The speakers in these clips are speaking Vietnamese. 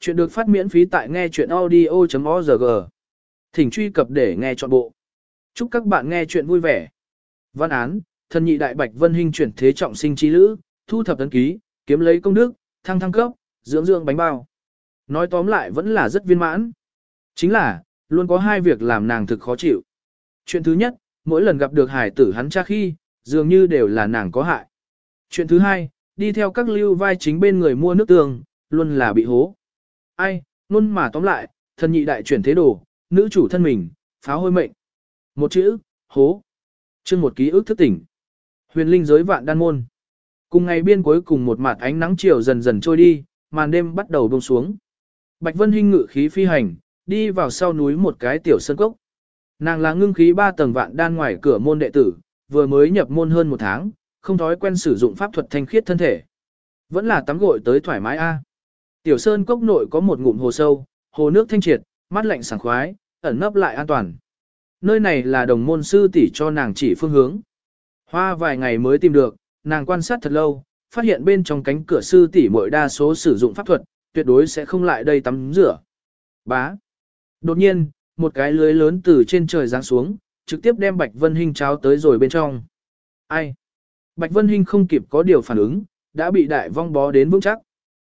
Chuyện được phát miễn phí tại nghe chuyện audio.org. Thỉnh truy cập để nghe trọn bộ. Chúc các bạn nghe chuyện vui vẻ. Văn án, thần nhị đại bạch vân hình chuyển thế trọng sinh trí lữ, thu thập tấn ký, kiếm lấy công đức, thăng thăng cấp, dưỡng dưỡng bánh bao. Nói tóm lại vẫn là rất viên mãn. Chính là, luôn có hai việc làm nàng thực khó chịu. Chuyện thứ nhất, mỗi lần gặp được hải tử hắn cha khi, dường như đều là nàng có hại. Chuyện thứ hai, đi theo các lưu vai chính bên người mua nước tường, luôn là bị hố. Ai, luôn mà tóm lại, thần nhị đại chuyển thế đồ, nữ chủ thân mình, pháo hôi mệnh. Một chữ, hố. chương một ký ức thức tỉnh. Huyền linh giới vạn đan môn. Cùng ngày biên cuối cùng một mặt ánh nắng chiều dần dần trôi đi, màn đêm bắt đầu buông xuống. Bạch Vân Hinh ngự khí phi hành, đi vào sau núi một cái tiểu sân cốc. Nàng là ngưng khí ba tầng vạn đan ngoài cửa môn đệ tử, vừa mới nhập môn hơn một tháng, không thói quen sử dụng pháp thuật thanh khiết thân thể. Vẫn là tắm gội tới thoải mái a. Tiểu sơn cốc nội có một ngụm hồ sâu, hồ nước thanh triệt, mát lạnh sảng khoái, ẩn nấp lại an toàn. Nơi này là đồng môn sư tỷ cho nàng chỉ phương hướng. Hoa vài ngày mới tìm được, nàng quan sát thật lâu, phát hiện bên trong cánh cửa sư tỷ mỗi đa số sử dụng pháp thuật, tuyệt đối sẽ không lại đây tắm rửa. Bá. Đột nhiên, một cái lưới lớn từ trên trời giáng xuống, trực tiếp đem Bạch Vân Hinh cháo tới rồi bên trong. Ai? Bạch Vân Hinh không kịp có điều phản ứng, đã bị đại vong bó đến vững chắc.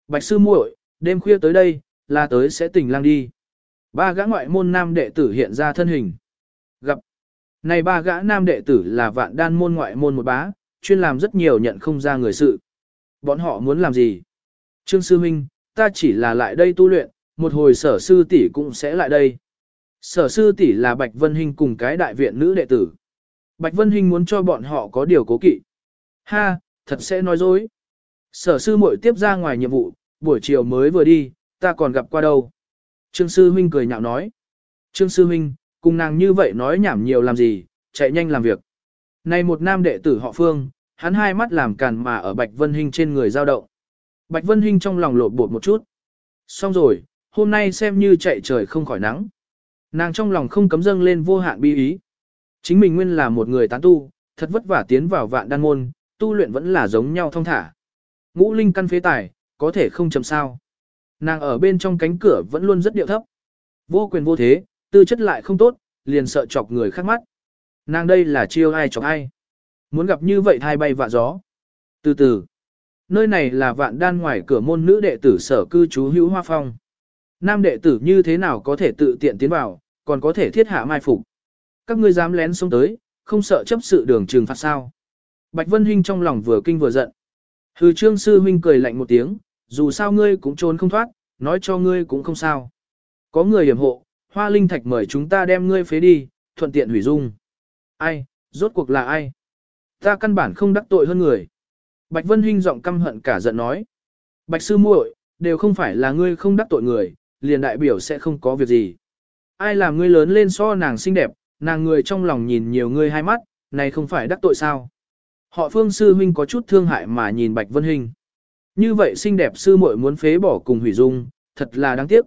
Bạch sư muội, đêm khuya tới đây, là tới sẽ tình lang đi. Ba gã ngoại môn nam đệ tử hiện ra thân hình. Gặp. Này ba gã nam đệ tử là vạn đan môn ngoại môn một bá, chuyên làm rất nhiều nhận không ra người sự. Bọn họ muốn làm gì? Trương sư Minh, ta chỉ là lại đây tu luyện, một hồi sở sư tỷ cũng sẽ lại đây. Sở sư tỷ là Bạch Vân Hinh cùng cái đại viện nữ đệ tử. Bạch Vân Hinh muốn cho bọn họ có điều cố kỵ. Ha, thật sẽ nói dối. Sở sư muội tiếp ra ngoài nhiệm vụ, buổi chiều mới vừa đi, ta còn gặp qua đâu. Trương sư huynh cười nhạo nói. Trương sư huynh, cùng nàng như vậy nói nhảm nhiều làm gì, chạy nhanh làm việc. Này một nam đệ tử họ Phương, hắn hai mắt làm càn mà ở Bạch Vân Hinh trên người giao động. Bạch Vân Hinh trong lòng lột bột một chút. Xong rồi, hôm nay xem như chạy trời không khỏi nắng. Nàng trong lòng không cấm dâng lên vô hạn bi ý. Chính mình nguyên là một người tán tu, thật vất vả tiến vào vạn đan môn, tu luyện vẫn là giống nhau thông thả. Ngũ linh căn phế tài, có thể không chầm sao. Nàng ở bên trong cánh cửa vẫn luôn rất điệu thấp. Vô quyền vô thế, tư chất lại không tốt, liền sợ chọc người khác mắt. Nàng đây là chiêu ai chọc ai. Muốn gặp như vậy thai bay vạ gió. Từ từ, nơi này là vạn đan ngoài cửa môn nữ đệ tử sở cư trú hữu hoa phong. Nam đệ tử như thế nào có thể tự tiện tiến vào, còn có thể thiết hạ mai phục. Các ngươi dám lén xông tới, không sợ chấp sự đường trừng phạt sao. Bạch Vân Hinh trong lòng vừa kinh vừa giận. Hư trương sư huynh cười lạnh một tiếng, dù sao ngươi cũng trốn không thoát, nói cho ngươi cũng không sao. Có người hiểm hộ, hoa linh thạch mời chúng ta đem ngươi phế đi, thuận tiện hủy dung. Ai, rốt cuộc là ai? Ta căn bản không đắc tội hơn người. Bạch Vân Hinh giọng căm hận cả giận nói. Bạch sư muội, đều không phải là ngươi không đắc tội người, liền đại biểu sẽ không có việc gì. Ai làm ngươi lớn lên so nàng xinh đẹp, nàng người trong lòng nhìn nhiều ngươi hai mắt, này không phải đắc tội sao. Họ phương sư huynh có chút thương hại mà nhìn Bạch Vân Hinh. Như vậy xinh đẹp sư muội muốn phế bỏ cùng hủy dung, thật là đáng tiếc.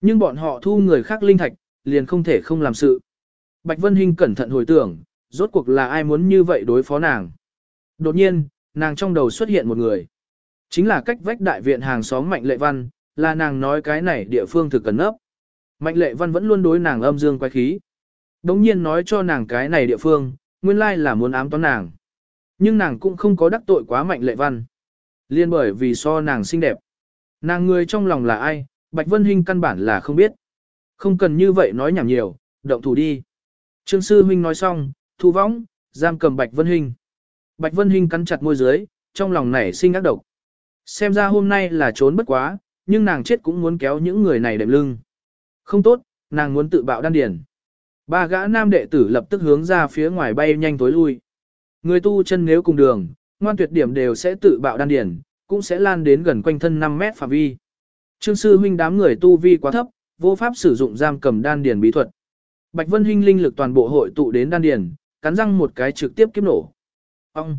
Nhưng bọn họ thu người khác linh thạch, liền không thể không làm sự. Bạch Vân Hinh cẩn thận hồi tưởng, rốt cuộc là ai muốn như vậy đối phó nàng. Đột nhiên, nàng trong đầu xuất hiện một người. Chính là cách vách đại viện hàng xóm Mạnh Lệ Văn, là nàng nói cái này địa phương thực cần nấp. Mạnh Lệ Văn vẫn luôn đối nàng âm dương quay khí. Đống nhiên nói cho nàng cái này địa phương, nguyên lai là muốn ám toán nàng. Nhưng nàng cũng không có đắc tội quá Mạnh Lệ Văn. Liên bởi vì so nàng xinh đẹp. Nàng người trong lòng là ai, Bạch Vân Hinh căn bản là không biết. Không cần như vậy nói nhảm nhiều, động thủ đi. Trương Sư Huynh nói xong, thu võng, giam cầm Bạch Vân Hinh. Bạch Vân Hinh cắn chặt môi dưới, trong lòng nảy sinh ác độc. Xem ra hôm nay là trốn bất quá, nhưng nàng chết cũng muốn kéo những người này đệm lưng. Không tốt, nàng muốn tự bạo đan điền. Ba gã nam đệ tử lập tức hướng ra phía ngoài bay nhanh tối lui. Người tu chân nếu cùng đường, ngoan tuyệt điểm đều sẽ tự bạo đan điển cũng sẽ lan đến gần quanh thân 5 mét phạm vi. Trương sư huynh đám người tu vi quá thấp, vô pháp sử dụng giam cầm đan điển bí thuật. Bạch Vân huynh linh lực toàn bộ hội tụ đến đan điển cắn răng một cái trực tiếp kiếp nổ. Ông!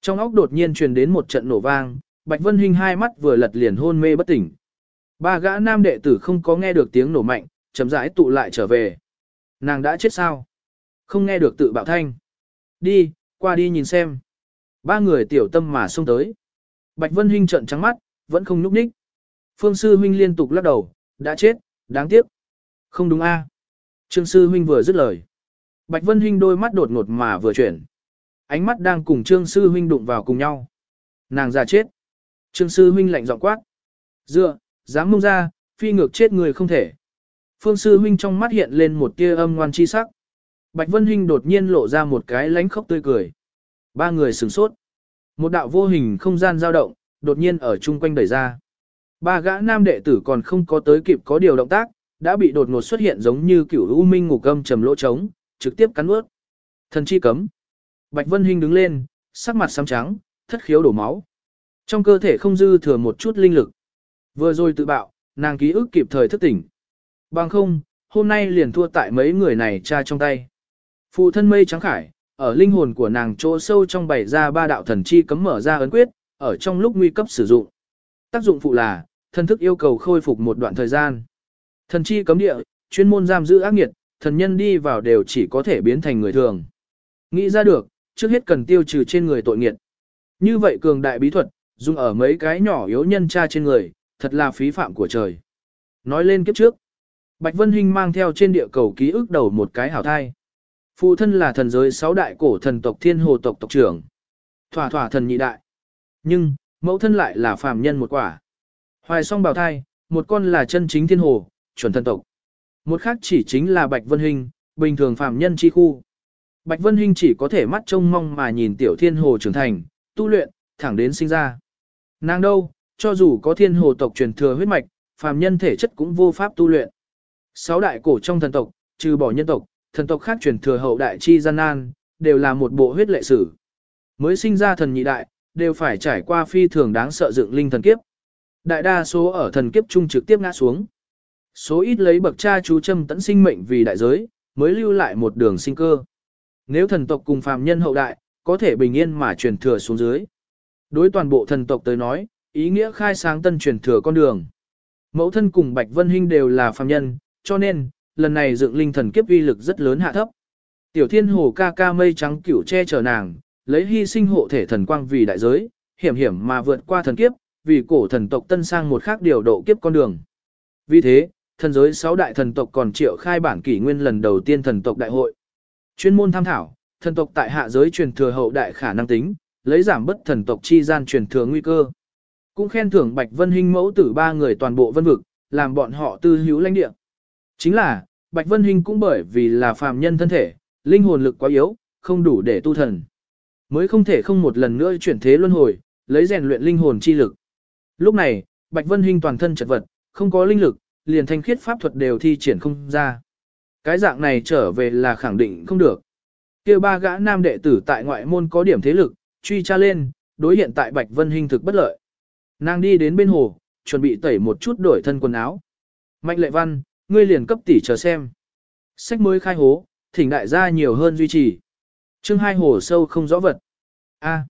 Trong óc đột nhiên truyền đến một trận nổ vang, Bạch Vân huynh hai mắt vừa lật liền hôn mê bất tỉnh. Ba gã nam đệ tử không có nghe được tiếng nổ mạnh, chậm rãi tụ lại trở về. Nàng đã chết sao? Không nghe được tự bạo thanh. Đi, qua đi nhìn xem. Ba người tiểu tâm mà xông tới. Bạch Vân Hinh trợn trắng mắt, vẫn không nhúc nhích. Phương Sư Huynh liên tục lắc đầu, đã chết, đáng tiếc. Không đúng a Trương Sư Huynh vừa dứt lời. Bạch Vân Hinh đôi mắt đột ngột mà vừa chuyển. Ánh mắt đang cùng Trương Sư Huynh đụng vào cùng nhau. Nàng già chết. Trương Sư Huynh lạnh giọng quát. Dựa, dám mông ra, phi ngược chết người không thể. Phương Sư Huynh trong mắt hiện lên một tia âm ngoan chi sắc. Bạch Vân Hinh đột nhiên lộ ra một cái lánh khóc tươi cười. Ba người sửng sốt. Một đạo vô hình không gian dao động, đột nhiên ở chung quanh đẩy ra. Ba gã nam đệ tử còn không có tới kịp có điều động tác, đã bị đột ngột xuất hiện giống như kiểu u minh ngục âm trầm lỗ trống, trực tiếp cắn ướt. Thần chi cấm. Bạch Vân Hinh đứng lên, sắc mặt xám trắng, thất khiếu đổ máu. Trong cơ thể không dư thừa một chút linh lực. Vừa rồi tự bạo, nàng ký ức kịp thời thức tỉnh. Bằng không, hôm nay liền thua tại mấy người này cha trong tay. Phụ thân mây trắng khải, ở linh hồn của nàng chỗ sâu trong bảy ra ba đạo thần chi cấm mở ra ấn quyết, ở trong lúc nguy cấp sử dụng. Tác dụng phụ là, thần thức yêu cầu khôi phục một đoạn thời gian. Thần chi cấm địa, chuyên môn giam giữ ác nghiệt, thần nhân đi vào đều chỉ có thể biến thành người thường. Nghĩ ra được, trước hết cần tiêu trừ trên người tội nghiệt. Như vậy cường đại bí thuật, dùng ở mấy cái nhỏ yếu nhân tra trên người, thật là phí phạm của trời. Nói lên kiếp trước, Bạch Vân Hinh mang theo trên địa cầu ký ức đầu một cái hảo thai. Phụ thân là thần giới sáu đại cổ thần tộc thiên hồ tộc tộc trưởng. Thỏa thỏa thần nhị đại. Nhưng, mẫu thân lại là phàm nhân một quả. Hoài song bào thai, một con là chân chính thiên hồ, chuẩn thần tộc. Một khác chỉ chính là Bạch Vân Hinh, bình thường phàm nhân chi khu. Bạch Vân Hinh chỉ có thể mắt trông mong mà nhìn tiểu thiên hồ trưởng thành, tu luyện, thẳng đến sinh ra. Nàng đâu, cho dù có thiên hồ tộc truyền thừa huyết mạch, phàm nhân thể chất cũng vô pháp tu luyện. Sáu đại cổ trong thần tộc, trừ bỏ nhân tộc, thần tộc khác truyền thừa hậu đại chi gian nan, đều là một bộ huyết lệ sử. Mới sinh ra thần nhị đại, đều phải trải qua phi thường đáng sợ dựng linh thần kiếp. Đại đa số ở thần kiếp trung trực tiếp ngã xuống. Số ít lấy bậc cha chú châm tẫn sinh mệnh vì đại giới, mới lưu lại một đường sinh cơ. Nếu thần tộc cùng phàm nhân hậu đại, có thể bình yên mà truyền thừa xuống dưới. Đối toàn bộ thần tộc tới nói, ý nghĩa khai sáng tân truyền thừa con đường. Mẫu thân cùng Bạch Vân Hinh đều là phàm nhân, cho nên, lần này dựng linh thần kiếp uy lực rất lớn hạ thấp. Tiểu thiên hồ ca ca mây trắng cửu che chở nàng, lấy hy sinh hộ thể thần quang vì đại giới, hiểm hiểm mà vượt qua thần kiếp, vì cổ thần tộc tân sang một khác điều độ kiếp con đường. Vì thế, thần giới sáu đại thần tộc còn triệu khai bản kỷ nguyên lần đầu tiên thần tộc đại hội. Chuyên môn tham thảo, thần tộc tại hạ giới truyền thừa hậu đại khả năng tính, lấy giảm bất thần tộc chi gian truyền thừa nguy cơ. Cũng khen thưởng Bạch Vân Hinh mẫu tử ba người toàn bộ vân vực, làm bọn họ tư hữu lãnh địa. Chính là, Bạch Vân Hinh cũng bởi vì là phàm nhân thân thể, linh hồn lực quá yếu, không đủ để tu thần. Mới không thể không một lần nữa chuyển thế luân hồi, lấy rèn luyện linh hồn chi lực. Lúc này, Bạch Vân Hinh toàn thân chật vật, không có linh lực, liền thanh khiết pháp thuật đều thi triển không ra. Cái dạng này trở về là khẳng định không được. kia ba gã nam đệ tử tại ngoại môn có điểm thế lực, truy tra lên, đối hiện tại Bạch Vân Hinh thực bất lợi. Nàng đi đến bên hồ, chuẩn bị tẩy một chút đổi thân quần áo. Mạnh lệ văn, ngươi liền cấp tỷ chờ xem. Sách mới khai hố, thỉnh đại gia nhiều hơn duy trì. Chương hai hồ sâu không rõ vật. A.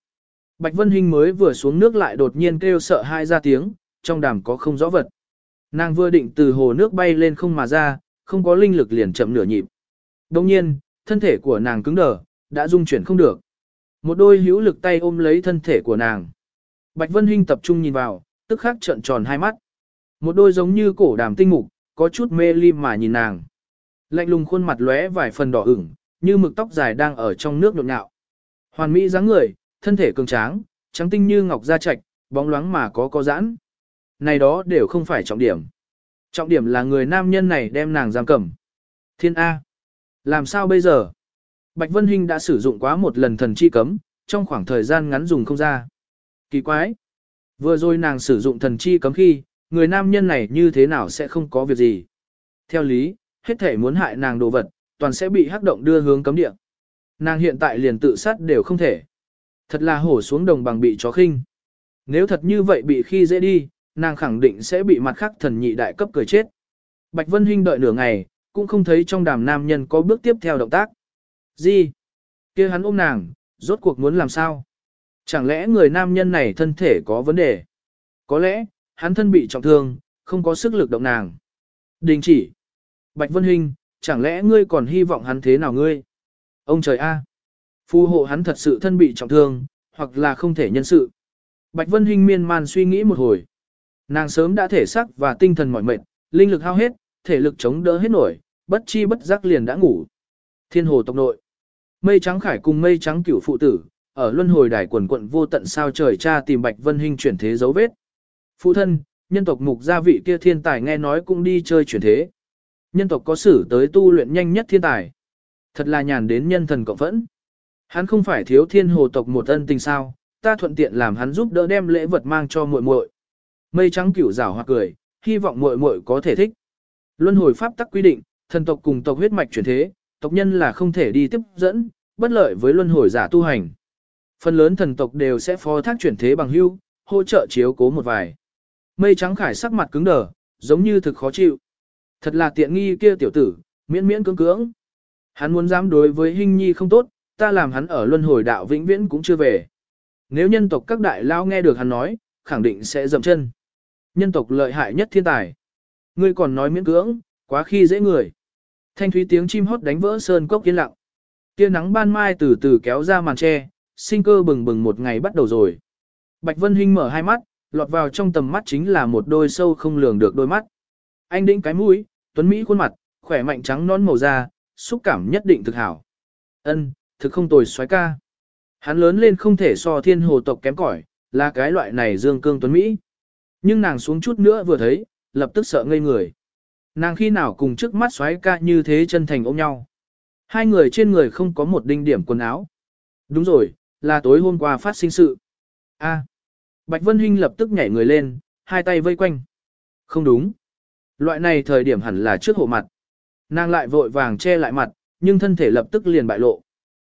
Bạch Vân Hinh mới vừa xuống nước lại đột nhiên kêu sợ hai ra tiếng, trong đàm có không rõ vật. Nàng vừa định từ hồ nước bay lên không mà ra, không có linh lực liền chậm nửa nhịp. Đồng nhiên, thân thể của nàng cứng đờ, đã dung chuyển không được. Một đôi hữu lực tay ôm lấy thân thể của nàng. Bạch Vân Hinh tập trung nhìn vào, tức khắc trợn tròn hai mắt. Một đôi giống như cổ đàm tinh mục, có chút mê ly mà nhìn nàng. Lạnh lùng khuôn mặt lóe vài phần đỏ ửng, như mực tóc dài đang ở trong nước nhộn nhạo. Hoàn mỹ dáng người, thân thể cường tráng, trắng tinh như ngọc da trạch, bóng loáng mà có có giãn. Này đó đều không phải trọng điểm. Trọng điểm là người nam nhân này đem nàng giam cầm. Thiên A. Làm sao bây giờ? Bạch Vân Hinh đã sử dụng quá một lần thần chi cấm, trong khoảng thời gian ngắn dùng không ra. Kỳ quái. Vừa rồi nàng sử dụng thần chi cấm khi, người nam nhân này như thế nào sẽ không có việc gì. Theo lý, hết thể muốn hại nàng đồ vật, toàn sẽ bị hắc động đưa hướng cấm địa. Nàng hiện tại liền tự sát đều không thể. Thật là hổ xuống đồng bằng bị chó khinh. Nếu thật như vậy bị khi dễ đi, nàng khẳng định sẽ bị mặt khắc thần nhị đại cấp cười chết. Bạch Vân Hinh đợi nửa ngày, cũng không thấy trong đàm nam nhân có bước tiếp theo động tác. Gì? kia hắn ôm nàng, rốt cuộc muốn làm sao? Chẳng lẽ người nam nhân này thân thể có vấn đề? Có lẽ, hắn thân bị trọng thương, không có sức lực động nàng. Đình chỉ. Bạch Vân Hinh, chẳng lẽ ngươi còn hy vọng hắn thế nào ngươi? Ông trời a, Phù hộ hắn thật sự thân bị trọng thương, hoặc là không thể nhân sự. Bạch Vân Hinh miên man suy nghĩ một hồi. Nàng sớm đã thể xác và tinh thần mỏi mệt, linh lực hao hết, thể lực chống đỡ hết nổi, bất chi bất giác liền đã ngủ. Thiên hồ tộc nội. Mây trắng khải cùng mây trắng cửu phụ tử, ở luân hồi đài quần quận vô tận sao trời cha tìm Bạch Vân Hinh chuyển thế dấu vết. Phụ thân, nhân tộc mục gia vị kia thiên tài nghe nói cũng đi chơi chuyển thế. Nhân tộc có sử tới tu luyện nhanh nhất thiên tài. Thật là nhàn đến nhân thần cộng phẫn. Hắn không phải thiếu thiên hồ tộc một ân tình sao, ta thuận tiện làm hắn giúp đỡ đem lễ vật mang cho muội muội. Mây trắng cửu rảo hoặc cười, hy vọng muội muội có thể thích. Luân hồi pháp tắc quy định, thần tộc cùng tộc huyết mạch chuyển thế, tộc nhân là không thể đi tiếp dẫn, bất lợi với luân hồi giả tu hành. Phần lớn thần tộc đều sẽ phó thác chuyển thế bằng hưu, hỗ trợ chiếu cố một vài. Mây trắng khải sắc mặt cứng đờ, giống như thực khó chịu. Thật là tiện nghi kia tiểu tử, miễn miễn cưỡng cưỡng. Hắn muốn dám đối với hình nhi không tốt, ta làm hắn ở luân hồi đạo vĩnh viễn cũng chưa về. Nếu nhân tộc các đại lao nghe được hắn nói, khẳng định sẽ dậm chân. Nhân tộc lợi hại nhất thiên tài. Ngươi còn nói miễn cưỡng, quá khi dễ người. Thanh thúy tiếng chim hót đánh vỡ sơn cốc yên lặng. Tia nắng ban mai từ từ kéo ra màn tre, sinh cơ bừng bừng một ngày bắt đầu rồi. Bạch Vân Hinh mở hai mắt, lọt vào trong tầm mắt chính là một đôi sâu không lường được đôi mắt. Anh đĩnh cái mũi, tuấn Mỹ khuôn mặt, khỏe mạnh trắng non màu da, xúc cảm nhất định thực hảo. Ân, thực không tồi xoái ca. Hắn lớn lên không thể so thiên hồ tộc kém cỏi, là cái loại này dương cương tuấn Mỹ. Nhưng nàng xuống chút nữa vừa thấy, lập tức sợ ngây người. Nàng khi nào cùng trước mắt xoái ca như thế chân thành ôm nhau. Hai người trên người không có một đinh điểm quần áo. Đúng rồi, là tối hôm qua phát sinh sự. A. Bạch Vân Hinh lập tức nhảy người lên, hai tay vây quanh. Không đúng. Loại này thời điểm hẳn là trước hộ mặt. Nàng lại vội vàng che lại mặt, nhưng thân thể lập tức liền bại lộ.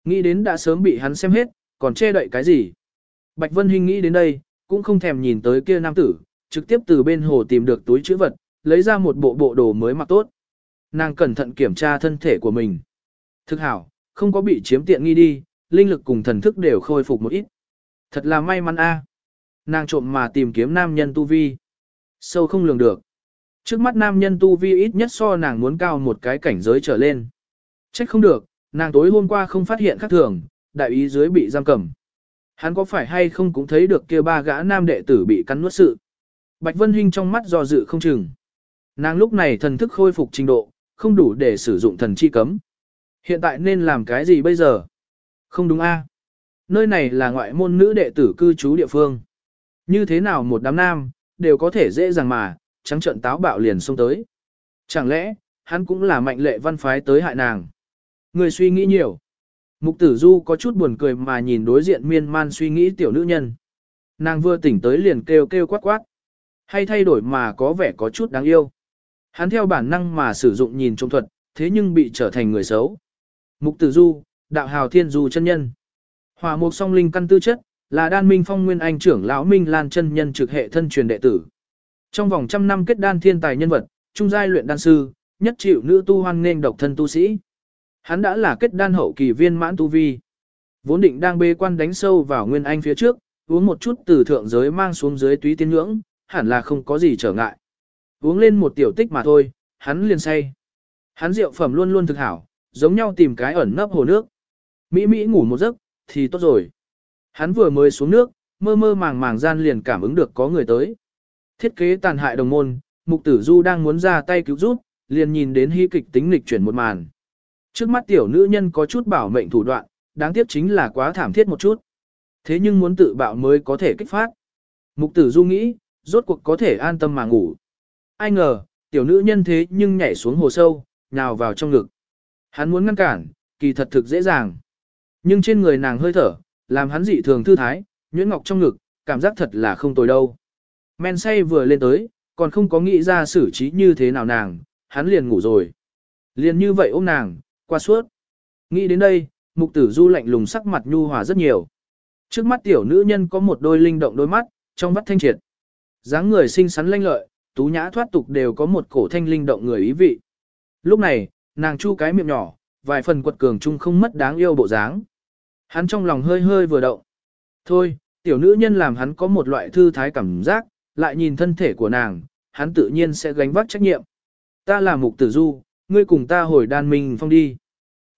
Nghĩ đến đã sớm bị hắn xem hết, còn che đậy cái gì. Bạch Vân Hinh nghĩ đến đây, cũng không thèm nhìn tới kia nam tử, trực tiếp từ bên hồ tìm được túi chữ vật, lấy ra một bộ bộ đồ mới mặc tốt. Nàng cẩn thận kiểm tra thân thể của mình. Thực hảo, không có bị chiếm tiện nghi đi, linh lực cùng thần thức đều khôi phục một ít. Thật là may mắn a. Nàng trộm mà tìm kiếm nam nhân tu vi. Sâu không lường được. Trước mắt nam nhân tu vi ít nhất so nàng muốn cao một cái cảnh giới trở lên. Trách không được, nàng tối hôm qua không phát hiện khác thường, đại ý dưới bị giam cầm. Hắn có phải hay không cũng thấy được kia ba gã nam đệ tử bị cắn nuốt sự. Bạch Vân Hinh trong mắt do dự không chừng. Nàng lúc này thần thức khôi phục trình độ, không đủ để sử dụng thần chi cấm. Hiện tại nên làm cái gì bây giờ? Không đúng a? Nơi này là ngoại môn nữ đệ tử cư trú địa phương. Như thế nào một đám nam, đều có thể dễ dàng mà, trắng trận táo bạo liền xông tới. Chẳng lẽ, hắn cũng là mạnh lệ văn phái tới hại nàng. Người suy nghĩ nhiều. Mục tử du có chút buồn cười mà nhìn đối diện miên man suy nghĩ tiểu nữ nhân. Nàng vừa tỉnh tới liền kêu kêu quát quát. Hay thay đổi mà có vẻ có chút đáng yêu. Hắn theo bản năng mà sử dụng nhìn trông thuật, thế nhưng bị trở thành người xấu. Mục tử du, đạo hào thiên du chân nhân. Hỏa mục song linh căn tư chất, là đan minh phong nguyên anh trưởng lão minh lan chân nhân trực hệ thân truyền đệ tử. Trong vòng trăm năm kết đan thiên tài nhân vật, trung giai luyện đan sư, nhất chịu nữ tu hoan nên độc thân tu sĩ. Hắn đã là kết đan hậu kỳ viên mãn tu vi. Vốn định đang bê quan đánh sâu vào nguyên anh phía trước, uống một chút từ thượng giới mang xuống dưới túy tiên ngưỡng, hẳn là không có gì trở ngại. Uống lên một tiểu tích mà thôi, hắn liền say. Hắn rượu phẩm luôn luôn thực hảo, giống nhau tìm cái ẩn nấp hồ nước. Mỹ Mỹ ngủ một giấc, thì tốt rồi. Hắn vừa mới xuống nước, mơ mơ màng màng gian liền cảm ứng được có người tới. Thiết kế tàn hại đồng môn, mục tử du đang muốn ra tay cứu giúp, liền nhìn đến hy kịch tính lịch chuyển một màn. Trước mắt tiểu nữ nhân có chút bảo mệnh thủ đoạn, đáng tiếc chính là quá thảm thiết một chút. Thế nhưng muốn tự bạo mới có thể kích phát. Mục tử du nghĩ, rốt cuộc có thể an tâm mà ngủ. Ai ngờ, tiểu nữ nhân thế nhưng nhảy xuống hồ sâu, nhào vào trong ngực. Hắn muốn ngăn cản, kỳ thật thực dễ dàng. Nhưng trên người nàng hơi thở, làm hắn dị thường thư thái, nhuyễn ngọc trong ngực, cảm giác thật là không tồi đâu. Men say vừa lên tới, còn không có nghĩ ra xử trí như thế nào nàng, hắn liền ngủ rồi. Liền như vậy ôm nàng, qua suốt. Nghĩ đến đây, mục tử du lạnh lùng sắc mặt nhu hòa rất nhiều. Trước mắt tiểu nữ nhân có một đôi linh động đôi mắt, trong mắt thanh triệt. dáng người xinh xắn lanh lợi, tú nhã thoát tục đều có một cổ thanh linh động người ý vị. Lúc này, nàng chu cái miệng nhỏ, vài phần quật cường chung không mất đáng yêu bộ dáng. Hắn trong lòng hơi hơi vừa động. Thôi, tiểu nữ nhân làm hắn có một loại thư thái cảm giác, lại nhìn thân thể của nàng, hắn tự nhiên sẽ gánh vác trách nhiệm. Ta là mục tử du, ngươi cùng ta hồi đan minh phong đi.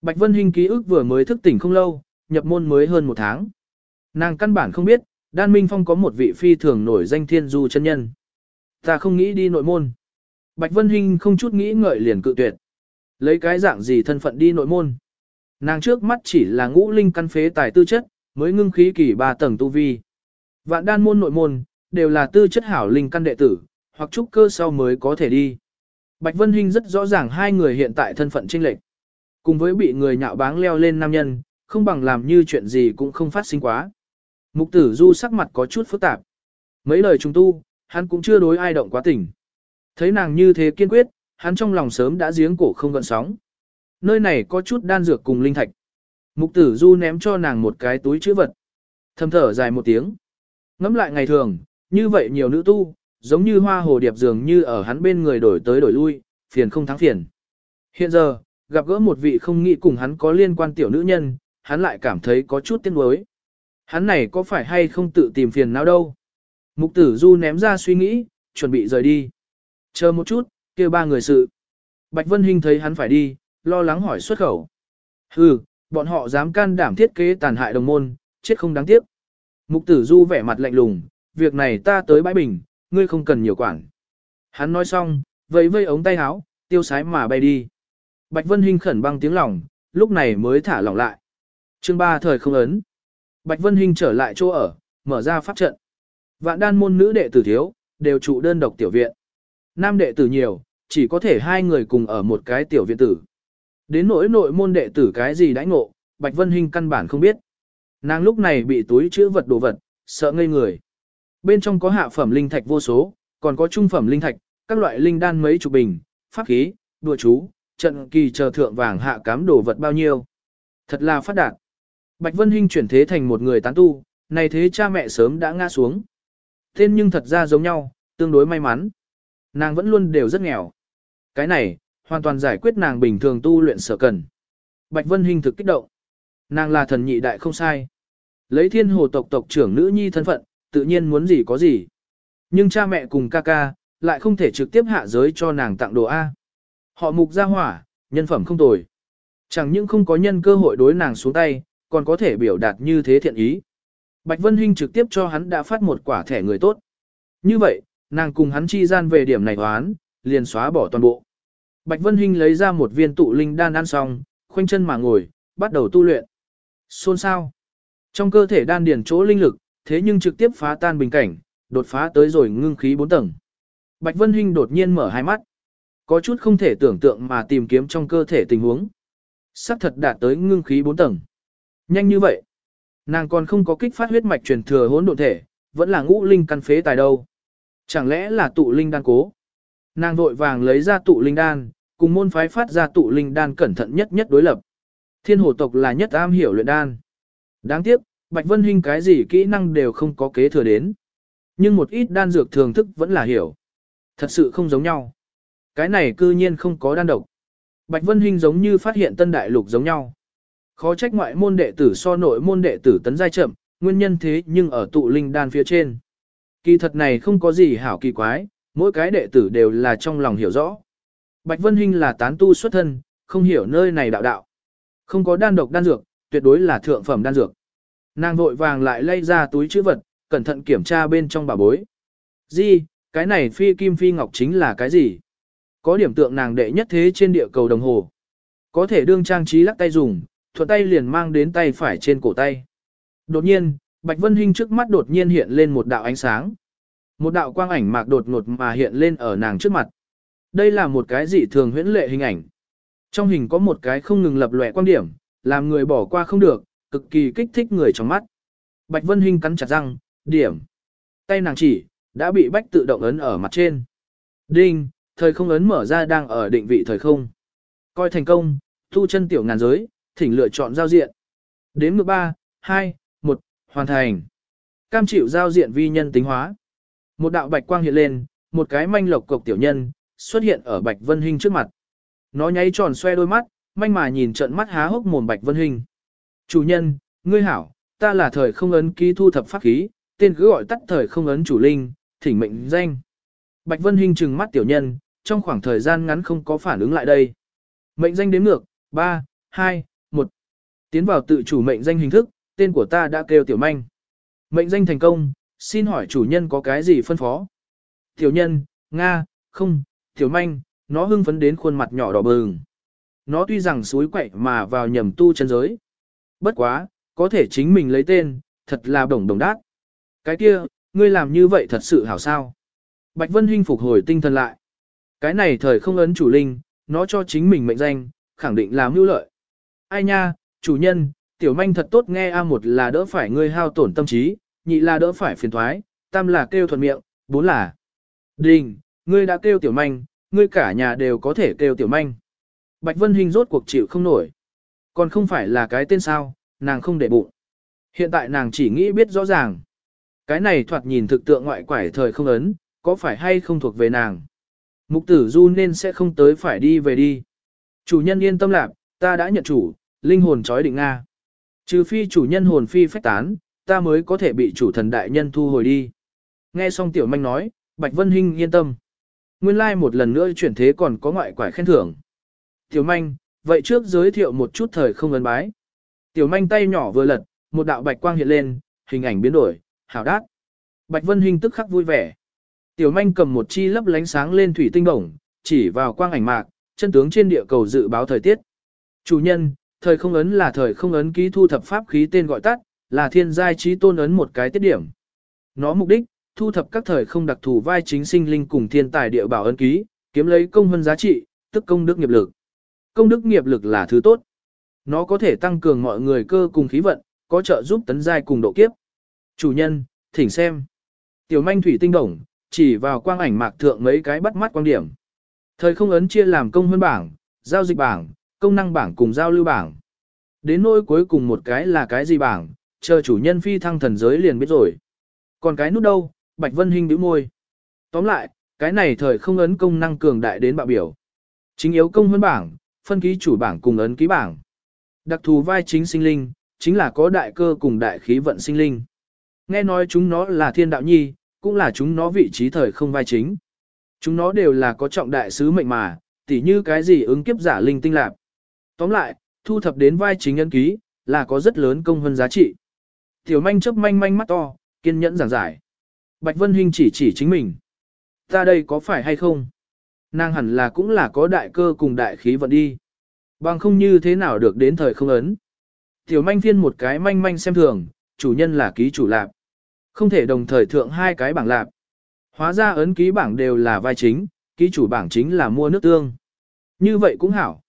Bạch Vân Hinh ký ức vừa mới thức tỉnh không lâu, nhập môn mới hơn một tháng. Nàng căn bản không biết, đan minh phong có một vị phi thường nổi danh thiên du chân nhân. Ta không nghĩ đi nội môn. Bạch Vân Hinh không chút nghĩ ngợi liền cự tuyệt. Lấy cái dạng gì thân phận đi nội môn. Nàng trước mắt chỉ là ngũ linh căn phế tài tư chất, mới ngưng khí kỳ ba tầng tu vi. Vạn đan môn nội môn, đều là tư chất hảo linh căn đệ tử, hoặc trúc cơ sau mới có thể đi. Bạch Vân Hinh rất rõ ràng hai người hiện tại thân phận chênh lệch. Cùng với bị người nhạo báng leo lên nam nhân, không bằng làm như chuyện gì cũng không phát sinh quá. Mục tử du sắc mặt có chút phức tạp. Mấy lời trùng tu, hắn cũng chưa đối ai động quá tỉnh. Thấy nàng như thế kiên quyết, hắn trong lòng sớm đã giếng cổ không gợn sóng. Nơi này có chút đan dược cùng linh thạch. Mục tử du ném cho nàng một cái túi chữ vật. Thầm thở dài một tiếng. Ngắm lại ngày thường, như vậy nhiều nữ tu, giống như hoa hồ điệp dường như ở hắn bên người đổi tới đổi lui, phiền không thắng phiền. Hiện giờ, gặp gỡ một vị không nghĩ cùng hắn có liên quan tiểu nữ nhân, hắn lại cảm thấy có chút tiếc nuối. Hắn này có phải hay không tự tìm phiền não đâu. Mục tử du ném ra suy nghĩ, chuẩn bị rời đi. Chờ một chút, kêu ba người sự. Bạch Vân Hinh thấy hắn phải đi, lo lắng hỏi xuất khẩu. Hừ, bọn họ dám can đảm thiết kế tàn hại đồng môn, chết không đáng tiếc. Mục tử du vẻ mặt lạnh lùng, việc này ta tới bãi bình, ngươi không cần nhiều quản. Hắn nói xong, vẫy vây ống tay áo, tiêu sái mà bay đi. Bạch Vân Hinh khẩn băng tiếng lòng, lúc này mới thả lỏng lại. Chương 3 thời không ấn. Bạch Vân Hinh trở lại chỗ ở, mở ra pháp trận. Vạn đan môn nữ đệ tử thiếu, đều trụ đơn độc tiểu viện. Nam đệ tử nhiều, chỉ có thể hai người cùng ở một cái tiểu viện tử. Đến nỗi nội môn đệ tử cái gì đãi ngộ, Bạch Vân Hinh căn bản không biết. Nàng lúc này bị túi chứa vật đồ vật, sợ ngây người. Bên trong có hạ phẩm linh thạch vô số, còn có trung phẩm linh thạch, các loại linh đan mấy chục bình, pháp khí, đùa chú, trận kỳ chờ thượng vàng hạ cám đồ vật bao nhiêu. Thật là phát đạt. Bạch Vân Hinh chuyển thế thành một người tán tu, này thế cha mẹ sớm đã ngã xuống. Tên nhưng thật ra giống nhau, tương đối may mắn. Nàng vẫn luôn đều rất nghèo. Cái này, hoàn toàn giải quyết nàng bình thường tu luyện sở cần. Bạch Vân Hinh thực kích động. Nàng là thần nhị đại không sai. Lấy thiên hồ tộc tộc trưởng nữ nhi thân phận, tự nhiên muốn gì có gì. Nhưng cha mẹ cùng ca ca, lại không thể trực tiếp hạ giới cho nàng tặng đồ A. Họ mục ra hỏa, nhân phẩm không tồi. Chẳng những không có nhân cơ hội đối nàng xuống tay, còn có thể biểu đạt như thế thiện ý. Bạch Vân Hinh trực tiếp cho hắn đã phát một quả thẻ người tốt. Như vậy, nàng cùng hắn chi gian về điểm này hoán, liền xóa bỏ toàn bộ. Bạch Vân Hinh lấy ra một viên tụ linh đan ăn xong, khoanh chân mà ngồi, bắt đầu tu luyện. Xôn sao? Trong cơ thể đan điền chỗ linh lực, thế nhưng trực tiếp phá tan bình cảnh, đột phá tới rồi ngưng khí 4 tầng. Bạch Vân Hinh đột nhiên mở hai mắt. Có chút không thể tưởng tượng mà tìm kiếm trong cơ thể tình huống. Sắc thật đạt tới ngưng khí 4 tầng. Nhanh như vậy. Nàng còn không có kích phát huyết mạch truyền thừa hỗn độn thể, vẫn là ngũ linh căn phế tài đâu. Chẳng lẽ là tụ linh đan cố? Nàng vội vàng lấy ra tụ linh đan, cùng môn phái phát ra tụ linh đan cẩn thận nhất nhất đối lập. Thiên hồ tộc là nhất am hiểu luyện đan. Đáng tiếc, Bạch Vân Hinh cái gì kỹ năng đều không có kế thừa đến. Nhưng một ít đan dược thường thức vẫn là hiểu. Thật sự không giống nhau. Cái này cư nhiên không có đan độc. Bạch Vân Hinh giống như phát hiện tân đại lục giống nhau. Khó trách ngoại môn đệ tử so nội môn đệ tử tấn giai chậm, nguyên nhân thế nhưng ở tụ linh đan phía trên. Kỳ thật này không có gì hảo kỳ quái, mỗi cái đệ tử đều là trong lòng hiểu rõ. Bạch Vân Hinh là tán tu xuất thân, không hiểu nơi này đạo đạo. Không có đan độc đan dược, tuyệt đối là thượng phẩm đan dược. Nàng vội vàng lại lấy ra túi chữ vật, cẩn thận kiểm tra bên trong bà bối. Di, cái này phi kim phi ngọc chính là cái gì? Có điểm tượng nàng đệ nhất thế trên địa cầu đồng hồ. Có thể đương trang trí lắc tay dùng, thuận tay liền mang đến tay phải trên cổ tay. Đột nhiên, Bạch Vân Hinh trước mắt đột nhiên hiện lên một đạo ánh sáng. Một đạo quang ảnh mạc đột ngột mà hiện lên ở nàng trước mặt. Đây là một cái dị thường huyễn lệ hình ảnh. Trong hình có một cái không ngừng lập lòe quan điểm, làm người bỏ qua không được, cực kỳ kích thích người trong mắt. Bạch Vân Hinh cắn chặt răng, điểm. Tay nàng chỉ, đã bị bách tự động ấn ở mặt trên. Đinh, thời không ấn mở ra đang ở định vị thời không. Coi thành công, thu chân tiểu ngàn giới, thỉnh lựa chọn giao diện. đến ngược 3, 2, 1, hoàn thành. Cam chịu giao diện vi nhân tính hóa. Một đạo bạch quang hiện lên, một cái manh lộc cộc tiểu nhân, xuất hiện ở Bạch Vân Hinh trước mặt. Nó nháy tròn xoe đôi mắt, manh mà nhìn trận mắt há hốc mồm Bạch Vân Hinh. Chủ nhân, ngươi hảo, ta là thời không ấn ký thu thập pháp khí, tên cứ gọi tắt thời không ấn chủ linh, thỉnh mệnh danh. Bạch Vân Hinh trừng mắt tiểu nhân, trong khoảng thời gian ngắn không có phản ứng lại đây. Mệnh danh đếm ngược, 3, 2, 1. Tiến vào tự chủ mệnh danh hình thức, tên của ta đã kêu tiểu manh. Mệnh danh thành công, xin hỏi chủ nhân có cái gì phân phó? Tiểu nhân, Nga, không, tiểu manh, nó hưng phấn đến khuôn mặt nhỏ đỏ bừng. Nó tuy rằng suối quậy mà vào nhầm tu chân giới. Bất quá, có thể chính mình lấy tên, thật là đồng đồng đát. Cái kia, ngươi làm như vậy thật sự hảo sao. Bạch Vân Hinh phục hồi tinh thần lại. Cái này thời không ấn chủ linh, nó cho chính mình mệnh danh, khẳng định là mưu lợi. Ai nha, chủ nhân, tiểu manh thật tốt nghe a một là đỡ phải ngươi hao tổn tâm trí, nhị là đỡ phải phiền thoái, tam là kêu thuận miệng, bốn là đình, ngươi đã kêu tiểu manh, ngươi cả nhà đều có thể kêu tiểu manh. Bạch Vân Hinh rốt cuộc chịu không nổi. Còn không phải là cái tên sao, nàng không để bụng. Hiện tại nàng chỉ nghĩ biết rõ ràng. Cái này thoạt nhìn thực tượng ngoại quải thời không ấn, có phải hay không thuộc về nàng. Mục tử du nên sẽ không tới phải đi về đi. Chủ nhân yên tâm lạc, ta đã nhận chủ, linh hồn trói định Nga. Trừ phi chủ nhân hồn phi phách tán, ta mới có thể bị chủ thần đại nhân thu hồi đi. Nghe xong tiểu manh nói, Bạch Vân Hinh yên tâm. Nguyên lai like một lần nữa chuyển thế còn có ngoại quải khen thưởng. Tiểu manh, vậy trước giới thiệu một chút thời không ấn bái. Tiểu manh tay nhỏ vừa lật, một đạo bạch quang hiện lên, hình ảnh biến đổi, hảo đát. Bạch Vân Hinh tức khắc vui vẻ. Tiểu manh cầm một chi lấp lánh sáng lên thủy tinh bổng, chỉ vào quang ảnh mạc, chân tướng trên địa cầu dự báo thời tiết. Chủ nhân, thời không ấn là thời không ấn ký thu thập pháp khí tên gọi tắt, là thiên giai trí tôn ấn một cái tiết điểm. Nó mục đích, thu thập các thời không đặc thù vai chính sinh linh cùng thiên tài địa bảo ấn ký, kiếm lấy công hơn giá trị, tức công đức nghiệp lực. Công đức nghiệp lực là thứ tốt. Nó có thể tăng cường mọi người cơ cùng khí vận, có trợ giúp tấn giai cùng độ kiếp. Chủ nhân, thỉnh xem. Tiểu manh thủy tinh đồng, chỉ vào quang ảnh mạc thượng mấy cái bắt mắt quan điểm. Thời không ấn chia làm công hơn bảng, giao dịch bảng, công năng bảng cùng giao lưu bảng. Đến nỗi cuối cùng một cái là cái gì bảng, chờ chủ nhân phi thăng thần giới liền biết rồi. Còn cái nút đâu, Bạch Vân Hinh bĩu môi. Tóm lại, cái này thời không ấn công năng cường đại đến bạo biểu. Chính yếu công hơn bảng, phân ký chủ bảng cùng ấn ký bảng. Đặc thù vai chính sinh linh, chính là có đại cơ cùng đại khí vận sinh linh. Nghe nói chúng nó là thiên đạo nhi, cũng là chúng nó vị trí thời không vai chính. Chúng nó đều là có trọng đại sứ mệnh mà, tỉ như cái gì ứng kiếp giả linh tinh lạc. Tóm lại, thu thập đến vai chính ấn ký, là có rất lớn công hơn giá trị. Tiểu manh chớp manh manh mắt to, kiên nhẫn giảng giải. Bạch Vân Hinh chỉ chỉ chính mình. Ta đây có phải hay không? Nàng hẳn là cũng là có đại cơ cùng đại khí vận đi. Bằng không như thế nào được đến thời không ấn. Tiểu manh phiên một cái manh manh xem thường, chủ nhân là ký chủ lạp. Không thể đồng thời thượng hai cái bảng lạp. Hóa ra ấn ký bảng đều là vai chính, ký chủ bảng chính là mua nước tương. Như vậy cũng hảo.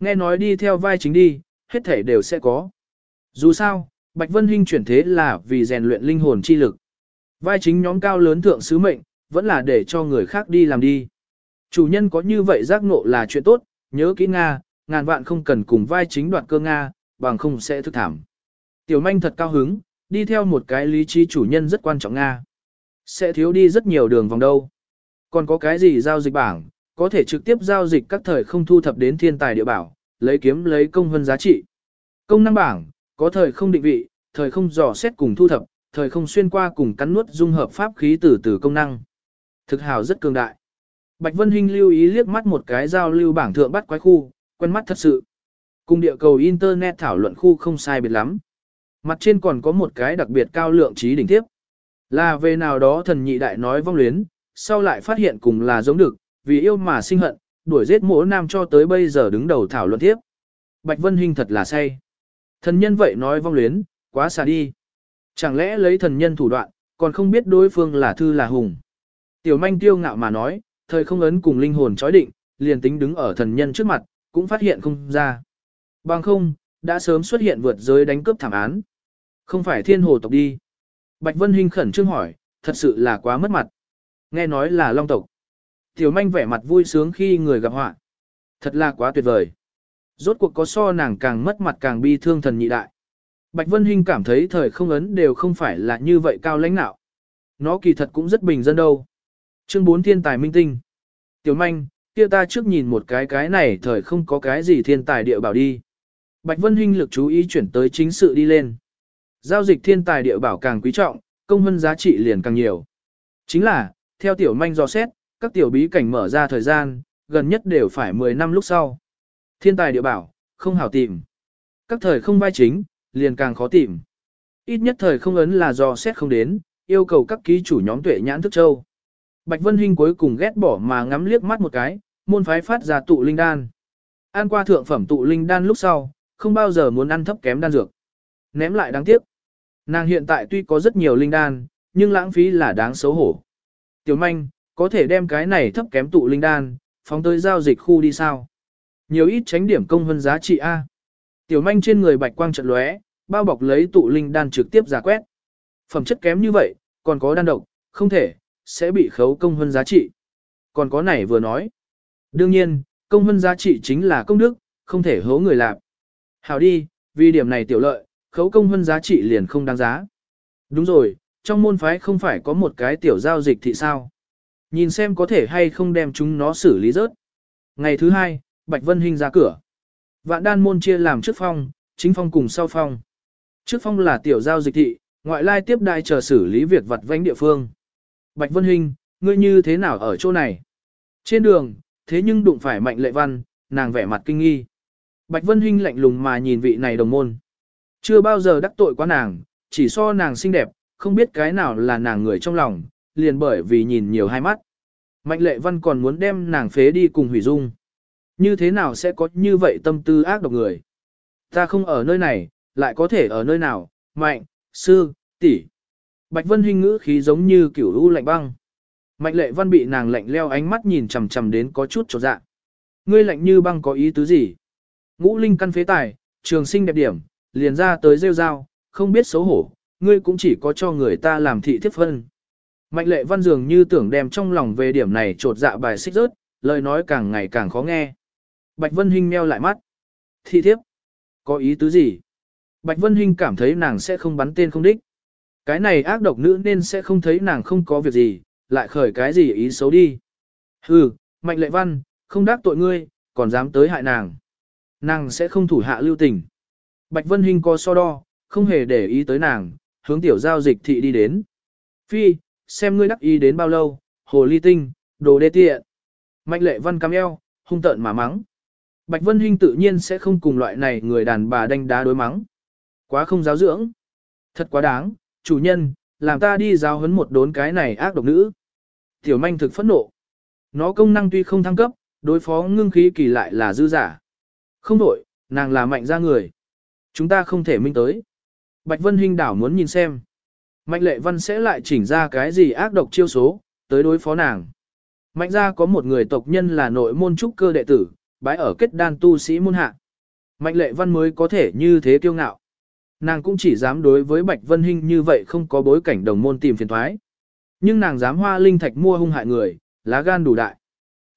Nghe nói đi theo vai chính đi, hết thể đều sẽ có. Dù sao, Bạch Vân Hinh chuyển thế là vì rèn luyện linh hồn chi lực. Vai chính nhóm cao lớn thượng sứ mệnh, vẫn là để cho người khác đi làm đi. Chủ nhân có như vậy giác ngộ là chuyện tốt, nhớ kỹ Nga, ngàn vạn không cần cùng vai chính đoạt cơ Nga, bằng không sẽ thức thảm. Tiểu manh thật cao hứng, đi theo một cái lý trí chủ nhân rất quan trọng Nga. Sẽ thiếu đi rất nhiều đường vòng đâu. Còn có cái gì giao dịch bảng, có thể trực tiếp giao dịch các thời không thu thập đến thiên tài địa bảo, lấy kiếm lấy công hơn giá trị. Công năng bảng, có thời không định vị, thời không dò xét cùng thu thập, thời không xuyên qua cùng cắn nuốt dung hợp pháp khí từ từ công năng. Thực hào rất cường đại. Bạch Vân Hinh lưu ý liếc mắt một cái giao lưu bảng thượng bắt quái khu, quen mắt thật sự. Cùng địa cầu Internet thảo luận khu không sai biệt lắm. Mặt trên còn có một cái đặc biệt cao lượng trí đỉnh tiếp. Là về nào đó thần nhị đại nói vong luyến, sau lại phát hiện cùng là giống được, vì yêu mà sinh hận, đuổi giết mỗi nam cho tới bây giờ đứng đầu thảo luận tiếp. Bạch Vân Hinh thật là say. Thần nhân vậy nói vong luyến, quá xa đi. Chẳng lẽ lấy thần nhân thủ đoạn, còn không biết đối phương là thư là hùng. Tiểu manh tiêu ngạo mà nói, thời không ấn cùng linh hồn chói định, liền tính đứng ở thần nhân trước mặt, cũng phát hiện không ra. Bằng không, đã sớm xuất hiện vượt giới đánh cướp thảm án. Không phải thiên hồ tộc đi. Bạch Vân Hinh khẩn trương hỏi, thật sự là quá mất mặt. Nghe nói là long tộc. Tiểu manh vẻ mặt vui sướng khi người gặp họa. Thật là quá tuyệt vời. Rốt cuộc có so nàng càng mất mặt càng bi thương thần nhị đại. Bạch Vân Hinh cảm thấy thời không ấn đều không phải là như vậy cao lãnh nạo. Nó kỳ thật cũng rất bình dân đâu. Chương 4 thiên tài minh tinh. Tiểu manh, kia ta trước nhìn một cái cái này thời không có cái gì thiên tài địa bảo đi. Bạch Vân Hinh lực chú ý chuyển tới chính sự đi lên. Giao dịch thiên tài địa bảo càng quý trọng, công hơn giá trị liền càng nhiều. Chính là, theo tiểu manh do xét, các tiểu bí cảnh mở ra thời gian, gần nhất đều phải 10 năm lúc sau. Thiên tài địa bảo, không hảo tìm. Các thời không vai chính, liền càng khó tìm. Ít nhất thời không ấn là do xét không đến, yêu cầu các ký chủ nhóm tuệ nhãn thức châu. Bạch Vân Hinh cuối cùng ghét bỏ mà ngắm liếc mắt một cái, môn phái phát ra tụ linh đan. Ăn qua thượng phẩm tụ linh đan lúc sau, không bao giờ muốn ăn thấp kém đan dược. Ném lại đáng tiếc. Nàng hiện tại tuy có rất nhiều linh đan, nhưng lãng phí là đáng xấu hổ. Tiểu manh, có thể đem cái này thấp kém tụ linh đan, phóng tới giao dịch khu đi sao? Nhiều ít tránh điểm công hơn giá trị A. Tiểu manh trên người bạch quang trận lóe, bao bọc lấy tụ linh đan trực tiếp giả quét. Phẩm chất kém như vậy, còn có đan độc, không thể, sẽ bị khấu công hơn giá trị. Còn có này vừa nói. Đương nhiên, công hơn giá trị chính là công đức, không thể hố người làm. Hảo đi, vì điểm này tiểu lợi, khấu công hơn giá trị liền không đáng giá. Đúng rồi, trong môn phái không phải có một cái tiểu giao dịch thị sao. Nhìn xem có thể hay không đem chúng nó xử lý rớt. Ngày thứ hai, Bạch Vân Hinh ra cửa. Vạn đan môn chia làm trước phong, chính phong cùng sau phong. Trước phong là tiểu giao dịch thị, ngoại lai tiếp đại chờ xử lý việc vặt vãnh địa phương. Bạch Vân Hinh, ngươi như thế nào ở chỗ này? Trên đường, thế nhưng đụng phải mạnh lệ văn, nàng vẻ mặt kinh nghi. Bạch Vân Hinh lạnh lùng mà nhìn vị này đồng môn. Chưa bao giờ đắc tội quá nàng, chỉ so nàng xinh đẹp, không biết cái nào là nàng người trong lòng, liền bởi vì nhìn nhiều hai mắt. Mạnh lệ văn còn muốn đem nàng phế đi cùng hủy dung. Như thế nào sẽ có như vậy tâm tư ác độc người? Ta không ở nơi này, lại có thể ở nơi nào? Mạnh, sư, tỷ. Bạch Vân Hinh ngữ khí giống như kiểu u lạnh băng. Mạnh lệ văn bị nàng lạnh leo ánh mắt nhìn chằm chằm đến có chút trột dạ. Ngươi lạnh như băng có ý tứ gì? Ngũ linh căn phế tài, trường sinh đẹp điểm, liền ra tới rêu rao, không biết xấu hổ, ngươi cũng chỉ có cho người ta làm thị thiếp phân. Mạnh lệ văn dường như tưởng đem trong lòng về điểm này trột dạ bài xích rớt, lời nói càng ngày càng khó nghe. Bạch Vân Hinh meo lại mắt. Thị thiếp? Có ý tứ gì? Bạch Vân Hinh cảm thấy nàng sẽ không bắn tên không đích. Cái này ác độc nữ nên sẽ không thấy nàng không có việc gì, lại khởi cái gì ý xấu đi. Hừ, Mạnh lệ văn, không đắc tội ngươi, còn dám tới hại nàng. Nàng sẽ không thủ hạ lưu tình. Bạch Vân Hinh co so đo, không hề để ý tới nàng, hướng tiểu giao dịch thị đi đến. Phi, xem ngươi đắc ý đến bao lâu, hồ ly tinh, đồ đê tiện. Mạnh lệ văn cam eo, hung tợn mà mắng. Bạch Vân Hinh tự nhiên sẽ không cùng loại này người đàn bà đánh đá đối mắng. Quá không giáo dưỡng. Thật quá đáng, chủ nhân, làm ta đi giáo huấn một đốn cái này ác độc nữ. Tiểu manh thực phẫn nộ. Nó công năng tuy không thăng cấp, đối phó ngưng khí kỳ lại là dư giả. Không đổi, nàng là mạnh ra người. Chúng ta không thể minh tới. Bạch Vân Hinh đảo muốn nhìn xem. Mạnh lệ văn sẽ lại chỉnh ra cái gì ác độc chiêu số, tới đối phó nàng. Mạnh ra có một người tộc nhân là nội môn trúc cơ đệ tử, bái ở kết đan tu sĩ môn hạ. Mạnh lệ văn mới có thể như thế kiêu ngạo. Nàng cũng chỉ dám đối với Bạch Vân Hinh như vậy không có bối cảnh đồng môn tìm phiền thoái. Nhưng nàng dám hoa linh thạch mua hung hại người, lá gan đủ đại.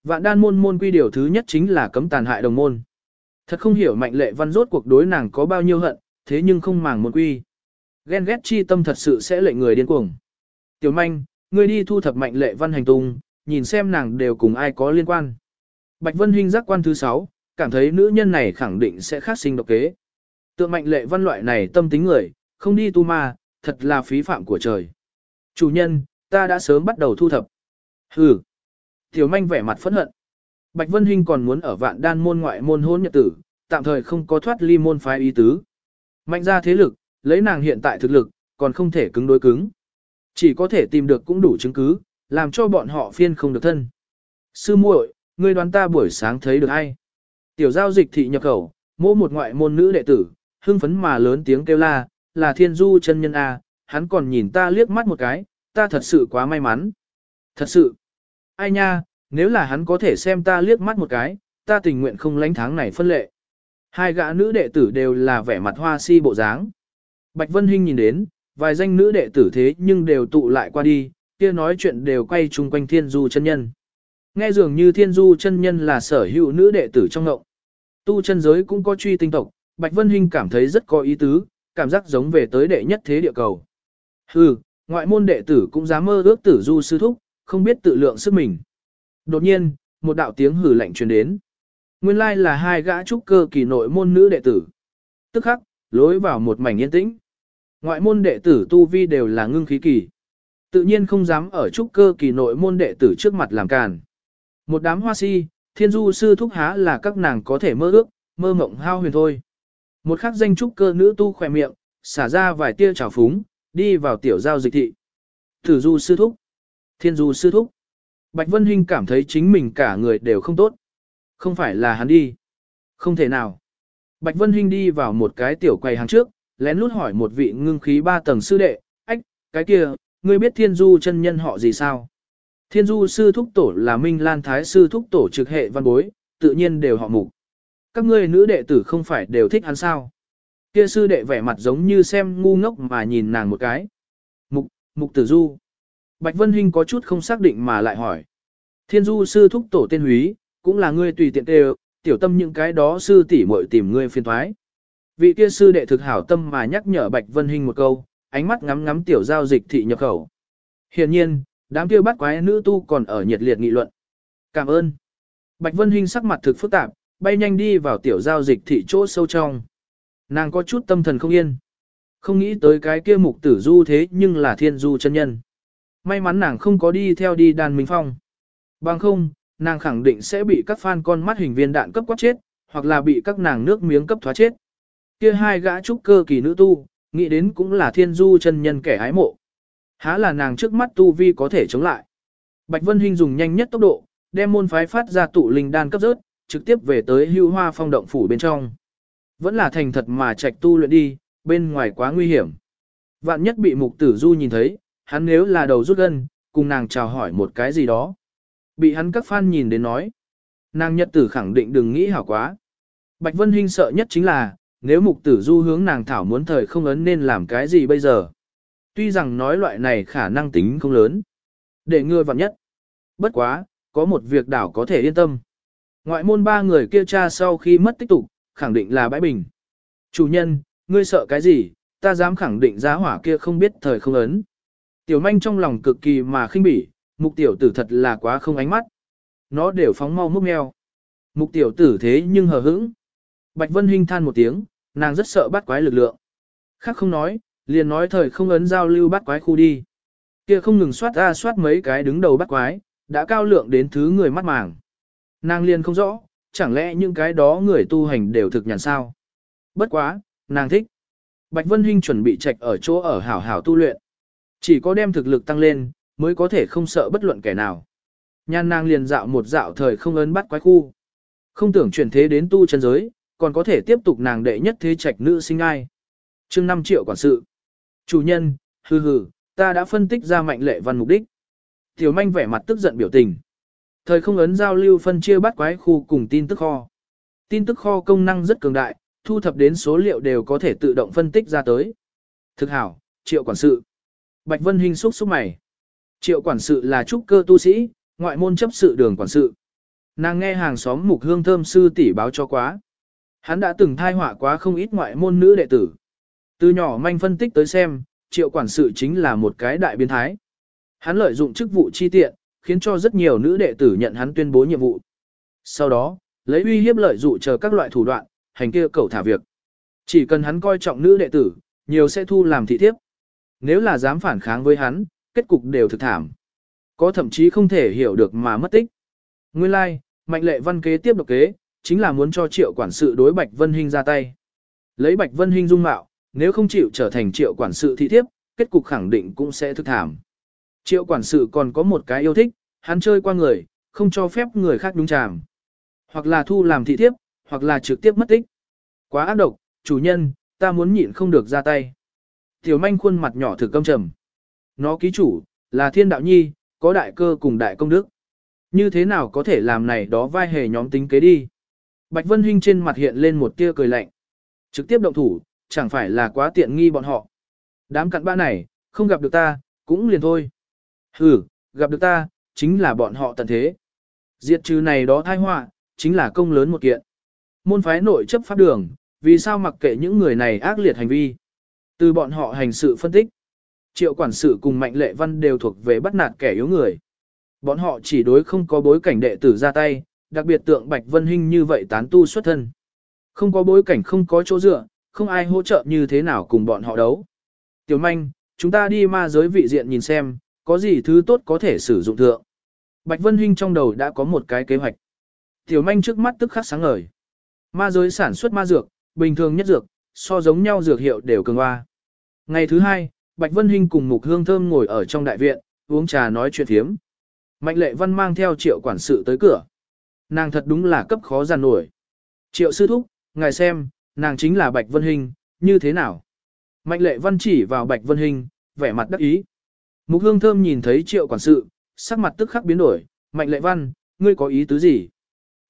Vạn đan môn môn quy điều thứ nhất chính là cấm tàn hại đồng môn. Thật không hiểu mạnh lệ văn rốt cuộc đối nàng có bao nhiêu hận, thế nhưng không màng môn quy. Ghen ghét chi tâm thật sự sẽ lệnh người điên cuồng. Tiểu manh, ngươi đi thu thập mạnh lệ văn hành tung, nhìn xem nàng đều cùng ai có liên quan. Bạch Vân Hinh giác quan thứ 6, cảm thấy nữ nhân này khẳng định sẽ khác sinh độc kế. Tượng mạnh lệ văn loại này tâm tính người, không đi tu ma, thật là phí phạm của trời. Chủ nhân, ta đã sớm bắt đầu thu thập. Hừ. Tiểu manh vẻ mặt phẫn hận. Bạch Vân Hinh còn muốn ở vạn đan môn ngoại môn hôn nhật tử, tạm thời không có thoát ly môn phái ý tứ. Mạnh ra thế lực, lấy nàng hiện tại thực lực, còn không thể cứng đối cứng. Chỉ có thể tìm được cũng đủ chứng cứ, làm cho bọn họ phiên không được thân. Sư muội, ngươi đoán ta buổi sáng thấy được ai? Tiểu giao dịch thị nhập khẩu, mô một ngoại môn nữ đệ tử, hưng phấn mà lớn tiếng kêu la, là thiên du chân nhân A, hắn còn nhìn ta liếc mắt một cái, ta thật sự quá may mắn. Thật sự, ai nha, nếu là hắn có thể xem ta liếc mắt một cái, ta tình nguyện không lánh tháng này phân lệ. Hai gã nữ đệ tử đều là vẻ mặt hoa si bộ dáng. Bạch Vân Hinh nhìn đến, vài danh nữ đệ tử thế nhưng đều tụ lại qua đi, kia nói chuyện đều quay chung quanh thiên du chân nhân. Nghe dường như thiên du chân nhân là sở hữu nữ đệ tử trong ngộng. Tu chân giới cũng có truy tinh tộc, Bạch Vân Hinh cảm thấy rất có ý tứ, cảm giác giống về tới đệ nhất thế địa cầu. Hừ, ngoại môn đệ tử cũng dám mơ ước tử du sư thúc, không biết tự lượng sức mình. Đột nhiên, một đạo tiếng hử lạnh truyền đến. Nguyên lai là hai gã trúc cơ kỳ nội môn nữ đệ tử. Tức khắc, lối vào một mảnh yên tĩnh. Ngoại môn đệ tử tu vi đều là ngưng khí kỳ. Tự nhiên không dám ở trúc cơ kỳ nội môn đệ tử trước mặt làm càn. Một đám hoa si, thiên du sư thúc há là các nàng có thể mơ ước, mơ mộng hao huyền thôi. Một khắc danh trúc cơ nữ tu khỏe miệng, xả ra vài tia trào phúng, đi vào tiểu giao dịch thị. Thử du sư thúc. Thiên du sư thúc. Bạch Vân Hinh cảm thấy chính mình cả người đều không tốt. Không phải là hắn đi. Không thể nào. Bạch Vân Hinh đi vào một cái tiểu quầy hàng trước, lén lút hỏi một vị ngưng khí ba tầng sư đệ, ách, cái kia, ngươi biết thiên du chân nhân họ gì sao? Thiên du sư thúc tổ là Minh Lan Thái sư thúc tổ trực hệ văn bối, tự nhiên đều họ mục. Các ngươi nữ đệ tử không phải đều thích hắn sao? Kia sư đệ vẻ mặt giống như xem ngu ngốc mà nhìn nàng một cái. Mục, mục tử du. Bạch Vân Hinh có chút không xác định mà lại hỏi. Thiên du sư thúc tổ tên húy, cũng là ngươi tùy tiện đều, tiểu tâm những cái đó sư tỷ muội tìm ngươi phiền thoái. Vị kia sư đệ thực hảo tâm mà nhắc nhở Bạch Vân Hinh một câu, ánh mắt ngắm ngắm tiểu giao dịch thị nhập khẩu. Hiển nhiên, đám kia bắt quái nữ tu còn ở nhiệt liệt nghị luận. Cảm ơn. Bạch Vân Hinh sắc mặt thực phức tạp, bay nhanh đi vào tiểu giao dịch thị chỗ sâu trong. Nàng có chút tâm thần không yên. Không nghĩ tới cái kia mục tử du thế nhưng là thiên du chân nhân. May mắn nàng không có đi theo đi đàn minh phong. Bằng không, nàng khẳng định sẽ bị các fan con mắt hình viên đạn cấp quát chết, hoặc là bị các nàng nước miếng cấp thoá chết. Kia hai gã trúc cơ kỳ nữ tu, nghĩ đến cũng là thiên du chân nhân kẻ ái mộ. Há là nàng trước mắt tu vi có thể chống lại. Bạch Vân Hinh dùng nhanh nhất tốc độ, đem môn phái phát ra tụ linh đan cấp rớt, trực tiếp về tới hưu hoa phong động phủ bên trong. Vẫn là thành thật mà trạch tu luyện đi, bên ngoài quá nguy hiểm. Vạn nhất bị mục tử du nhìn thấy, hắn nếu là đầu rút gân, cùng nàng chào hỏi một cái gì đó. Bị hắn các fan nhìn đến nói. Nàng nhật tử khẳng định đừng nghĩ hảo quá. Bạch Vân Hinh sợ nhất chính là, nếu mục tử du hướng nàng thảo muốn thời không ấn nên làm cái gì bây giờ. Tuy rằng nói loại này khả năng tính không lớn. Để ngươi vặn nhất. Bất quá, có một việc đảo có thể yên tâm. Ngoại môn ba người kia cha sau khi mất tích tục, khẳng định là bãi bình. Chủ nhân, ngươi sợ cái gì, ta dám khẳng định giá hỏa kia không biết thời không ấn. Tiểu manh trong lòng cực kỳ mà khinh bỉ, mục tiểu tử thật là quá không ánh mắt. Nó đều phóng mau múc mèo. Mục tiểu tử thế nhưng hờ hững. Bạch Vân Hinh than một tiếng, nàng rất sợ bắt quái lực lượng. Khác không nói, liền nói thời không ấn giao lưu bắt quái khu đi. Kia không ngừng soát ra soát mấy cái đứng đầu bắt quái, đã cao lượng đến thứ người mắt màng. Nàng liền không rõ, chẳng lẽ những cái đó người tu hành đều thực nhàn sao? Bất quá, nàng thích. Bạch Vân Hinh chuẩn bị trạch ở chỗ ở hảo hảo tu luyện. Chỉ có đem thực lực tăng lên, mới có thể không sợ bất luận kẻ nào. Nhan nàng liền dạo một dạo thời không ấn bắt quái khu. Không tưởng chuyển thế đến tu chân giới, còn có thể tiếp tục nàng đệ nhất thế trạch nữ sinh ai. chương 5 triệu quản sự. Chủ nhân, hừ hừ, ta đã phân tích ra mạnh lệ văn mục đích. Tiểu manh vẻ mặt tức giận biểu tình. Thời không ấn giao lưu phân chia bắt quái khu cùng tin tức kho. Tin tức kho công năng rất cường đại, thu thập đến số liệu đều có thể tự động phân tích ra tới. Thực hảo, triệu quản sự. Bạch Vân Hinh xúc xúc mày. Triệu quản sự là trúc cơ tu sĩ, ngoại môn chấp sự đường quản sự. Nàng nghe hàng xóm mục hương thơm sư tỷ báo cho quá. Hắn đã từng thai họa quá không ít ngoại môn nữ đệ tử. Từ nhỏ manh phân tích tới xem, triệu quản sự chính là một cái đại biến thái. Hắn lợi dụng chức vụ chi tiện, khiến cho rất nhiều nữ đệ tử nhận hắn tuyên bố nhiệm vụ. Sau đó, lấy uy hiếp lợi dụng chờ các loại thủ đoạn, hành kia cầu thả việc. Chỉ cần hắn coi trọng nữ đệ tử, nhiều sẽ thu làm thị thiếp. Nếu là dám phản kháng với hắn, kết cục đều thực thảm. Có thậm chí không thể hiểu được mà mất tích. Nguyên lai, like, mạnh lệ văn kế tiếp độc kế, chính là muốn cho triệu quản sự đối Bạch Vân Hinh ra tay. Lấy Bạch Vân Hinh dung mạo, nếu không chịu trở thành triệu quản sự thị thiếp, kết cục khẳng định cũng sẽ thực thảm. Triệu quản sự còn có một cái yêu thích, hắn chơi qua người, không cho phép người khác đúng chàm. Hoặc là thu làm thị thiếp, hoặc là trực tiếp mất tích. Quá ác độc, chủ nhân, ta muốn nhịn không được ra tay. Tiểu manh khuôn mặt nhỏ thực câm trầm. Nó ký chủ, là thiên đạo nhi, có đại cơ cùng đại công đức. Như thế nào có thể làm này đó vai hề nhóm tính kế đi. Bạch Vân Hinh trên mặt hiện lên một tia cười lạnh. Trực tiếp động thủ, chẳng phải là quá tiện nghi bọn họ. Đám cặn bã này, không gặp được ta, cũng liền thôi. Hừ, gặp được ta, chính là bọn họ tận thế. Diệt trừ này đó thai họa, chính là công lớn một kiện. Môn phái nội chấp pháp đường, vì sao mặc kệ những người này ác liệt hành vi. Từ bọn họ hành sự phân tích, triệu quản sự cùng mạnh lệ văn đều thuộc về bắt nạt kẻ yếu người. Bọn họ chỉ đối không có bối cảnh đệ tử ra tay, đặc biệt tượng Bạch Vân Hinh như vậy tán tu xuất thân. Không có bối cảnh không có chỗ dựa, không ai hỗ trợ như thế nào cùng bọn họ đấu. Tiểu manh, chúng ta đi ma giới vị diện nhìn xem, có gì thứ tốt có thể sử dụng thượng. Bạch Vân Hinh trong đầu đã có một cái kế hoạch. Tiểu manh trước mắt tức khắc sáng ngời. Ma giới sản xuất ma dược, bình thường nhất dược, so giống nhau dược hiệu đều cường hoa. Ngày thứ hai, Bạch Vân Hinh cùng Mục Hương Thơm ngồi ở trong đại viện, uống trà nói chuyện thiếm. Mạnh lệ văn mang theo triệu quản sự tới cửa. Nàng thật đúng là cấp khó giàn nổi. Triệu sư thúc, ngài xem, nàng chính là Bạch Vân Hình, như thế nào? Mạnh lệ văn chỉ vào Bạch Vân Hình, vẻ mặt đắc ý. Mục hương thơm nhìn thấy triệu quản sự, sắc mặt tức khắc biến đổi. Mạnh lệ văn, ngươi có ý tứ gì?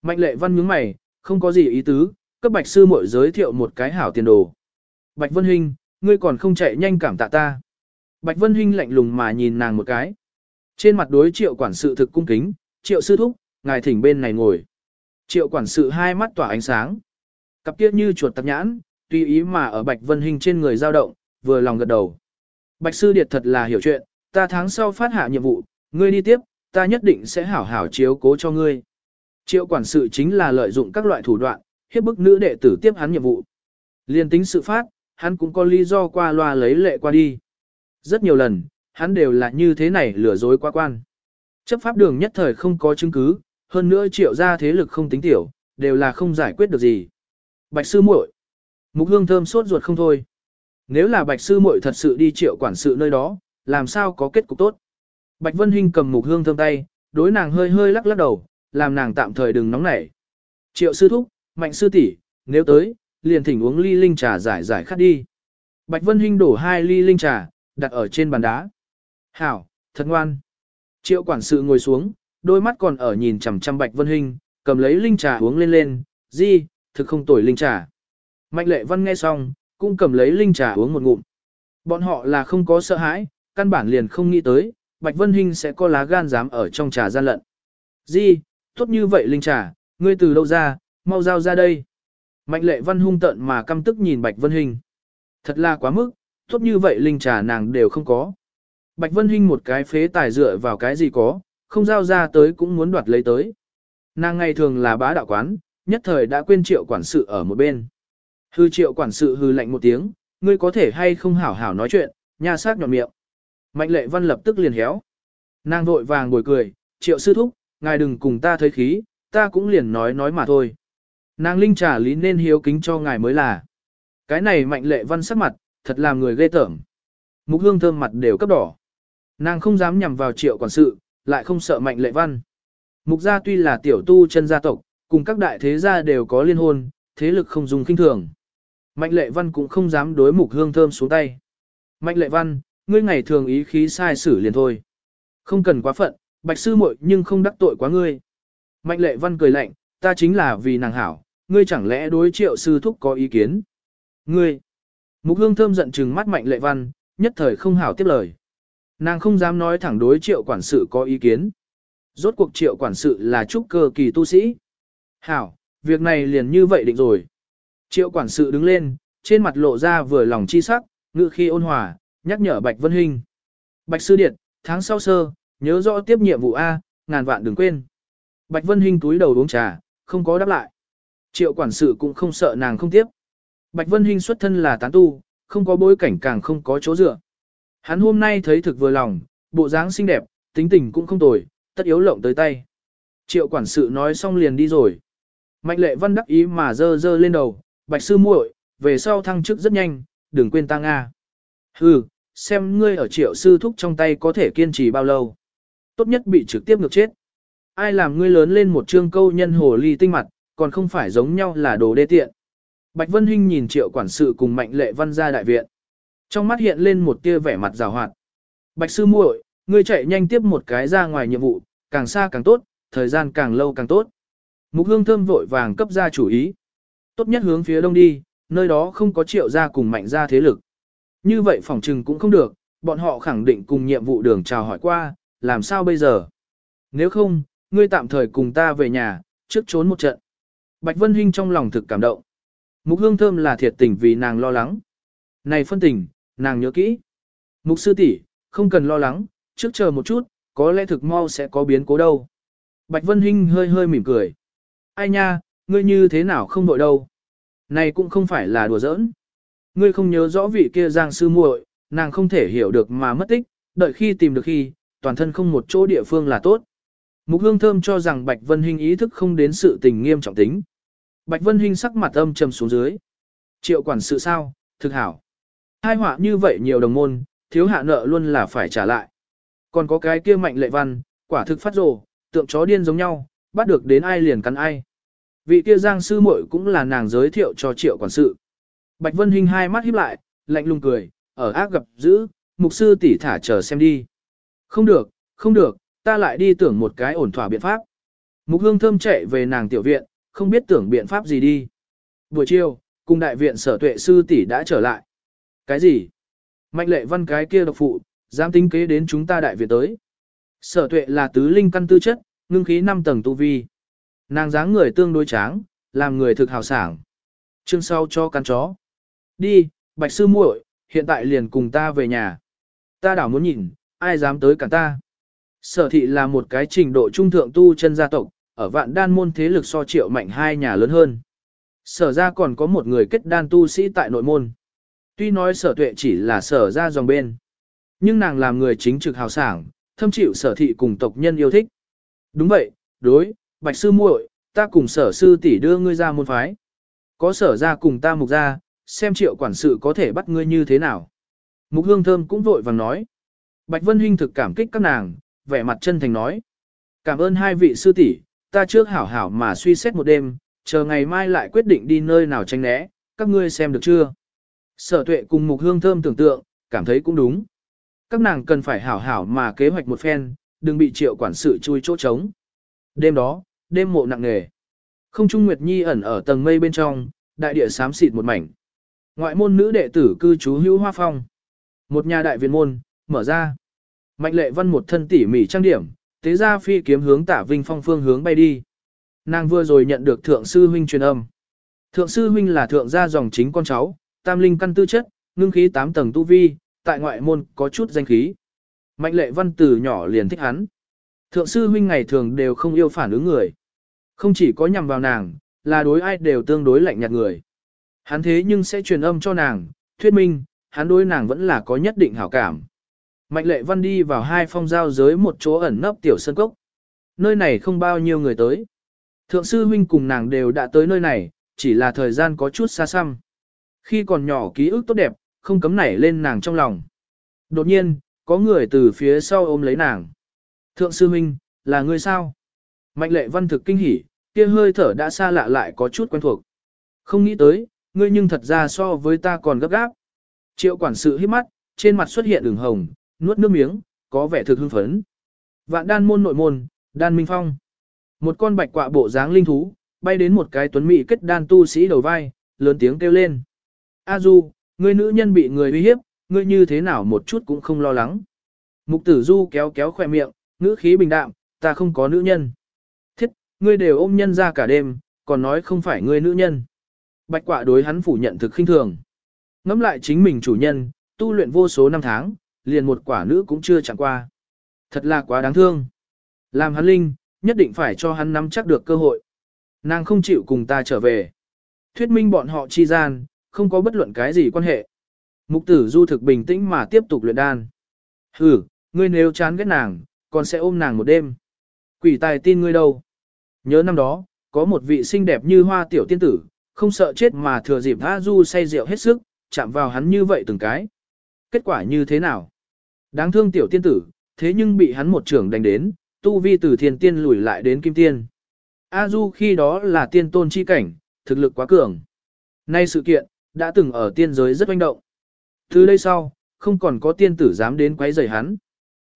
Mạnh lệ văn nhướng mày, không có gì ý tứ, cấp bạch sư muội giới thiệu một cái hảo tiền đồ. Bạch Vân Hinh, ngươi còn không chạy nhanh cảm tạ ta. Bạch Vân Hinh lạnh lùng mà nhìn nàng một cái. Trên mặt đối triệu quản sự thực cung kính, triệu sư thúc, ngài thỉnh bên này ngồi. Triệu quản sự hai mắt tỏa ánh sáng. Cặp kia như chuột tạp nhãn, tùy ý mà ở Bạch Vân Hinh trên người dao động, vừa lòng gật đầu. Bạch sư điệt thật là hiểu chuyện, ta tháng sau phát hạ nhiệm vụ, ngươi đi tiếp, ta nhất định sẽ hảo hảo chiếu cố cho ngươi. Triệu quản sự chính là lợi dụng các loại thủ đoạn, hiếp bức nữ đệ tử tiếp hắn nhiệm vụ. Liên tính sự phát, hắn cũng có lý do qua loa lấy lệ qua đi. Rất nhiều lần, hắn đều là như thế này lừa dối qua quan. Chấp pháp đường nhất thời không có chứng cứ, hơn nữa triệu ra thế lực không tính tiểu, đều là không giải quyết được gì. Bạch sư muội, Mục hương thơm sốt ruột không thôi. Nếu là bạch sư muội thật sự đi triệu quản sự nơi đó, làm sao có kết cục tốt. Bạch Vân Hinh cầm mục hương thơm tay, đối nàng hơi hơi lắc lắc đầu, làm nàng tạm thời đừng nóng nảy. Triệu sư thúc, mạnh sư tỷ, nếu tới, liền thỉnh uống ly linh trà giải giải khát đi. Bạch Vân Hinh đổ hai ly linh trà, đặt ở trên bàn đá. Hảo, thật ngoan. Triệu quản sự ngồi xuống, đôi mắt còn ở nhìn chằm chằm Bạch Vân Hinh, cầm lấy linh trà uống lên lên, di, thực không tồi linh trà. Mạnh lệ văn nghe xong, cũng cầm lấy linh trà uống một ngụm. Bọn họ là không có sợ hãi, căn bản liền không nghĩ tới, Bạch Vân Hinh sẽ có lá gan dám ở trong trà gian lận. Di, tốt như vậy linh trà, ngươi từ đâu ra, mau giao ra đây. Mạnh lệ văn hung tận mà căm tức nhìn Bạch Vân Hinh. Thật là quá mức, tốt như vậy linh trà nàng đều không có. Bạch Vân Hinh một cái phế tài dựa vào cái gì có, không giao ra tới cũng muốn đoạt lấy tới. Nàng ngày thường là bá đạo quán, nhất thời đã quên triệu quản sự ở một bên. Hư triệu quản sự hư lạnh một tiếng, ngươi có thể hay không hảo hảo nói chuyện, nhà xác nhọn miệng. Mạnh lệ văn lập tức liền héo. Nàng vội vàng ngồi cười, triệu sư thúc, ngài đừng cùng ta thấy khí, ta cũng liền nói nói mà thôi. Nàng linh trả lý nên hiếu kính cho ngài mới là. Cái này mạnh lệ văn sắc mặt, thật làm người ghê tởm. Mục hương thơm mặt đều cấp đỏ. Nàng không dám nhằm vào triệu quản sự, lại không sợ mạnh lệ văn. Mục gia tuy là tiểu tu chân gia tộc, cùng các đại thế gia đều có liên hôn, thế lực không dùng kinh thường. Mạnh lệ văn cũng không dám đối mục hương thơm xuống tay. Mạnh lệ văn, ngươi ngày thường ý khí sai xử liền thôi. Không cần quá phận, bạch sư muội nhưng không đắc tội quá ngươi. Mạnh lệ văn cười lạnh, ta chính là vì nàng hảo, ngươi chẳng lẽ đối triệu sư thúc có ý kiến. Ngươi, mục hương thơm giận trừng mắt mạnh lệ văn, nhất thời không hảo tiếp lời. Nàng không dám nói thẳng đối triệu quản sự có ý kiến. Rốt cuộc triệu quản sự là trúc cơ kỳ tu sĩ. Hảo, việc này liền như vậy định rồi. Triệu quản sự đứng lên, trên mặt lộ ra vừa lòng chi sắc, ngự khi ôn hòa, nhắc nhở Bạch Vân Hinh. Bạch Sư Điệt, tháng sau sơ, nhớ rõ tiếp nhiệm vụ A, ngàn vạn đừng quên. Bạch Vân Hinh túi đầu uống trà, không có đáp lại. Triệu quản sự cũng không sợ nàng không tiếp. Bạch Vân Hinh xuất thân là tán tu, không có bối cảnh càng không có chỗ dựa. Hắn hôm nay thấy thực vừa lòng, bộ dáng xinh đẹp, tính tình cũng không tồi, tất yếu lộng tới tay. Triệu quản sự nói xong liền đi rồi. Mạnh lệ văn đắc ý mà dơ dơ lên đầu, bạch sư muội, về sau thăng chức rất nhanh, đừng quên ta Nga. Hừ, xem ngươi ở triệu sư thúc trong tay có thể kiên trì bao lâu. Tốt nhất bị trực tiếp ngược chết. Ai làm ngươi lớn lên một trương câu nhân hồ ly tinh mặt, còn không phải giống nhau là đồ đê tiện. Bạch Vân Hinh nhìn triệu quản sự cùng mạnh lệ văn ra đại viện. Trong mắt hiện lên một tia vẻ mặt rào hoạt. Bạch sư muội, ngươi chạy nhanh tiếp một cái ra ngoài nhiệm vụ, càng xa càng tốt, thời gian càng lâu càng tốt. Mục hương thơm vội vàng cấp ra chủ ý. Tốt nhất hướng phía đông đi, nơi đó không có triệu gia cùng mạnh gia thế lực. Như vậy phỏng trừng cũng không được, bọn họ khẳng định cùng nhiệm vụ đường chào hỏi qua, làm sao bây giờ? Nếu không, ngươi tạm thời cùng ta về nhà, trước trốn một trận. Bạch Vân Hinh trong lòng thực cảm động. Mục hương thơm là thiệt tình vì nàng lo lắng. Này phân tình, nàng nhớ kỹ. Mục sư tỷ, không cần lo lắng, trước chờ một chút, có lẽ thực mau sẽ có biến cố đâu. Bạch Vân Hinh hơi hơi mỉm cười. Ai nha, ngươi như thế nào không vội đâu. Này cũng không phải là đùa giỡn. Ngươi không nhớ rõ vị kia giang sư muội, nàng không thể hiểu được mà mất tích, đợi khi tìm được khi, toàn thân không một chỗ địa phương là tốt. Mục hương thơm cho rằng Bạch Vân Hinh ý thức không đến sự tình nghiêm trọng tính. Bạch Vân Hinh sắc mặt âm trầm xuống dưới. Triệu quản sự sao, thực hảo. Hai họa như vậy nhiều đồng môn, thiếu hạ nợ luôn là phải trả lại. Còn có cái kia mạnh lệ văn, quả thực phát rồ, tượng chó điên giống nhau, bắt được đến ai liền cắn ai. Vị kia giang sư muội cũng là nàng giới thiệu cho triệu quản sự. Bạch Vân Hinh hai mắt híp lại, lạnh lùng cười, ở ác gặp giữ, mục sư tỷ thả chờ xem đi. Không được, không được, ta lại đi tưởng một cái ổn thỏa biện pháp. Mục hương thơm chạy về nàng tiểu viện, không biết tưởng biện pháp gì đi. Buổi chiều, cùng đại viện sở tuệ sư tỷ đã trở lại. Cái gì? Mạnh lệ văn cái kia độc phụ, dám tính kế đến chúng ta đại viện tới. Sở tuệ là tứ linh căn tư chất, ngưng khí 5 tầng tu vi. Nàng dáng người tương đối tráng, làm người thực hào sảng. Chương sau cho căn chó. Đi, bạch sư muội, hiện tại liền cùng ta về nhà. Ta đảo muốn nhìn, ai dám tới cả ta. Sở thị là một cái trình độ trung thượng tu chân gia tộc, ở vạn đan môn thế lực so triệu mạnh hai nhà lớn hơn. Sở ra còn có một người kết đan tu sĩ tại nội môn. Tuy nói sở tuệ chỉ là sở ra dòng bên. Nhưng nàng làm người chính trực hào sảng, thâm chịu sở thị cùng tộc nhân yêu thích. Đúng vậy, đối, bạch sư muội, ta cùng sở sư tỷ đưa ngươi ra môn phái. Có sở ra cùng ta mục ra, xem triệu quản sự có thể bắt ngươi như thế nào. Mục hương thơm cũng vội vàng nói. Bạch Vân Hinh thực cảm kích các nàng, vẻ mặt chân thành nói. Cảm ơn hai vị sư tỷ, ta trước hảo hảo mà suy xét một đêm, chờ ngày mai lại quyết định đi nơi nào tranh né, các ngươi xem được chưa? Sở tuệ cùng mục hương thơm tưởng tượng, cảm thấy cũng đúng. Các nàng cần phải hảo hảo mà kế hoạch một phen, đừng bị triệu quản sự chui chỗ trống. Đêm đó, đêm mộ nặng nề. Không trung Nguyệt Nhi ẩn ở tầng mây bên trong, đại địa xám xịt một mảnh. Ngoại môn nữ đệ tử cư trú hữu hoa phong. Một nhà đại viện môn, mở ra. Mạnh lệ văn một thân tỉ mỉ trang điểm, tế ra phi kiếm hướng tả vinh phong phương hướng bay đi. Nàng vừa rồi nhận được thượng sư huynh truyền âm. Thượng sư huynh là thượng gia dòng chính con cháu, tam linh căn tư chất, ngưng khí tám tầng tu vi, tại ngoại môn có chút danh khí. Mạnh lệ văn từ nhỏ liền thích hắn. Thượng sư huynh ngày thường đều không yêu phản ứng người. Không chỉ có nhằm vào nàng, là đối ai đều tương đối lạnh nhạt người. Hắn thế nhưng sẽ truyền âm cho nàng, thuyết minh, hắn đối nàng vẫn là có nhất định hảo cảm. Mạnh lệ văn đi vào hai phong giao giới một chỗ ẩn nấp tiểu sân cốc. Nơi này không bao nhiêu người tới. Thượng sư huynh cùng nàng đều đã tới nơi này, chỉ là thời gian có chút xa xăm. Khi còn nhỏ ký ức tốt đẹp, không cấm nảy lên nàng trong lòng. Đột nhiên, có người từ phía sau ôm lấy nàng. Thượng sư huynh, là ngươi sao? Mạnh lệ văn thực kinh hỉ, kia hơi thở đã xa lạ lại có chút quen thuộc. Không nghĩ tới, ngươi nhưng thật ra so với ta còn gấp gáp. Triệu quản sự hít mắt, trên mặt xuất hiện đường hồng, nuốt nước miếng, có vẻ thực hưng phấn. Vạn đan môn nội môn, đan minh phong. Một con bạch quạ bộ dáng linh thú, bay đến một cái tuấn mỹ kết đan tu sĩ đầu vai, lớn tiếng kêu lên. A Du, ngươi nữ nhân bị người uy hiếp, ngươi như thế nào một chút cũng không lo lắng. Mục tử Du kéo kéo khỏe miệng, ngữ khí bình đạm, ta không có nữ nhân. Thiết, ngươi đều ôm nhân ra cả đêm, còn nói không phải ngươi nữ nhân. Bạch Quả đối hắn phủ nhận thực khinh thường. Ngắm lại chính mình chủ nhân, tu luyện vô số năm tháng, liền một quả nữ cũng chưa chẳng qua. Thật là quá đáng thương. Làm hắn linh, nhất định phải cho hắn nắm chắc được cơ hội. Nàng không chịu cùng ta trở về. Thuyết minh bọn họ chi gian, không có bất luận cái gì quan hệ. Mục tử du thực bình tĩnh mà tiếp tục luyện đan. Hừ, ngươi nếu chán ghét nàng, còn sẽ ôm nàng một đêm. Quỷ tài tin ngươi đâu. Nhớ năm đó, có một vị xinh đẹp như hoa tiểu tiên tử, không sợ chết mà thừa dịp A Du say rượu hết sức, chạm vào hắn như vậy từng cái. Kết quả như thế nào? Đáng thương tiểu tiên tử, thế nhưng bị hắn một trưởng đánh đến, tu vi từ thiên tiên lùi lại đến kim tiên. A Du khi đó là tiên tôn chi cảnh, thực lực quá cường. Nay sự kiện, đã từng ở tiên giới rất oanh động. Từ đây sau, không còn có tiên tử dám đến quấy rầy hắn.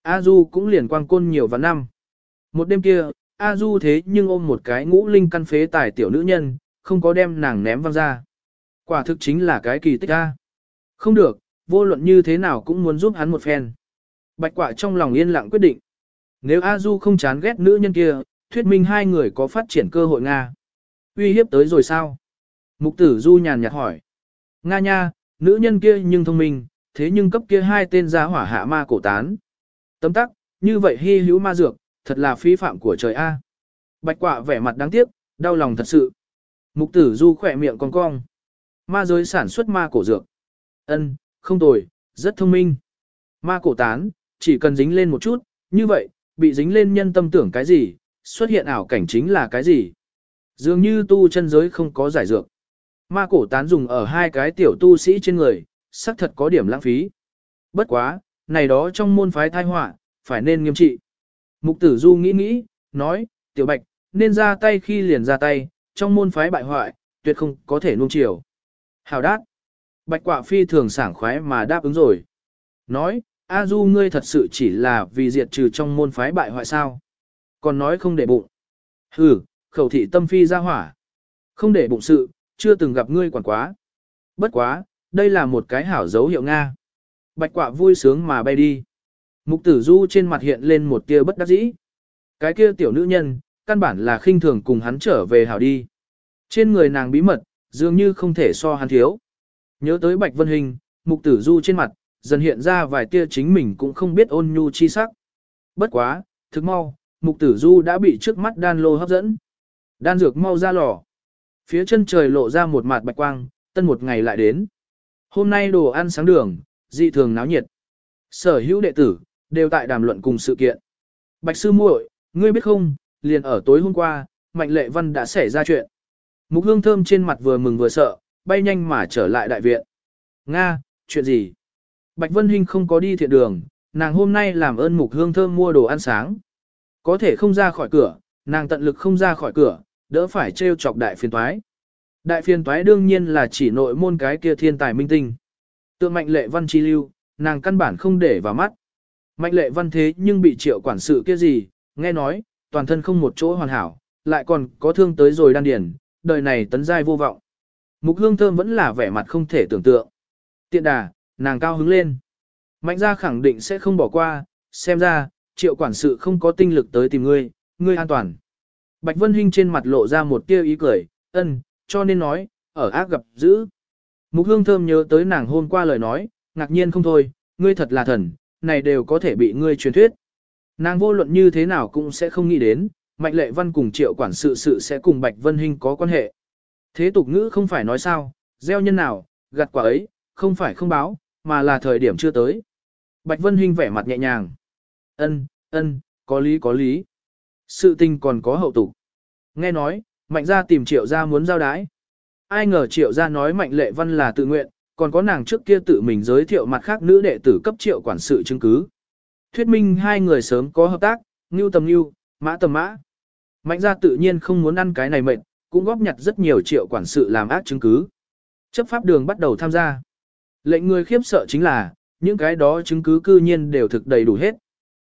A Du cũng liền quang côn nhiều và năm. Một đêm kia, A Du thế nhưng ôm một cái ngũ linh căn phế tài tiểu nữ nhân, không có đem nàng ném văng ra. Quả thực chính là cái kỳ tích A. Không được, vô luận như thế nào cũng muốn giúp hắn một phen. Bạch quả trong lòng yên lặng quyết định. Nếu A Du không chán ghét nữ nhân kia, thuyết minh hai người có phát triển cơ hội Nga. Uy hiếp tới rồi sao? Mục tử Du nhàn nhạt hỏi. Nga nha, nữ nhân kia nhưng thông minh, thế nhưng cấp kia hai tên gia hỏa hạ ma cổ tán. Tấm tắc, như vậy hy hữu ma dược, thật là phí phạm của trời A. Bạch quả vẻ mặt đáng tiếc, đau lòng thật sự. Mục tử Du khỏe miệng cong cong. Ma giới sản xuất ma cổ dược. Ân, không tồi, rất thông minh. Ma cổ tán, chỉ cần dính lên một chút, như vậy, bị dính lên nhân tâm tưởng cái gì, xuất hiện ảo cảnh chính là cái gì. Dường như tu chân giới không có giải dược. Ma cổ tán dùng ở hai cái tiểu tu sĩ trên người, xác thật có điểm lãng phí. Bất quá, này đó trong môn phái thai họa phải nên nghiêm trị. Mục tử du nghĩ nghĩ, nói, tiểu bạch, nên ra tay khi liền ra tay, trong môn phái bại hoại, tuyệt không có thể nuông chiều. Hào đát. Bạch quả phi thường sảng khoái mà đáp ứng rồi. Nói, A Du ngươi thật sự chỉ là vì diệt trừ trong môn phái bại hoại sao. Còn nói không để bụng. Hừ, khẩu thị tâm phi ra hỏa. Không để bụng sự, chưa từng gặp ngươi quản quá. Bất quá, đây là một cái hảo dấu hiệu Nga. Bạch quả vui sướng mà bay đi. Mục tử du trên mặt hiện lên một tia bất đắc dĩ. Cái kia tiểu nữ nhân, căn bản là khinh thường cùng hắn trở về hảo đi. Trên người nàng bí mật, dường như không thể so hắn thiếu. Nhớ tới Bạch Vân Hình, mục tử du trên mặt, dần hiện ra vài tia chính mình cũng không biết ôn nhu chi sắc. Bất quá, thức mau, mục tử du đã bị trước mắt đan lô hấp dẫn. Đan dược mau ra lò. Phía chân trời lộ ra một mặt bạch quang, tân một ngày lại đến. Hôm nay đồ ăn sáng đường, dị thường náo nhiệt. Sở hữu đệ tử, đều tại đàm luận cùng sự kiện. Bạch sư muội, ngươi biết không, liền ở tối hôm qua, Mạnh Lệ Văn đã xảy ra chuyện. Mục hương thơm trên mặt vừa mừng vừa sợ, bay nhanh mà trở lại đại viện. Nga, chuyện gì? Bạch Vân Hinh không có đi thiện đường, nàng hôm nay làm ơn mục hương thơm mua đồ ăn sáng. Có thể không ra khỏi cửa, nàng tận lực không ra khỏi cửa, đỡ phải trêu chọc đại phiền toái. Đại phiền toái đương nhiên là chỉ nội môn cái kia thiên tài minh tinh. Tượng mạnh lệ văn chi lưu, nàng căn bản không để vào mắt. Mạnh lệ văn thế nhưng bị triệu quản sự kia gì, nghe nói, toàn thân không một chỗ hoàn hảo, lại còn có thương tới rồi đan điền, đời này tấn giai vô vọng. Mục hương thơm vẫn là vẻ mặt không thể tưởng tượng. Tiện đà, nàng cao hứng lên. Mạnh gia khẳng định sẽ không bỏ qua, xem ra, triệu quản sự không có tinh lực tới tìm ngươi, ngươi an toàn. Bạch Vân Hinh trên mặt lộ ra một tia ý cười, ân, cho nên nói, ở ác gặp dữ. Mục hương thơm nhớ tới nàng hôm qua lời nói, ngạc nhiên không thôi, ngươi thật là thần, này đều có thể bị ngươi truyền thuyết. Nàng vô luận như thế nào cũng sẽ không nghĩ đến, Mạnh Lệ Văn cùng triệu quản sự sự sẽ cùng Bạch Vân Hinh có quan hệ. Thế tục ngữ không phải nói sao, gieo nhân nào, gặt quả ấy, không phải không báo, mà là thời điểm chưa tới. Bạch Vân Hinh vẻ mặt nhẹ nhàng. Ân, ân, có lý có lý. Sự tình còn có hậu tục. Nghe nói, mạnh gia tìm triệu gia muốn giao đái. Ai ngờ triệu gia nói mạnh lệ văn là tự nguyện, còn có nàng trước kia tự mình giới thiệu mặt khác nữ đệ tử cấp triệu quản sự chứng cứ. Thuyết minh hai người sớm có hợp tác, ngưu tầm ngưu, mã tầm mã. Mạnh gia tự nhiên không muốn ăn cái này mệnh, cũng góp nhặt rất nhiều triệu quản sự làm ác chứng cứ. Chấp pháp đường bắt đầu tham gia. Lệnh người khiếp sợ chính là, những cái đó chứng cứ cư nhiên đều thực đầy đủ hết.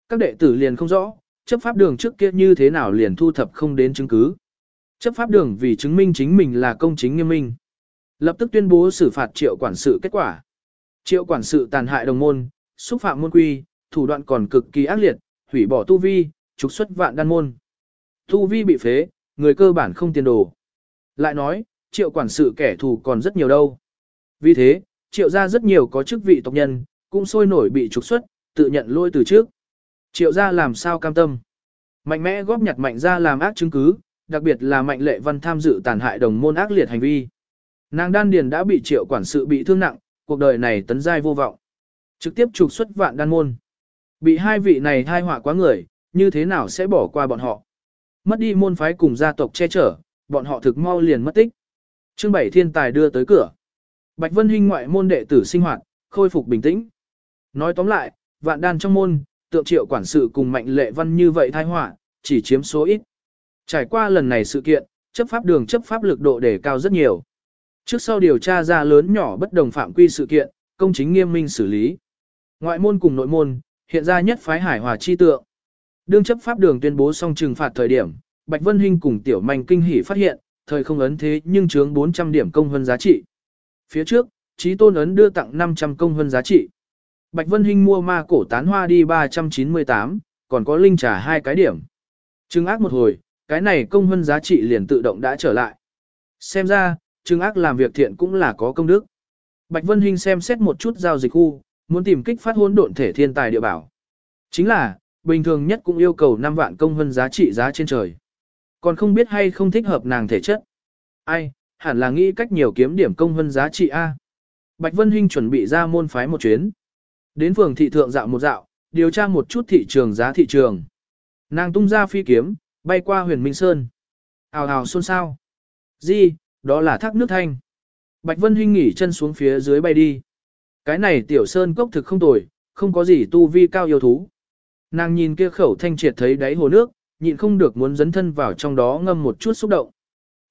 Các đệ tử liền không rõ, chấp pháp đường trước kia như thế nào liền thu thập không đến chứng cứ. Chấp pháp đường vì chứng minh chính mình là công chính nghiêm minh. Lập tức tuyên bố xử phạt triệu quản sự kết quả. Triệu quản sự tàn hại đồng môn, xúc phạm môn quy, thủ đoạn còn cực kỳ ác liệt, hủy bỏ tu vi, trục xuất vạn đan môn. Tu vi bị phế, người cơ bản không tiền đồ. Lại nói, triệu quản sự kẻ thù còn rất nhiều đâu. Vì thế, triệu gia rất nhiều có chức vị tộc nhân, cũng sôi nổi bị trục xuất, tự nhận lôi từ trước. Triệu gia làm sao cam tâm. Mạnh mẽ góp nhặt mạnh gia làm ác chứng cứ, đặc biệt là mạnh lệ văn tham dự tàn hại đồng môn ác liệt hành vi. Nàng đan điền đã bị triệu quản sự bị thương nặng, cuộc đời này tấn giai vô vọng. Trực tiếp trục xuất vạn đan môn. Bị hai vị này thai họa quá người, như thế nào sẽ bỏ qua bọn họ. Mất đi môn phái cùng gia tộc che chở, bọn họ thực mau liền mất tích. Trương Bảy Thiên Tài đưa tới cửa. Bạch Vân Hinh ngoại môn đệ tử sinh hoạt, khôi phục bình tĩnh. Nói tóm lại, vạn đan trong môn, tượng triệu quản sự cùng mạnh lệ văn như vậy thai họa, chỉ chiếm số ít. Trải qua lần này sự kiện, chấp pháp đường chấp pháp lực độ đề cao rất nhiều. Trước sau điều tra ra lớn nhỏ bất đồng phạm quy sự kiện, công chính nghiêm minh xử lý. Ngoại môn cùng nội môn, hiện ra nhất phái hải hòa chi tượng. Đương chấp pháp đường tuyên bố xong trừng phạt thời điểm, Bạch Vân Hinh cùng Tiểu Manh kinh hỉ phát hiện, thời không ấn thế nhưng chướng 400 điểm công hơn giá trị. Phía trước, trí tôn ấn đưa tặng 500 công hơn giá trị. Bạch Vân Hinh mua ma cổ tán hoa đi 398, còn có linh trả hai cái điểm. Trưng ác một hồi, cái này công hơn giá trị liền tự động đã trở lại. Xem ra, trưng ác làm việc thiện cũng là có công đức. Bạch Vân Hinh xem xét một chút giao dịch khu, muốn tìm kích phát hỗn độn thể thiên tài địa bảo. Chính là, bình thường nhất cũng yêu cầu 5 vạn công hơn giá trị giá trên trời. Còn không biết hay không thích hợp nàng thể chất. Ai, hẳn là nghĩ cách nhiều kiếm điểm công hơn giá trị A. Bạch Vân Hinh chuẩn bị ra môn phái một chuyến. Đến phường thị thượng dạo một dạo, điều tra một chút thị trường giá thị trường. Nàng tung ra phi kiếm, bay qua huyền Minh Sơn. Ào ào xôn xao. Di, đó là thác nước thanh. Bạch Vân Hinh nghỉ chân xuống phía dưới bay đi. Cái này tiểu sơn cốc thực không tồi, không có gì tu vi cao yêu thú. Nàng nhìn kia khẩu thanh triệt thấy đáy hồ nước, nhịn không được muốn dấn thân vào trong đó ngâm một chút xúc động.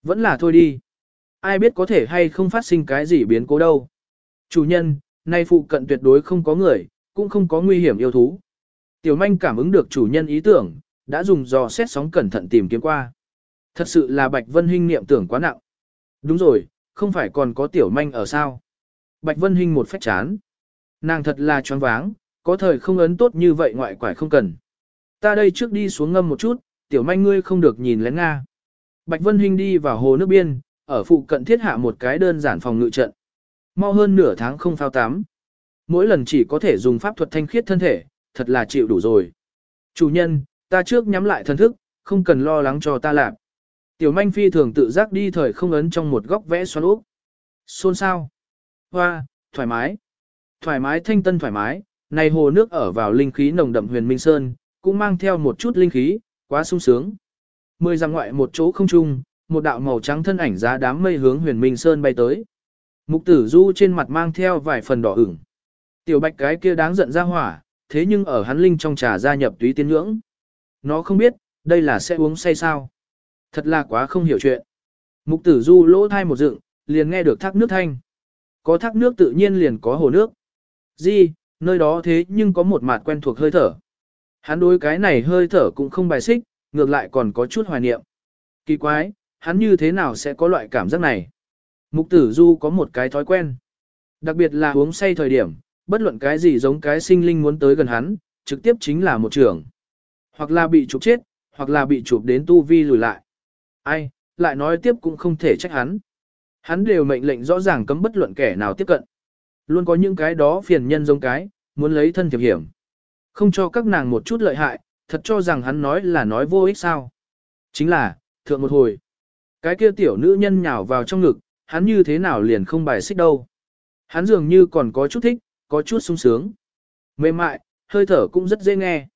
Vẫn là thôi đi. Ai biết có thể hay không phát sinh cái gì biến cố đâu. Chủ nhân, nay phụ cận tuyệt đối không có người, cũng không có nguy hiểm yêu thú. Tiểu manh cảm ứng được chủ nhân ý tưởng, đã dùng dò xét sóng cẩn thận tìm kiếm qua. Thật sự là Bạch Vân Hinh niệm tưởng quá nặng. Đúng rồi, không phải còn có tiểu manh ở sao. Bạch Vân Hinh một phách chán. Nàng thật là choáng váng, có thời không ấn tốt như vậy ngoại quải không cần. Ta đây trước đi xuống ngâm một chút, tiểu manh ngươi không được nhìn lén Nga. Bạch Vân Hinh đi vào hồ nước biên, ở phụ cận thiết hạ một cái đơn giản phòng ngự trận. Mau hơn nửa tháng không phao tắm. Mỗi lần chỉ có thể dùng pháp thuật thanh khiết thân thể, thật là chịu đủ rồi. Chủ nhân, ta trước nhắm lại thân thức, không cần lo lắng cho ta làm. Tiểu manh phi thường tự giác đi thời không ấn trong một góc vẽ xoắn úp. Xôn sao? Hoa, thoải mái. Thoải mái thanh tân thoải mái, này hồ nước ở vào linh khí nồng đậm huyền minh sơn, cũng mang theo một chút linh khí, quá sung sướng. Mười dặm ngoại một chỗ không trung, một đạo màu trắng thân ảnh giá đám mây hướng huyền minh sơn bay tới. Mục tử du trên mặt mang theo vài phần đỏ ửng. Tiểu bạch cái kia đáng giận ra hỏa, thế nhưng ở hắn linh trong trà gia nhập túy tiên ngưỡng, Nó không biết, đây là sẽ uống say sao. Thật là quá không hiểu chuyện. Mục tử du lỗ thai một dựng, liền nghe được thác nước thanh. Có thác nước tự nhiên liền có hồ nước. Di, nơi đó thế nhưng có một mặt quen thuộc hơi thở. Hắn đối cái này hơi thở cũng không bài xích, ngược lại còn có chút hoài niệm. Kỳ quái, hắn như thế nào sẽ có loại cảm giác này? Mục tử du có một cái thói quen. Đặc biệt là uống say thời điểm, bất luận cái gì giống cái sinh linh muốn tới gần hắn, trực tiếp chính là một trưởng. Hoặc là bị chụp chết, hoặc là bị chụp đến tu vi lùi lại. Ai, lại nói tiếp cũng không thể trách hắn. Hắn đều mệnh lệnh rõ ràng cấm bất luận kẻ nào tiếp cận. Luôn có những cái đó phiền nhân giống cái, muốn lấy thân thiệp hiểm. Không cho các nàng một chút lợi hại, thật cho rằng hắn nói là nói vô ích sao. Chính là, thượng một hồi. Cái kia tiểu nữ nhân nhào vào trong ngực, hắn như thế nào liền không bài xích đâu. Hắn dường như còn có chút thích, có chút sung sướng. Mềm mại, hơi thở cũng rất dễ nghe.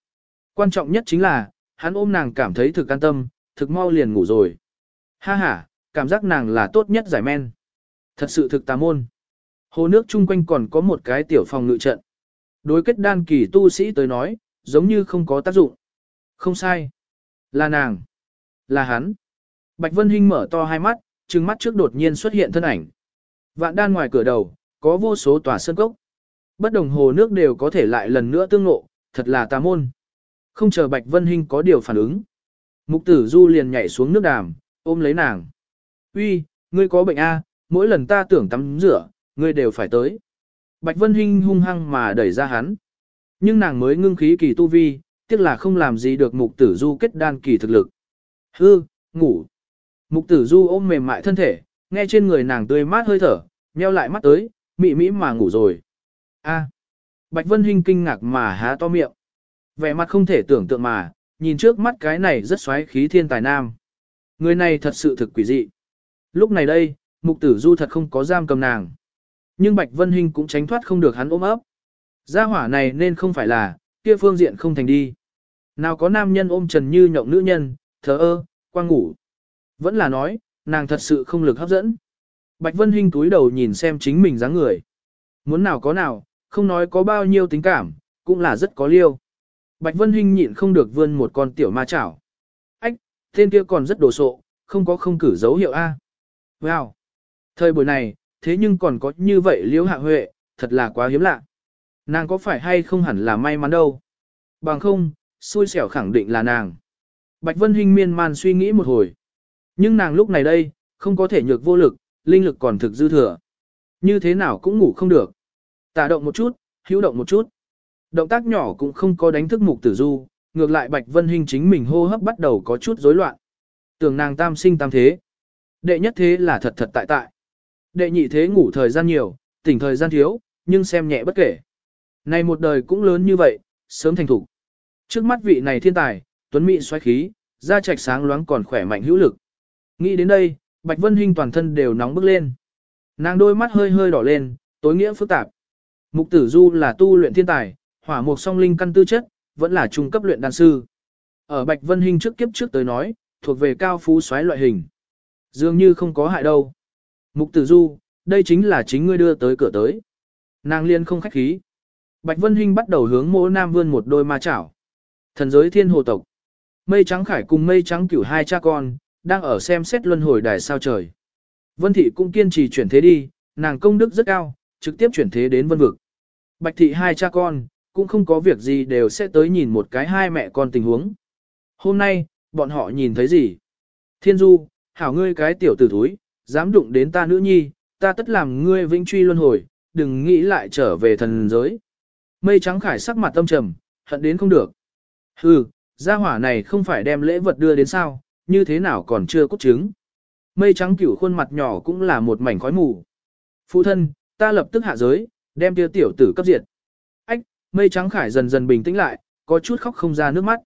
Quan trọng nhất chính là, hắn ôm nàng cảm thấy thực an tâm, thực mau liền ngủ rồi. Ha ha, cảm giác nàng là tốt nhất giải men. Thật sự thực tà môn. Hồ nước chung quanh còn có một cái tiểu phòng ngự trận. Đối kết đan kỳ tu sĩ tới nói, giống như không có tác dụng. Không sai. Là nàng. Là hắn. Bạch Vân Hinh mở to hai mắt, trừng mắt trước đột nhiên xuất hiện thân ảnh. Vạn đan ngoài cửa đầu, có vô số tòa sơn cốc. Bất đồng hồ nước đều có thể lại lần nữa tương ngộ, thật là tà môn. Không chờ Bạch Vân Hinh có điều phản ứng. Mục tử du liền nhảy xuống nước đàm, ôm lấy nàng. Uy, ngươi có bệnh a? mỗi lần ta tưởng tắm rửa, ngươi đều phải tới. Bạch Vân Hinh hung hăng mà đẩy ra hắn. Nhưng nàng mới ngưng khí kỳ tu vi, tiếc là không làm gì được mục tử du kết đan kỳ thực lực. Hư, ngủ. Mục tử du ôm mềm mại thân thể, nghe trên người nàng tươi mát hơi thở, nheo lại mắt tới, mị mỹ mà ngủ rồi. A. Bạch Vân Hinh kinh ngạc mà há to miệng. Vẻ mặt không thể tưởng tượng mà, nhìn trước mắt cái này rất xoáy khí thiên tài nam. Người này thật sự thực quỷ dị. Lúc này đây, mục tử du thật không có giam cầm nàng. Nhưng Bạch Vân Hinh cũng tránh thoát không được hắn ôm ấp. Gia hỏa này nên không phải là, kia phương diện không thành đi. Nào có nam nhân ôm trần như nhộng nữ nhân, thờ ơ, quang ngủ. Vẫn là nói, nàng thật sự không lực hấp dẫn. Bạch Vân Hinh túi đầu nhìn xem chính mình dáng người. Muốn nào có nào, không nói có bao nhiêu tính cảm, cũng là rất có liêu. Bạch Vân Hinh nhịn không được vươn một con tiểu ma chảo. Ách, tên kia còn rất đồ sộ, không có không cử dấu hiệu A. Wow! Thời buổi này, thế nhưng còn có như vậy liễu hạ huệ, thật là quá hiếm lạ. Nàng có phải hay không hẳn là may mắn đâu. Bằng không, xui xẻo khẳng định là nàng. Bạch Vân Hinh miên man suy nghĩ một hồi. Nhưng nàng lúc này đây, không có thể nhược vô lực, linh lực còn thực dư thừa. Như thế nào cũng ngủ không được. Tả động một chút, hữu động một chút. Động tác nhỏ cũng không có đánh thức mục tử du, ngược lại Bạch Vân Hinh chính mình hô hấp bắt đầu có chút rối loạn. Tưởng nàng tam sinh tam thế. Đệ nhất thế là thật thật tại tại. Đệ nhị thế ngủ thời gian nhiều, tỉnh thời gian thiếu, nhưng xem nhẹ bất kể. Này một đời cũng lớn như vậy, sớm thành thủ. Trước mắt vị này thiên tài, tuấn mỹ xoáy khí, da trạch sáng loáng còn khỏe mạnh hữu lực. Nghĩ đến đây, Bạch Vân Hinh toàn thân đều nóng bức lên. Nàng đôi mắt hơi hơi đỏ lên, tối nghĩa phức tạp. Mục tử du là tu luyện thiên tài, hỏa mục song linh căn tư chất, vẫn là trung cấp luyện đan sư. Ở Bạch Vân Hinh trước kiếp trước tới nói, thuộc về cao phú xoáy loại hình. Dường như không có hại đâu. Mục tử du, đây chính là chính ngươi đưa tới cửa tới. Nàng liên không khách khí. Bạch Vân Hinh bắt đầu hướng mỗ nam vươn một đôi ma chảo. Thần giới thiên hồ tộc. Mây trắng khải cùng mây trắng cửu hai cha con, đang ở xem xét luân hồi đài sao trời. Vân thị cũng kiên trì chuyển thế đi, nàng công đức rất cao, trực tiếp chuyển thế đến vân vực. Bạch thị hai cha con, cũng không có việc gì đều sẽ tới nhìn một cái hai mẹ con tình huống. Hôm nay, bọn họ nhìn thấy gì? Thiên Du, hảo ngươi cái tiểu tử thúi, dám đụng đến ta nữ nhi, ta tất làm ngươi vĩnh truy luân hồi, đừng nghĩ lại trở về thần giới. Mây trắng khải sắc mặt tâm trầm, hận đến không được. Hừ, gia hỏa này không phải đem lễ vật đưa đến sao, như thế nào còn chưa cốt trứng. Mây trắng cửu khuôn mặt nhỏ cũng là một mảnh khói mù. Phụ thân, ta lập tức hạ giới, đem kia tiểu tử cấp diệt. Ách, mây trắng khải dần dần bình tĩnh lại, có chút khóc không ra nước mắt.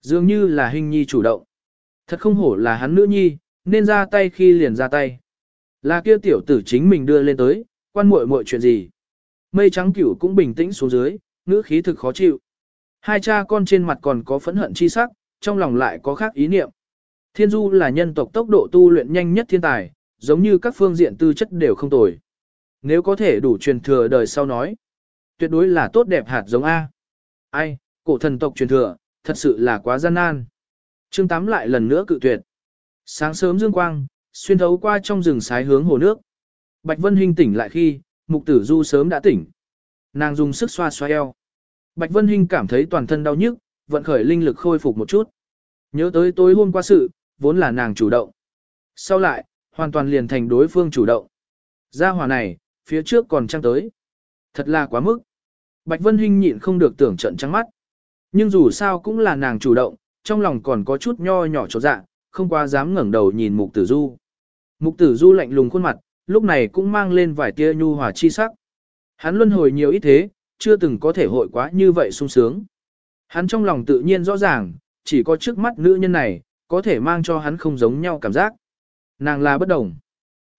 Dường như là hình nhi chủ động. Thật không hổ là hắn nữ nhi, nên ra tay khi liền ra tay. Là kia tiểu tử chính mình đưa lên tới, quan muội muội chuyện gì. Mây trắng cửu cũng bình tĩnh xuống dưới, ngữ khí thực khó chịu. Hai cha con trên mặt còn có phẫn hận chi sắc, trong lòng lại có khác ý niệm. Thiên Du là nhân tộc tốc độ tu luyện nhanh nhất thiên tài, giống như các phương diện tư chất đều không tồi. Nếu có thể đủ truyền thừa đời sau nói, tuyệt đối là tốt đẹp hạt giống A. Ai, cổ thần tộc truyền thừa, thật sự là quá gian nan. Trương Tám lại lần nữa cự tuyệt. Sáng sớm dương quang, xuyên thấu qua trong rừng sái hướng hồ nước. Bạch Vân Hinh tỉnh lại khi, Mục Tử Du sớm đã tỉnh. Nàng dùng sức xoa xoa eo. Bạch Vân Hinh cảm thấy toàn thân đau nhức, vận khởi linh lực khôi phục một chút. Nhớ tới tối hôm qua sự, vốn là nàng chủ động. Sau lại, hoàn toàn liền thành đối phương chủ động. Gia hỏa này, phía trước còn trăng tới. Thật là quá mức. Bạch Vân Hinh nhịn không được tưởng trận trắng mắt. Nhưng dù sao cũng là nàng chủ động, trong lòng còn có chút nho nhỏ chỗ dạ, không quá dám ngẩng đầu nhìn Mục Tử Du. Mục Tử Du lạnh lùng khuôn mặt, lúc này cũng mang lên vài tia nhu hòa chi sắc. Hắn luân hồi nhiều ít thế, chưa từng có thể hội quá như vậy sung sướng. Hắn trong lòng tự nhiên rõ ràng, chỉ có trước mắt nữ nhân này, có thể mang cho hắn không giống nhau cảm giác. Nàng là bất đồng.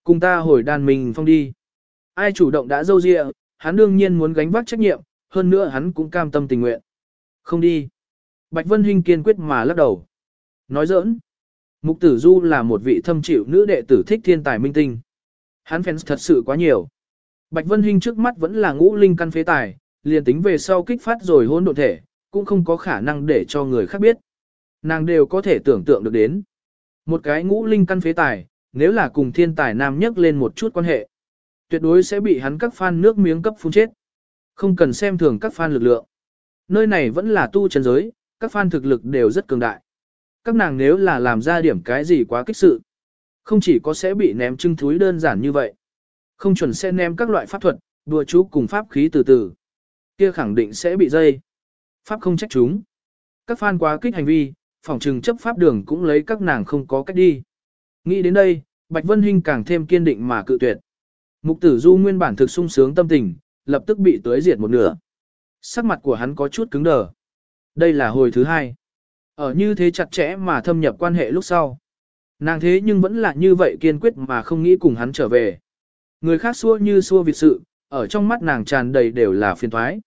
Cùng ta hồi đàn mình phong đi. Ai chủ động đã dâu dịa, hắn đương nhiên muốn gánh vác trách nhiệm, hơn nữa hắn cũng cam tâm tình nguyện. Không đi. Bạch Vân Hinh kiên quyết mà lắc đầu. Nói giỡn. Mục tử du là một vị thâm chịu nữ đệ tử thích thiên tài minh tinh. Hắn fans thật sự quá nhiều. Bạch Vân Hinh trước mắt vẫn là ngũ linh căn phế tài, liền tính về sau kích phát rồi hôn độn thể, cũng không có khả năng để cho người khác biết. Nàng đều có thể tưởng tượng được đến. Một cái ngũ linh căn phế tài, nếu là cùng thiên tài nam nhắc lên một chút quan hệ, tuyệt đối sẽ bị hắn các fan nước miếng cấp phun chết. Không cần xem thường các fan lực lượng. Nơi này vẫn là tu chân giới, các fan thực lực đều rất cường đại. Các nàng nếu là làm ra điểm cái gì quá kích sự, không chỉ có sẽ bị ném trưng thúi đơn giản như vậy, không chuẩn sẽ ném các loại pháp thuật, đùa chú cùng pháp khí từ từ. Kia khẳng định sẽ bị dây. Pháp không trách chúng. Các fan quá kích hành vi, phòng trừng chấp pháp đường cũng lấy các nàng không có cách đi. Nghĩ đến đây, Bạch Vân Hinh càng thêm kiên định mà cự tuyệt. Mục tử du nguyên bản thực sung sướng tâm tình, lập tức bị tưới diệt một nửa. Sắc mặt của hắn có chút cứng đờ. Đây là hồi thứ hai. Ở như thế chặt chẽ mà thâm nhập quan hệ lúc sau. Nàng thế nhưng vẫn là như vậy kiên quyết mà không nghĩ cùng hắn trở về. Người khác xua như xua việc sự, ở trong mắt nàng tràn đầy đều là phiền thoái.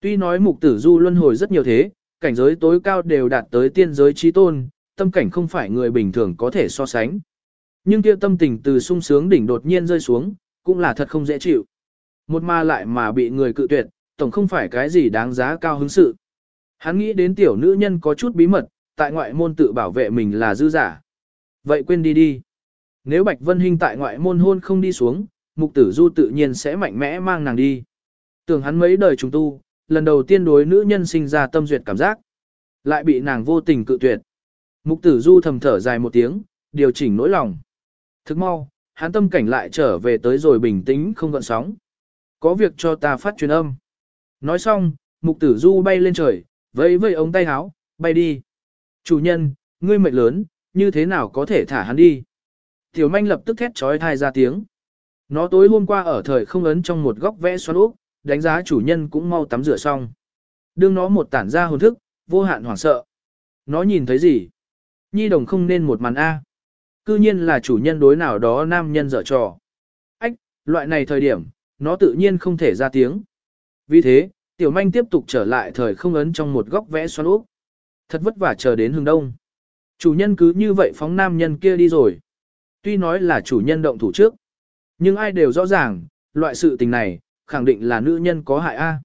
Tuy nói mục tử du luân hồi rất nhiều thế, cảnh giới tối cao đều đạt tới tiên giới trí tôn, tâm cảnh không phải người bình thường có thể so sánh. Nhưng kia tâm tình từ sung sướng đỉnh đột nhiên rơi xuống, cũng là thật không dễ chịu. Một ma lại mà bị người cự tuyệt, tổng không phải cái gì đáng giá cao hứng sự. Hắn nghĩ đến tiểu nữ nhân có chút bí mật, tại ngoại môn tự bảo vệ mình là dư giả. Vậy quên đi đi. Nếu Bạch Vân Hinh tại ngoại môn hôn không đi xuống, mục tử du tự nhiên sẽ mạnh mẽ mang nàng đi. Tưởng hắn mấy đời trùng tu, lần đầu tiên đối nữ nhân sinh ra tâm duyệt cảm giác. Lại bị nàng vô tình cự tuyệt. Mục tử du thầm thở dài một tiếng, điều chỉnh nỗi lòng. Thức mau, hắn tâm cảnh lại trở về tới rồi bình tĩnh không gợn sóng. Có việc cho ta phát truyền âm. Nói xong, mục tử du bay lên trời, vẫy vẫy ống tay háo, bay đi. Chủ nhân, ngươi mệnh lớn, như thế nào có thể thả hắn đi? Tiểu manh lập tức thét trói thai ra tiếng. Nó tối hôm qua ở thời không ấn trong một góc vẽ xoắn úp, đánh giá chủ nhân cũng mau tắm rửa xong. Đương nó một tản ra hồn thức, vô hạn hoảng sợ. Nó nhìn thấy gì? Nhi đồng không nên một màn A. Cư nhiên là chủ nhân đối nào đó nam nhân dở trò. Ách, loại này thời điểm, nó tự nhiên không thể ra tiếng. Vì thế, tiểu manh tiếp tục trở lại thời không ấn trong một góc vẽ xoắn úp. Thật vất vả chờ đến hướng đông. Chủ nhân cứ như vậy phóng nam nhân kia đi rồi. Tuy nói là chủ nhân động thủ trước. Nhưng ai đều rõ ràng, loại sự tình này, khẳng định là nữ nhân có hại A.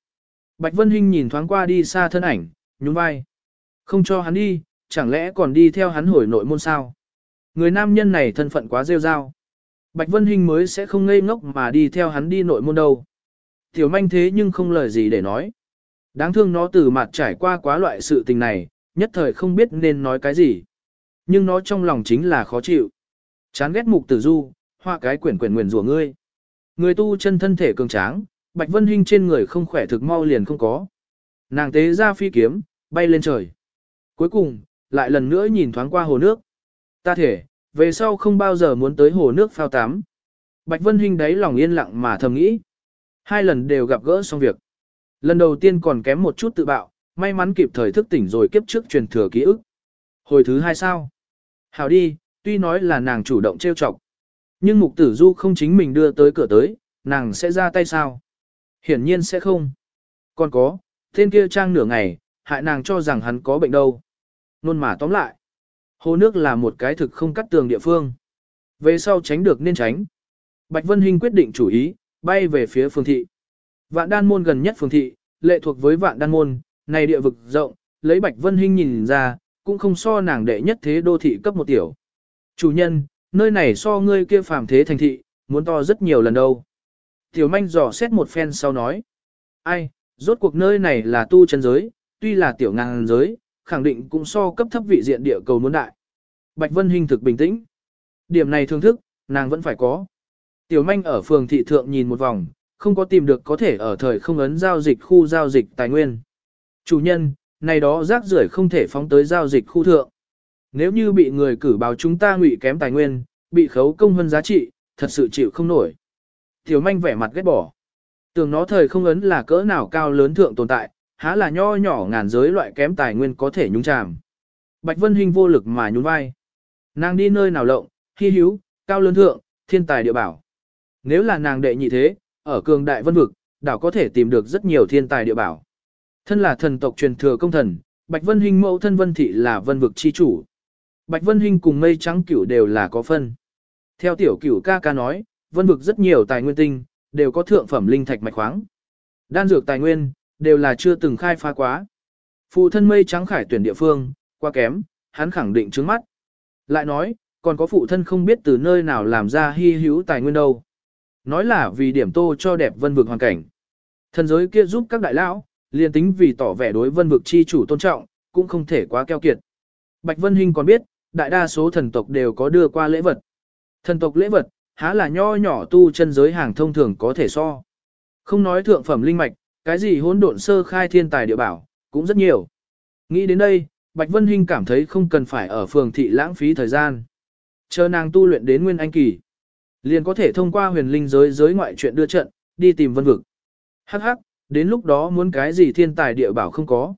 Bạch Vân Hinh nhìn thoáng qua đi xa thân ảnh, nhún vai. Không cho hắn đi, chẳng lẽ còn đi theo hắn hồi nội môn sao? Người nam nhân này thân phận quá rêu rao. Bạch Vân Hinh mới sẽ không ngây ngốc mà đi theo hắn đi nội môn đâu. Tiểu manh thế nhưng không lời gì để nói. Đáng thương nó từ mặt trải qua quá loại sự tình này, nhất thời không biết nên nói cái gì. Nhưng nó trong lòng chính là khó chịu. Chán ghét mục tử du, hoa cái quyển quyển nguyền rủa ngươi. Người tu chân thân thể cường tráng, Bạch Vân Hinh trên người không khỏe thực mau liền không có. Nàng tế ra phi kiếm, bay lên trời. Cuối cùng, lại lần nữa nhìn thoáng qua hồ nước. Ta thể, về sau không bao giờ muốn tới hồ nước phao tắm. Bạch Vân Hinh đấy lòng yên lặng mà thầm nghĩ. Hai lần đều gặp gỡ xong việc. Lần đầu tiên còn kém một chút tự bạo, may mắn kịp thời thức tỉnh rồi kiếp trước truyền thừa ký ức. Hồi thứ hai sao? Hào đi, tuy nói là nàng chủ động trêu chọc. Nhưng mục tử du không chính mình đưa tới cửa tới, nàng sẽ ra tay sao? Hiển nhiên sẽ không. Còn có, tên kia trang nửa ngày, hại nàng cho rằng hắn có bệnh đâu. Nôn mà tóm lại. Hồ nước là một cái thực không cắt tường địa phương. Về sau tránh được nên tránh. Bạch Vân Hinh quyết định chủ ý, bay về phía phường thị. Vạn đan môn gần nhất phường thị, lệ thuộc với vạn đan môn, này địa vực rộng, lấy Bạch Vân Hinh nhìn ra, cũng không so nàng đệ nhất thế đô thị cấp một tiểu. Chủ nhân, nơi này so ngươi kia phàm thế thành thị, muốn to rất nhiều lần đâu. Tiểu manh dò xét một phen sau nói. Ai, rốt cuộc nơi này là tu chân giới, tuy là tiểu ngàn giới, khẳng định cũng so cấp thấp vị diện địa cầu muốn đại. Bạch Vân Hinh thực bình tĩnh. Điểm này thương thức, nàng vẫn phải có. Tiểu manh ở phường thị thượng nhìn một vòng, không có tìm được có thể ở thời không ấn giao dịch khu giao dịch tài nguyên. Chủ nhân, này đó rác rưởi không thể phóng tới giao dịch khu thượng. Nếu như bị người cử báo chúng ta ngụy kém tài nguyên, bị khấu công hơn giá trị, thật sự chịu không nổi. Tiểu manh vẻ mặt ghét bỏ. Tưởng nó thời không ấn là cỡ nào cao lớn thượng tồn tại, há là nho nhỏ ngàn giới loại kém tài nguyên có thể nhúng chàm. Bạch Vân Hinh vô lực mà nhún vai. Nàng đi nơi nào lộng, hy hữu, cao lớn thượng, thiên tài địa bảo. Nếu là nàng đệ nhị thế, ở cường đại vân vực, đảo có thể tìm được rất nhiều thiên tài địa bảo. Thân là thần tộc truyền thừa công thần, Bạch Vân Hinh mẫu thân Vân Thị là vân vực chi chủ. Bạch Vân Hinh cùng mây trắng cửu đều là có phân. Theo tiểu cửu ca ca nói, vân vực rất nhiều tài nguyên tinh, đều có thượng phẩm linh thạch mạch khoáng. Đan dược tài nguyên, đều là chưa từng khai phá quá. Phụ thân mây trắng khải tuyển địa phương, quá kém, hắn khẳng định trước mắt. Lại nói, còn có phụ thân không biết từ nơi nào làm ra hy hữu tài nguyên đâu. Nói là vì điểm tô cho đẹp vân vực hoàn cảnh. Thần giới kia giúp các đại lão, liền tính vì tỏ vẻ đối vân vực chi chủ tôn trọng, cũng không thể quá keo kiệt. Bạch Vân Hinh còn biết, đại đa số thần tộc đều có đưa qua lễ vật. Thần tộc lễ vật, há là nho nhỏ tu chân giới hàng thông thường có thể so. Không nói thượng phẩm linh mạch, cái gì hỗn độn sơ khai thiên tài địa bảo, cũng rất nhiều. Nghĩ đến đây, Bạch Vân Hinh cảm thấy không cần phải ở phường thị lãng phí thời gian. Chờ nàng tu luyện đến nguyên anh kỳ, liền có thể thông qua huyền linh giới giới ngoại chuyện đưa trận, đi tìm vân vực. Hắc hắc, đến lúc đó muốn cái gì thiên tài địa bảo không có.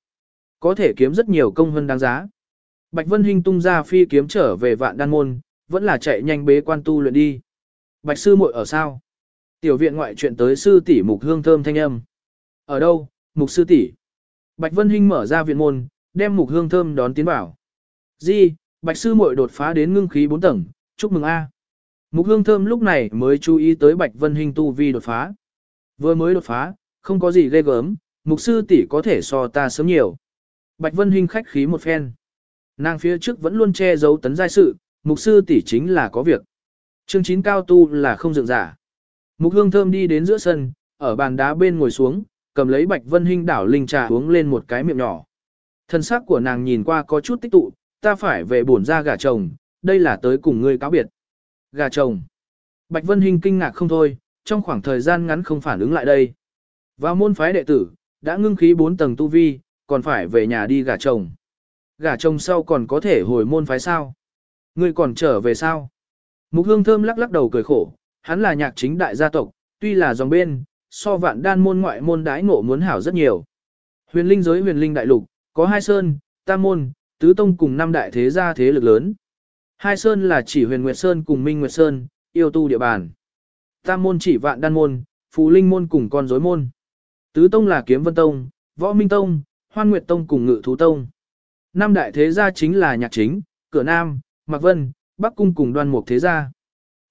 Có thể kiếm rất nhiều công hơn đáng giá. Bạch Vân Hinh tung ra phi kiếm trở về vạn đan môn, vẫn là chạy nhanh bế quan tu luyện đi. Bạch sư muội ở sao? Tiểu viện ngoại chuyện tới sư tỷ mục hương thơm thanh âm. Ở đâu, mục sư tỷ? Bạch Vân Hinh mở ra viện môn, đem mục hương thơm đón tiến vào. Di, bạch sư muội đột phá đến ngưng khí 4 tầng, chúc mừng a. Mục hương thơm lúc này mới chú ý tới bạch Vân Hinh tu vi đột phá. Vừa mới đột phá, không có gì ghê gớm, mục sư tỷ có thể so ta sớm nhiều. Bạch Vân Hinh khách khí một phen. Nàng phía trước vẫn luôn che giấu tấn giai sự, mục sư tỷ chính là có việc. Chương 9 cao tu là không dựng giả. Mục hương thơm đi đến giữa sân, ở bàn đá bên ngồi xuống, cầm lấy bạch vân hinh đảo linh trà uống lên một cái miệng nhỏ. Thân xác của nàng nhìn qua có chút tích tụ, ta phải về bổn ra gà chồng, đây là tới cùng ngươi cáo biệt. Gà chồng. Bạch Vân Hinh kinh ngạc không thôi, trong khoảng thời gian ngắn không phản ứng lại đây. Vào môn phái đệ tử, đã ngưng khí 4 tầng tu vi, còn phải về nhà đi gà chồng. Gả chồng sau còn có thể hồi môn phái sao? Ngươi còn trở về sao? Mục hương thơm lắc lắc đầu cười khổ, hắn là nhạc chính đại gia tộc, tuy là dòng bên, so vạn đan môn ngoại môn đái ngộ muốn hảo rất nhiều. Huyền linh giới huyền linh đại lục, có hai sơn, tam môn, tứ tông cùng năm đại thế gia thế lực lớn. Hai sơn là chỉ huyền nguyệt sơn cùng minh nguyệt sơn, yêu tu địa bàn. Tam môn chỉ vạn đan môn, phù linh môn cùng con rối môn. Tứ tông là kiếm vân tông, võ minh tông, hoan nguyệt tông cùng ngự thú tông. Năm đại thế gia chính là nhạc chính, cửa nam, mạc vân, bắc cung cùng đoan mục thế gia.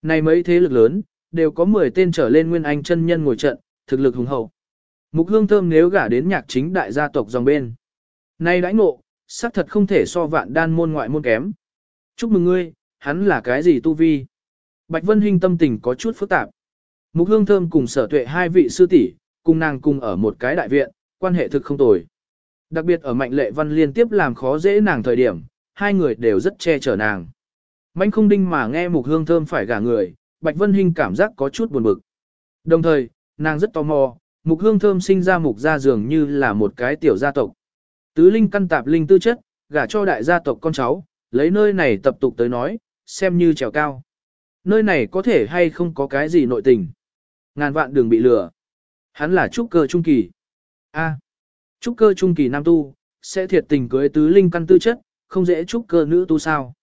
Này mấy thế lực lớn, đều có 10 tên trở lên nguyên anh chân nhân ngồi trận, thực lực hùng hậu. Mục hương thơm nếu gả đến nhạc chính đại gia tộc dòng bên. Nay đãi ngộ, xác thật không thể so vạn đan môn ngoại môn kém. Chúc mừng ngươi, hắn là cái gì tu vi? Bạch Vân Hinh tâm tình có chút phức tạp. Mục Hương Thơm cùng sở tuệ hai vị sư tỷ, cùng nàng cùng ở một cái đại viện, quan hệ thực không tồi. Đặc biệt ở mạnh lệ văn liên tiếp làm khó dễ nàng thời điểm, hai người đều rất che chở nàng. Mạnh không đinh mà nghe Mục Hương Thơm phải gả người, Bạch Vân Hinh cảm giác có chút buồn bực. Đồng thời, nàng rất tò mò, Mục Hương Thơm sinh ra mục gia dường như là một cái tiểu gia tộc. Tứ linh căn tạp linh tư chất, gả cho đại gia tộc con cháu, lấy nơi này tập tục tới nói, xem như trèo cao. Nơi này có thể hay không có cái gì nội tình. Ngàn vạn đường bị lừa. Hắn là trúc cơ trung kỳ. A trúc cơ trung kỳ nam tu, sẽ thiệt tình cưới tứ linh căn tư chất, không dễ trúc cơ nữ tu sao.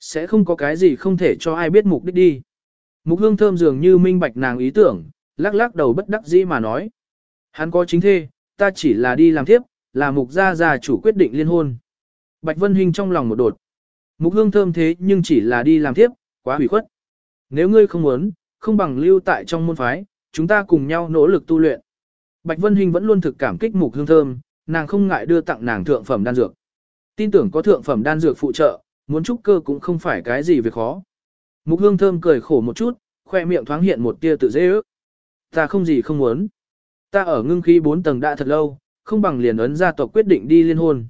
Sẽ không có cái gì không thể cho ai biết mục đích đi. Mục hương thơm dường như minh bạch nàng ý tưởng, lắc lắc đầu bất đắc dĩ mà nói. Hắn có chính thê, ta chỉ là đi làm tiếp, là mục gia gia chủ quyết định liên hôn. Bạch Vân Hinh trong lòng một đột. Mục hương thơm thế nhưng chỉ là đi làm tiếp, quá hủy khuất. Nếu ngươi không muốn, không bằng lưu tại trong môn phái, chúng ta cùng nhau nỗ lực tu luyện. Bạch Vân Hinh vẫn luôn thực cảm kích mục hương thơm, nàng không ngại đưa tặng nàng thượng phẩm đan dược. Tin tưởng có thượng phẩm đan dược phụ trợ, muốn trúc cơ cũng không phải cái gì việc khó. Mục hương thơm cười khổ một chút, khoe miệng thoáng hiện một tia tự dễ ước. Ta không gì không muốn. Ta ở ngưng khí 4 tầng đã thật lâu, không bằng liền ấn gia tộc quyết định đi liên hôn.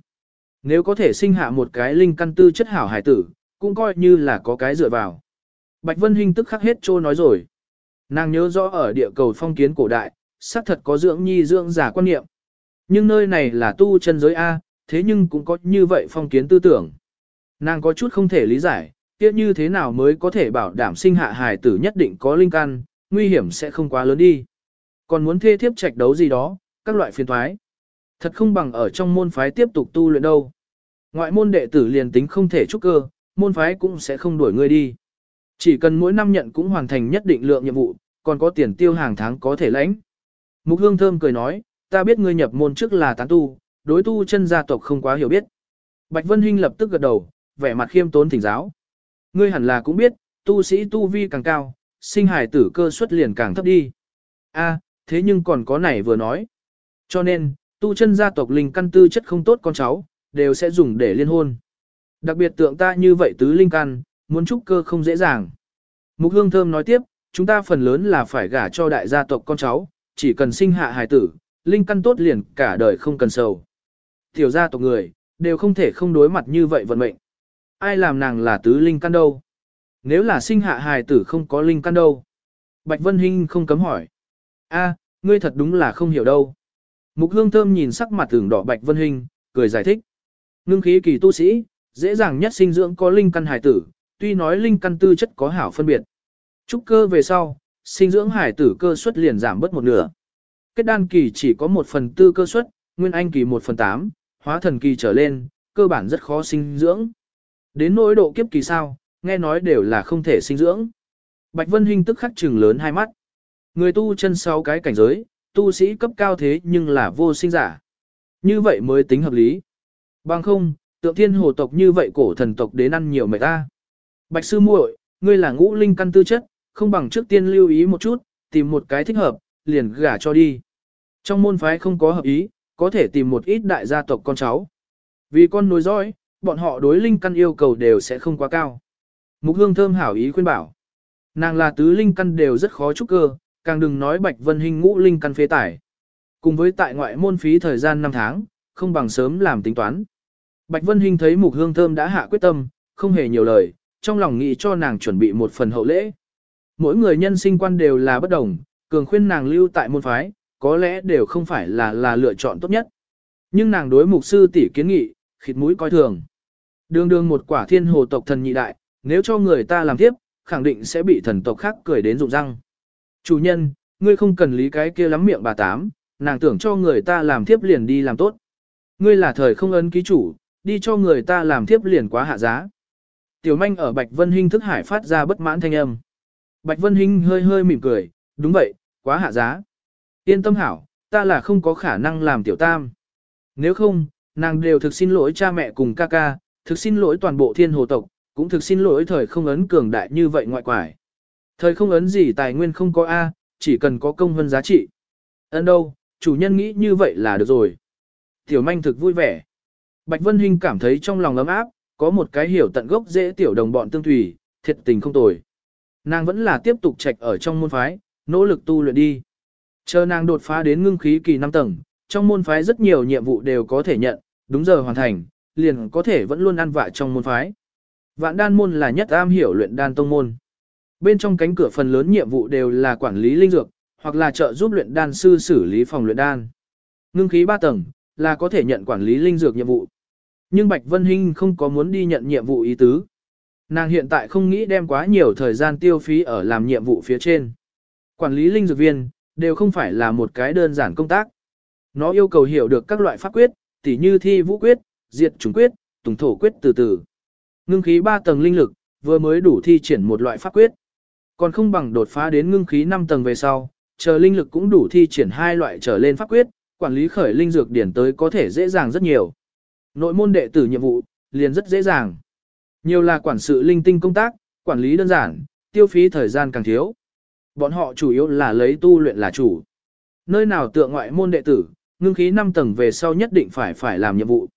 Nếu có thể sinh hạ một cái linh căn tư chất hảo hải tử, cũng coi như là có cái dựa vào. Bạch Vân Hinh tức khắc hết trô nói rồi. Nàng nhớ rõ ở địa cầu phong kiến cổ đại, xác thật có dưỡng nhi dưỡng giả quan niệm. Nhưng nơi này là tu chân giới A, thế nhưng cũng có như vậy phong kiến tư tưởng. Nàng có chút không thể lý giải, kia như thế nào mới có thể bảo đảm sinh hạ hài tử nhất định có linh căn, nguy hiểm sẽ không quá lớn đi. Còn muốn thê thiếp trạch đấu gì đó, các loại phiền thoái. Thật không bằng ở trong môn phái tiếp tục tu luyện đâu. Ngoại môn đệ tử liền tính không thể trúc cơ, môn phái cũng sẽ không đuổi ngươi đi. Chỉ cần mỗi năm nhận cũng hoàn thành nhất định lượng nhiệm vụ, còn có tiền tiêu hàng tháng có thể lãnh. Mục hương thơm cười nói, ta biết ngươi nhập môn trước là tán tu, đối tu chân gia tộc không quá hiểu biết. Bạch Vân Hinh lập tức gật đầu, vẻ mặt khiêm tốn thỉnh giáo. Ngươi hẳn là cũng biết, tu sĩ tu vi càng cao, sinh hải tử cơ suất liền càng thấp đi. A, thế nhưng còn có này vừa nói. Cho nên, tu chân gia tộc linh căn tư chất không tốt con cháu, đều sẽ dùng để liên hôn. Đặc biệt tượng ta như vậy tứ linh căn, muốn trúc cơ không dễ dàng. Mục hương thơm nói tiếp, chúng ta phần lớn là phải gả cho đại gia tộc con cháu, chỉ cần sinh hạ hài tử, linh căn tốt liền cả đời không cần sầu. Tiểu gia tộc người, đều không thể không đối mặt như vậy vận mệnh. Ai làm nàng là tứ linh căn đâu? Nếu là sinh hạ hài tử không có linh căn đâu? Bạch Vân Hinh không cấm hỏi. A, ngươi thật đúng là không hiểu đâu. Mục hương thơm nhìn sắc mặt tưởng đỏ Bạch Vân Hinh, cười giải thích. Ngưng khí kỳ tu sĩ, dễ dàng nhất sinh dưỡng có linh căn hài tử, tuy nói linh căn tư chất có hảo phân biệt. Trúc cơ về sau, sinh dưỡng hải tử cơ suất liền giảm bớt một nửa. Kết đan kỳ chỉ có một phần tư cơ suất, nguyên anh kỳ một phần tám, hóa thần kỳ trở lên, cơ bản rất khó sinh dưỡng. Đến nỗi độ kiếp kỳ sao, nghe nói đều là không thể sinh dưỡng. Bạch Vân Hinh tức khắc trừng lớn hai mắt. Người tu chân sáu cái cảnh giới, tu sĩ cấp cao thế nhưng là vô sinh giả. Như vậy mới tính hợp lý. Bằng không, tượng thiên hồ tộc như vậy cổ thần tộc đến ăn nhiều mệt ta. Bạch sư muội, ngươi là ngũ linh căn tư chất, không bằng trước tiên lưu ý một chút, tìm một cái thích hợp, liền gả cho đi. Trong môn phái không có hợp ý, có thể tìm một ít đại gia tộc con cháu. Vì con nối dõi, bọn họ đối linh căn yêu cầu đều sẽ không quá cao. Mục hương thơm hảo ý khuyên bảo. Nàng là tứ linh căn đều rất khó trúc cơ, càng đừng nói bạch vân hình ngũ linh căn phế tải. Cùng với tại ngoại môn phí thời gian 5 tháng, không bằng sớm làm tính toán. Bạch Vân Hinh thấy mục hương thơm đã hạ quyết tâm, không hề nhiều lời, trong lòng nghĩ cho nàng chuẩn bị một phần hậu lễ. Mỗi người nhân sinh quan đều là bất đồng, cường khuyên nàng lưu tại môn phái, có lẽ đều không phải là là lựa chọn tốt nhất. Nhưng nàng đối mục sư tỷ kiến nghị, khịt mũi coi thường. Đường đường một quả thiên hồ tộc thần nhị đại, nếu cho người ta làm tiếp, khẳng định sẽ bị thần tộc khác cười đến rụng răng. Chủ nhân, ngươi không cần lý cái kia lắm miệng bà tám, nàng tưởng cho người ta làm tiếp liền đi làm tốt. Ngươi là thời không ấn ký chủ, đi cho người ta làm tiếp liền quá hạ giá. Tiểu manh ở Bạch Vân Hinh thức hải phát ra bất mãn thanh âm. Bạch Vân Hinh hơi hơi mỉm cười, đúng vậy, quá hạ giá. Yên tâm hảo, ta là không có khả năng làm tiểu tam. Nếu không, nàng đều thực xin lỗi cha mẹ cùng ca ca, thực xin lỗi toàn bộ thiên hồ tộc, cũng thực xin lỗi thời không ấn cường đại như vậy ngoại quải. Thời không ấn gì tài nguyên không có A, chỉ cần có công hơn giá trị. Ấn đâu, chủ nhân nghĩ như vậy là được rồi. Tiểu manh thực vui vẻ. Bạch Vân Hinh cảm thấy trong lòng ấm áp, có một cái hiểu tận gốc dễ tiểu đồng bọn tương thủy, thiệt tình không tồi. Nàng vẫn là tiếp tục trạch ở trong môn phái, nỗ lực tu luyện đi. Chờ nàng đột phá đến ngưng khí kỳ 5 tầng, trong môn phái rất nhiều nhiệm vụ đều có thể nhận, đúng giờ hoàn thành, liền có thể vẫn luôn ăn vạ trong môn phái. Vạn đan môn là nhất am hiểu luyện đan tông môn. Bên trong cánh cửa phần lớn nhiệm vụ đều là quản lý linh dược, hoặc là trợ giúp luyện đan sư xử lý phòng luyện đan. Ngưng khí 3 tầng, là có thể nhận quản lý linh dược nhiệm vụ. Nhưng Bạch Vân Hinh không có muốn đi nhận nhiệm vụ ý tứ. Nàng hiện tại không nghĩ đem quá nhiều thời gian tiêu phí ở làm nhiệm vụ phía trên. Quản lý linh dược viên, đều không phải là một cái đơn giản công tác. Nó yêu cầu hiểu được các loại pháp quyết, tỉ như thi vũ quyết, diệt trùng quyết, tùng thổ quyết từ từ. Ngưng khí 3 tầng linh lực, vừa mới đủ thi triển một loại pháp quyết. Còn không bằng đột phá đến ngưng khí 5 tầng về sau, chờ linh lực cũng đủ thi triển hai loại trở lên pháp quyết, quản lý khởi linh dược điển tới có thể dễ dàng rất nhiều. Nội môn đệ tử nhiệm vụ, liền rất dễ dàng. Nhiều là quản sự linh tinh công tác, quản lý đơn giản, tiêu phí thời gian càng thiếu. Bọn họ chủ yếu là lấy tu luyện là chủ. Nơi nào tượng ngoại môn đệ tử, ngưng khí 5 tầng về sau nhất định phải phải làm nhiệm vụ.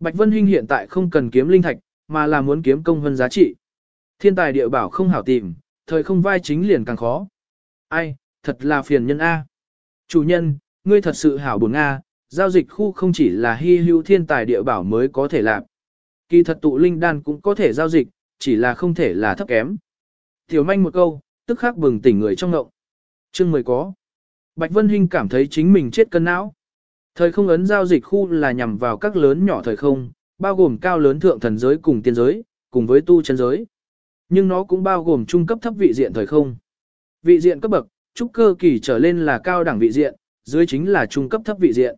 Bạch Vân Hinh hiện tại không cần kiếm linh thạch, mà là muốn kiếm công vân giá trị. Thiên tài địa bảo không hảo tìm, thời không vai chính liền càng khó. Ai, thật là phiền nhân A. Chủ nhân, ngươi thật sự hảo buồn A, giao dịch khu không chỉ là hy hữu thiên tài địa bảo mới có thể làm. Kỳ thật tụ linh đan cũng có thể giao dịch, chỉ là không thể là thấp kém. Tiểu manh một câu, tức khắc bừng tỉnh người trong ngộng. Chương mười có. Bạch Vân Hinh cảm thấy chính mình chết cân não. Thời không ấn giao dịch khu là nhằm vào các lớn nhỏ thời không, bao gồm cao lớn thượng thần giới cùng tiên giới, cùng với tu chân giới. Nhưng nó cũng bao gồm trung cấp thấp vị diện thời không. Vị diện cấp bậc, trúc cơ kỳ trở lên là cao đẳng vị diện, dưới chính là trung cấp thấp vị diện.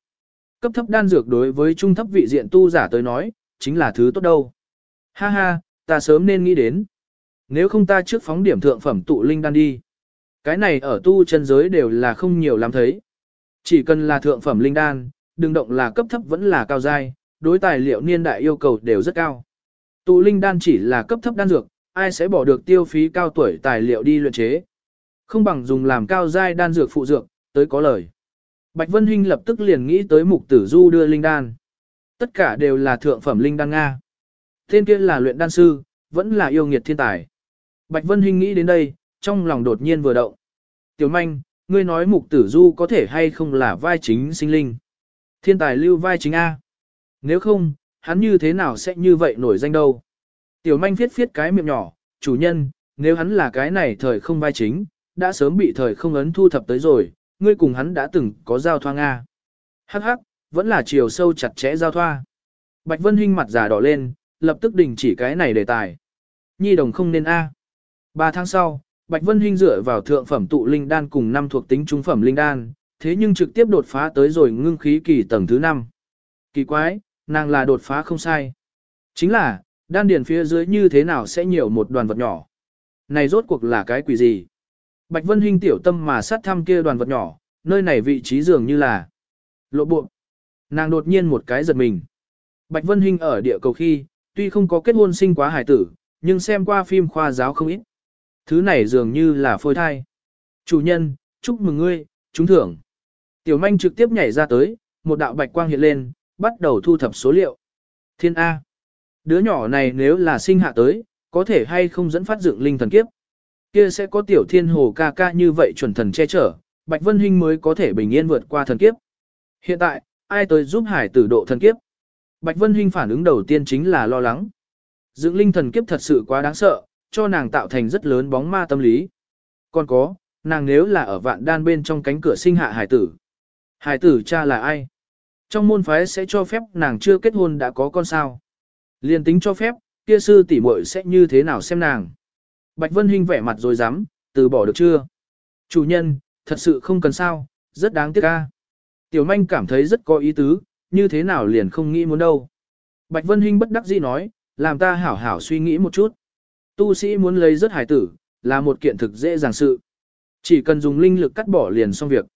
Cấp thấp đan dược đối với trung thấp vị diện tu giả tới nói, chính là thứ tốt đâu. Ha ha, ta sớm nên nghĩ đến. Nếu không ta trước phóng điểm thượng phẩm tụ linh đan đi. Cái này ở tu chân giới đều là không nhiều lắm thấy. Chỉ cần là thượng phẩm linh đan, đừng động là cấp thấp vẫn là cao giai, đối tài liệu niên đại yêu cầu đều rất cao. Tụ linh đan chỉ là cấp thấp đan dược, ai sẽ bỏ được tiêu phí cao tuổi tài liệu đi luyện chế. Không bằng dùng làm cao giai đan dược phụ dược, tới có lời. Bạch Vân Hinh lập tức liền nghĩ tới mục tử du đưa linh đan. Tất cả đều là thượng phẩm linh đan Nga. Tên kia là luyện đan sư, vẫn là yêu nghiệt thiên tài. Bạch Vân Hinh nghĩ đến đây, trong lòng đột nhiên vừa động. Tiểu manh, ngươi nói mục tử du có thể hay không là vai chính sinh linh. Thiên tài lưu vai chính A. Nếu không, hắn như thế nào sẽ như vậy nổi danh đâu. Tiểu manh viết viết cái miệng nhỏ, chủ nhân, nếu hắn là cái này thời không vai chính, đã sớm bị thời không ấn thu thập tới rồi, ngươi cùng hắn đã từng có giao thoa Nga. Hắc hắc, vẫn là chiều sâu chặt chẽ giao thoa. Bạch Vân Hinh mặt già đỏ lên, lập tức đình chỉ cái này đề tài. Nhi đồng không nên A. Ba tháng sau, Bạch Vân Hinh dựa vào thượng phẩm tụ linh đan cùng năm thuộc tính trung phẩm linh đan, thế nhưng trực tiếp đột phá tới rồi ngưng khí kỳ tầng thứ 5. Kỳ quái, nàng là đột phá không sai. Chính là, đan điền phía dưới như thế nào sẽ nhiều một đoàn vật nhỏ. Này rốt cuộc là cái quỷ gì? Bạch Vân Hinh tiểu tâm mà sát thăm kia đoàn vật nhỏ, nơi này vị trí dường như là lộ bộ. Nàng đột nhiên một cái giật mình. Bạch Vân Hinh ở địa cầu khi, tuy không có kết hôn sinh quá hài tử, nhưng xem qua phim khoa giáo không ít. Thứ này dường như là phôi thai. Chủ nhân, chúc mừng ngươi, trúng thưởng. Tiểu manh trực tiếp nhảy ra tới, một đạo bạch quang hiện lên, bắt đầu thu thập số liệu. Thiên A. Đứa nhỏ này nếu là sinh hạ tới, có thể hay không dẫn phát dựng linh thần kiếp. Kia sẽ có tiểu thiên hồ ca ca như vậy chuẩn thần che chở, Bạch Vân Hinh mới có thể bình yên vượt qua thần kiếp. Hiện tại, ai tới giúp hải tử độ thần kiếp? Bạch Vân Hinh phản ứng đầu tiên chính là lo lắng. Dưỡng linh thần kiếp thật sự quá đáng sợ, cho nàng tạo thành rất lớn bóng ma tâm lý. Còn có, nàng nếu là ở vạn đan bên trong cánh cửa sinh hạ hải tử. Hải tử cha là ai? Trong môn phái sẽ cho phép nàng chưa kết hôn đã có con sao. Liên tính cho phép, kia sư tỷ muội sẽ như thế nào xem nàng. Bạch Vân Hinh vẻ mặt rồi dám, từ bỏ được chưa? Chủ nhân, thật sự không cần sao, rất đáng tiếc ca. Tiểu manh cảm thấy rất có ý tứ, như thế nào liền không nghĩ muốn đâu. Bạch Vân Hinh bất đắc dĩ nói, làm ta hảo hảo suy nghĩ một chút. Tu sĩ muốn lấy rất hải tử, là một kiện thực dễ dàng sự. Chỉ cần dùng linh lực cắt bỏ liền xong việc.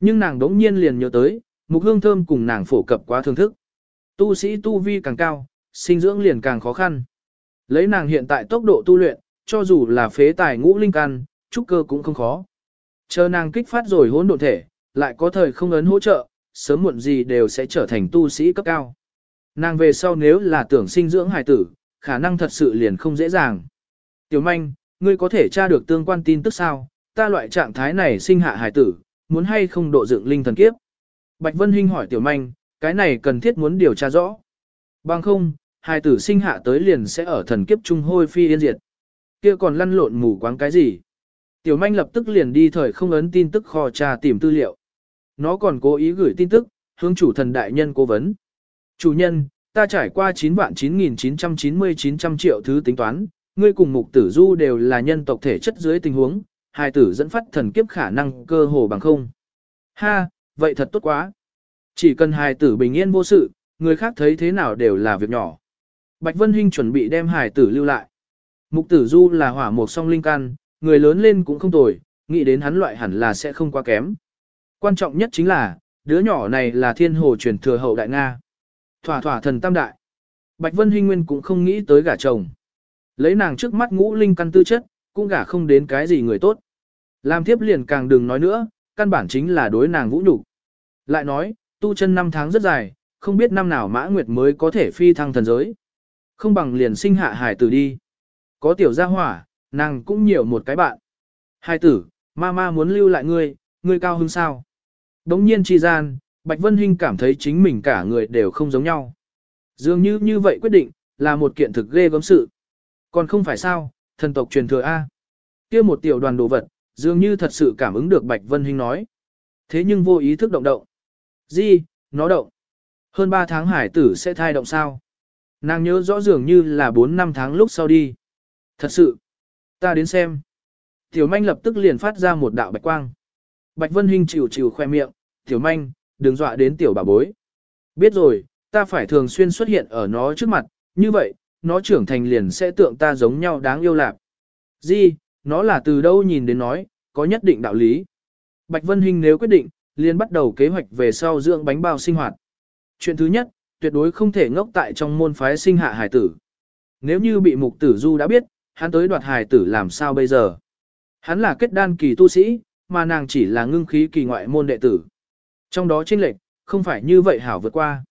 Nhưng nàng đống nhiên liền nhớ tới, mục hương thơm cùng nàng phổ cập quá thương thức. Tu sĩ tu vi càng cao, sinh dưỡng liền càng khó khăn. Lấy nàng hiện tại tốc độ tu luyện, cho dù là phế tài ngũ linh căn, trúc cơ cũng không khó. Chờ nàng kích phát rồi hỗn độn thể, lại có thời không ấn hỗ trợ, sớm muộn gì đều sẽ trở thành tu sĩ cấp cao. Nàng về sau nếu là tưởng sinh dưỡng hài tử, khả năng thật sự liền không dễ dàng. Tiểu manh, ngươi có thể tra được tương quan tin tức sao, ta loại trạng thái này sinh hạ hài tử, muốn hay không độ dựng linh thần kiếp. Bạch Vân Hinh hỏi tiểu manh, cái này cần thiết muốn điều tra rõ. Bằng không, hài tử sinh hạ tới liền sẽ ở thần kiếp trung hôi phi yên diệt. Kia còn lăn lộn mù quáng cái gì? Tiểu manh lập tức liền đi thời không ấn tin tức kho tra tìm tư liệu. Nó còn cố ý gửi tin tức, hướng chủ thần đại nhân cố vấn. Chủ nhân, ta trải qua 9 vạn 9.990-900 triệu thứ tính toán, ngươi cùng mục tử du đều là nhân tộc thể chất dưới tình huống, hai tử dẫn phát thần kiếp khả năng cơ hồ bằng không. Ha, vậy thật tốt quá. Chỉ cần hài tử bình yên vô sự, người khác thấy thế nào đều là việc nhỏ. Bạch Vân Hinh chuẩn bị đem hài tử lưu lại. Mục tử du là hỏa mục song linh căn, người lớn lên cũng không tồi, nghĩ đến hắn loại hẳn là sẽ không quá kém. Quan trọng nhất chính là, đứa nhỏ này là thiên hồ truyền thừa hậu đại Nga. Thỏa thỏa thần tam đại. Bạch Vân Hinh Nguyên cũng không nghĩ tới gả chồng. Lấy nàng trước mắt ngũ linh căn tư chất, cũng gả không đến cái gì người tốt. Làm thiếp liền càng đừng nói nữa, căn bản chính là đối nàng vũ nhục. Lại nói, tu chân năm tháng rất dài, không biết năm nào mã nguyệt mới có thể phi thăng thần giới. Không bằng liền sinh hạ hải tử đi. Có tiểu gia hỏa, nàng cũng nhiều một cái bạn. Hải tử, ma ma muốn lưu lại ngươi, ngươi cao hứng sao? Đống nhiên chi gian, Bạch Vân Hinh cảm thấy chính mình cả người đều không giống nhau. Dường như như vậy quyết định, là một kiện thực ghê gớm sự. Còn không phải sao, thần tộc truyền thừa A. kia một tiểu đoàn đồ vật, dường như thật sự cảm ứng được Bạch Vân Hinh nói. Thế nhưng vô ý thức động động. Gì, nó động. Hơn 3 tháng hải tử sẽ thai động sao? Nàng nhớ rõ dường như là 4 năm tháng lúc sau đi. Thật sự. Ta đến xem. Tiểu manh lập tức liền phát ra một đạo bạch quang. Bạch Vân Hinh chịu chịu khoe miệng, tiểu manh, đừng dọa đến tiểu bà bối. Biết rồi, ta phải thường xuyên xuất hiện ở nó trước mặt, như vậy, nó trưởng thành liền sẽ tượng ta giống nhau đáng yêu lạc. Di, nó là từ đâu nhìn đến nói, có nhất định đạo lý. Bạch Vân Hinh nếu quyết định, liền bắt đầu kế hoạch về sau dưỡng bánh bao sinh hoạt. Chuyện thứ nhất, tuyệt đối không thể ngốc tại trong môn phái sinh hạ hải tử. Nếu như bị mục tử du đã biết, hắn tới đoạt hải tử làm sao bây giờ? Hắn là kết đan kỳ tu sĩ, mà nàng chỉ là ngưng khí kỳ ngoại môn đệ tử. Trong đó chênh lệch, không phải như vậy hảo vượt qua.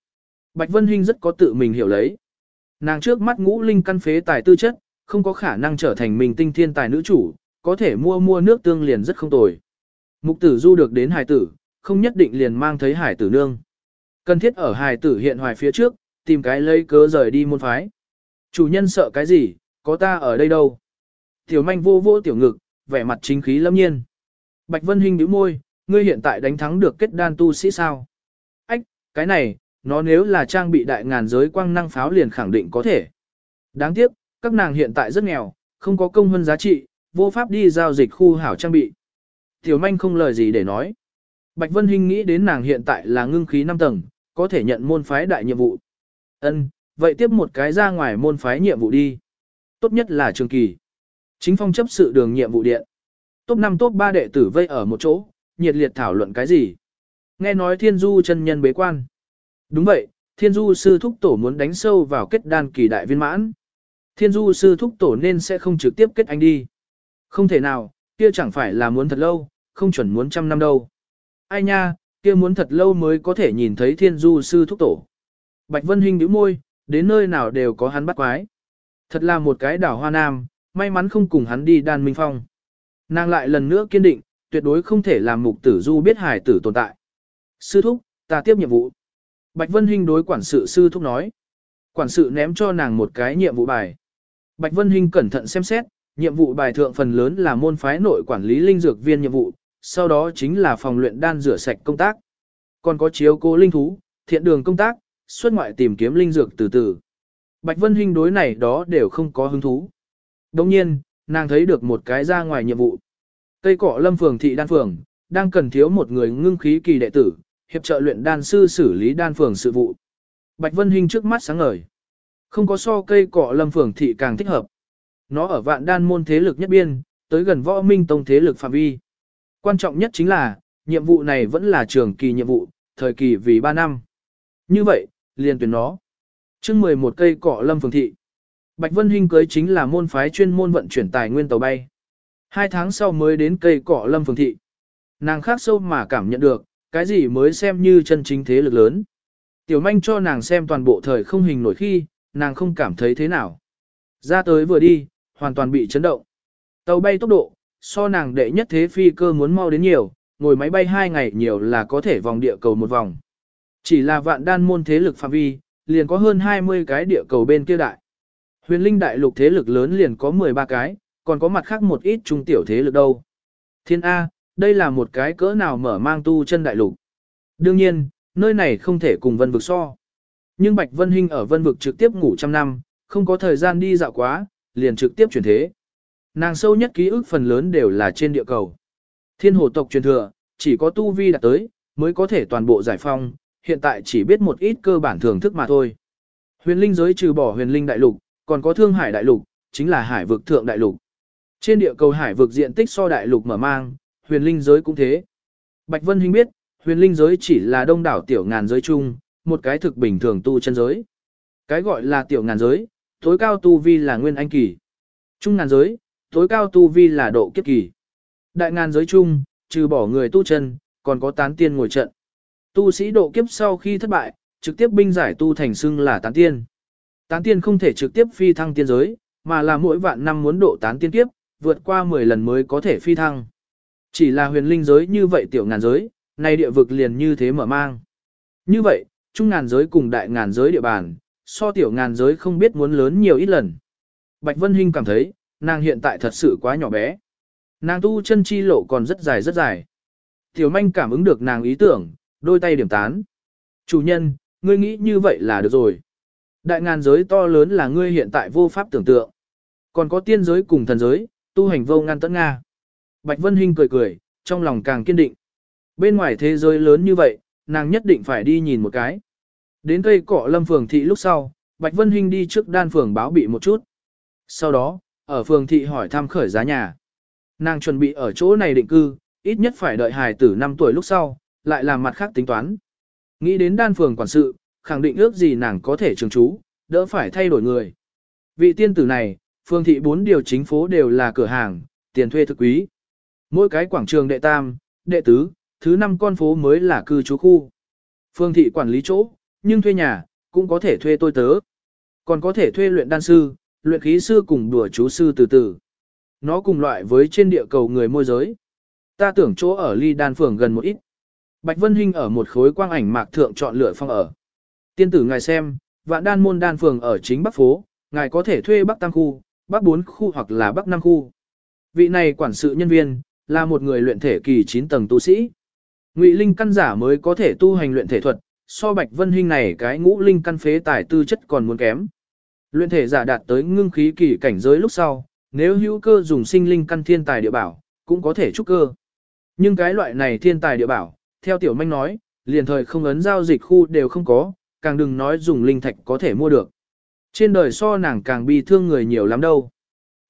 Bạch Vân Hinh rất có tự mình hiểu lấy. Nàng trước mắt ngũ linh căn phế tài tư chất, không có khả năng trở thành mình tinh thiên tài nữ chủ, có thể mua mua nước tương liền rất không tồi. Mục tử du được đến hải tử, không nhất định liền mang thấy hải tử nương. Cần thiết ở hải tử hiện hoài phía trước, tìm cái lấy cớ rời đi môn phái. Chủ nhân sợ cái gì, có ta ở đây đâu. Tiểu manh vô vô tiểu ngực, vẻ mặt chính khí lâm nhiên. Bạch Vân Hinh nhíu môi, ngươi hiện tại đánh thắng được kết đan tu sĩ sao? Ách, cái này, nó nếu là trang bị đại ngàn giới quang năng pháo liền khẳng định có thể. Đáng tiếc, các nàng hiện tại rất nghèo, không có công hơn giá trị, vô pháp đi giao dịch khu hảo trang bị. Tiểu manh không lời gì để nói. Bạch Vân Hinh nghĩ đến nàng hiện tại là ngưng khí 5 tầng, có thể nhận môn phái đại nhiệm vụ. Ân, vậy tiếp một cái ra ngoài môn phái nhiệm vụ đi. Tốt nhất là trường kỳ. Chính phong chấp sự đường nhiệm vụ điện. Top 5 top 3 đệ tử vây ở một chỗ, nhiệt liệt thảo luận cái gì. Nghe nói thiên du chân nhân bế quan. Đúng vậy, thiên du sư thúc tổ muốn đánh sâu vào kết đan kỳ đại viên mãn. Thiên du sư thúc tổ nên sẽ không trực tiếp kết anh đi. Không thể nào, kia chẳng phải là muốn thật lâu, không chuẩn muốn trăm năm đâu. Ai nha, kia muốn thật lâu mới có thể nhìn thấy thiên du sư thúc tổ. Bạch Vân Hinh nhíu môi, đến nơi nào đều có hắn bắt quái. Thật là một cái đảo hoa nam, may mắn không cùng hắn đi đan minh phong. Nàng lại lần nữa kiên định, tuyệt đối không thể làm mục tử du biết hải tử tồn tại. Sư thúc, ta tiếp nhiệm vụ. Bạch Vân Hinh đối quản sự sư thúc nói. Quản sự ném cho nàng một cái nhiệm vụ bài. Bạch Vân Hinh cẩn thận xem xét, nhiệm vụ bài thượng phần lớn là môn phái nội quản lý linh dược viên nhiệm vụ, sau đó chính là phòng luyện đan rửa sạch công tác. Còn có chiếu cố linh thú, thiện đường công tác, xuất ngoại tìm kiếm linh dược từ từ. Bạch Vân Hinh đối này đó đều không có hứng thú. Đồng nhiên, nàng thấy được một cái ra ngoài nhiệm vụ. Tây cỏ lâm phường thị đan phường, đang cần thiếu một người ngưng khí kỳ đệ tử, hiệp trợ luyện đan sư xử lý đan phường sự vụ. Bạch Vân Hinh trước mắt sáng ngời. Không có so cây cỏ lâm phường thị càng thích hợp. Nó ở vạn đan môn thế lực nhất biên, tới gần võ minh tông thế lực phạm vi. Quan trọng nhất chính là, nhiệm vụ này vẫn là trường kỳ nhiệm vụ, thời kỳ vì 3 năm. Như vậy, liền tuyển nó. chương 11 cây cỏ lâm phường thị. Bạch Vân Hinh cưới chính là môn phái chuyên môn vận chuyển tài nguyên tàu bay. Hai tháng sau mới đến cây cỏ lâm phường thị. Nàng khác sâu mà cảm nhận được, cái gì mới xem như chân chính thế lực lớn. Tiểu manh cho nàng xem toàn bộ thời không hình nổi khi, nàng không cảm thấy thế nào. Ra tới vừa đi, hoàn toàn bị chấn động. Tàu bay tốc độ, so nàng đệ nhất thế phi cơ muốn mau đến nhiều, ngồi máy bay hai ngày nhiều là có thể vòng địa cầu một vòng. Chỉ là vạn đan môn thế lực phạm vi, liền có hơn 20 cái địa cầu bên kia đại. Huyền linh đại lục thế lực lớn liền có 13 cái, còn có mặt khác một ít trung tiểu thế lực đâu. Thiên A, đây là một cái cỡ nào mở mang tu chân đại lục. Đương nhiên, nơi này không thể cùng vân vực so. Nhưng Bạch Vân Hinh ở vân vực trực tiếp ngủ trăm năm, không có thời gian đi dạo quá, liền trực tiếp chuyển thế. Nàng sâu nhất ký ức phần lớn đều là trên địa cầu. Thiên hồ tộc truyền thừa, chỉ có tu vi đạt tới, mới có thể toàn bộ giải phong, hiện tại chỉ biết một ít cơ bản thưởng thức mà thôi. Huyền linh giới trừ bỏ huyền linh đại lục, còn có thương hải đại lục, chính là hải vực thượng đại lục. Trên địa cầu hải vực diện tích so đại lục mở mang, huyền linh giới cũng thế. Bạch Vân Hinh biết, huyền linh giới chỉ là đông đảo tiểu ngàn giới chung, một cái thực bình thường tu chân giới. Cái gọi là tiểu ngàn giới, tối cao tu vi là nguyên anh kỳ. Trung ngàn giới, tối cao tu vi là độ kiếp kỳ. Đại ngàn giới chung, trừ bỏ người tu chân, còn có tán tiên ngồi trận. Tu sĩ độ kiếp sau khi thất bại, trực tiếp binh giải tu thành xưng là tán tiên. Tán tiên không thể trực tiếp phi thăng tiên giới, mà là mỗi vạn năm muốn độ tán tiên kiếp, vượt qua 10 lần mới có thể phi thăng. Chỉ là huyền linh giới như vậy tiểu ngàn giới, nay địa vực liền như thế mở mang. Như vậy, trung ngàn giới cùng đại ngàn giới địa bàn, so tiểu ngàn giới không biết muốn lớn nhiều ít lần. Bạch Vân Hinh cảm thấy, nàng hiện tại thật sự quá nhỏ bé. Nàng tu chân chi lộ còn rất dài rất dài. Tiểu manh cảm ứng được nàng ý tưởng, đôi tay điểm tán. Chủ nhân, ngươi nghĩ như vậy là được rồi. Đại ngàn giới to lớn là ngươi hiện tại vô pháp tưởng tượng. Còn có tiên giới cùng thần giới, tu hành vô ngăn tận Nga. Bạch Vân Hinh cười cười, trong lòng càng kiên định. Bên ngoài thế giới lớn như vậy, nàng nhất định phải đi nhìn một cái. Đến cây cỏ lâm phường thị lúc sau, Bạch Vân Hinh đi trước đan phường báo bị một chút. Sau đó, ở phường thị hỏi thăm khởi giá nhà. Nàng chuẩn bị ở chỗ này định cư, ít nhất phải đợi hài tử 5 tuổi lúc sau, lại làm mặt khác tính toán. Nghĩ đến đan phường quản sự, khẳng định ước gì nàng có thể trường trú, đỡ phải thay đổi người. Vị tiên tử này, phương thị bốn điều chính phố đều là cửa hàng, tiền thuê thực quý. Mỗi cái quảng trường đệ tam, đệ tứ, thứ năm con phố mới là cư trú khu. Phương thị quản lý chỗ, nhưng thuê nhà, cũng có thể thuê tôi tớ. Còn có thể thuê luyện đan sư, luyện khí sư cùng đùa chú sư từ từ. Nó cùng loại với trên địa cầu người môi giới. Ta tưởng chỗ ở ly đan phường gần một ít. Bạch Vân Hinh ở một khối quang ảnh mạc thượng chọn lựa phong ở. Tiên tử ngài xem, vạn đan môn đan phường ở chính bắc phố, ngài có thể thuê bắc tam khu, bắc bốn khu hoặc là bắc năm khu. Vị này quản sự nhân viên, là một người luyện thể kỳ 9 tầng tu sĩ. Ngụy linh căn giả mới có thể tu hành luyện thể thuật, so Bạch Vân Hinh này cái ngũ linh căn phế tài tư chất còn muốn kém. Luyện thể giả đạt tới ngưng khí kỳ cảnh giới lúc sau, nếu hữu cơ dùng sinh linh căn thiên tài địa bảo, cũng có thể trúc cơ. Nhưng cái loại này thiên tài địa bảo, theo tiểu manh nói, liền thời không ấn giao dịch khu đều không có, càng đừng nói dùng linh thạch có thể mua được. Trên đời so nàng càng bi thương người nhiều lắm đâu.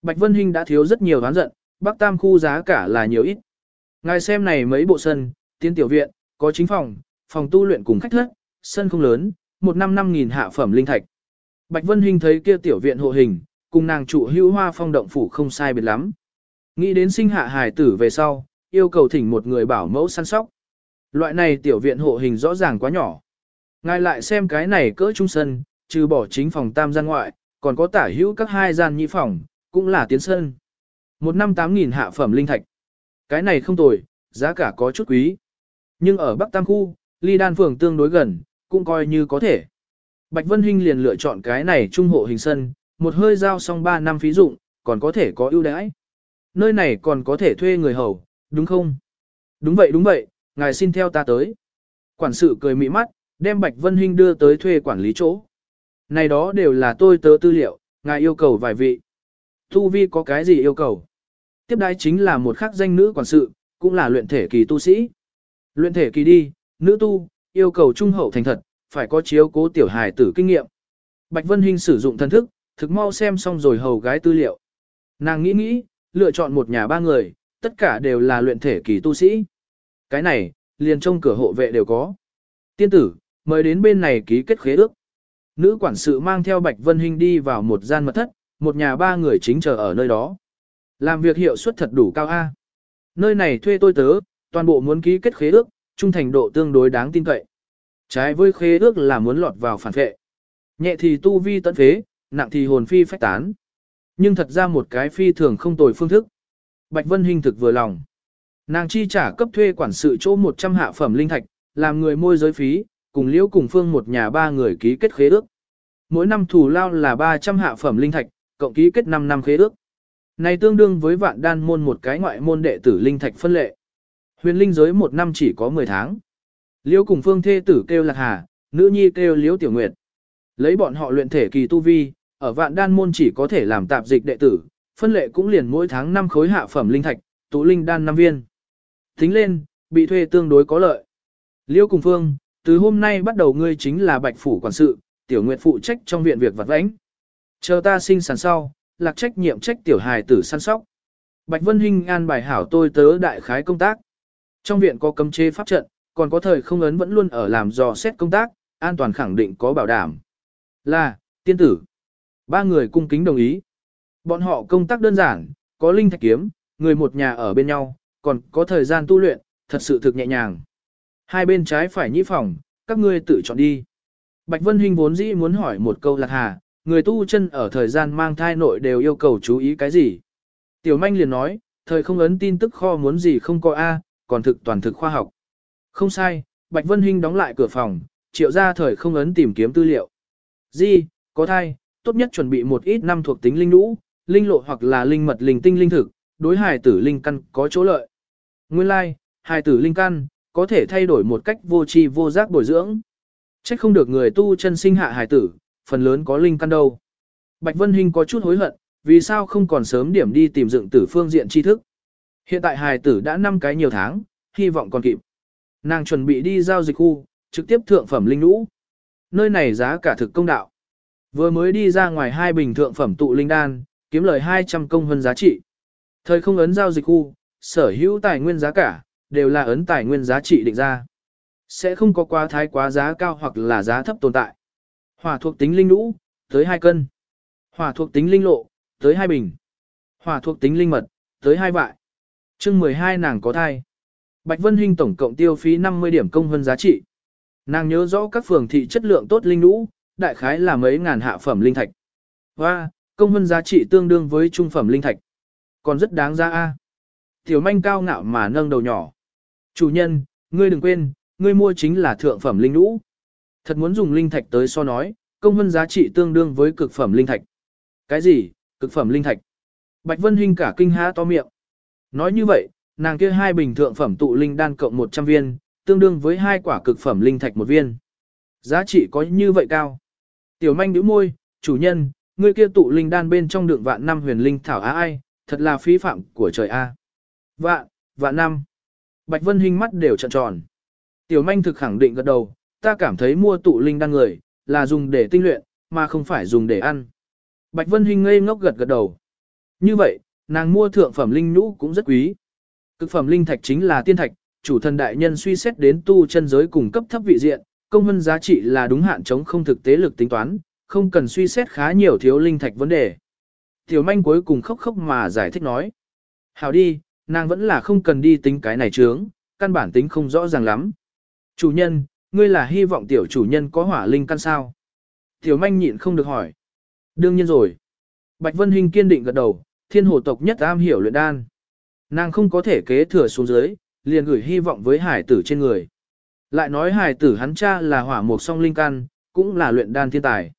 Bạch Vân Hinh đã thiếu rất nhiều oán giận, Bắc Tam khu giá cả là nhiều ít. Ngài xem này mấy bộ sân, tiến tiểu viện, có chính phòng, phòng tu luyện cùng khách thất, sân không lớn, một năm năm nghìn hạ phẩm linh thạch. Bạch Vân Hinh thấy kia tiểu viện hộ hình, cùng nàng trụ hữu hoa phong động phủ không sai biệt lắm. Nghĩ đến sinh hạ hài tử về sau, yêu cầu thỉnh một người bảo mẫu săn sóc. Loại này tiểu viện hộ hình rõ ràng quá nhỏ. Ngài lại xem cái này cỡ trung sân, trừ bỏ chính phòng tam gian ngoại, còn có tả hữu các hai gian nhị phòng, cũng là tiến sân. Một năm tám nghìn hạ phẩm linh thạch. Cái này không tồi, giá cả có chút quý. Nhưng ở Bắc Tam Khu, ly đan phường tương đối gần, cũng coi như có thể. Bạch Vân Hinh liền lựa chọn cái này trung hộ hình sân, một hơi giao xong 3 năm phí dụng, còn có thể có ưu đãi. Nơi này còn có thể thuê người hầu, đúng không? Đúng vậy đúng vậy, ngài xin theo ta tới. Quản sự cười mị mắt, đem Bạch Vân Hinh đưa tới thuê quản lý chỗ. Này đó đều là tôi tớ tư liệu, ngài yêu cầu vài vị. Tu vi có cái gì yêu cầu? Tiếp đái chính là một khắc danh nữ quản sự, cũng là luyện thể kỳ tu sĩ. Luyện thể kỳ đi, nữ tu, yêu cầu trung hậu thành thật, phải có chiếu cố tiểu hài tử kinh nghiệm. Bạch Vân Hinh sử dụng thân thức, thực mau xem xong rồi hầu gái tư liệu. Nàng nghĩ nghĩ, lựa chọn một nhà ba người, tất cả đều là luyện thể kỳ tu sĩ. Cái này, liền trong cửa hộ vệ đều có. Tiên tử, mời đến bên này ký kết khế ước. Nữ quản sự mang theo Bạch Vân Hinh đi vào một gian mật thất, một nhà ba người chính chờ ở nơi đó. Làm việc hiệu suất thật đủ cao A. Nơi này thuê tôi tớ, toàn bộ muốn ký kết khế ước, trung thành độ tương đối đáng tin cậy. Trái với khế ước là muốn lọt vào phản vệ. Nhẹ thì tu vi tận phế, nặng thì hồn phi phách tán. Nhưng thật ra một cái phi thường không tồi phương thức. Bạch Vân Hinh thực vừa lòng. Nàng chi trả cấp thuê quản sự chỗ 100 hạ phẩm linh thạch, làm người môi giới phí, cùng liễu cùng phương một nhà ba người ký kết khế ước. Mỗi năm thù lao là 300 hạ phẩm linh thạch, cộng ký kết 5 năm khế ước. Này tương đương với vạn đan môn một cái ngoại môn đệ tử linh thạch phân lệ. Huyền linh giới một năm chỉ có 10 tháng. Liễu cùng phương thê tử kêu lạc hà, nữ nhi kêu liễu tiểu nguyệt. Lấy bọn họ luyện thể kỳ tu vi, ở vạn đan môn chỉ có thể làm tạp dịch đệ tử, phân lệ cũng liền mỗi tháng 5 khối hạ phẩm linh thạch, tụ linh đan 5 viên. Tính lên, bị thuê tương đối có lợi. Liêu cùng phương, từ hôm nay bắt đầu ngươi chính là bạch phủ quản sự, tiểu nguyệt phụ trách trong viện việc vặt vãnh. Chờ ta sinh sản sau, lạc trách nhiệm trách tiểu hài tử săn sóc. Bạch Vân Hinh an bài hảo tôi tớ đại khái công tác. Trong viện có cấm chế pháp trận, còn có thời không ấn vẫn luôn ở làm dò xét công tác, an toàn khẳng định có bảo đảm. Là, tiên tử. Ba người cung kính đồng ý. Bọn họ công tác đơn giản, có linh thạch kiếm, người một nhà ở bên nhau, còn có thời gian tu luyện, thật sự thực nhẹ nhàng. Hai bên trái phải nhĩ phòng, các ngươi tự chọn đi. Bạch Vân Hinh vốn dĩ muốn hỏi một câu lạc hà, người tu chân ở thời gian mang thai nội đều yêu cầu chú ý cái gì. Tiểu manh liền nói, thời không ấn tin tức kho muốn gì không có A, còn thực toàn thực khoa học. Không sai, Bạch Vân Hinh đóng lại cửa phòng, triệu ra thời không ấn tìm kiếm tư liệu. Di, có thai, tốt nhất chuẩn bị một ít năm thuộc tính linh nũ, linh lộ hoặc là linh mật linh tinh linh thực, đối hài tử linh căn có chỗ lợi. Nguyên lai, like, hài tử linh căn, có thể thay đổi một cách vô tri vô giác bồi dưỡng. Trách không được người tu chân sinh hạ hài tử, phần lớn có linh căn đâu. Bạch Vân Hinh có chút hối hận, vì sao không còn sớm điểm đi tìm dựng tử phương diện tri thức. Hiện tại hài tử đã 5 cái nhiều tháng, hy vọng còn kịp. Nàng chuẩn bị đi giao dịch khu, trực tiếp thượng phẩm linh lũ. Nơi này giá cả thực công đạo. Vừa mới đi ra ngoài hai bình thượng phẩm tụ linh đan, kiếm lời 200 công hơn giá trị. Thời không ấn giao dịch khu, sở hữu tài nguyên giá cả, đều là ấn tài nguyên giá trị định ra. Sẽ không có quá thái quá giá cao hoặc là giá thấp tồn tại. Hỏa thuộc tính linh nũ, tới 2 cân. Hỏa thuộc tính linh lộ, tới 2 bình. Hỏa thuộc tính linh mật, tới 2 vại. chương 12 nàng có thai. Bạch Vân Hinh tổng cộng tiêu phí 50 điểm công hơn giá trị. Nàng nhớ rõ các phường thị chất lượng tốt linh nũ, đại khái là mấy ngàn hạ phẩm linh thạch. Và, công hơn giá trị tương đương với trung phẩm linh thạch. Còn rất đáng giá a. Tiểu manh cao ngạo mà nâng đầu nhỏ. Chủ nhân, ngươi đừng quên, ngươi mua chính là thượng phẩm linh lũ. Thật muốn dùng linh thạch tới so nói, công hơn giá trị tương đương với cực phẩm linh thạch. Cái gì, cực phẩm linh thạch? Bạch Vân Hinh cả kinh há to miệng. Nói như vậy, nàng kia hai bình thượng phẩm tụ linh đan cộng 100 viên, tương đương với hai quả cực phẩm linh thạch một viên. Giá trị có như vậy cao. Tiểu manh nhíu môi, chủ nhân, ngươi kia tụ linh đan bên trong đựng vạn năm huyền linh thảo á ai, thật là phí phạm của trời a. Vạn, vạn năm. Bạch Vân Hinh mắt đều trợn tròn. Tiểu manh thực khẳng định gật đầu, ta cảm thấy mua tụ linh đan người, là dùng để tinh luyện, mà không phải dùng để ăn. Bạch Vân Hinh ngây ngốc gật gật đầu. Như vậy, nàng mua thượng phẩm linh nhũ cũng rất quý. Cực phẩm linh thạch chính là tiên thạch, chủ thần đại nhân suy xét đến tu chân giới cùng cấp thấp vị diện, công vân giá trị là đúng hạn chống không thực tế lực tính toán, không cần suy xét khá nhiều thiếu linh thạch vấn đề. Tiểu manh cuối cùng khóc khóc mà giải thích nói. Hảo đi, nàng vẫn là không cần đi tính cái này chướng, căn bản tính không rõ ràng lắm. Chủ nhân, ngươi là hy vọng tiểu chủ nhân có hỏa linh căn sao? Tiểu manh nhịn không được hỏi. Đương nhiên rồi. Bạch Vân Hinh kiên định gật đầu, thiên hồ tộc nhất am hiểu luyện đan. Nàng không có thể kế thừa xuống dưới, liền gửi hy vọng với hải tử trên người. Lại nói hải tử hắn cha là hỏa mục song linh căn, cũng là luyện đan thiên tài.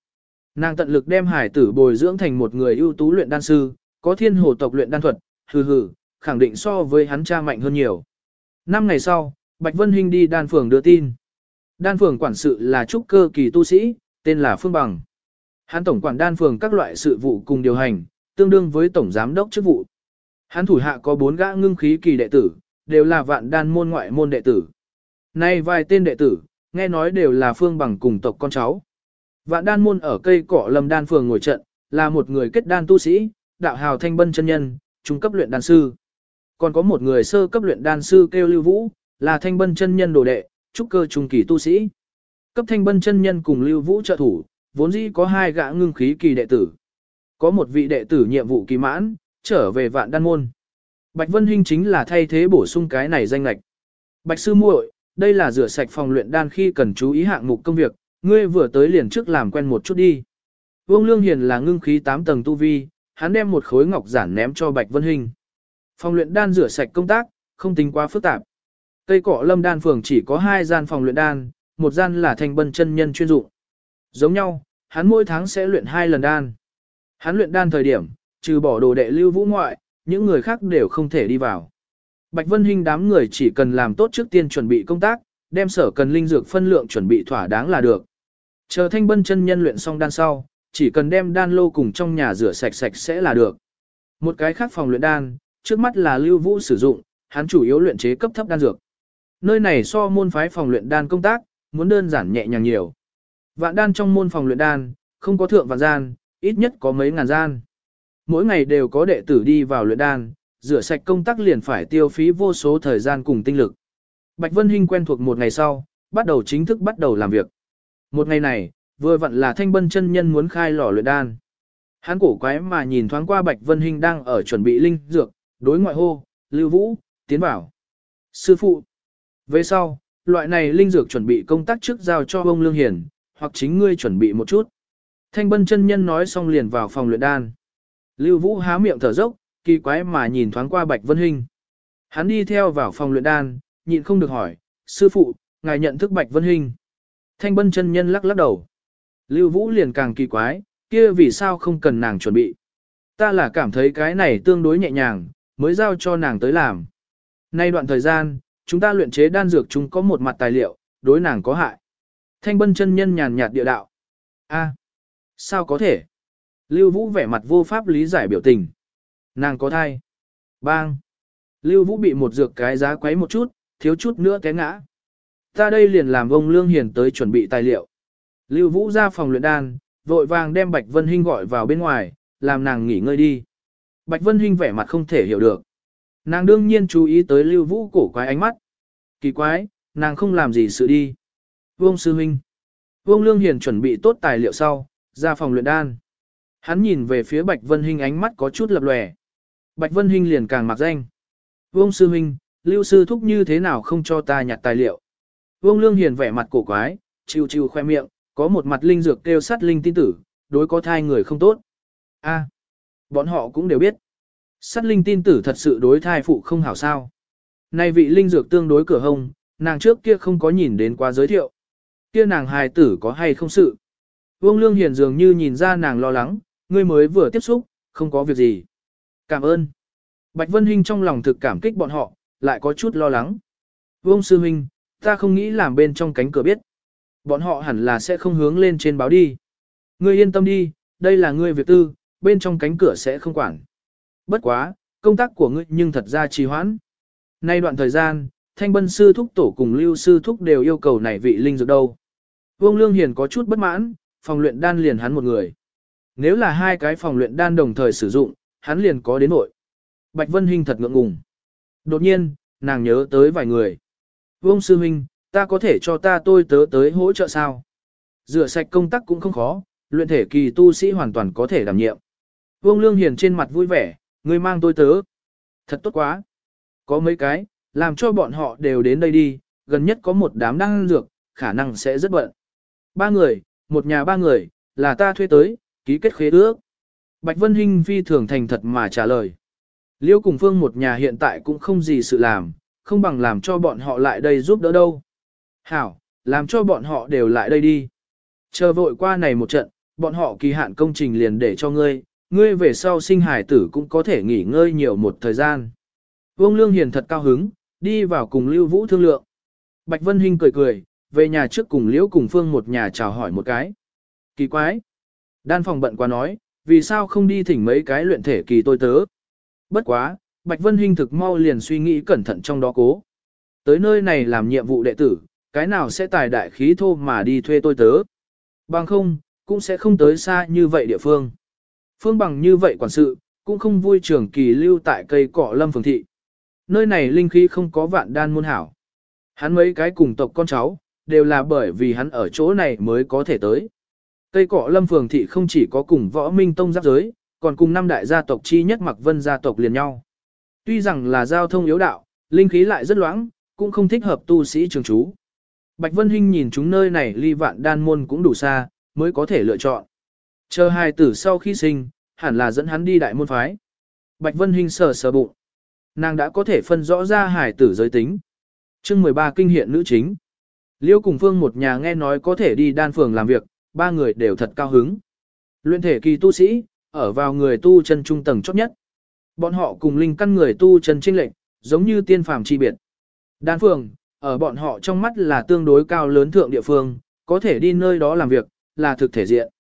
Nàng tận lực đem hải tử bồi dưỡng thành một người ưu tú luyện đan sư, có thiên hồ tộc luyện đan thuật, hừ hừ, khẳng định so với hắn cha mạnh hơn nhiều. Năm ngày sau, Bạch Vân Hinh đi đan phường đưa tin. Đan phường quản sự là trúc cơ kỳ tu sĩ, tên là Phương Bằng. Hắn tổng quản đan phường các loại sự vụ cùng điều hành, tương đương với tổng giám đốc chức vụ. Hắn thủ hạ có bốn gã ngưng khí kỳ đệ tử, đều là vạn đan môn ngoại môn đệ tử. Nay vài tên đệ tử, nghe nói đều là Phương Bằng cùng tộc con cháu. Vạn đan môn ở cây cỏ lâm đan phường ngồi trận, là một người kết đan tu sĩ, đạo hào thanh bân chân nhân, trung cấp luyện đan sư. Còn có một người sơ cấp luyện đan sư kêu Lưu Vũ, là thanh bân chân nhân đồ đệ, trúc cơ trung kỳ tu sĩ. Cấp thanh bân chân nhân cùng Lưu Vũ trợ thủ, vốn dĩ có hai gã ngưng khí kỳ đệ tử. Có một vị đệ tử nhiệm vụ kỳ mãn, trở về vạn đan môn. Bạch Vân Hinh chính là thay thế bổ sung cái này danh lạch. Bạch sư muội, đây là rửa sạch phòng luyện đan khi cần chú ý hạng mục công việc, ngươi vừa tới liền trước làm quen một chút đi. Vương Lương Hiền là ngưng khí 8 tầng tu vi, hắn đem một khối ngọc giản ném cho Bạch Vân Hinh. Phòng luyện đan rửa sạch công tác, không tính quá phức tạp. Cây cỏ lâm đan phường chỉ có hai gian phòng luyện đan, một gian là thành bân chân nhân chuyên dụng. Giống nhau, hắn mỗi tháng sẽ luyện hai lần đan. Hắn luyện đan thời điểm, trừ bỏ đồ đệ lưu vũ ngoại, những người khác đều không thể đi vào. Bạch Vân Hinh đám người chỉ cần làm tốt trước tiên chuẩn bị công tác, đem sở cần linh dược phân lượng chuẩn bị thỏa đáng là được. Chờ thanh bân chân nhân luyện xong đan sau, chỉ cần đem đan lô cùng trong nhà rửa sạch sạch sẽ là được. Một cái khác phòng luyện đan, trước mắt là lưu vũ sử dụng, hắn chủ yếu luyện chế cấp thấp đan dược. Nơi này so môn phái phòng luyện đan công tác, muốn đơn giản nhẹ nhàng nhiều. Vạn đan trong môn phòng luyện đan, không có thượng vạn gian, ít nhất có mấy ngàn gian. Mỗi ngày đều có đệ tử đi vào luyện đan, rửa sạch công tác liền phải tiêu phí vô số thời gian cùng tinh lực. Bạch Vân Hinh quen thuộc một ngày sau, bắt đầu chính thức bắt đầu làm việc. Một ngày này, vừa vặn là thanh bân chân nhân muốn khai lò luyện đan. Hắn cổ quái mà nhìn thoáng qua Bạch Vân Hinh đang ở chuẩn bị linh dược, đối ngoại hô, Lưu Vũ, tiến vào. Sư phụ. Về sau, loại này linh dược chuẩn bị công tác trước giao cho ông Lương Hiền, hoặc chính ngươi chuẩn bị một chút. Thanh bân chân nhân nói xong liền vào phòng luyện đan. Lưu Vũ há miệng thở dốc, kỳ quái mà nhìn thoáng qua Bạch Vân Hinh. Hắn đi theo vào phòng luyện đan, nhịn không được hỏi, sư phụ, ngài nhận thức Bạch Vân Hinh. Thanh bân chân nhân lắc lắc đầu. Lưu Vũ liền càng kỳ quái, kia vì sao không cần nàng chuẩn bị. Ta là cảm thấy cái này tương đối nhẹ nhàng, mới giao cho nàng tới làm. Nay đoạn thời gian, chúng ta luyện chế đan dược chúng có một mặt tài liệu, đối nàng có hại. Thanh bân chân nhân nhàn nhạt địa đạo. A, sao có thể? Lưu Vũ vẻ mặt vô pháp lý giải biểu tình. Nàng có thai. Bang. Lưu Vũ bị một dược cái giá quấy một chút, thiếu chút nữa té ngã. Ta đây liền làm ông Lương Hiền tới chuẩn bị tài liệu. Lưu Vũ ra phòng luyện đan, vội vàng đem Bạch Vân Hinh gọi vào bên ngoài, làm nàng nghỉ ngơi đi. Bạch Vân Hinh vẻ mặt không thể hiểu được. Nàng đương nhiên chú ý tới Lưu Vũ cổ quái ánh mắt. Kỳ quái, nàng không làm gì sự đi. Vương Sư Huynh. Vương Lương Hiền chuẩn bị tốt tài liệu sau, ra phòng luyện đan. Hắn nhìn về phía Bạch Vân Hinh ánh mắt có chút lập lòe. Bạch Vân Hinh liền càng mặc danh. Vương Sư Huynh, Lưu Sư Thúc như thế nào không cho ta nhặt tài liệu. Vương Lương Hiền vẻ mặt cổ quái, chiều chiều khoe miệng, có một mặt linh dược kêu sát linh tin tử, đối có thai người không tốt. A, bọn họ cũng đều biết. Sát linh tin tử thật sự đối thai phụ không hảo sao. Nay vị linh dược tương đối cửa hông, nàng trước kia không có nhìn đến quá giới thiệu. Kia nàng hài tử có hay không sự. Vương Lương Hiền dường như nhìn ra nàng lo lắng, ngươi mới vừa tiếp xúc, không có việc gì. Cảm ơn. Bạch Vân Hinh trong lòng thực cảm kích bọn họ, lại có chút lo lắng. Vương Sư Huynh, ta không nghĩ làm bên trong cánh cửa biết. Bọn họ hẳn là sẽ không hướng lên trên báo đi. Ngươi yên tâm đi, đây là ngươi việc tư, bên trong cánh cửa sẽ không quản. Bất quá, công tác của ngươi nhưng thật ra trì hoãn. Nay đoạn thời gian, Thanh Bân Sư Thúc Tổ cùng Lưu Sư Thúc đều yêu cầu này vị linh dược đâu. Vương Lương Hiền có chút bất mãn, phòng luyện đan liền hắn một người. Nếu là hai cái phòng luyện đan đồng thời sử dụng, hắn liền có đến nội. Bạch Vân Hinh thật ngượng ngùng. Đột nhiên, nàng nhớ tới vài người. Vương Sư Minh, ta có thể cho ta tôi tớ tới hỗ trợ sao? Rửa sạch công tác cũng không khó, luyện thể kỳ tu sĩ hoàn toàn có thể đảm nhiệm. Vương Lương Hiền trên mặt vui vẻ, người mang tôi tớ. Thật tốt quá. Có mấy cái, làm cho bọn họ đều đến đây đi, gần nhất có một đám đang dược, khả năng sẽ rất bận. Ba người, một nhà ba người, là ta thuê tới, ký kết khế ước. Bạch Vân Hinh phi thường thành thật mà trả lời. Liêu cùng phương một nhà hiện tại cũng không gì sự làm, không bằng làm cho bọn họ lại đây giúp đỡ đâu. Hảo, làm cho bọn họ đều lại đây đi. Chờ vội qua này một trận, bọn họ kỳ hạn công trình liền để cho ngươi, ngươi về sau sinh hải tử cũng có thể nghỉ ngơi nhiều một thời gian. Vương Lương Hiền thật cao hứng, đi vào cùng Lưu Vũ thương lượng. Bạch Vân Hinh cười cười, về nhà trước cùng Liễu cùng Phương một nhà chào hỏi một cái. Kỳ quái. Đan phòng bận quá nói, vì sao không đi thỉnh mấy cái luyện thể kỳ tôi tớ. Bất quá, Bạch Vân Hinh thực mau liền suy nghĩ cẩn thận trong đó cố. Tới nơi này làm nhiệm vụ đệ tử, cái nào sẽ tài đại khí thô mà đi thuê tôi tớ. Bằng không, cũng sẽ không tới xa như vậy địa phương. Phương bằng như vậy quản sự, cũng không vui trường kỳ lưu tại cây cỏ lâm phường thị. Nơi này linh khí không có vạn đan môn hảo. Hắn mấy cái cùng tộc con cháu, đều là bởi vì hắn ở chỗ này mới có thể tới. Cây cỏ lâm phường thị không chỉ có cùng võ minh tông giáp giới, còn cùng năm đại gia tộc chi nhất mặc vân gia tộc liền nhau. Tuy rằng là giao thông yếu đạo, linh khí lại rất loãng, cũng không thích hợp tu sĩ trường trú. Bạch Vân Hinh nhìn chúng nơi này ly vạn đan môn cũng đủ xa, mới có thể lựa chọn. Chờ hài tử sau khi sinh, hẳn là dẫn hắn đi đại môn phái. Bạch Vân Hinh sờ sờ bụng. Nàng đã có thể phân rõ ra hài tử giới tính. chương 13 kinh hiện nữ chính. Liêu cùng Phương một nhà nghe nói có thể đi đan phường làm việc, ba người đều thật cao hứng. Luyện thể kỳ tu sĩ, ở vào người tu chân trung tầng chót nhất. Bọn họ cùng linh căn người tu chân trinh lệnh, giống như tiên phàm chi biệt. Đan phường, ở bọn họ trong mắt là tương đối cao lớn thượng địa phương, có thể đi nơi đó làm việc, là thực thể diện.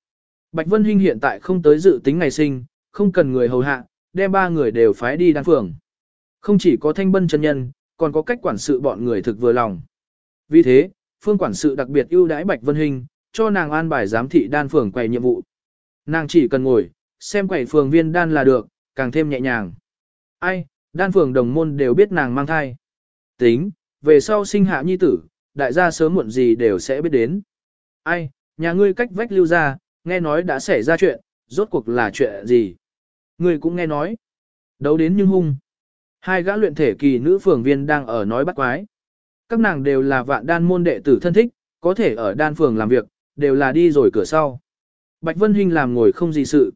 Bạch Vân Hinh hiện tại không tới dự tính ngày sinh, không cần người hầu hạ, đem ba người đều phái đi đan phường. Không chỉ có thanh bân chân nhân, còn có cách quản sự bọn người thực vừa lòng. Vì thế, phương quản sự đặc biệt ưu đãi Bạch Vân Hinh, cho nàng an bài giám thị đan phường quầy nhiệm vụ. Nàng chỉ cần ngồi, xem quầy phường viên đan là được, càng thêm nhẹ nhàng. Ai, đan phường đồng môn đều biết nàng mang thai. Tính, về sau sinh hạ nhi tử, đại gia sớm muộn gì đều sẽ biết đến. Ai, nhà ngươi cách vách lưu ra, nghe nói đã xảy ra chuyện, rốt cuộc là chuyện gì? người cũng nghe nói. Đấu đến nhưng hung. Hai gã luyện thể kỳ nữ phường viên đang ở nói bắt quái. Các nàng đều là vạn đan môn đệ tử thân thích, có thể ở đan phường làm việc, đều là đi rồi cửa sau. Bạch Vân Hinh làm ngồi không gì sự.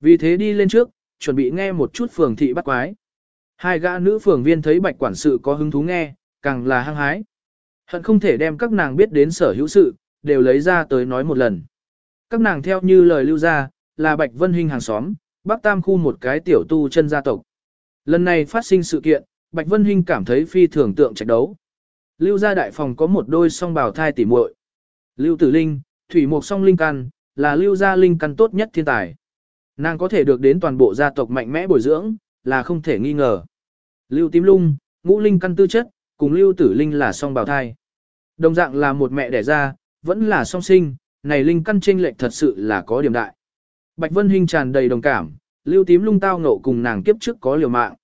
Vì thế đi lên trước, chuẩn bị nghe một chút phường thị bắt quái. Hai gã nữ phường viên thấy bạch quản sự có hứng thú nghe, càng là hăng hái. Hận không thể đem các nàng biết đến sở hữu sự, đều lấy ra tới nói một lần. Các nàng theo như lời lưu ra, là Bạch Vân Hinh hàng xóm, Bắc Tam khu một cái tiểu tu chân gia tộc. Lần này phát sinh sự kiện, Bạch Vân Hinh cảm thấy phi thường tượng trạch đấu. Lưu gia đại phòng có một đôi song bào thai tỉ muội. Lưu Tử Linh, Thủy Mục song linh căn, là lưu gia linh căn tốt nhất thiên tài. Nàng có thể được đến toàn bộ gia tộc mạnh mẽ bồi dưỡng, là không thể nghi ngờ. Lưu Tím Lung, ngũ linh căn tư chất, cùng Lưu Tử Linh là song bào thai. Đồng dạng là một mẹ đẻ ra, vẫn là song sinh, này linh căn chênh lệch thật sự là có điểm đại. Bạch Vân Hinh tràn đầy đồng cảm, Lưu Tím Lung tao ngộ cùng nàng kiếp trước có liều mạng.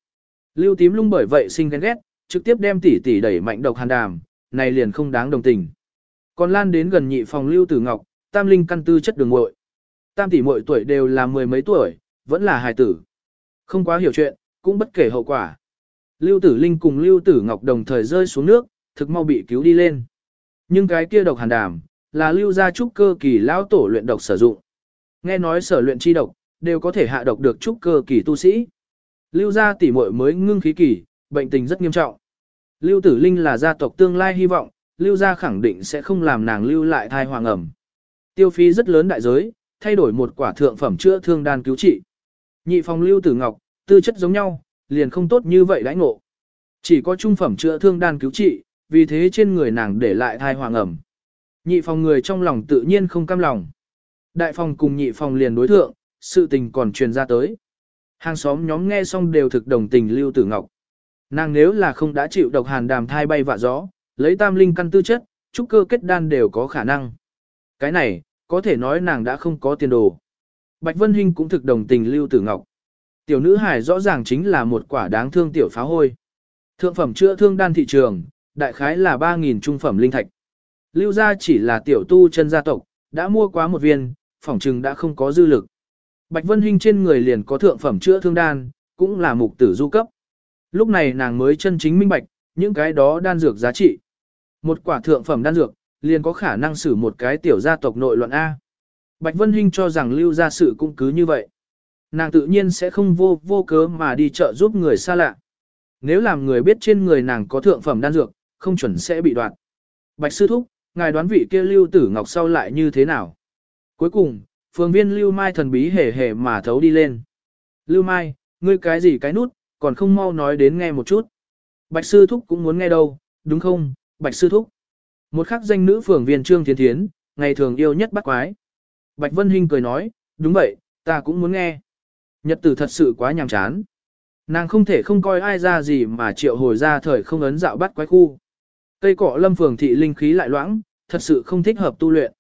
Lưu Tím Lung bởi vậy sinh ghen ghét, trực tiếp đem tỷ tỷ đẩy mạnh độc hàn đàm, này liền không đáng đồng tình. Còn lan đến gần nhị phòng Lưu Tử Ngọc, tam linh căn tư chất đường muội. Tam tỷ muội tuổi đều là mười mấy tuổi, vẫn là hài tử. Không quá hiểu chuyện, cũng bất kể hậu quả. Lưu Tử Linh cùng Lưu Tử Ngọc đồng thời rơi xuống nước, thực mau bị cứu đi lên. Nhưng cái kia độc hàn đàm, là lưu gia trúc cơ kỳ lão tổ luyện độc sử dụng. Nghe nói sở luyện chi độc, đều có thể hạ độc được trúc cơ kỳ tu sĩ. Lưu gia tỷ muội mới ngưng khí kỳ, bệnh tình rất nghiêm trọng. Lưu Tử Linh là gia tộc tương lai hy vọng, Lưu gia khẳng định sẽ không làm nàng lưu lại thai hoàng ẩm. Tiêu phí rất lớn đại giới, thay đổi một quả thượng phẩm chữa thương đan cứu trị. Nhị phòng Lưu Tử Ngọc, tư chất giống nhau, liền không tốt như vậy đãi ngộ. Chỉ có trung phẩm chữa thương đan cứu trị, vì thế trên người nàng để lại thai hoàng ẩm. Nhị phòng người trong lòng tự nhiên không cam lòng. Đại phòng cùng nhị phòng liền đối thượng, sự tình còn truyền ra tới. Hàng xóm nhóm nghe xong đều thực đồng tình Lưu Tử Ngọc. Nàng nếu là không đã chịu độc hàn đàm thai bay vạ gió, lấy tam linh căn tư chất, trúc cơ kết đan đều có khả năng. Cái này, có thể nói nàng đã không có tiền đồ. Bạch Vân Hinh cũng thực đồng tình Lưu Tử Ngọc. Tiểu nữ hải rõ ràng chính là một quả đáng thương tiểu phá hôi. Thượng phẩm chữa thương đan thị trường, đại khái là 3.000 trung phẩm linh thạch. Lưu gia chỉ là tiểu tu chân gia tộc, đã mua quá một viên, phỏng trừng đã không có dư lực. Bạch Vân Hinh trên người liền có thượng phẩm chữa thương đan, cũng là mục tử du cấp. Lúc này nàng mới chân chính minh bạch, những cái đó đan dược giá trị. Một quả thượng phẩm đan dược, liền có khả năng xử một cái tiểu gia tộc nội luận A. Bạch Vân Hinh cho rằng lưu gia sự cũng cứ như vậy. Nàng tự nhiên sẽ không vô vô cớ mà đi chợ giúp người xa lạ. Nếu làm người biết trên người nàng có thượng phẩm đan dược, không chuẩn sẽ bị đoạt. Bạch sư thúc, ngài đoán vị kia lưu tử ngọc sau lại như thế nào? Cuối cùng, phường viên lưu mai thần bí hề hề mà thấu đi lên. Lưu mai, ngươi cái gì cái nút, còn không mau nói đến nghe một chút. Bạch sư thúc cũng muốn nghe đâu, đúng không, bạch sư thúc. Một khắc danh nữ phường viên trương thiên thiến, ngày thường yêu nhất bắt quái. Bạch Vân Hinh cười nói, đúng vậy, ta cũng muốn nghe. Nhật tử thật sự quá nhàm chán. Nàng không thể không coi ai ra gì mà triệu hồi ra thời không ấn dạo bắt quái khu. Cây cỏ lâm phường thị linh khí lại loãng, thật sự không thích hợp tu luyện.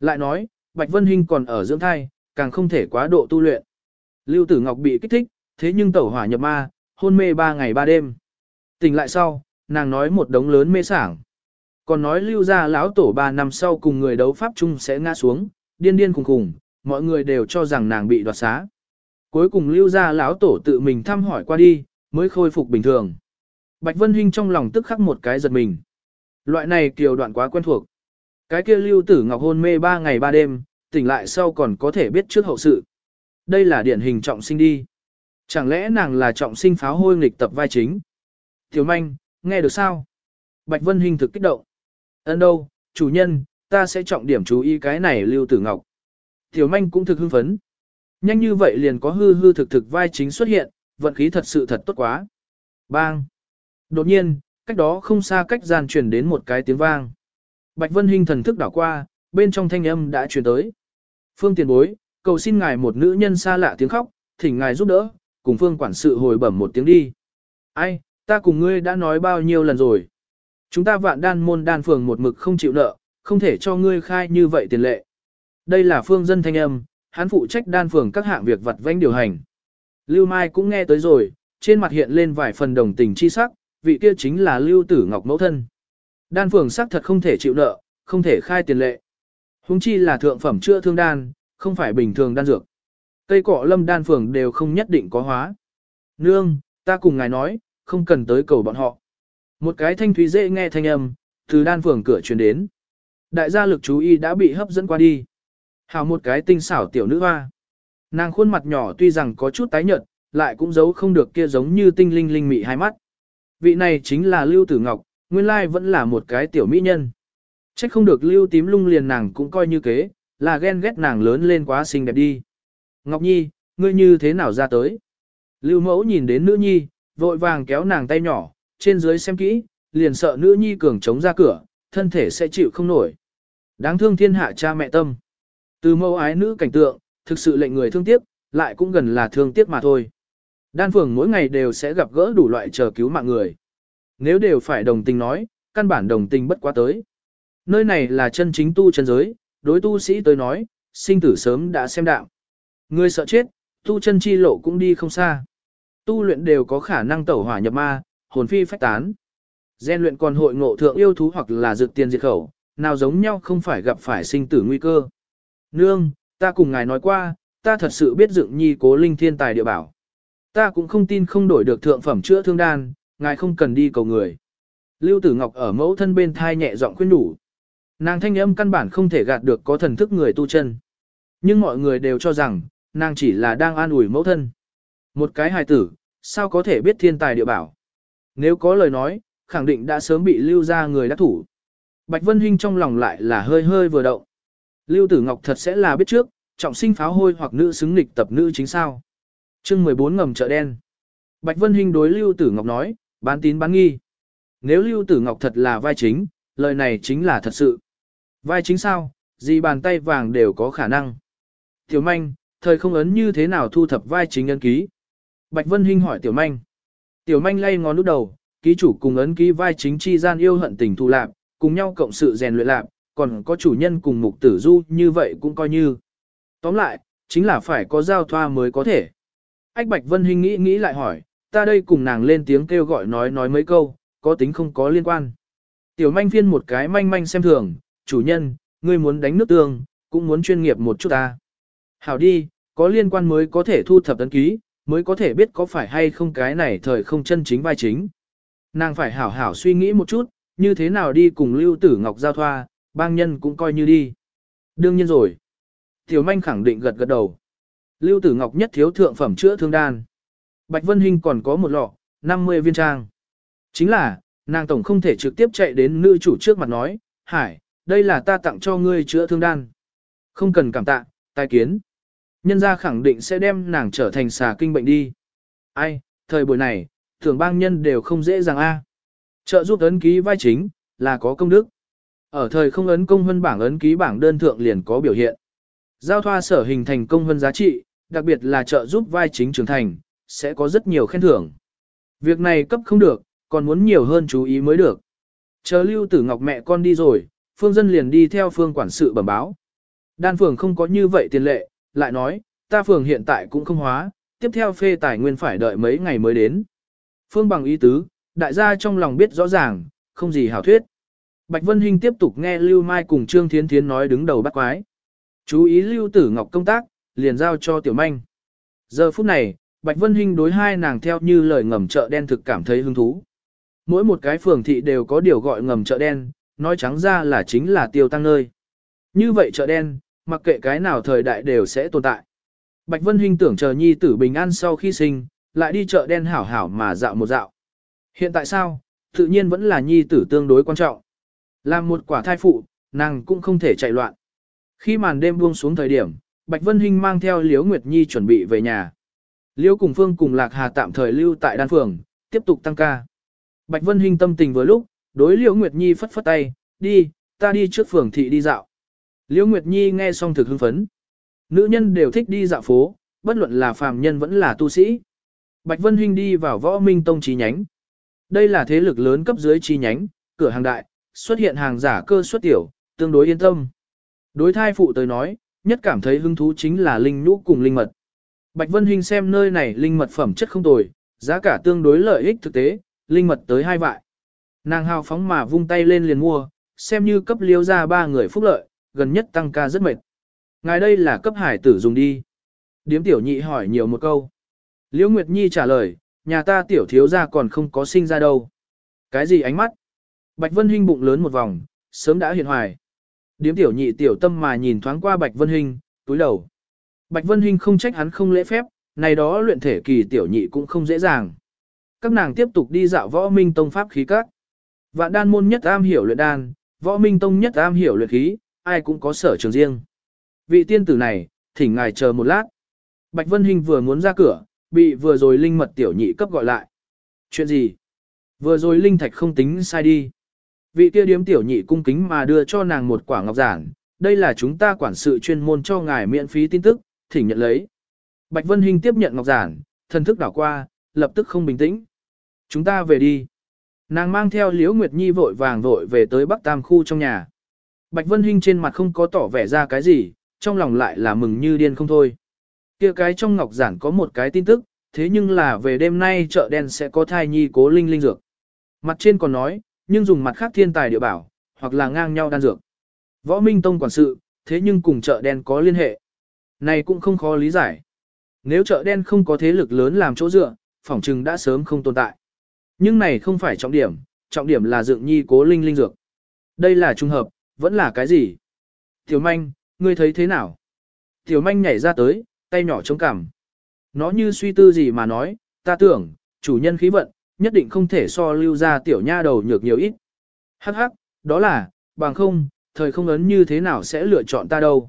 Lại nói, Bạch Vân Hinh còn ở dưỡng thai, càng không thể quá độ tu luyện. Lưu Tử Ngọc bị kích thích, thế nhưng tẩu hỏa nhập ma, hôn mê ba ngày ba đêm. Tỉnh lại sau, nàng nói một đống lớn mê sảng. Còn nói lưu ra lão tổ ba năm sau cùng người đấu pháp chung sẽ ngã xuống, điên điên khùng khùng, mọi người đều cho rằng nàng bị đoạt xá. Cuối cùng lưu ra lão tổ tự mình thăm hỏi qua đi, mới khôi phục bình thường. Bạch Vân Hinh trong lòng tức khắc một cái giật mình. Loại này kiều đoạn quá quen thuộc. Cái kia lưu tử ngọc hôn mê ba ngày ba đêm, tỉnh lại sau còn có thể biết trước hậu sự. Đây là điển hình trọng sinh đi. Chẳng lẽ nàng là trọng sinh pháo hôi nghịch tập vai chính? Tiểu manh, nghe được sao? Bạch Vân Hinh thực kích động. Ấn đâu, chủ nhân, ta sẽ trọng điểm chú ý cái này lưu tử ngọc. Tiểu manh cũng thực hưng phấn. Nhanh như vậy liền có hư hư thực thực vai chính xuất hiện, vận khí thật sự thật tốt quá. Bang! Đột nhiên, cách đó không xa cách gian truyền đến một cái tiếng vang. Bạch Vân Hinh thần thức đảo qua, bên trong thanh âm đã truyền tới. Phương tiền bối, cầu xin ngài một nữ nhân xa lạ tiếng khóc, thỉnh ngài giúp đỡ, cùng phương quản sự hồi bẩm một tiếng đi. Ai, ta cùng ngươi đã nói bao nhiêu lần rồi. Chúng ta vạn đan môn đan phường một mực không chịu nợ, không thể cho ngươi khai như vậy tiền lệ. Đây là phương dân thanh âm, hắn phụ trách đan phường các hạng việc vặt vãnh điều hành. Lưu Mai cũng nghe tới rồi, trên mặt hiện lên vài phần đồng tình chi sắc, vị kia chính là Lưu Tử Ngọc mẫu thân. Đan phường xác thật không thể chịu nợ, không thể khai tiền lệ. huống chi là thượng phẩm chữa thương đan, không phải bình thường đan dược. Cây cọ lâm đan phường đều không nhất định có hóa. Nương, ta cùng ngài nói, không cần tới cầu bọn họ. Một cái thanh thúy dễ nghe thanh âm, từ đan phường cửa truyền đến. Đại gia lực chú ý đã bị hấp dẫn qua đi. Hào một cái tinh xảo tiểu nữ hoa. Nàng khuôn mặt nhỏ tuy rằng có chút tái nhợt, lại cũng giấu không được kia giống như tinh linh linh mị hai mắt. Vị này chính là Lưu Tử Ngọc, nguyên lai vẫn là một cái tiểu mỹ nhân. Trách không được Lưu tím lung liền nàng cũng coi như kế, là ghen ghét nàng lớn lên quá xinh đẹp đi. Ngọc Nhi, ngươi như thế nào ra tới? Lưu mẫu nhìn đến nữ nhi, vội vàng kéo nàng tay nhỏ, trên dưới xem kỹ, liền sợ nữ nhi cường chống ra cửa, thân thể sẽ chịu không nổi. Đáng thương thiên hạ cha mẹ tâm. Từ mẫu ái nữ cảnh tượng, thực sự lệnh người thương tiếc, lại cũng gần là thương tiếc mà thôi. Đan phường mỗi ngày đều sẽ gặp gỡ đủ loại chờ cứu mạng người. Nếu đều phải đồng tình nói, căn bản đồng tình bất quá tới. Nơi này là chân chính tu chân giới, đối tu sĩ tới nói, sinh tử sớm đã xem đạo. Người sợ chết, tu chân chi lộ cũng đi không xa. Tu luyện đều có khả năng tẩu hỏa nhập ma, hồn phi phách tán. Gen luyện còn hội ngộ thượng yêu thú hoặc là dược tiền diệt khẩu, nào giống nhau không phải gặp phải sinh tử nguy cơ. Nương, ta cùng ngài nói qua, ta thật sự biết dựng nhi cố linh thiên tài địa bảo. Ta cũng không tin không đổi được thượng phẩm chữa thương đan, ngài không cần đi cầu người. Lưu Tử Ngọc ở mẫu thân bên thai nhẹ giọng khuyên đủ. Nàng thanh âm căn bản không thể gạt được có thần thức người tu chân. Nhưng mọi người đều cho rằng, nàng chỉ là đang an ủi mẫu thân. Một cái hài tử, sao có thể biết thiên tài địa bảo? Nếu có lời nói, khẳng định đã sớm bị lưu ra người đắc thủ. Bạch Vân Hinh trong lòng lại là hơi hơi vừa động. Lưu Tử Ngọc thật sẽ là biết trước, trọng sinh pháo hôi hoặc nữ xứng nghịch tập nữ chính sao chương 14 ngầm chợ đen. Bạch Vân Hinh đối Lưu Tử Ngọc nói, bán tín bán nghi. Nếu Lưu Tử Ngọc thật là vai chính, lời này chính là thật sự. Vai chính sao, gì bàn tay vàng đều có khả năng. Tiểu manh, thời không ấn như thế nào thu thập vai chính ấn ký? Bạch Vân Hinh hỏi Tiểu manh. Tiểu manh lay ngón nút đầu, ký chủ cùng ấn ký vai chính chi gian yêu hận tình thù lạc, cùng nhau cộng sự rèn luyện lạc, còn có chủ nhân cùng mục tử du như vậy cũng coi như. Tóm lại, chính là phải có giao thoa mới có thể. Ách Bạch Vân Hinh nghĩ nghĩ lại hỏi, ta đây cùng nàng lên tiếng kêu gọi nói nói mấy câu, có tính không có liên quan. Tiểu manh phiên một cái manh manh xem thường, chủ nhân, ngươi muốn đánh nước tương, cũng muốn chuyên nghiệp một chút ta. Hảo đi, có liên quan mới có thể thu thập tấn ký, mới có thể biết có phải hay không cái này thời không chân chính vai chính. Nàng phải hảo hảo suy nghĩ một chút, như thế nào đi cùng Lưu Tử Ngọc giao thoa, bang nhân cũng coi như đi. Đương nhiên rồi. Tiểu manh khẳng định gật gật đầu. Lưu Tử Ngọc nhất thiếu thượng phẩm chữa thương đan. Bạch Vân Hinh còn có một lọ, 50 viên trang. Chính là, nàng tổng không thể trực tiếp chạy đến nữ chủ trước mặt nói, Hải, đây là ta tặng cho ngươi chữa thương đan. Không cần cảm tạ, tai kiến. Nhân gia khẳng định sẽ đem nàng trở thành xà kinh bệnh đi. Ai, thời buổi này, thường bang nhân đều không dễ dàng a. Trợ giúp ấn ký vai chính, là có công đức. Ở thời không ấn công hơn bảng ấn ký bảng đơn thượng liền có biểu hiện. Giao thoa sở hình thành công hơn giá trị, đặc biệt là trợ giúp vai chính trưởng thành, sẽ có rất nhiều khen thưởng. Việc này cấp không được, còn muốn nhiều hơn chú ý mới được. Chờ lưu tử ngọc mẹ con đi rồi, phương dân liền đi theo phương quản sự bẩm báo. Đan phường không có như vậy tiền lệ, lại nói, ta phường hiện tại cũng không hóa, tiếp theo phê tài nguyên phải đợi mấy ngày mới đến. Phương bằng ý tứ, đại gia trong lòng biết rõ ràng, không gì hảo thuyết. Bạch Vân Hinh tiếp tục nghe Lưu Mai cùng Trương Thiến Thiến nói đứng đầu bắt quái. Chú ý Lưu Tử Ngọc công tác, liền giao cho Tiểu Manh. Giờ phút này, Bạch Vân Hinh đối hai nàng theo như lời ngầm chợ đen thực cảm thấy hứng thú. Mỗi một cái phường thị đều có điều gọi ngầm chợ đen, nói trắng ra là chính là tiêu tăng nơi. Như vậy chợ đen, mặc kệ cái nào thời đại đều sẽ tồn tại. Bạch Vân Hinh tưởng chờ nhi tử bình an sau khi sinh, lại đi chợ đen hảo hảo mà dạo một dạo. Hiện tại sao, tự nhiên vẫn là nhi tử tương đối quan trọng. Làm một quả thai phụ, nàng cũng không thể chạy loạn. Khi màn đêm buông xuống thời điểm, Bạch Vân Hinh mang theo Liễu Nguyệt Nhi chuẩn bị về nhà. Liễu cùng Phương cùng Lạc Hà tạm thời lưu tại đan phường, tiếp tục tăng ca. Bạch Vân Hinh tâm tình vừa lúc, đối Liễu Nguyệt Nhi phất phất tay, đi, ta đi trước phường thị đi dạo. Liễu Nguyệt Nhi nghe xong thực hưng phấn. Nữ nhân đều thích đi dạo phố, bất luận là phàm nhân vẫn là tu sĩ. Bạch Vân Hinh đi vào võ minh tông chi nhánh. Đây là thế lực lớn cấp dưới chi nhánh, cửa hàng đại, xuất hiện hàng giả cơ xuất tiểu, tương đối yên tâm. Đối thai phụ tới nói, nhất cảm thấy hứng thú chính là linh nhũ cùng linh mật. Bạch Vân Hinh xem nơi này linh mật phẩm chất không tồi, giá cả tương đối lợi ích thực tế, linh mật tới hai vại. Nàng hào phóng mà vung tay lên liền mua, xem như cấp liêu ra ba người phúc lợi, gần nhất tăng ca rất mệt. Ngài đây là cấp hải tử dùng đi. Điếm tiểu nhị hỏi nhiều một câu. Liễu Nguyệt Nhi trả lời, nhà ta tiểu thiếu ra còn không có sinh ra đâu. Cái gì ánh mắt? Bạch Vân Hinh bụng lớn một vòng, sớm đã hiện hoài. Điếm tiểu nhị tiểu tâm mà nhìn thoáng qua Bạch Vân Hinh, túi đầu. Bạch Vân Hinh không trách hắn không lễ phép, này đó luyện thể kỳ tiểu nhị cũng không dễ dàng. Các nàng tiếp tục đi dạo võ minh tông pháp khí các. Vạn đan môn nhất am hiểu luyện đan, võ minh tông nhất am hiểu luyện khí, ai cũng có sở trường riêng. Vị tiên tử này, thỉnh ngài chờ một lát. Bạch Vân Hinh vừa muốn ra cửa, bị vừa rồi linh mật tiểu nhị cấp gọi lại. Chuyện gì? Vừa rồi linh thạch không tính sai đi. Vị kia điếm tiểu nhị cung kính mà đưa cho nàng một quả ngọc giản, đây là chúng ta quản sự chuyên môn cho ngài miễn phí tin tức, thỉnh nhận lấy. Bạch Vân Hinh tiếp nhận ngọc giản, thần thức đảo qua, lập tức không bình tĩnh. Chúng ta về đi. Nàng mang theo Liễu Nguyệt Nhi vội vàng vội về tới Bắc Tam khu trong nhà. Bạch Vân Hinh trên mặt không có tỏ vẻ ra cái gì, trong lòng lại là mừng như điên không thôi. Kia cái trong ngọc giản có một cái tin tức, thế nhưng là về đêm nay chợ đen sẽ có thai nhi cố linh linh dược. Mặt trên còn nói, nhưng dùng mặt khác thiên tài địa bảo, hoặc là ngang nhau đan dược. Võ Minh Tông quản sự, thế nhưng cùng chợ đen có liên hệ. Này cũng không khó lý giải. Nếu chợ đen không có thế lực lớn làm chỗ dựa, phỏng trừng đã sớm không tồn tại. Nhưng này không phải trọng điểm, trọng điểm là dựng nhi cố linh linh dược. Đây là trung hợp, vẫn là cái gì? Tiểu manh, ngươi thấy thế nào? Tiểu manh nhảy ra tới, tay nhỏ chống cằm. Nó như suy tư gì mà nói, ta tưởng, chủ nhân khí vận, nhất định không thể so lưu ra tiểu nha đầu nhược nhiều ít. Hắc hắc, đó là, bằng không, thời không ấn như thế nào sẽ lựa chọn ta đâu.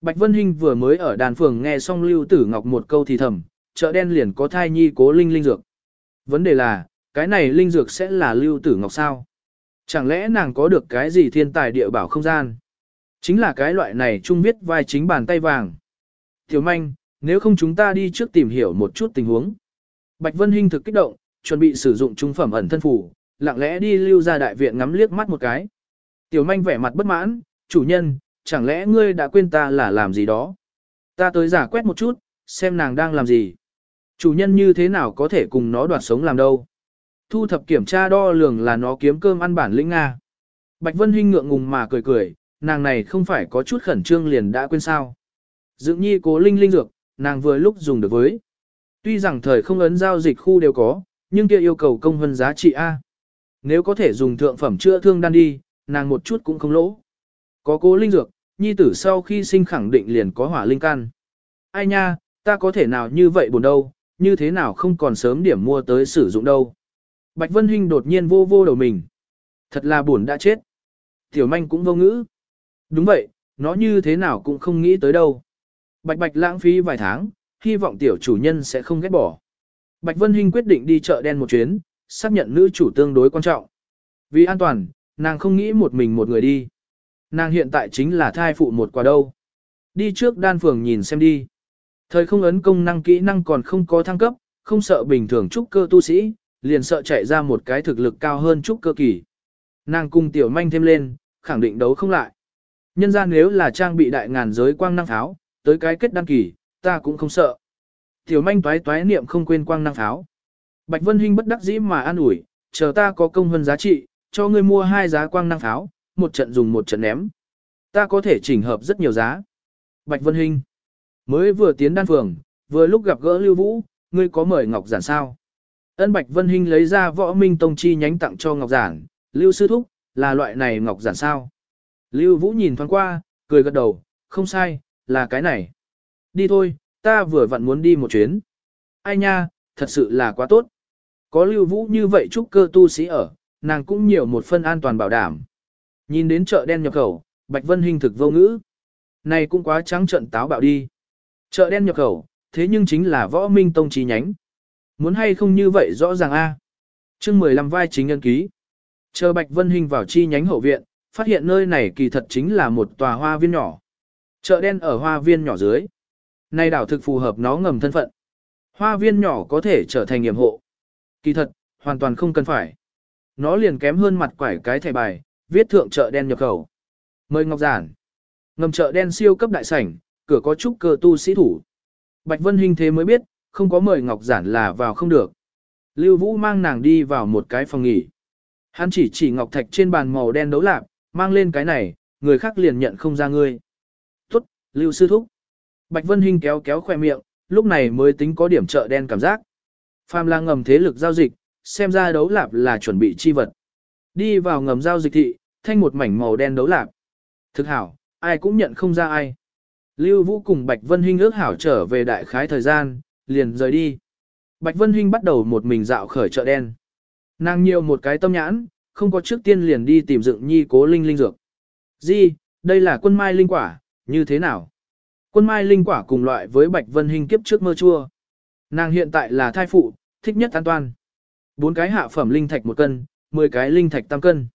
Bạch Vân Hinh vừa mới ở đàn phường nghe xong Lưu Tử Ngọc một câu thì thầm, chợ đen liền có thai nhi cố linh linh dược. Vấn đề là, cái này linh dược sẽ là Lưu Tử Ngọc sao? Chẳng lẽ nàng có được cái gì thiên tài địa bảo không gian? Chính là cái loại này chung viết vai chính bàn tay vàng. Tiểu manh, nếu không chúng ta đi trước tìm hiểu một chút tình huống. Bạch Vân Hinh thực kích động, chuẩn bị sử dụng trung phẩm ẩn thân phủ, lặng lẽ đi lưu ra đại viện ngắm liếc mắt một cái. Tiểu manh vẻ mặt bất mãn, chủ nhân, chẳng lẽ ngươi đã quên ta là làm gì đó? Ta tới giả quét một chút, xem nàng đang làm gì. Chủ nhân như thế nào có thể cùng nó đoạt sống làm đâu? Thu thập kiểm tra đo lường là nó kiếm cơm ăn bản lĩnh Nga. Bạch Vân Hinh ngượng ngùng mà cười cười, nàng này không phải có chút khẩn trương liền đã quên sao. Dưỡng nhi cố linh linh dược, nàng vừa lúc dùng được với. Tuy rằng thời không ấn giao dịch khu đều có, nhưng kia yêu cầu công hơn giá trị A. Nếu có thể dùng thượng phẩm chữa thương đan đi, nàng một chút cũng không lỗ. Có cố linh dược, nhi tử sau khi sinh khẳng định liền có hỏa linh căn. Ai nha, ta có thể nào như vậy buồn đâu, như thế nào không còn sớm điểm mua tới sử dụng đâu. Bạch Vân Hinh đột nhiên vô vô đầu mình. Thật là buồn đã chết. Tiểu manh cũng vô ngữ. Đúng vậy, nó như thế nào cũng không nghĩ tới đâu. Bạch bạch lãng phí vài tháng, hy vọng tiểu chủ nhân sẽ không ghét bỏ. Bạch Vân Hinh quyết định đi chợ đen một chuyến, xác nhận nữ chủ tương đối quan trọng. Vì an toàn, nàng không nghĩ một mình một người đi. Nàng hiện tại chính là thai phụ một quả đâu. Đi trước đan phường nhìn xem đi. Thời không ấn công năng kỹ năng còn không có thăng cấp, không sợ bình thường trúc cơ tu sĩ, liền sợ chạy ra một cái thực lực cao hơn trúc cơ kỳ. Nàng cung tiểu manh thêm lên, khẳng định đấu không lại. Nhân ra nếu là trang bị đại ngàn giới quang năng tháo, tới cái kết đăng kỳ, ta cũng không sợ. Tiểu manh toái toái niệm không quên quang năng pháo. Bạch Vân Hinh bất đắc dĩ mà an ủi, chờ ta có công hơn giá trị, cho ngươi mua hai giá quang năng pháo, một trận dùng một trận ném. Ta có thể chỉnh hợp rất nhiều giá. Bạch Vân Hinh mới vừa tiến đan phường, vừa lúc gặp gỡ Lưu Vũ, ngươi có mời Ngọc Giản sao? Ân Bạch Vân Hinh lấy ra võ minh tông chi nhánh tặng cho Ngọc Giản, Lưu Sư Thúc, là loại này Ngọc Giản sao? Lưu Vũ nhìn thoáng qua, cười gật đầu, không sai, là cái này. Đi thôi, ta vừa vặn muốn đi một chuyến. Ai nha, thật sự là quá tốt. Có Lưu Vũ như vậy chúc cơ tu sĩ ở, nàng cũng nhiều một phân an toàn bảo đảm. Nhìn đến chợ đen nhập khẩu, Bạch Vân Hinh thực vô ngữ. Này cũng quá trắng trận táo bạo đi. Chợ đen nhập khẩu, thế nhưng chính là võ minh tông chi nhánh. Muốn hay không như vậy rõ ràng a. À. Chương 15 vai chính nhân ký. Chờ Bạch Vân Hinh vào chi nhánh hậu viện, phát hiện nơi này kỳ thật chính là một tòa hoa viên nhỏ. Chợ đen ở hoa viên nhỏ dưới. Này đảo thực phù hợp nó ngầm thân phận. Hoa viên nhỏ có thể trở thành nghiệm hộ. Kỳ thật, hoàn toàn không cần phải. Nó liền kém hơn mặt quải cái thẻ bài, viết thượng chợ đen nhập khẩu. Mời Ngọc Giản. Ngầm chợ đen siêu cấp đại sảnh, cửa có trúc cơ tu sĩ thủ. Bạch Vân Hinh thế mới biết, không có mời Ngọc Giản là vào không được. Lưu Vũ mang nàng đi vào một cái phòng nghỉ. Hắn chỉ chỉ ngọc thạch trên bàn màu đen đấu lạp, mang lên cái này, người khác liền nhận không ra ngươi. Tốt, Lưu Sư Thúc. Bạch Vân Hinh kéo kéo khoe miệng, lúc này mới tính có điểm chợ đen cảm giác. Phàm là ngầm thế lực giao dịch, xem ra đấu lạp là chuẩn bị chi vật. Đi vào ngầm giao dịch thị, thanh một mảnh màu đen đấu lạp. Thực hảo, ai cũng nhận không ra ai. Lưu Vũ cùng Bạch Vân Hinh ước hảo trở về đại khái thời gian, liền rời đi. Bạch Vân Hinh bắt đầu một mình dạo khởi chợ đen. Nàng nhiều một cái tâm nhãn, không có trước tiên liền đi tìm dựng nhi cố linh linh dược. Di, đây là quân mai linh quả, như thế nào? Quân mai linh quả cùng loại với Bạch Vân Hinh kiếp trước mơ chua. Nàng hiện tại là thai phụ, thích nhất an toàn. Bốn cái hạ phẩm linh thạch một cân, 10 cái linh thạch tam cân.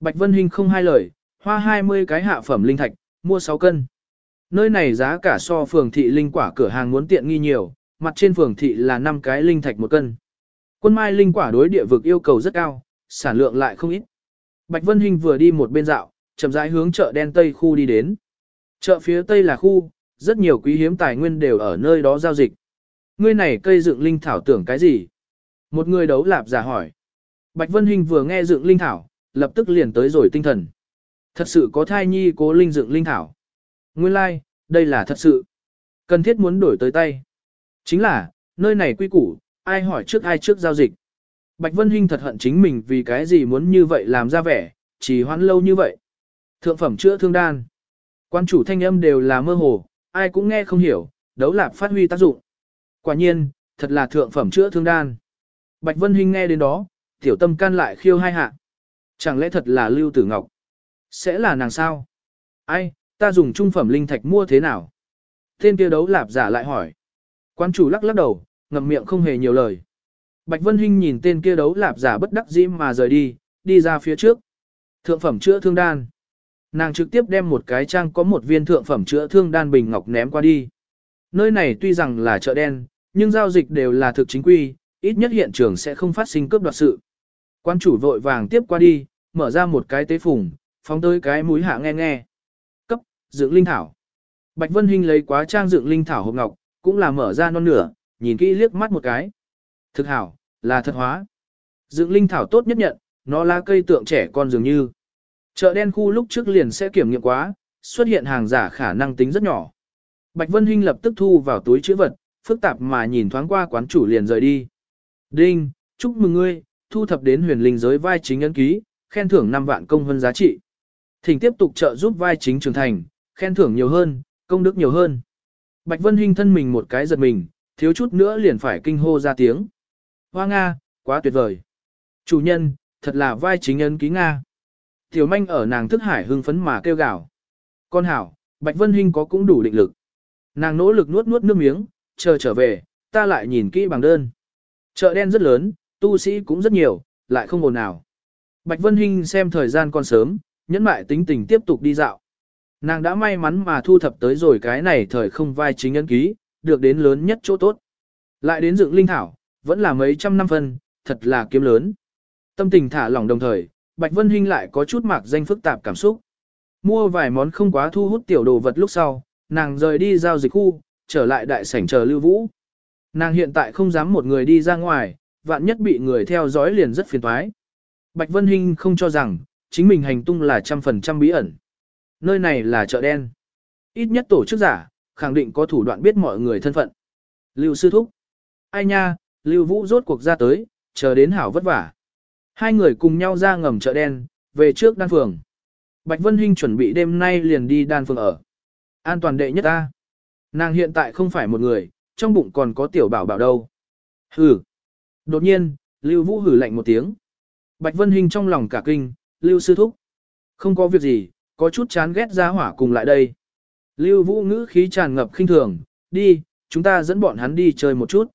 Bạch Vân Hinh không hai lời, hoa 20 cái hạ phẩm linh thạch, mua 6 cân. Nơi này giá cả so phường thị linh quả cửa hàng muốn tiện nghi nhiều, mặt trên phường thị là 5 cái linh thạch một cân. Quân mai linh quả đối địa vực yêu cầu rất cao, sản lượng lại không ít. Bạch Vân Hinh vừa đi một bên dạo, chậm rãi hướng chợ đen Tây khu đi đến. Chợ phía Tây là khu, rất nhiều quý hiếm tài nguyên đều ở nơi đó giao dịch. Ngươi này cây dựng linh thảo tưởng cái gì? Một người đấu lạp giả hỏi. Bạch Vân Hinh vừa nghe dựng linh thảo, lập tức liền tới rồi tinh thần. Thật sự có thai nhi cố linh dựng linh thảo. Nguyên lai, like, đây là thật sự. Cần thiết muốn đổi tới tay. Chính là, nơi này quy củ, ai hỏi trước ai trước giao dịch. Bạch Vân Hinh thật hận chính mình vì cái gì muốn như vậy làm ra vẻ, chỉ hoãn lâu như vậy. Thượng phẩm chữa thương đan. Quan chủ thanh âm đều là mơ hồ, ai cũng nghe không hiểu, đấu lạp phát huy tác dụng. Quả nhiên, thật là thượng phẩm chữa thương đan. Bạch Vân Hinh nghe đến đó, tiểu tâm can lại khiêu hai hạ. Chẳng lẽ thật là Lưu Tử Ngọc? Sẽ là nàng sao? Ai, ta dùng trung phẩm linh thạch mua thế nào? Tên kia đấu lạp giả lại hỏi. Quan chủ lắc lắc đầu, ngậm miệng không hề nhiều lời. Bạch Vân Hinh nhìn tên kia đấu lạp giả bất đắc dĩ mà rời đi, đi ra phía trước. Thượng phẩm chữa thương đan. Nàng trực tiếp đem một cái trang có một viên thượng phẩm chữa thương đan bình ngọc ném qua đi. Nơi này tuy rằng là chợ đen, nhưng giao dịch đều là thực chính quy, ít nhất hiện trường sẽ không phát sinh cướp đoạt sự. Quan chủ vội vàng tiếp qua đi, mở ra một cái tế phùng, phóng tới cái mũi hạ nghe nghe. Cấp, dựng linh thảo. Bạch Vân Hinh lấy quá trang dựng linh thảo hộp ngọc, cũng là mở ra non nửa, nhìn kỹ liếc mắt một cái. Thực hảo, là thật hóa. Dựng linh thảo tốt nhất nhận, nó là cây tượng trẻ con dường như. Chợ đen khu lúc trước liền sẽ kiểm nghiệm quá, xuất hiện hàng giả khả năng tính rất nhỏ. Bạch Vân Hinh lập tức thu vào túi chữ vật, phức tạp mà nhìn thoáng qua quán chủ liền rời đi. Đinh, chúc mừng ngươi, thu thập đến huyền linh giới vai chính ấn ký, khen thưởng 5 vạn công hơn giá trị. Thỉnh tiếp tục trợ giúp vai chính trưởng thành, khen thưởng nhiều hơn, công đức nhiều hơn. Bạch Vân Hinh thân mình một cái giật mình, thiếu chút nữa liền phải kinh hô ra tiếng. Hoa Nga, quá tuyệt vời. Chủ nhân, thật là vai chính ấn ký Nga. Tiểu manh ở nàng thức hải hưng phấn mà kêu gào. Con hảo, Bạch Vân Hinh có cũng đủ định lực. Nàng nỗ lực nuốt nuốt nước miếng, chờ trở về, ta lại nhìn kỹ bằng đơn. Chợ đen rất lớn, tu sĩ cũng rất nhiều, lại không ồn nào. Bạch Vân Hinh xem thời gian còn sớm, nhẫn mại tính tình tiếp tục đi dạo. Nàng đã may mắn mà thu thập tới rồi cái này thời không vai chính ấn ký, được đến lớn nhất chỗ tốt. Lại đến dựng linh thảo, vẫn là mấy trăm năm phân, thật là kiếm lớn. Tâm tình thả lỏng đồng thời, Bạch Vân Hinh lại có chút mạc danh phức tạp cảm xúc. Mua vài món không quá thu hút tiểu đồ vật lúc sau, nàng rời đi giao dịch khu, trở lại đại sảnh chờ Lưu Vũ. Nàng hiện tại không dám một người đi ra ngoài, vạn nhất bị người theo dõi liền rất phiền toái. Bạch Vân Hinh không cho rằng, chính mình hành tung là trăm phần trăm bí ẩn. Nơi này là chợ đen. Ít nhất tổ chức giả, khẳng định có thủ đoạn biết mọi người thân phận. Lưu Sư Thúc. Ai nha, Lưu Vũ rốt cuộc ra tới, chờ đến hảo vất vả. Hai người cùng nhau ra ngầm chợ đen, về trước đan phường. Bạch Vân Hinh chuẩn bị đêm nay liền đi đan phường ở. An toàn đệ nhất ta. Nàng hiện tại không phải một người, trong bụng còn có tiểu bảo bảo đâu. Hử. Đột nhiên, Lưu Vũ hử lạnh một tiếng. Bạch Vân Hinh trong lòng cả kinh, Lưu sư thúc. Không có việc gì, có chút chán ghét ra hỏa cùng lại đây. Lưu Vũ ngữ khí tràn ngập khinh thường, đi, chúng ta dẫn bọn hắn đi chơi một chút.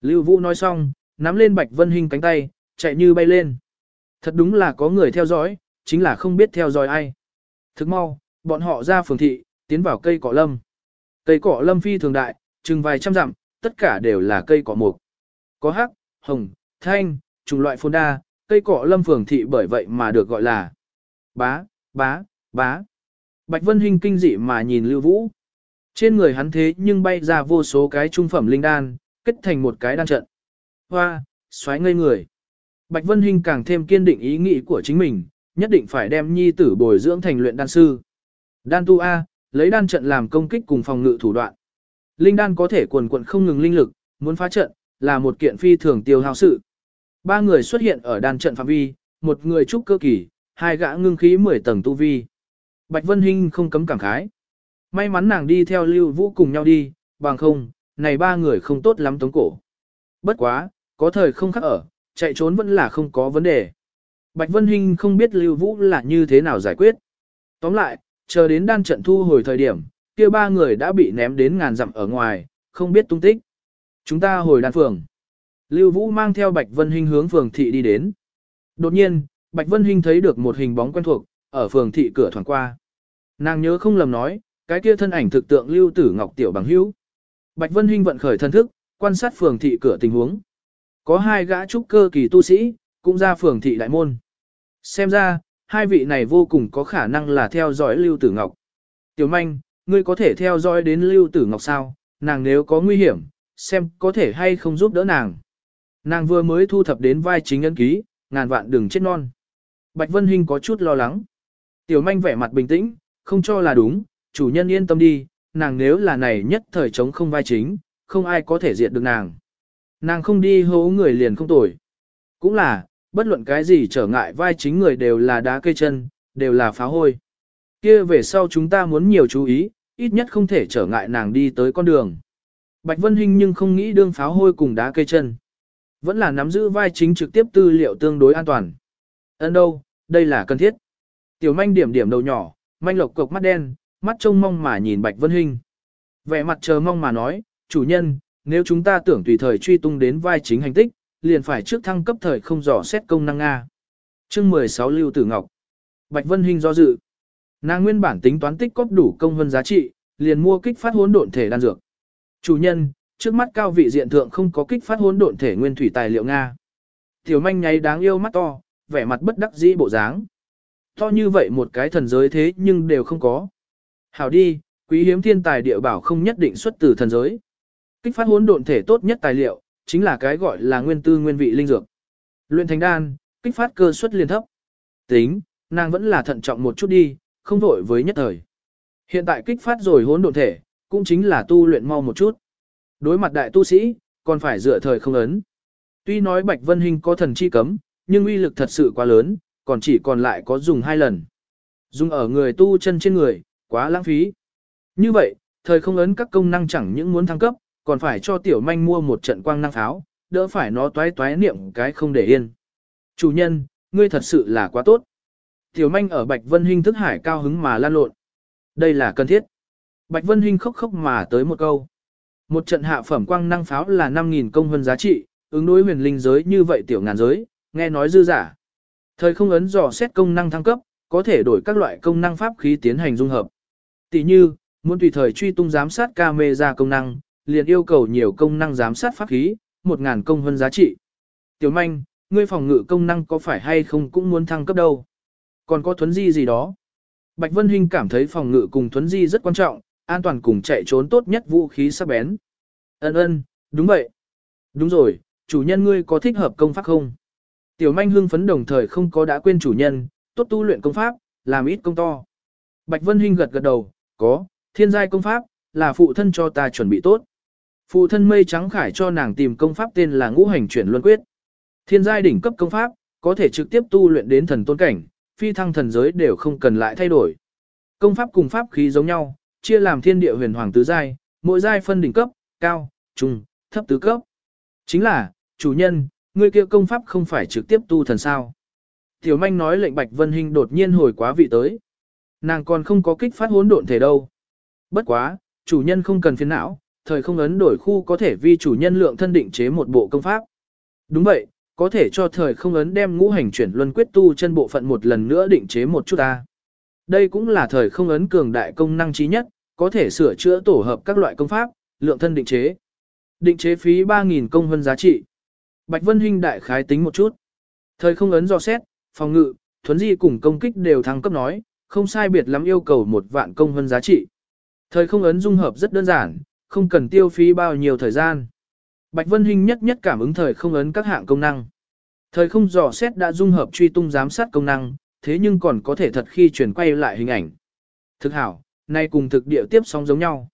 Lưu Vũ nói xong, nắm lên Bạch Vân Hinh cánh tay, chạy như bay lên. Thật đúng là có người theo dõi, chính là không biết theo dõi ai. Thức mau, bọn họ ra phường thị, tiến vào cây cỏ lâm. Cây cỏ lâm phi thường đại, chừng vài trăm dặm, tất cả đều là cây cỏ mục. Có hắc, hồng, thanh, trùng loại phôn đa, cây cỏ lâm phường thị bởi vậy mà được gọi là bá, bá, bá. Bạch Vân Hinh kinh dị mà nhìn Lưu Vũ. Trên người hắn thế nhưng bay ra vô số cái trung phẩm linh đan, kết thành một cái đan trận. Hoa, xoáy ngây người. Bạch Vân Hinh càng thêm kiên định ý nghĩ của chính mình, nhất định phải đem nhi tử bồi dưỡng thành luyện đan sư. Đan tu A, lấy đan trận làm công kích cùng phòng ngự thủ đoạn. Linh đan có thể quần quận không ngừng linh lực, muốn phá trận, là một kiện phi thường tiêu hao sự. Ba người xuất hiện ở đan trận phạm vi, một người trúc cơ kỳ, hai gã ngưng khí 10 tầng tu vi. Bạch Vân Hinh không cấm cảm khái. May mắn nàng đi theo Lưu Vũ cùng nhau đi, bằng không, này ba người không tốt lắm tống cổ. Bất quá, có thời không khác ở, chạy trốn vẫn là không có vấn đề. Bạch Vân Hinh không biết Lưu Vũ là như thế nào giải quyết. Tóm lại, chờ đến đan trận thu hồi thời điểm, kia ba người đã bị ném đến ngàn dặm ở ngoài, không biết tung tích. Chúng ta hồi đan phường. Lưu Vũ mang theo Bạch Vân Hinh hướng phường thị đi đến. Đột nhiên, Bạch Vân Hinh thấy được một hình bóng quen thuộc, ở phường thị cửa thoảng qua. Nàng nhớ không lầm nói, cái kia thân ảnh thực tượng Lưu Tử Ngọc tiểu bằng hữu. Bạch Vân Hinh vận khởi thân thức, quan sát phường thị cửa tình huống. Có hai gã trúc cơ kỳ tu sĩ, cũng ra phường thị đại môn. Xem ra, hai vị này vô cùng có khả năng là theo dõi Lưu Tử Ngọc. Tiểu manh, ngươi có thể theo dõi đến Lưu Tử Ngọc sao, nàng nếu có nguy hiểm, xem có thể hay không giúp đỡ nàng. Nàng vừa mới thu thập đến vai chính ấn ký, ngàn vạn đừng chết non. Bạch Vân Hinh có chút lo lắng. Tiểu manh vẻ mặt bình tĩnh, không cho là đúng, chủ nhân yên tâm đi, nàng nếu là này nhất thời chống không vai chính, không ai có thể diệt được nàng. Nàng không đi hố người liền không tồi. Cũng là, bất luận cái gì trở ngại vai chính người đều là đá cây chân, đều là phá hôi. Kia về sau chúng ta muốn nhiều chú ý, ít nhất không thể trở ngại nàng đi tới con đường. Bạch Vân Hinh nhưng không nghĩ đương pháo hôi cùng đá cây chân. Vẫn là nắm giữ vai chính trực tiếp tư liệu tương đối an toàn. Ấn đâu, đây là cần thiết. Tiểu manh điểm điểm đầu nhỏ, manh lộc cục mắt đen, mắt trông mong mà nhìn Bạch Vân Hinh. Vẻ mặt chờ mong mà nói, chủ nhân, nếu chúng ta tưởng tùy thời truy tung đến vai chính hành tích, liền phải trước thăng cấp thời không dò xét công năng Nga. Chương 16 Lưu Tử Ngọc Bạch Vân Hinh do dự. Nàng nguyên bản tính toán tích cóp đủ công hơn giá trị, liền mua kích phát hỗn độn thể đan dược. Chủ nhân, trước mắt cao vị diện thượng không có kích phát hỗn độn thể nguyên thủy tài liệu Nga. Tiểu manh nháy đáng yêu mắt to, vẻ mặt bất đắc dĩ bộ dáng. To như vậy một cái thần giới thế nhưng đều không có. Hảo đi, quý hiếm thiên tài địa bảo không nhất định xuất từ thần giới. Kích phát hỗn độn thể tốt nhất tài liệu, chính là cái gọi là nguyên tư nguyên vị linh dược. Luyện thành đan, kích phát cơ suất liên thấp. Tính, nàng vẫn là thận trọng một chút đi, không vội với nhất thời. Hiện tại kích phát rồi hỗn độn thể, cũng chính là tu luyện mau một chút. Đối mặt đại tu sĩ, còn phải dựa thời không ấn. Tuy nói Bạch Vân Hinh có thần chi cấm, nhưng uy lực thật sự quá lớn, còn chỉ còn lại có dùng hai lần. Dùng ở người tu chân trên người, quá lãng phí. Như vậy, thời không ấn các công năng chẳng những muốn thăng cấp, còn phải cho tiểu manh mua một trận quang năng pháo, đỡ phải nó toái toái niệm cái không để yên. Chủ nhân, ngươi thật sự là quá tốt. Tiểu manh ở Bạch Vân Hinh thức hải cao hứng mà lan lộn. Đây là cần thiết. Bạch Vân Hinh khóc khóc mà tới một câu. Một trận hạ phẩm quang năng pháo là 5.000 công hơn giá trị, ứng đối huyền linh giới như vậy tiểu ngàn giới, nghe nói dư giả. Thời không ấn dò xét công năng thăng cấp, có thể đổi các loại công năng pháp khí tiến hành dung hợp. Tỷ như, muốn tùy thời truy tung giám sát camera công năng, liền yêu cầu nhiều công năng giám sát pháp khí, 1.000 công hơn giá trị. Tiểu manh, ngươi phòng ngự công năng có phải hay không cũng muốn thăng cấp đâu. Còn có thuấn di gì đó. Bạch Vân Hinh cảm thấy phòng ngự cùng thuấn di rất quan trọng, an toàn cùng chạy trốn tốt nhất vũ khí sắc bén. Ân ân, đúng vậy. Đúng rồi, chủ nhân ngươi có thích hợp công pháp không? Tiểu manh hưng phấn đồng thời không có đã quên chủ nhân, tốt tu luyện công pháp, làm ít công to. Bạch Vân Hinh gật gật đầu, có, thiên giai công pháp, là phụ thân cho ta chuẩn bị tốt. Phụ thân mây trắng khải cho nàng tìm công pháp tên là ngũ hành chuyển luân quyết. Thiên giai đỉnh cấp công pháp, có thể trực tiếp tu luyện đến thần tôn cảnh, phi thăng thần giới đều không cần lại thay đổi. Công pháp cùng pháp khí giống nhau, chia làm thiên địa huyền hoàng tứ giai, mỗi giai phân đỉnh cấp, cao, trung, thấp tứ cấp. Chính là, chủ nhân, người kia công pháp không phải trực tiếp tu thần sao. Tiểu manh nói lệnh Bạch Vân Hinh đột nhiên hồi quá vị tới. Nàng còn không có kích phát hỗn độn thể đâu. Bất quá, chủ nhân không cần phiền não, thời không ấn đổi khu có thể vi chủ nhân lượng thân định chế một bộ công pháp. Đúng vậy, có thể cho thời không ấn đem ngũ hành chuyển luân quyết tu chân bộ phận một lần nữa định chế một chút ta. Đây cũng là thời không ấn cường đại công năng trí nhất, có thể sửa chữa tổ hợp các loại công pháp, lượng thân định chế. Định chế phí 3.000 công hơn giá trị. Bạch Vân Hinh đại khái tính một chút. Thời không ấn do xét, phòng ngự, thuấn di cùng công kích đều thăng cấp nói, không sai biệt lắm yêu cầu một vạn công hơn giá trị. Thời không ấn dung hợp rất đơn giản, không cần tiêu phí bao nhiêu thời gian. Bạch Vân Hinh nhất nhất cảm ứng thời không ấn các hạng công năng. Thời không dò xét đã dung hợp truy tung giám sát công năng, thế nhưng còn có thể thật khi chuyển quay lại hình ảnh. Thực hảo, nay cùng thực địa tiếp sóng giống nhau.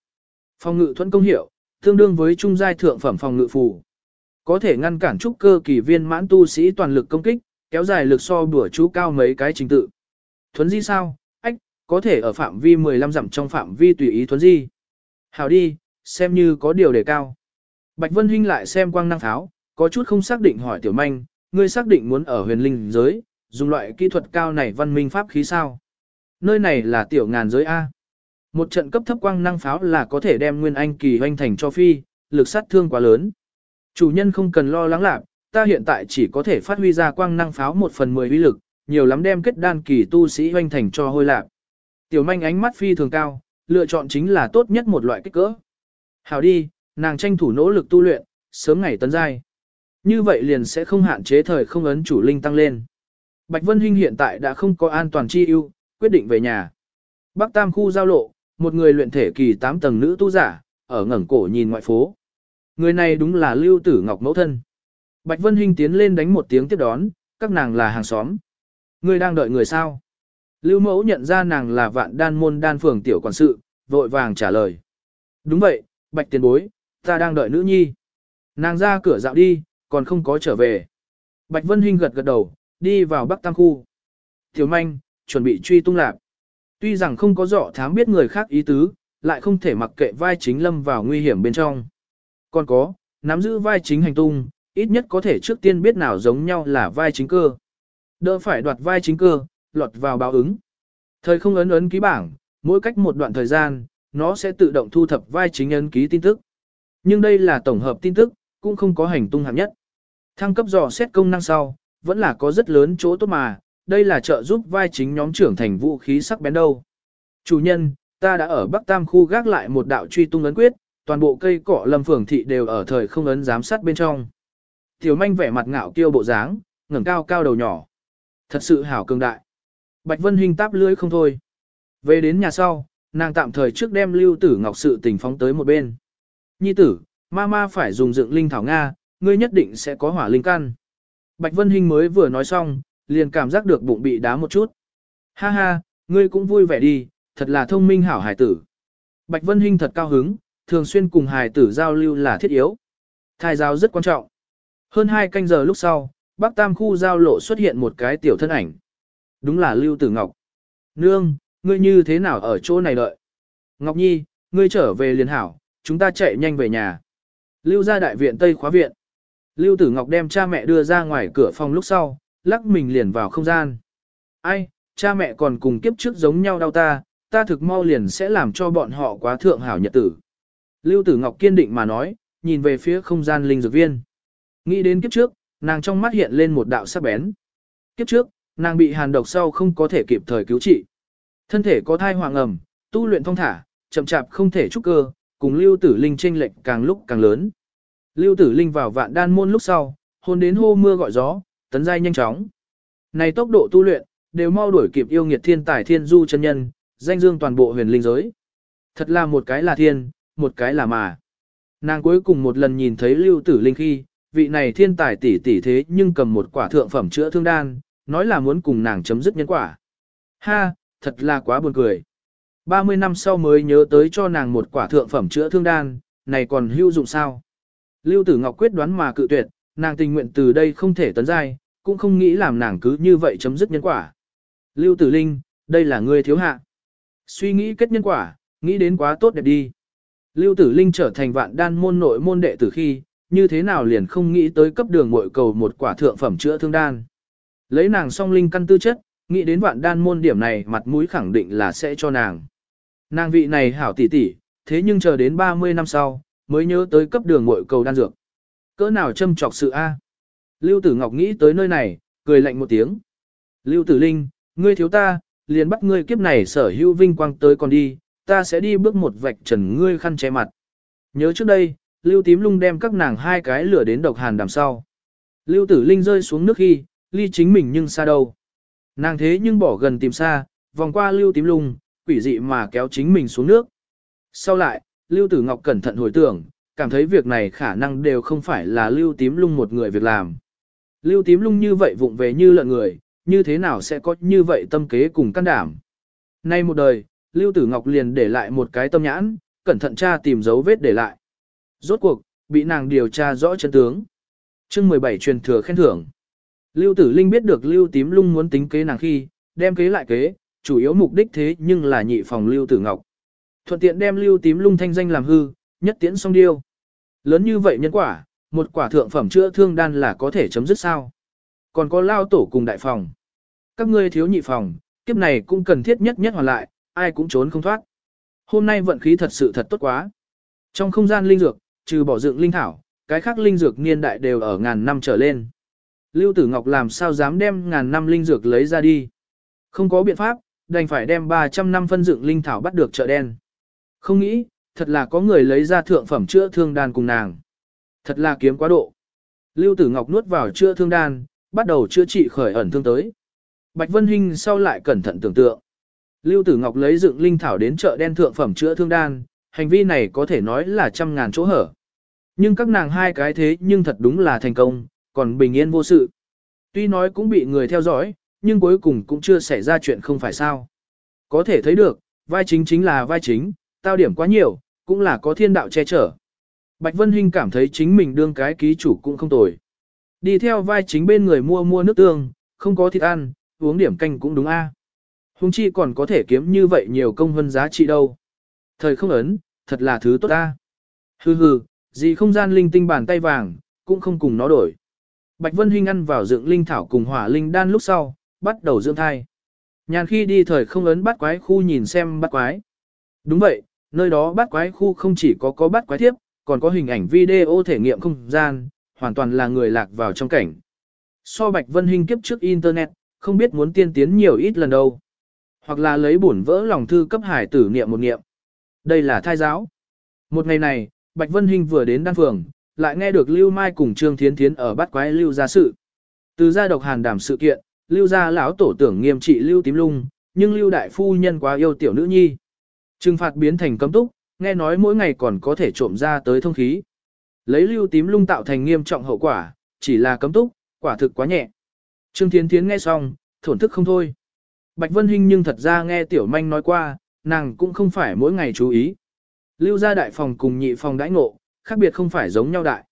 Phòng ngự thuẫn công hiệu, tương đương với trung giai thượng phẩm phòng ngự phù. Có thể ngăn cản trúc cơ kỳ viên mãn tu sĩ toàn lực công kích, kéo dài lực so đùa chú cao mấy cái trình tự. Thuấn di sao? Ách, có thể ở phạm vi 15 dặm trong phạm vi tùy ý thuấn di. Hảo đi, xem như có điều đề cao. Bạch Vân Hinh lại xem quang năng pháo, có chút không xác định hỏi tiểu manh, ngươi xác định muốn ở huyền linh giới, dùng loại kỹ thuật cao này văn minh pháp khí sao? Nơi này là tiểu ngàn giới A. Một trận cấp thấp quang năng pháo là có thể đem nguyên anh kỳ hoanh thành cho phi, lực sát thương quá lớn. Chủ nhân không cần lo lắng lạc, ta hiện tại chỉ có thể phát huy ra quang năng pháo một phần mười uy lực, nhiều lắm đem kết đan kỳ tu sĩ hoanh thành cho hôi lạc. Tiểu manh ánh mắt phi thường cao, lựa chọn chính là tốt nhất một loại kích cỡ. Hảo đi, nàng tranh thủ nỗ lực tu luyện, sớm ngày tấn giai. Như vậy liền sẽ không hạn chế thời không ấn chủ linh tăng lên. Bạch Vân Hinh hiện tại đã không có an toàn chi ưu, quyết định về nhà. Bắc Tam khu giao lộ, một người luyện thể kỳ 8 tầng nữ tu giả, ở ngẩng cổ nhìn ngoại phố. Người này đúng là Lưu Tử Ngọc mẫu thân. Bạch Vân Hinh tiến lên đánh một tiếng tiếp đón, các nàng là hàng xóm. Người đang đợi người sao? Lưu mẫu nhận ra nàng là vạn đan môn đan phường tiểu quản sự, vội vàng trả lời. Đúng vậy, Bạch tiền bối, ta đang đợi nữ nhi. Nàng ra cửa dạo đi, còn không có trở về. Bạch Vân Hinh gật gật đầu, đi vào Bắc Tam khu. Tiểu manh, chuẩn bị truy tung lạc. Tuy rằng không có rõ thám biết người khác ý tứ, lại không thể mặc kệ vai chính lâm vào nguy hiểm bên trong. Còn có, nắm giữ vai chính hành tung, ít nhất có thể trước tiên biết nào giống nhau là vai chính cơ. Đỡ phải đoạt vai chính cơ, lọt vào báo ứng. Thời không ấn ấn ký bảng, mỗi cách một đoạn thời gian, nó sẽ tự động thu thập vai chính ấn ký tin tức. Nhưng đây là tổng hợp tin tức, cũng không có hành tung hạng nhất. Thăng cấp dò xét công năng sau, vẫn là có rất lớn chỗ tốt mà, đây là trợ giúp vai chính nhóm trưởng thành vũ khí sắc bén đâu. Chủ nhân, ta đã ở Bắc Tam khu gác lại một đạo truy tung ấn quyết, toàn bộ cây cỏ lâm phường thị đều ở thời không ấn giám sát bên trong. Tiểu manh vẻ mặt ngạo kiêu bộ dáng, ngẩng cao cao đầu nhỏ. Thật sự hảo cường đại. Bạch Vân Hinh táp lưới không thôi. Về đến nhà sau, nàng tạm thời trước đem lưu tử ngọc sự tình phóng tới một bên. Nhi tử, ma ma phải dùng dựng linh thảo Nga, ngươi nhất định sẽ có hỏa linh căn. Bạch Vân Hinh mới vừa nói xong, liền cảm giác được bụng bị đá một chút. Ha ha, ngươi cũng vui vẻ đi, thật là thông minh hảo hải tử. Bạch Vân Hinh thật cao hứng, thường xuyên cùng hải tử giao lưu là thiết yếu. Thai giao rất quan trọng. Hơn hai canh giờ lúc sau, Bắc Tam khu giao lộ xuất hiện một cái tiểu thân ảnh. Đúng là Lưu Tử Ngọc. Nương, ngươi như thế nào ở chỗ này đợi? Ngọc Nhi, ngươi trở về liền hảo, chúng ta chạy nhanh về nhà. Lưu ra đại viện Tây khóa viện. Lưu Tử Ngọc đem cha mẹ đưa ra ngoài cửa phòng lúc sau, lắc mình liền vào không gian. Ai, cha mẹ còn cùng kiếp trước giống nhau đau ta, ta thực mau liền sẽ làm cho bọn họ quá thượng hảo nhật tử. Lưu Tử Ngọc kiên định mà nói, nhìn về phía không gian linh dược viên. Nghĩ đến kiếp trước, nàng trong mắt hiện lên một đạo sắc bén. Kiếp trước, nàng bị hàn độc sau không có thể kịp thời cứu trị. Thân thể có thai hoàng ẩm, tu luyện thông thả, chậm chạp không thể trúc cơ, cùng Lưu Tử Linh chênh lệch càng lúc càng lớn. Lưu Tử Linh vào vạn đan môn lúc sau, hôn đến hô mưa gọi gió, tấn giai nhanh chóng. Này tốc độ tu luyện, đều mau đuổi kịp yêu nghiệt thiên tài thiên du chân nhân, danh dương toàn bộ huyền linh giới. Thật là một cái là thiên, một cái là mà. Nàng cuối cùng một lần nhìn thấy Lưu Tử Linh khi, vị này thiên tài tỷ tỷ thế nhưng cầm một quả thượng phẩm chữa thương đan, nói là muốn cùng nàng chấm dứt nhân quả. Ha, thật là quá buồn cười. 30 năm sau mới nhớ tới cho nàng một quả thượng phẩm chữa thương đan, này còn hữu dụng sao? Lưu Tử Ngọc quyết đoán mà cự tuyệt, nàng tình nguyện từ đây không thể tấn giai, cũng không nghĩ làm nàng cứ như vậy chấm dứt nhân quả. Lưu Tử Linh, đây là ngươi thiếu hạ. Suy nghĩ kết nhân quả, nghĩ đến quá tốt đẹp đi. Lưu Tử Linh trở thành vạn đan môn nội môn đệ tử khi, như thế nào liền không nghĩ tới cấp đường muội cầu một quả thượng phẩm chữa thương đan. Lấy nàng song linh căn tư chất, nghĩ đến vạn đan môn điểm này mặt mũi khẳng định là sẽ cho nàng. Nàng vị này hảo tỷ tỷ, thế nhưng chờ đến 30 năm sau, mới nhớ tới cấp đường muội cầu đan dược. Cỡ nào châm trọc sự A. Lưu Tử Ngọc nghĩ tới nơi này, cười lạnh một tiếng. Lưu Tử Linh, ngươi thiếu ta, liền bắt ngươi kiếp này sở hữu vinh quang tới còn đi, ta sẽ đi bước một vạch trần ngươi khăn che mặt. Nhớ trước đây, Lưu Tím Lung đem các nàng hai cái lửa đến độc hàn đằng sau. Lưu Tử Linh rơi xuống nước khi, ly chính mình nhưng xa đâu. Nàng thế nhưng bỏ gần tìm xa, vòng qua Lưu Tím Lung, quỷ dị mà kéo chính mình xuống nước. Sau lại, Lưu Tử Ngọc cẩn thận hồi tưởng, cảm thấy việc này khả năng đều không phải là Lưu Tím Lung một người việc làm. Lưu Tím Lung như vậy vụng về như lợn người, như thế nào sẽ có như vậy tâm kế cùng can đảm. Nay một đời, Lưu Tử Ngọc liền để lại một cái tâm nhãn, cẩn thận tra tìm dấu vết để lại. Rốt cuộc, bị nàng điều tra rõ chân tướng. chương 17 truyền thừa khen thưởng. Lưu Tử Linh biết được Lưu Tím Lung muốn tính kế nàng khi, đem kế lại kế, chủ yếu mục đích thế nhưng là nhị phòng Lưu Tử Ngọc. Thuận tiện đem Lưu Tím Lung thanh danh làm hư, nhất tiễn xong điêu. Lớn như vậy nhân quả, một quả thượng phẩm chữa thương đan là có thể chấm dứt sao. Còn có lao tổ cùng đại phòng. Các ngươi thiếu nhị phòng, kiếp này cũng cần thiết nhất nhất hoàn lại, ai cũng trốn không thoát. Hôm nay vận khí thật sự thật tốt quá. Trong không gian linh dược, trừ bỏ dựng linh thảo, cái khác linh dược niên đại đều ở ngàn năm trở lên. Lưu Tử Ngọc làm sao dám đem ngàn năm linh dược lấy ra đi. Không có biện pháp, đành phải đem 300 năm phân dựng linh thảo bắt được chợ đen. Không nghĩ, thật là có người lấy ra thượng phẩm chữa thương đan cùng nàng. Thật là kiếm quá độ. Lưu Tử Ngọc nuốt vào chữa thương đan, bắt đầu chữa trị khởi ẩn thương tới. Bạch Vân Hinh sau lại cẩn thận tưởng tượng. Lưu Tử Ngọc lấy dựng linh thảo đến chợ đen thượng phẩm chữa thương đan, hành vi này có thể nói là trăm ngàn chỗ hở. Nhưng các nàng hai cái thế nhưng thật đúng là thành công, còn bình yên vô sự. Tuy nói cũng bị người theo dõi, nhưng cuối cùng cũng chưa xảy ra chuyện không phải sao. Có thể thấy được, vai chính chính là vai chính, tao điểm quá nhiều, cũng là có thiên đạo che chở. Bạch Vân Hinh cảm thấy chính mình đương cái ký chủ cũng không tồi. Đi theo vai chính bên người mua mua nước tương, không có thịt ăn, uống điểm canh cũng đúng a. À. Hùng chi còn có thể kiếm như vậy nhiều công hơn giá trị đâu. Thời không ấn, thật là thứ tốt ta. Hừ hừ, gì không gian linh tinh bàn tay vàng, cũng không cùng nó đổi. Bạch Vân Hinh ăn vào dưỡng linh thảo cùng hỏa linh đan lúc sau, bắt đầu dưỡng thai. Nhàn khi đi thời không ấn bắt quái khu nhìn xem bắt quái. Đúng vậy, nơi đó bắt quái khu không chỉ có có bắt quái thiếp, còn có hình ảnh video thể nghiệm không gian, hoàn toàn là người lạc vào trong cảnh. So Bạch Vân Hinh kiếp trước Internet, không biết muốn tiên tiến nhiều ít lần đâu. Hoặc là lấy bổn vỡ lòng thư cấp hải tử niệm một niệm. Đây là thai giáo. Một ngày này, Bạch Vân Hinh vừa đến đan phường, lại nghe được Lưu Mai cùng Trương Thiến Thiến ở bắt quái Lưu gia sự. Từ gia độc hàn đảm sự kiện, Lưu gia lão tổ tưởng nghiêm trị Lưu tím lung, nhưng Lưu đại phu nhân quá yêu tiểu nữ nhi. Trừng phạt biến thành cấm túc, nghe nói mỗi ngày còn có thể trộm ra tới thông khí. Lấy Lưu tím lung tạo thành nghiêm trọng hậu quả, chỉ là cấm túc, quả thực quá nhẹ. Trương Thiến Thiến nghe xong, thổn thức không thôi. Bạch Vân Hinh nhưng thật ra nghe Tiểu Manh nói qua, nàng cũng không phải mỗi ngày chú ý. Lưu gia đại phòng cùng nhị phòng đãi ngộ, khác biệt không phải giống nhau đại.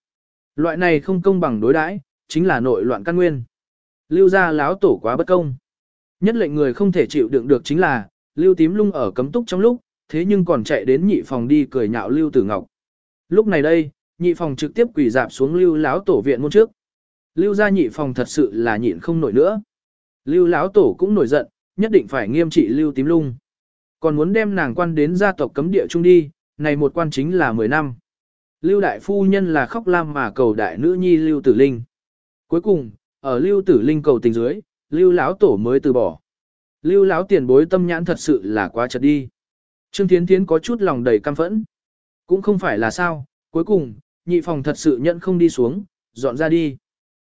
Loại này không công bằng đối đãi, chính là nội loạn căn nguyên. Lưu gia láo tổ quá bất công. Nhất lệnh người không thể chịu đựng được chính là, Lưu tím lung ở cấm túc trong lúc, thế nhưng còn chạy đến nhị phòng đi cười nhạo Lưu Tử Ngọc. Lúc này đây, nhị phòng trực tiếp quỳ dạp xuống Lưu láo tổ viện môn trước. Lưu gia nhị phòng thật sự là nhịn không nổi nữa. Lưu láo tổ cũng nổi giận, nhất định phải nghiêm trị Lưu tím lung. Còn muốn đem nàng quan đến gia tộc cấm địa trung đi, này một quan chính là 10 năm. Lưu đại phu nhân là khóc lam mà cầu đại nữ nhi Lưu Tử Linh. Cuối cùng, ở Lưu Tử Linh cầu tình dưới, Lưu lão tổ mới từ bỏ. Lưu lão tiền bối tâm nhãn thật sự là quá chật đi. Trương Thiến Thiến có chút lòng đầy căm phẫn. Cũng không phải là sao, cuối cùng, nhị phòng thật sự nhận không đi xuống, dọn ra đi.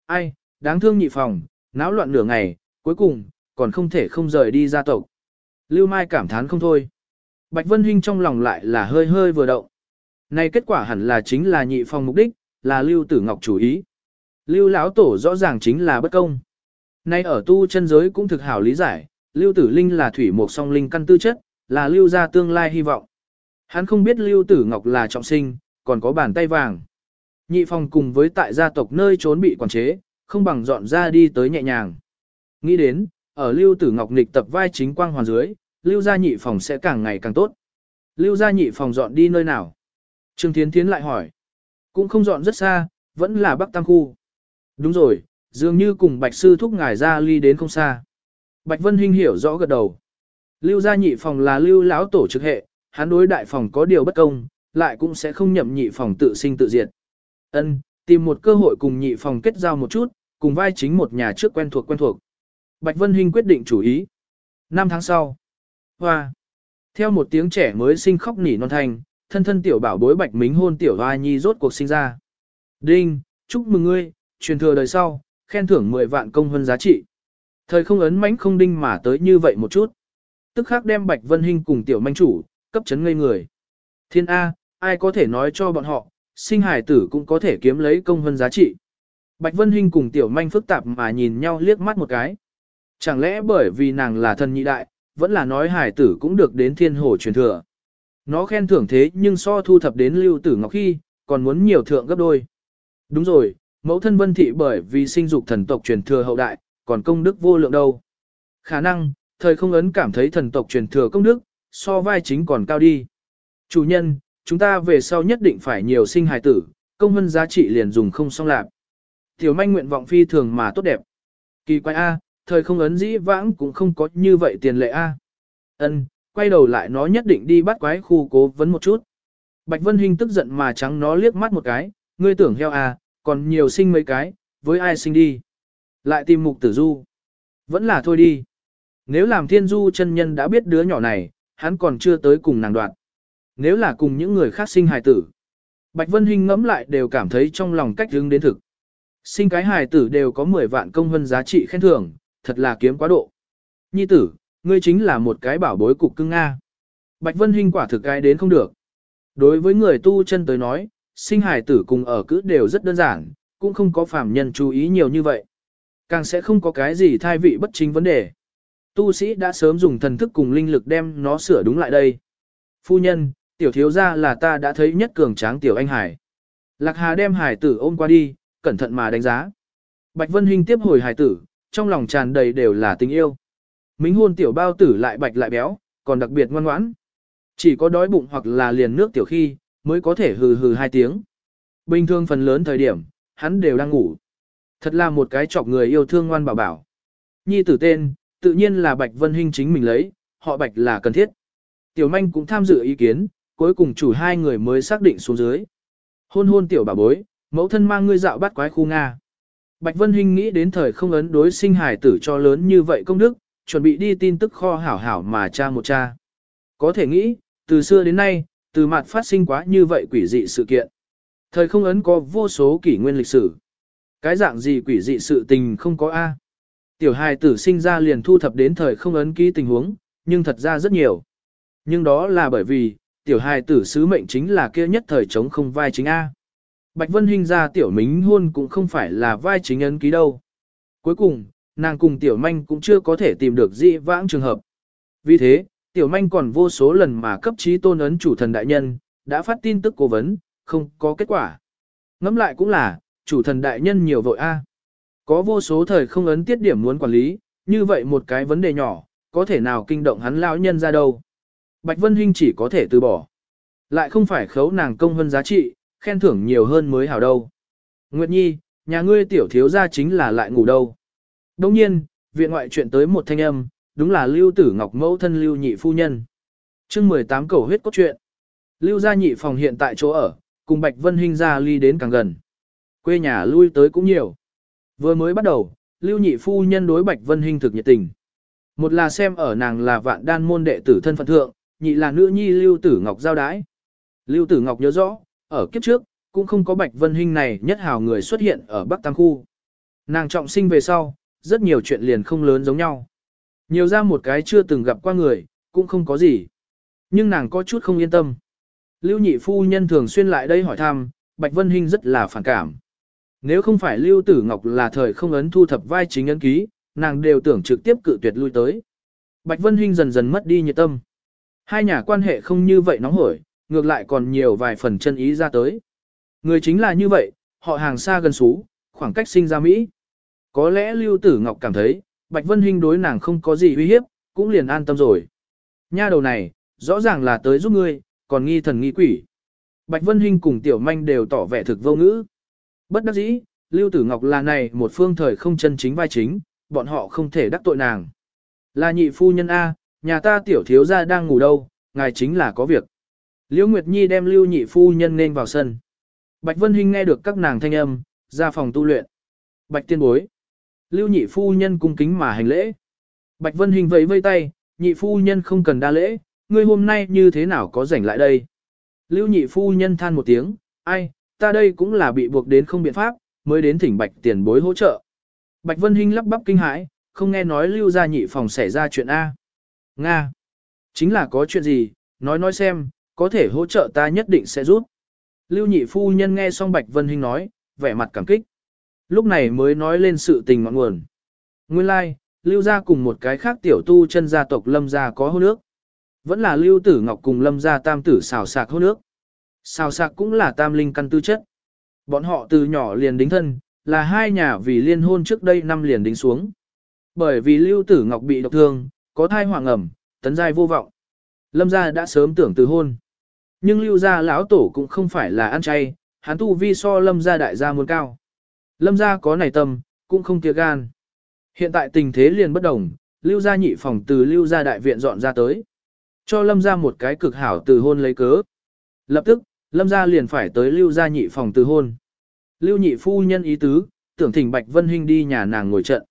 Ai, đáng thương nhị phòng, náo loạn nửa ngày, cuối cùng, còn không thể không rời đi gia tộc. Lưu Mai cảm thán không thôi. Bạch Vân Hinh trong lòng lại là hơi hơi vừa động. Này kết quả hẳn là chính là nhị phòng mục đích, là Lưu Tử Ngọc chủ ý. Lưu lão tổ rõ ràng chính là bất công. Nay ở tu chân giới cũng thực hảo lý giải, Lưu Tử Linh là thủy mục song linh căn tư chất, là Lưu gia tương lai hy vọng. Hắn không biết Lưu Tử Ngọc là trọng sinh, còn có bàn tay vàng. Nhị phòng cùng với tại gia tộc nơi trốn bị quản chế, không bằng dọn ra đi tới nhẹ nhàng. Nghĩ đến, ở Lưu Tử Ngọc nghịch tập vai chính quang hoàn dưới, Lưu gia nhị phòng sẽ càng ngày càng tốt. Lưu gia nhị phòng dọn đi nơi nào? Trương Thiến Thiến lại hỏi. Cũng không dọn rất xa, vẫn là Bắc Tam khu. Đúng rồi, dường như cùng Bạch Sư thúc ngài ra ly đến không xa. Bạch Vân Hinh hiểu rõ gật đầu. Lưu gia nhị phòng là lưu lão tổ trực hệ, hắn đối đại phòng có điều bất công, lại cũng sẽ không nhậm nhị phòng tự sinh tự diệt. Ân, tìm một cơ hội cùng nhị phòng kết giao một chút, cùng vai chính một nhà trước quen thuộc quen thuộc. Bạch Vân Hinh quyết định chủ ý. Năm tháng sau, hoa. Theo một tiếng trẻ mới sinh khóc nỉ non thành thân thân tiểu bảo bối Bạch Mính hôn tiểu hoa nhi rốt cuộc sinh ra. Đinh, chúc mừng ngươi, truyền thừa đời sau, khen thưởng 10 vạn công hơn giá trị. Thời không ấn mãnh không đinh mà tới như vậy một chút. Tức khắc đem Bạch Vân Hinh cùng tiểu manh chủ, cấp chấn ngây người. Thiên A, ai có thể nói cho bọn họ, sinh hải tử cũng có thể kiếm lấy công hơn giá trị. Bạch Vân Hinh cùng tiểu manh phức tạp mà nhìn nhau liếc mắt một cái. Chẳng lẽ bởi vì nàng là thần nhị đại, vẫn là nói hải tử cũng được đến thiên hồ truyền thừa. Nó khen thưởng thế nhưng so thu thập đến lưu tử ngọc khi, còn muốn nhiều thượng gấp đôi. Đúng rồi, mẫu thân vân thị bởi vì sinh dục thần tộc truyền thừa hậu đại, còn công đức vô lượng đâu. Khả năng, thời không ấn cảm thấy thần tộc truyền thừa công đức, so vai chính còn cao đi. Chủ nhân, chúng ta về sau nhất định phải nhiều sinh hài tử, công vân giá trị liền dùng không xong lạc. Tiểu manh nguyện vọng phi thường mà tốt đẹp. Kỳ quái A, thời không ấn dĩ vãng cũng không có như vậy tiền lệ A. Ân, quay đầu lại nó nhất định đi bắt quái khu cố vấn một chút. Bạch Vân Hinh tức giận mà trắng nó liếc mắt một cái, ngươi tưởng heo à? còn nhiều sinh mấy cái, với ai sinh đi. Lại tìm mục tử du. Vẫn là thôi đi. Nếu làm thiên du chân nhân đã biết đứa nhỏ này, hắn còn chưa tới cùng nàng đoạn. Nếu là cùng những người khác sinh hài tử. Bạch Vân Hinh ngẫm lại đều cảm thấy trong lòng cách hướng đến thực. Sinh cái hài tử đều có 10 vạn công hân giá trị khen thưởng, thật là kiếm quá độ. Nhi tử, ngươi chính là một cái bảo bối cục cưng Nga. Bạch Vân Hinh quả thực cái đến không được. Đối với người tu chân tới nói, sinh hài tử cùng ở cứ đều rất đơn giản, cũng không có phàm nhân chú ý nhiều như vậy. Càng sẽ không có cái gì thai vị bất chính vấn đề. Tu sĩ đã sớm dùng thần thức cùng linh lực đem nó sửa đúng lại đây. Phu nhân, tiểu thiếu gia là ta đã thấy nhất cường tráng tiểu anh hải. Lạc Hà đem hải tử ôm qua đi, cẩn thận mà đánh giá. Bạch Vân Hinh tiếp hồi hải tử, trong lòng tràn đầy đều là tình yêu. Mính hôn tiểu bao tử lại bạch lại béo, còn đặc biệt ngoan ngoãn. Chỉ có đói bụng hoặc là liền nước tiểu khi, mới có thể hừ hừ hai tiếng. Bình thường phần lớn thời điểm, hắn đều đang ngủ. Thật là một cái chọc người yêu thương ngoan bảo bảo. Nhi tử tên, tự nhiên là Bạch Vân Hinh chính mình lấy, họ Bạch là cần thiết. Tiểu manh cũng tham dự ý kiến, cuối cùng chủ hai người mới xác định xuống dưới. Hôn hôn tiểu bà bối, mẫu thân mang ngươi dạo bắt quái khu Nga. Bạch Vân Hinh nghĩ đến thời không ấn đối sinh hài tử cho lớn như vậy công đức, chuẩn bị đi tin tức kho hảo hảo mà cha một cha. Có thể nghĩ, từ xưa đến nay, từ mặt phát sinh quá như vậy quỷ dị sự kiện. Thời không ấn có vô số kỷ nguyên lịch sử. Cái dạng gì quỷ dị sự tình không có A. Tiểu hài tử sinh ra liền thu thập đến thời không ấn ký tình huống, nhưng thật ra rất nhiều. Nhưng đó là bởi vì, tiểu hài tử sứ mệnh chính là kia nhất thời chống không vai chính A. Bạch Vân Hinh ra tiểu mính hôn cũng không phải là vai chính ấn ký đâu. Cuối cùng, nàng cùng tiểu manh cũng chưa có thể tìm được dị vãng trường hợp. Vì thế, tiểu manh còn vô số lần mà cấp trí tôn ấn chủ thần đại nhân, đã phát tin tức cố vấn, không có kết quả. Ngẫm lại cũng là, chủ thần đại nhân nhiều vội a. Có vô số thời không ấn tiết điểm muốn quản lý, như vậy một cái vấn đề nhỏ, có thể nào kinh động hắn lão nhân ra đâu. Bạch Vân Hinh chỉ có thể từ bỏ. Lại không phải khấu nàng công hơn giá trị, khen thưởng nhiều hơn mới hảo đâu. Nguyệt Nhi, nhà ngươi tiểu thiếu gia chính là lại ngủ đâu. Đồng nhiên, viện ngoại chuyện tới một thanh âm, đúng là Lưu Tử Ngọc mẫu thân Lưu Nhị phu nhân. Chương 18 cầu huyết cốt truyện. Lưu gia nhị phòng hiện tại chỗ ở, cùng Bạch Vân Hinh gia ly đến càng gần. Quê nhà lui tới cũng nhiều. Vừa mới bắt đầu, Lưu Nhị phu nhân đối Bạch Vân Hinh thực nhiệt tình. Một là xem ở nàng là vạn đan môn đệ tử thân phận thượng, nhị là nữ nhi Lưu Tử Ngọc giao đái. Lưu Tử Ngọc nhớ rõ, ở kiếp trước, cũng không có Bạch Vân Hinh này nhất hào người xuất hiện ở Bắc Tam Khu. Nàng trọng sinh về sau, rất nhiều chuyện liền không lớn giống nhau. Nhiều ra một cái chưa từng gặp qua người, cũng không có gì. Nhưng nàng có chút không yên tâm. Lưu nhị phu nhân thường xuyên lại đây hỏi thăm, Bạch Vân Hinh rất là phản cảm. Nếu không phải Lưu Tử Ngọc là thời không ấn thu thập vai chính ấn ký, nàng đều tưởng trực tiếp cự tuyệt lui tới. Bạch Vân Hinh dần dần mất đi nhiệt tâm. Hai nhà quan hệ không như vậy nóng hổi, ngược lại còn nhiều vài phần chân ý ra tới. Người chính là như vậy, họ hàng xa gần xú, khoảng cách sinh ra Mỹ. Có lẽ Lưu Tử Ngọc cảm thấy, Bạch Vân Hinh đối nàng không có gì uy hiếp, cũng liền an tâm rồi. Nha đầu này, rõ ràng là tới giúp ngươi, còn nghi thần nghi quỷ. Bạch Vân Hinh cùng Tiểu Manh đều tỏ vẻ thực vô ngữ. Bất đắc dĩ, Lưu Tử Ngọc là này một phương thời không chân chính vai chính, bọn họ không thể đắc tội nàng. Là nhị phu nhân A, nhà ta tiểu thiếu gia đang ngủ đâu, ngài chính là có việc. Liễu Nguyệt Nhi đem Lưu nhị phu nhân nên vào sân. Bạch Vân Hinh nghe được các nàng thanh âm, ra phòng tu luyện. Bạch tiên bối. Lưu nhị phu nhân cung kính mà hành lễ. Bạch Vân Hình vẫy vây tay, nhị phu nhân không cần đa lễ, ngươi hôm nay như thế nào có rảnh lại đây. Lưu nhị phu nhân than một tiếng, ai, ta đây cũng là bị buộc đến không biện pháp, mới đến thỉnh bạch tiền bối hỗ trợ. Bạch Vân Hinh lắp bắp kinh hãi, không nghe nói lưu gia nhị phòng xảy ra chuyện A. Nga. Chính là có chuyện gì, nói nói xem, có thể hỗ trợ ta nhất định sẽ giúp. Lưu nhị phu nhân nghe xong Bạch Vân Hinh nói, vẻ mặt cảm kích. Lúc này mới nói lên sự tình ngọn nguồn. Nguyên lai, like, lưu gia cùng một cái khác tiểu tu chân gia tộc lâm gia có hôn nước. Vẫn là lưu tử ngọc cùng lâm gia tam tử xào sạc hôn nước. Xào sạc cũng là tam linh căn tư chất. Bọn họ từ nhỏ liền đính thân, là hai nhà vì liên hôn trước đây năm liền đính xuống. Bởi vì lưu tử ngọc bị độc thương, có thai hoàng ẩm, tấn giai vô vọng. Lâm gia đã sớm tưởng từ hôn. Nhưng lưu gia lão tổ cũng không phải là ăn chay, hắn tu vi so lâm gia đại gia muốn cao. Lâm gia có này tâm, cũng không kia gan. Hiện tại tình thế liền bất đồng, lưu gia nhị phòng từ lưu gia đại viện dọn ra tới. Cho lâm gia một cái cực hảo từ hôn lấy cớ. Lập tức, lâm gia liền phải tới lưu gia nhị phòng từ hôn. Lưu nhị phu nhân ý tứ, tưởng thỉnh Bạch Vân Hinh đi nhà nàng ngồi trận.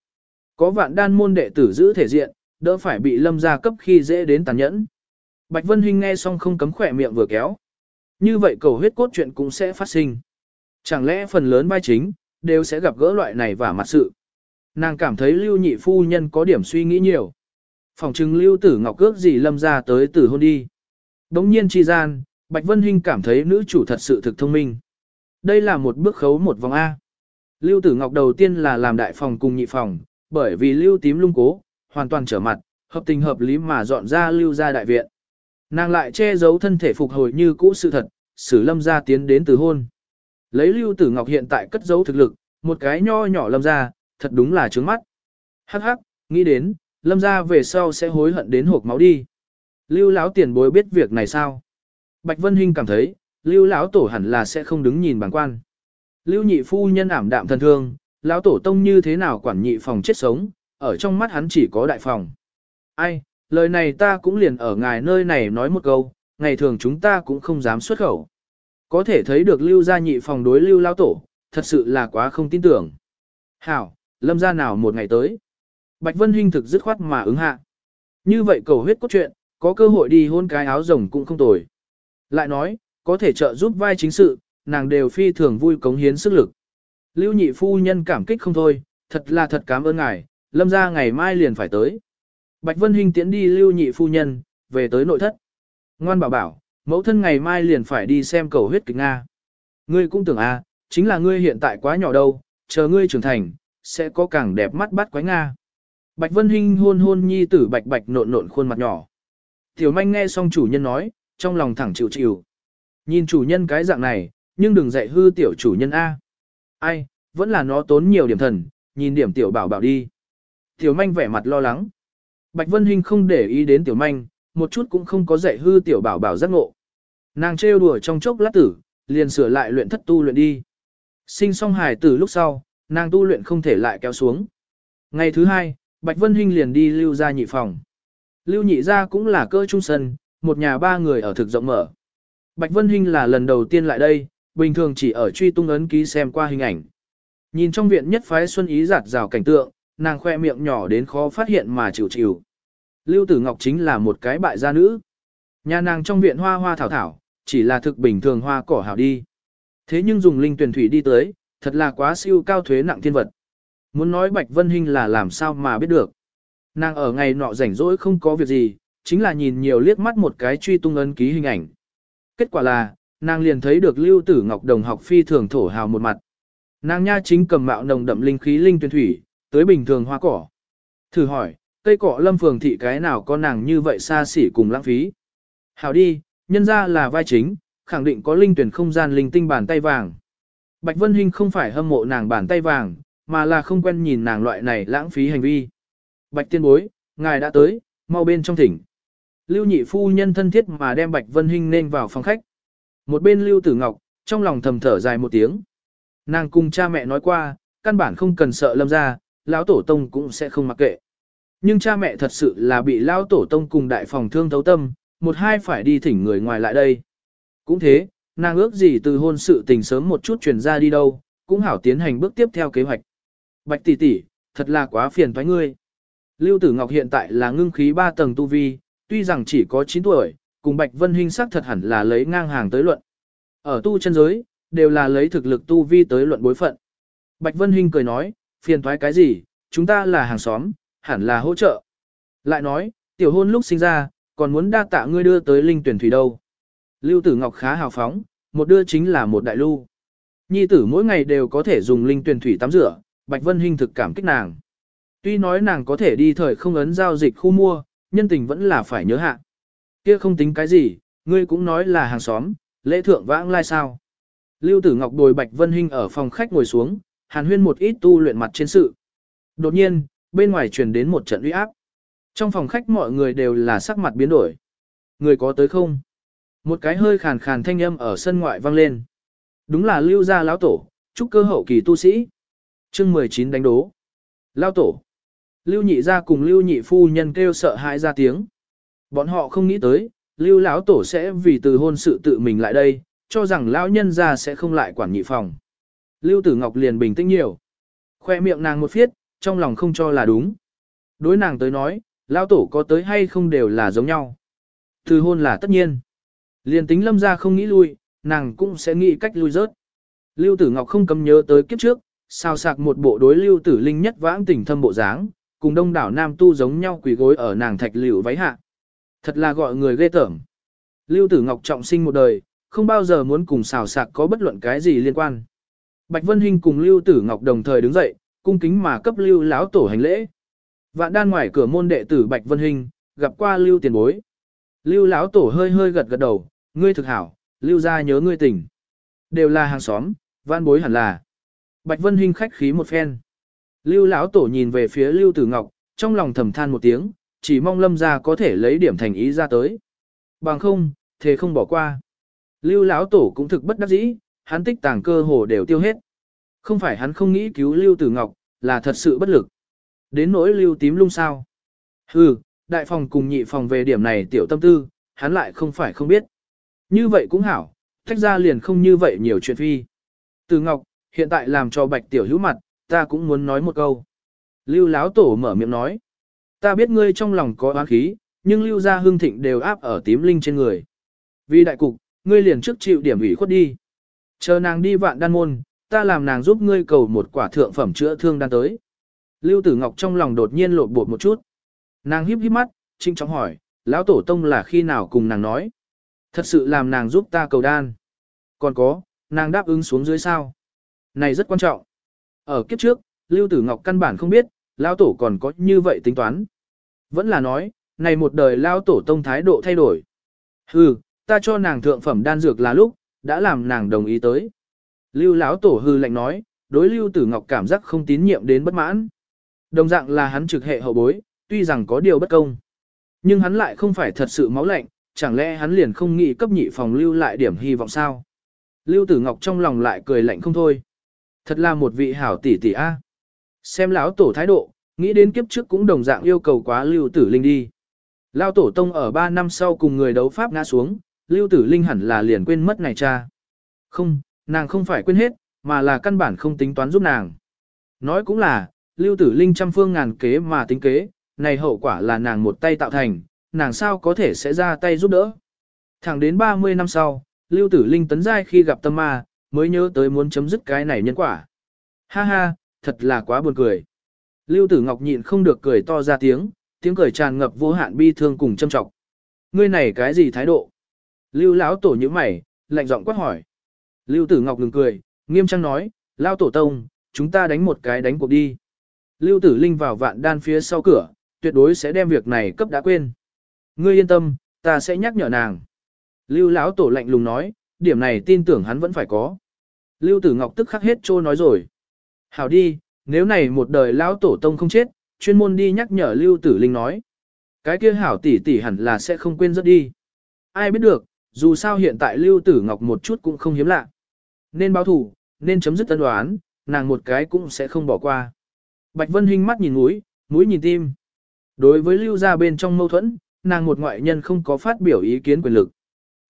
Có vạn đan môn đệ tử giữ thể diện, đỡ phải bị lâm gia cấp khi dễ đến tàn nhẫn. Bạch Vân Hinh nghe xong không cấm khỏe miệng vừa kéo. Như vậy cầu huyết cốt chuyện cũng sẽ phát sinh. Chẳng lẽ phần lớn vai chính, đều sẽ gặp gỡ loại này và mặt sự. Nàng cảm thấy lưu nhị phu nhân có điểm suy nghĩ nhiều. Phòng trừng lưu tử ngọc cước gì lâm ra tới tử hôn đi. Đống nhiên chi gian, Bạch Vân Hinh cảm thấy nữ chủ thật sự thực thông minh. Đây là một bước khấu một vòng A. Lưu tử ngọc đầu tiên là làm đại phòng cùng nhị phòng, bởi vì lưu tím lung cố, hoàn toàn trở mặt, hợp tình hợp lý mà dọn ra lưu ra đại viện. Nàng lại che giấu thân thể phục hồi như cũ sự thật, xử lâm ra tiến đến từ hôn. Lấy lưu tử ngọc hiện tại cất giấu thực lực, một cái nho nhỏ lâm ra, thật đúng là trướng mắt. Hắc hắc, nghĩ đến, lâm ra về sau sẽ hối hận đến hộp máu đi. Lưu lão tiền bối biết việc này sao? Bạch Vân Hinh cảm thấy, lưu lão tổ hẳn là sẽ không đứng nhìn bằng quan. Lưu nhị phu nhân ảm đạm thân thương, lão tổ tông như thế nào quản nhị phòng chết sống, ở trong mắt hắn chỉ có đại phòng. Ai, lời này ta cũng liền ở ngài nơi này nói một câu, ngày thường chúng ta cũng không dám xuất khẩu. Có thể thấy được lưu gia nhị phòng đối lưu lao tổ, thật sự là quá không tin tưởng. Hảo, lâm gia nào một ngày tới. Bạch Vân Hinh thực dứt khoát mà ứng hạ. Như vậy cầu huyết cốt truyện, có cơ hội đi hôn cái áo rồng cũng không tồi. Lại nói, có thể trợ giúp vai chính sự, nàng đều phi thường vui cống hiến sức lực. Lưu nhị phu nhân cảm kích không thôi, thật là thật cảm ơn ngài, lâm ra ngày mai liền phải tới. Bạch Vân Hinh tiến đi lưu nhị phu nhân, về tới nội thất. Ngoan bảo bảo, mẫu thân ngày mai liền phải đi xem cầu huyết kịch Nga. Ngươi cũng tưởng à, chính là ngươi hiện tại quá nhỏ đâu, chờ ngươi trưởng thành, sẽ có càng đẹp mắt bắt quái Nga. Bạch Vân Hinh hôn hôn nhi tử bạch bạch nộn nộn khuôn mặt nhỏ. Tiểu manh nghe xong chủ nhân nói, trong lòng thẳng chịu chịu. Nhìn chủ nhân cái dạng này, nhưng đừng dạy hư tiểu chủ nhân A. Ai, vẫn là nó tốn nhiều điểm thần, nhìn điểm tiểu bảo bảo đi. Tiểu manh vẻ mặt lo lắng. Bạch Vân Hinh không để ý đến tiểu manh, một chút cũng không có dạy hư tiểu bảo bảo giác ngộ. Nàng trêu đùa trong chốc lát tử, liền sửa lại luyện thất tu luyện đi. Sinh xong hài tử lúc sau, nàng tu luyện không thể lại kéo xuống. Ngày thứ hai, Bạch Vân Hinh liền đi lưu ra nhị phòng. Lưu nhị ra cũng là cơ trung sân, một nhà ba người ở thực rộng mở. Bạch Vân Hinh là lần đầu tiên lại đây, bình thường chỉ ở truy tung ấn ký xem qua hình ảnh. Nhìn trong viện nhất phái xuân ý giạt rào cảnh tượng, nàng khoe miệng nhỏ đến khó phát hiện mà chịu chịu. Lưu Tử Ngọc chính là một cái bại gia nữ. Nhà nàng trong viện hoa hoa thảo thảo, chỉ là thực bình thường hoa cỏ hảo đi. Thế nhưng dùng linh tuyển thủy đi tới, thật là quá siêu cao thuế nặng thiên vật. Muốn nói Bạch Vân Hinh là làm sao mà biết được. Nàng ở ngày nọ rảnh rỗi không có việc gì, chính là nhìn nhiều liếc mắt một cái truy tung ấn ký hình ảnh. Kết quả là, nàng liền thấy được Lưu Tử Ngọc đồng học phi thường thổ hào một mặt. Nàng nha chính cầm mạo nồng đậm linh khí linh tuyển thủy, tới bình thường hoa cỏ. Thử hỏi, cây cỏ lâm phường thị cái nào có nàng như vậy xa xỉ cùng lãng phí. Hảo đi, nhân ra là vai chính, khẳng định có linh tuyển không gian linh tinh bàn tay vàng. Bạch Vân Hinh không phải hâm mộ nàng bàn tay vàng, mà là không quen nhìn nàng loại này lãng phí hành vi. Bạch tiên bối, ngài đã tới, mau bên trong thỉnh. Lưu nhị phu nhân thân thiết mà đem Bạch Vân Hinh nên vào phòng khách. Một bên Lưu Tử Ngọc, trong lòng thầm thở dài một tiếng. Nàng cùng cha mẹ nói qua, căn bản không cần sợ lâm ra, lão tổ tông cũng sẽ không mặc kệ. Nhưng cha mẹ thật sự là bị lao tổ tông cùng đại phòng thương thấu tâm, một hai phải đi thỉnh người ngoài lại đây. Cũng thế, nàng ước gì từ hôn sự tình sớm một chút truyền ra đi đâu, cũng hảo tiến hành bước tiếp theo kế hoạch. Bạch tỷ tỷ, thật là quá phiền thoái ngươi. Lưu Tử Ngọc hiện tại là ngưng khí 3 tầng tu vi, tuy rằng chỉ có 9 tuổi, cùng Bạch Vân Hinh sắc thật hẳn là lấy ngang hàng tới luận. Ở tu chân giới, đều là lấy thực lực tu vi tới luận bối phận. Bạch Vân Hinh cười nói, phiền thoái cái gì, chúng ta là hàng xóm, hẳn là hỗ trợ. Lại nói, tiểu hôn lúc sinh ra, còn muốn đa tạ ngươi đưa tới linh tuyển thủy đâu. Lưu Tử Ngọc khá hào phóng, một đưa chính là một đại lưu. Nhi tử mỗi ngày đều có thể dùng linh tuyển thủy tắm rửa, Bạch Vân Hinh thực cảm kích nàng. Tuy nói nàng có thể đi thời không ấn giao dịch khu mua, nhân tình vẫn là phải nhớ hạ. Kia không tính cái gì, ngươi cũng nói là hàng xóm, lễ thượng vãng lai sao. Lưu Tử Ngọc đồi Bạch Vân Hinh ở phòng khách ngồi xuống, hàn huyên một ít tu luyện mặt trên sự. Đột nhiên, bên ngoài truyền đến một trận uy áp. Trong phòng khách mọi người đều là sắc mặt biến đổi. Người có tới không? Một cái hơi khàn khàn thanh âm ở sân ngoại vang lên. Đúng là lưu gia lão tổ, chúc cơ hậu kỳ tu sĩ. Chương 19 đánh đố. Lão tổ. Lưu nhị gia cùng lưu nhị phu nhân kêu sợ hãi ra tiếng. Bọn họ không nghĩ tới, lưu lão tổ sẽ vì từ hôn sự tự mình lại đây, cho rằng lão nhân gia sẽ không lại quản nhị phòng. Lưu tử ngọc liền bình tĩnh nhiều. Khoe miệng nàng một phiết, trong lòng không cho là đúng. Đối nàng tới nói, lão tổ có tới hay không đều là giống nhau. Từ hôn là tất nhiên. Liền tính lâm ra không nghĩ lui, nàng cũng sẽ nghĩ cách lui rớt. Lưu tử ngọc không cầm nhớ tới kiếp trước, sao sạc một bộ đối lưu tử linh nhất vãng tình thâm bộ dáng, cùng đông đảo nam tu giống nhau quỳ gối ở nàng thạch liễu váy hạ. Thật là gọi người ghê tởm. Lưu tử ngọc trọng sinh một đời, không bao giờ muốn cùng xào sạc có bất luận cái gì liên quan. Bạch Vân Hinh cùng Lưu Tử Ngọc đồng thời đứng dậy, cung kính mà cấp Lưu lão tổ hành lễ. Vạn đan ngoài cửa môn đệ tử Bạch Vân hình gặp qua Lưu tiền bối. Lưu lão tổ hơi hơi gật gật đầu, ngươi thực hảo, Lưu gia nhớ ngươi tỉnh. Đều là hàng xóm, vạn bối hẳn là. Bạch Vân Hinh khách khí một phen. Lưu lão tổ nhìn về phía Lưu Tử Ngọc, trong lòng thầm than một tiếng, chỉ mong Lâm gia có thể lấy điểm thành ý ra tới. Bằng không, thế không bỏ qua. Lưu lão tổ cũng thực bất đắc dĩ, hắn tích tàng cơ hồ đều tiêu hết. Không phải hắn không nghĩ cứu Lưu Tử Ngọc, là thật sự bất lực. Đến nỗi Lưu Tím Lung sao? Hừ, đại phòng cùng nhị phòng về điểm này tiểu tâm tư, hắn lại không phải không biết. Như vậy cũng hảo, thách ra liền không như vậy nhiều chuyện phi. Tử Ngọc, hiện tại làm cho bạch tiểu hữu mặt, ta cũng muốn nói một câu. Lưu Láo Tổ mở miệng nói. Ta biết ngươi trong lòng có oán khí, nhưng Lưu gia hương thịnh đều áp ở tím linh trên người. Vì đại cục, ngươi liền trước chịu điểm ủy khuất đi. Chờ nàng đi vạn đan môn, ta làm nàng giúp ngươi cầu một quả thượng phẩm chữa thương đan tới. Lưu Tử Ngọc trong lòng đột nhiên lộn bột một chút. Nàng híp híp mắt, trinh trọng hỏi, lão tổ tông là khi nào cùng nàng nói. Thật sự làm nàng giúp ta cầu đan. Còn có, nàng đáp ứng xuống dưới sao. Này rất quan trọng. Ở kiếp trước, Lưu Tử Ngọc căn bản không biết, lão tổ còn có như vậy tính toán. Vẫn là nói, này một đời lão tổ tông thái độ thay đổi. Hừ, ta cho nàng thượng phẩm đan dược là lúc, đã làm nàng đồng ý tới. Lưu lão tổ hư lạnh nói, đối Lưu Tử Ngọc cảm giác không tín nhiệm đến bất mãn. Đồng dạng là hắn trực hệ hậu bối, tuy rằng có điều bất công. Nhưng hắn lại không phải thật sự máu lạnh, chẳng lẽ hắn liền không nghĩ cấp nhị phòng lưu lại điểm hy vọng sao? Lưu Tử Ngọc trong lòng lại cười lạnh không thôi. Thật là một vị hảo tỷ tỷ a. Xem lão tổ thái độ, nghĩ đến kiếp trước cũng đồng dạng yêu cầu quá Lưu Tử Linh đi. Lão tổ tông ở 3 năm sau cùng người đấu pháp ngã xuống, Lưu Tử Linh hẳn là liền quên mất này cha. Không, nàng không phải quên hết, mà là căn bản không tính toán giúp nàng. Nói cũng là, Lưu Tử Linh trăm phương ngàn kế mà tính kế, này hậu quả là nàng một tay tạo thành, nàng sao có thể sẽ ra tay giúp đỡ. Thẳng đến 30 năm sau, Lưu Tử Linh tấn giai khi gặp tâm ma, mới nhớ tới muốn chấm dứt cái này nhân quả. Ha ha, thật là quá buồn cười. Lưu Tử Ngọc nhịn không được cười to ra tiếng, tiếng cười tràn ngập vô hạn bi thương cùng châm trọng. Ngươi này cái gì thái độ? Lưu lão tổ như mày, lạnh giọng quát hỏi. Lưu Tử Ngọc ngừng cười, nghiêm trang nói, lao tổ tông, chúng ta đánh một cái đánh cuộc đi. Lưu Tử Linh vào vạn đan phía sau cửa, tuyệt đối sẽ đem việc này cấp đã quên. Ngươi yên tâm, ta sẽ nhắc nhở nàng. Lưu lão tổ lạnh lùng nói, điểm này tin tưởng hắn vẫn phải có. Lưu Tử Ngọc tức khắc hết trô nói rồi. Hảo đi, nếu này một đời lão tổ tông không chết, chuyên môn đi nhắc nhở Lưu Tử Linh nói. Cái kia hảo tỷ tỷ hẳn là sẽ không quên rất đi. Ai biết được, dù sao hiện tại Lưu Tử Ngọc một chút cũng không hiếm lạ. Nên báo thủ, nên chấm dứt tân đoán, nàng một cái cũng sẽ không bỏ qua. Bạch Vân Hinh mắt nhìn mũi, mũi nhìn tim. Đối với Lưu gia bên trong mâu thuẫn, nàng một ngoại nhân không có phát biểu ý kiến quyền lực.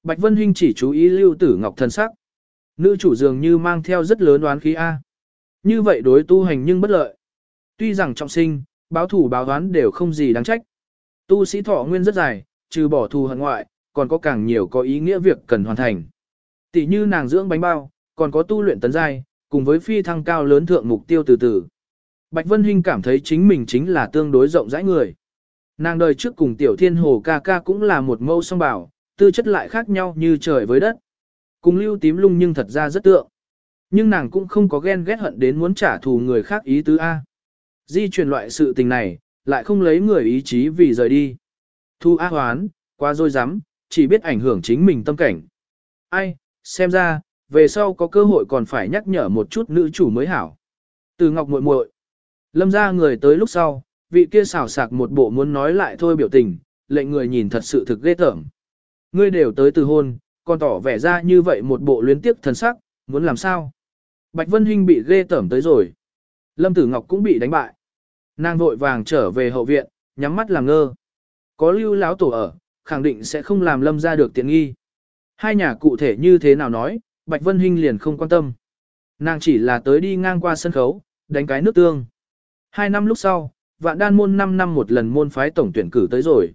Bạch Vân Hinh chỉ chú ý Lưu Tử Ngọc thân sắc. Nữ chủ dường như mang theo rất lớn đoán khí A. Như vậy đối tu hành nhưng bất lợi. Tuy rằng trọng sinh, báo thủ báo đoán đều không gì đáng trách. Tu sĩ thọ nguyên rất dài, trừ bỏ thù hận ngoại, còn có càng nhiều có ý nghĩa việc cần hoàn thành. Tỷ như nàng dưỡng bánh bao, còn có tu luyện tấn giai, cùng với phi thăng cao lớn thượng mục tiêu từ từ. Bạch Vân Hinh cảm thấy chính mình chính là tương đối rộng rãi người. Nàng đời trước cùng tiểu thiên hồ ca ca cũng là một mâu song bảo, tư chất lại khác nhau như trời với đất. Cùng lưu tím lung nhưng thật ra rất tượng. Nhưng nàng cũng không có ghen ghét hận đến muốn trả thù người khác ý tứ A. Di chuyển loại sự tình này, lại không lấy người ý chí vì rời đi. Thu a hoán, qua rồi dám, chỉ biết ảnh hưởng chính mình tâm cảnh. Ai, xem ra, về sau có cơ hội còn phải nhắc nhở một chút nữ chủ mới hảo. Từ ngọc muội muội lâm ra người tới lúc sau, vị kia xảo sạc một bộ muốn nói lại thôi biểu tình, lệnh người nhìn thật sự thực ghê tởm. Ngươi đều tới từ hôn, còn tỏ vẻ ra như vậy một bộ luyến tiếp thần sắc, muốn làm sao? Bạch Vân Hinh bị ghê tởm tới rồi. Lâm Tử Ngọc cũng bị đánh bại. Nàng vội vàng trở về hậu viện, nhắm mắt làm ngơ. Có lưu láo tổ ở, khẳng định sẽ không làm lâm ra được tiện nghi. Hai nhà cụ thể như thế nào nói, Bạch Vân Hinh liền không quan tâm. Nàng chỉ là tới đi ngang qua sân khấu, đánh cái nước tương. Hai năm lúc sau, vạn đan môn 5 năm một lần môn phái tổng tuyển cử tới rồi.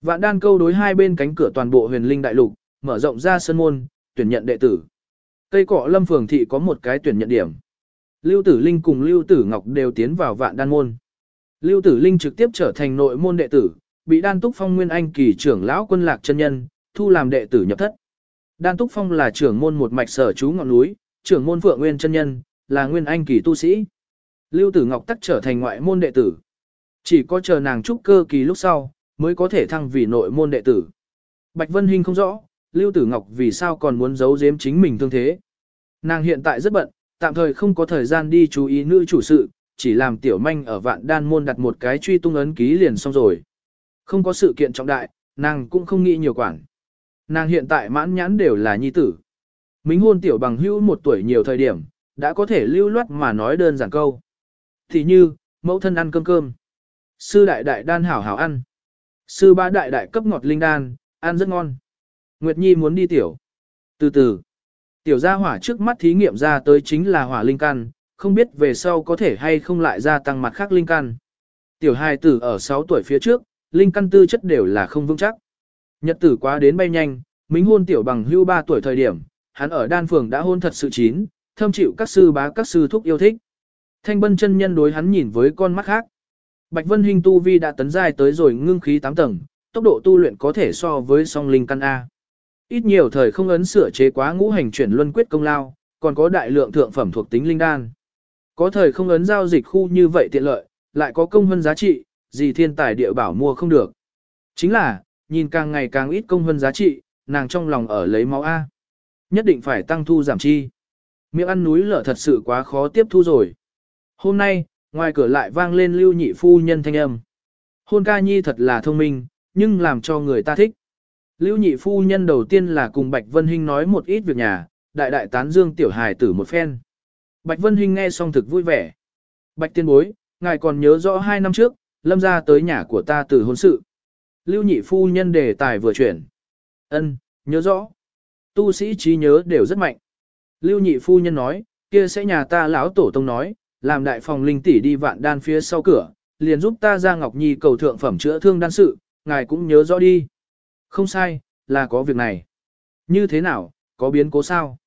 Vạn đan câu đối hai bên cánh cửa toàn bộ huyền linh đại lục, mở rộng ra sân môn, tuyển nhận đệ tử. Cây cọ lâm phường thị có một cái tuyển nhận điểm. Lưu Tử Linh cùng Lưu Tử Ngọc đều tiến vào vạn đan môn. Lưu Tử Linh trực tiếp trở thành nội môn đệ tử, bị Đan Túc Phong Nguyên Anh kỳ trưởng lão quân lạc chân nhân, thu làm đệ tử nhập thất. Đan Túc Phong là trưởng môn một mạch sở chú ngọn núi, trưởng môn Phượng Nguyên chân nhân, là Nguyên Anh kỳ tu sĩ. Lưu Tử Ngọc tắc trở thành ngoại môn đệ tử. Chỉ có chờ nàng trúc cơ kỳ lúc sau, mới có thể thăng vì nội môn đệ tử. Bạch Vân Hinh không rõ, Lưu Tử Ngọc vì sao còn muốn giấu giếm chính mình thương thế. Nàng hiện tại rất bận, tạm thời không có thời gian đi chú ý nữ chủ sự, chỉ làm tiểu manh ở vạn đan môn đặt một cái truy tung ấn ký liền xong rồi. Không có sự kiện trọng đại, nàng cũng không nghĩ nhiều quản. Nàng hiện tại mãn nhãn đều là nhi tử. Mính hôn tiểu bằng hữu một tuổi nhiều thời điểm, đã có thể lưu loát mà nói đơn giản câu. Thì như, mẫu thân ăn cơm cơm. Sư đại đại đan hảo hảo ăn. Sư ba đại đại cấp ngọt linh đan, ăn rất ngon. Nguyệt Nhi muốn đi tiểu. Từ từ, tiểu gia hỏa trước mắt thí nghiệm ra tới chính là hỏa linh căn, không biết về sau có thể hay không lại gia tăng mặt khác linh căn. Tiểu hài tử ở 6 tuổi phía trước, linh căn tư chất đều là không vững chắc. Nhật tử quá đến bay nhanh, mính hôn tiểu bằng hưu 3 tuổi thời điểm, hắn ở đan phường đã hôn thật sự chín, thâm chịu các sư bá các sư thúc yêu thích. Thanh bân chân nhân đối hắn nhìn với con mắt khác. Bạch Vân Hinh tu vi đã tấn giai tới rồi ngưng khí 8 tầng, tốc độ tu luyện có thể so với song linh căn A. Ít nhiều thời không ấn sửa chế quá ngũ hành chuyển luân quyết công lao, còn có đại lượng thượng phẩm thuộc tính linh đan. Có thời không ấn giao dịch khu như vậy tiện lợi, lại có công hơn giá trị, gì thiên tài địa bảo mua không được. Chính là, nhìn càng ngày càng ít công hơn giá trị, nàng trong lòng ở lấy máu A. Nhất định phải tăng thu giảm chi. Miệng ăn núi lở thật sự quá khó tiếp thu rồi. Hôm nay, ngoài cửa lại vang lên lưu nhị phu nhân thanh âm. Hôn ca nhi thật là thông minh, nhưng làm cho người ta thích. Lưu nhị phu nhân đầu tiên là cùng Bạch Vân Hinh nói một ít việc nhà, đại đại tán dương tiểu hài tử một phen. Bạch Vân Hinh nghe xong thực vui vẻ. Bạch tiên bối, ngài còn nhớ rõ hai năm trước, lâm ra tới nhà của ta từ hôn sự. Lưu nhị phu nhân đề tài vừa chuyển. Ân, nhớ rõ. Tu sĩ trí nhớ đều rất mạnh. Lưu nhị phu nhân nói, kia sẽ nhà ta lão tổ tông nói, làm đại phòng linh tỷ đi vạn đan phía sau cửa, liền giúp ta ra Ngọc Nhi cầu thượng phẩm chữa thương đan sự, ngài cũng nhớ rõ đi. Không sai, là có việc này. Như thế nào, có biến cố sao?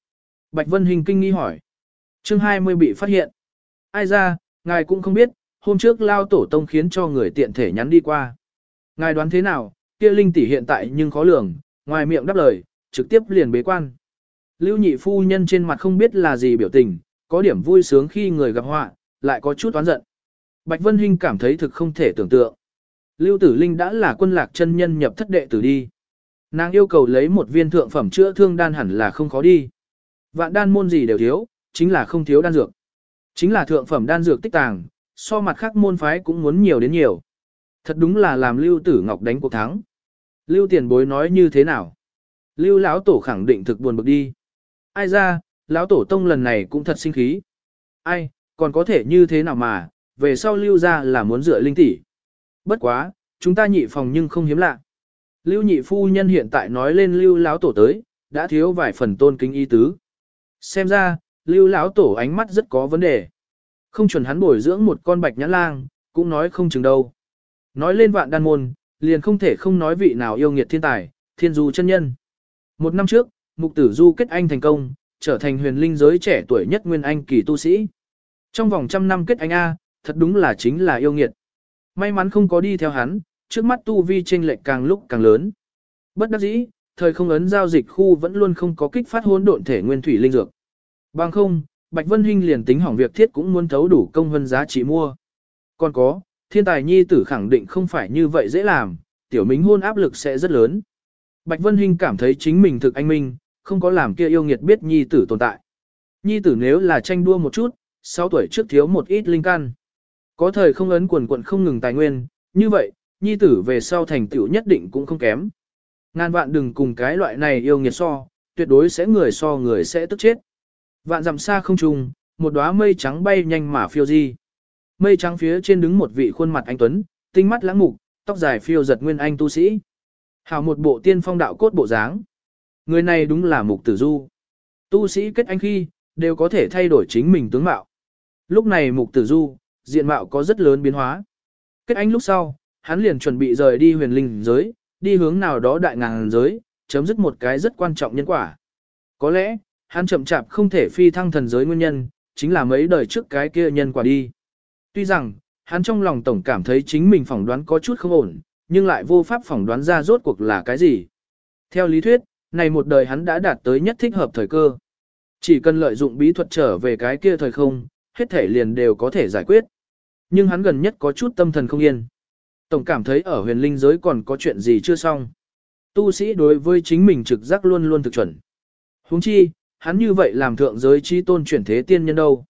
Bạch Vân Hình kinh nghi hỏi. Chương 20 bị phát hiện. Ai ra, ngài cũng không biết, hôm trước lao tổ tông khiến cho người tiện thể nhắn đi qua. Ngài đoán thế nào, kia linh tỷ hiện tại nhưng khó lường, ngoài miệng đáp lời, trực tiếp liền bế quan. Lưu nhị phu nhân trên mặt không biết là gì biểu tình, có điểm vui sướng khi người gặp họa, lại có chút oán giận. Bạch Vân Hinh cảm thấy thực không thể tưởng tượng. Lưu Tử Linh đã là quân lạc chân nhân nhập thất đệ tử đi. Nàng yêu cầu lấy một viên thượng phẩm chữa thương đan hẳn là không khó đi. Vạn đan môn gì đều thiếu, chính là không thiếu đan dược. Chính là thượng phẩm đan dược tích tàng, so mặt khác môn phái cũng muốn nhiều đến nhiều. Thật đúng là làm Lưu Tử Ngọc đánh cuộc thắng. Lưu tiền bối nói như thế nào? Lưu lão tổ khẳng định thực buồn bực đi. Ai ra, lão tổ tông lần này cũng thật sinh khí. Ai, còn có thể như thế nào mà, về sau lưu ra là muốn dựa linh tỷ. Bất quá, chúng ta nhị phòng nhưng không hiếm lạ. Lưu nhị phu nhân hiện tại nói lên lưu lão tổ tới, đã thiếu vài phần tôn kính y tứ. Xem ra, lưu lão tổ ánh mắt rất có vấn đề. Không chuẩn hắn bồi dưỡng một con bạch nhãn lang, cũng nói không chừng đâu. Nói lên vạn đan môn, liền không thể không nói vị nào yêu nghiệt thiên tài, thiên du chân nhân. Một năm trước, mục tử du kết anh thành công, trở thành huyền linh giới trẻ tuổi nhất nguyên anh kỳ tu sĩ. Trong vòng trăm năm kết anh A, thật đúng là chính là yêu nghiệt. May mắn không có đi theo hắn, trước mắt tu vi chênh lệch càng lúc càng lớn. Bất đắc dĩ, thời không ấn giao dịch khu vẫn luôn không có kích phát hỗn độn thể nguyên thủy linh dược. Bằng không, Bạch Vân Hinh liền tính hỏng việc thiết cũng muốn thấu đủ công hơn giá trị mua. Còn có, thiên tài nhi tử khẳng định không phải như vậy dễ làm, tiểu mính hôn áp lực sẽ rất lớn. Bạch Vân Hinh cảm thấy chính mình thực anh minh, không có làm kia yêu nghiệt biết nhi tử tồn tại. Nhi tử nếu là tranh đua một chút, 6 tuổi trước thiếu một ít linh căn. Có thời không ấn quần quận không ngừng tài nguyên, như vậy, nhi tử về sau thành tựu nhất định cũng không kém. Ngàn vạn đừng cùng cái loại này yêu nghiệt so, tuyệt đối sẽ người so người sẽ tức chết. Vạn dặm xa không trùng, một đóa mây trắng bay nhanh mà phiêu di. Mây trắng phía trên đứng một vị khuôn mặt anh tuấn, tinh mắt lãng mục, tóc dài phiêu giật nguyên anh tu sĩ. Hào một bộ tiên phong đạo cốt bộ dáng. Người này đúng là mục tử du. Tu sĩ kết anh khi, đều có thể thay đổi chính mình tướng mạo. Lúc này mục tử du, diện mạo có rất lớn biến hóa. Kết anh lúc sau, hắn liền chuẩn bị rời đi huyền linh giới, đi hướng nào đó đại ngàn giới, chấm dứt một cái rất quan trọng nhân quả. Có lẽ, hắn chậm chạp không thể phi thăng thần giới nguyên nhân, chính là mấy đời trước cái kia nhân quả đi. Tuy rằng, hắn trong lòng tổng cảm thấy chính mình phỏng đoán có chút không ổn, nhưng lại vô pháp phỏng đoán ra rốt cuộc là cái gì. Theo lý thuyết, này một đời hắn đã đạt tới nhất thích hợp thời cơ. Chỉ cần lợi dụng bí thuật trở về cái kia thời không, hết thể liền đều có thể giải quyết. Nhưng hắn gần nhất có chút tâm thần không yên. Tổng cảm thấy ở huyền linh giới còn có chuyện gì chưa xong. Tu sĩ đối với chính mình trực giác luôn luôn thực chuẩn. huống chi, hắn như vậy làm thượng giới chi tôn chuyển thế tiên nhân đâu.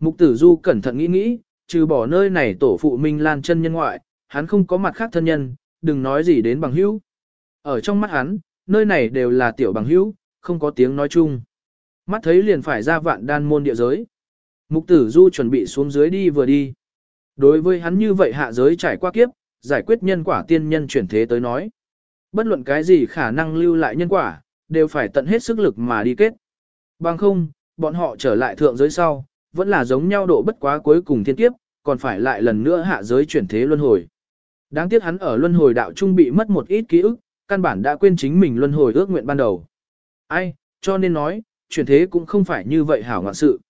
Mục tử du cẩn thận nghĩ nghĩ, trừ bỏ nơi này tổ phụ Minh Lan chân nhân ngoại, hắn không có mặt khác thân nhân, đừng nói gì đến bằng hữu. Ở trong mắt hắn, nơi này đều là tiểu bằng hữu, không có tiếng nói chung. Mắt thấy liền phải ra vạn đan môn địa giới. Mục tử du chuẩn bị xuống dưới đi vừa đi. Đối với hắn như vậy hạ giới trải qua kiếp, giải quyết nhân quả tiên nhân chuyển thế tới nói. Bất luận cái gì khả năng lưu lại nhân quả, đều phải tận hết sức lực mà đi kết. Bằng không, bọn họ trở lại thượng giới sau, vẫn là giống nhau độ bất quá cuối cùng thiên kiếp, còn phải lại lần nữa hạ giới chuyển thế luân hồi. Đáng tiếc hắn ở luân hồi đạo trung bị mất một ít ký ức, căn bản đã quên chính mình luân hồi ước nguyện ban đầu. Ai, cho nên nói, chuyển thế cũng không phải như vậy hảo ngoạn sự.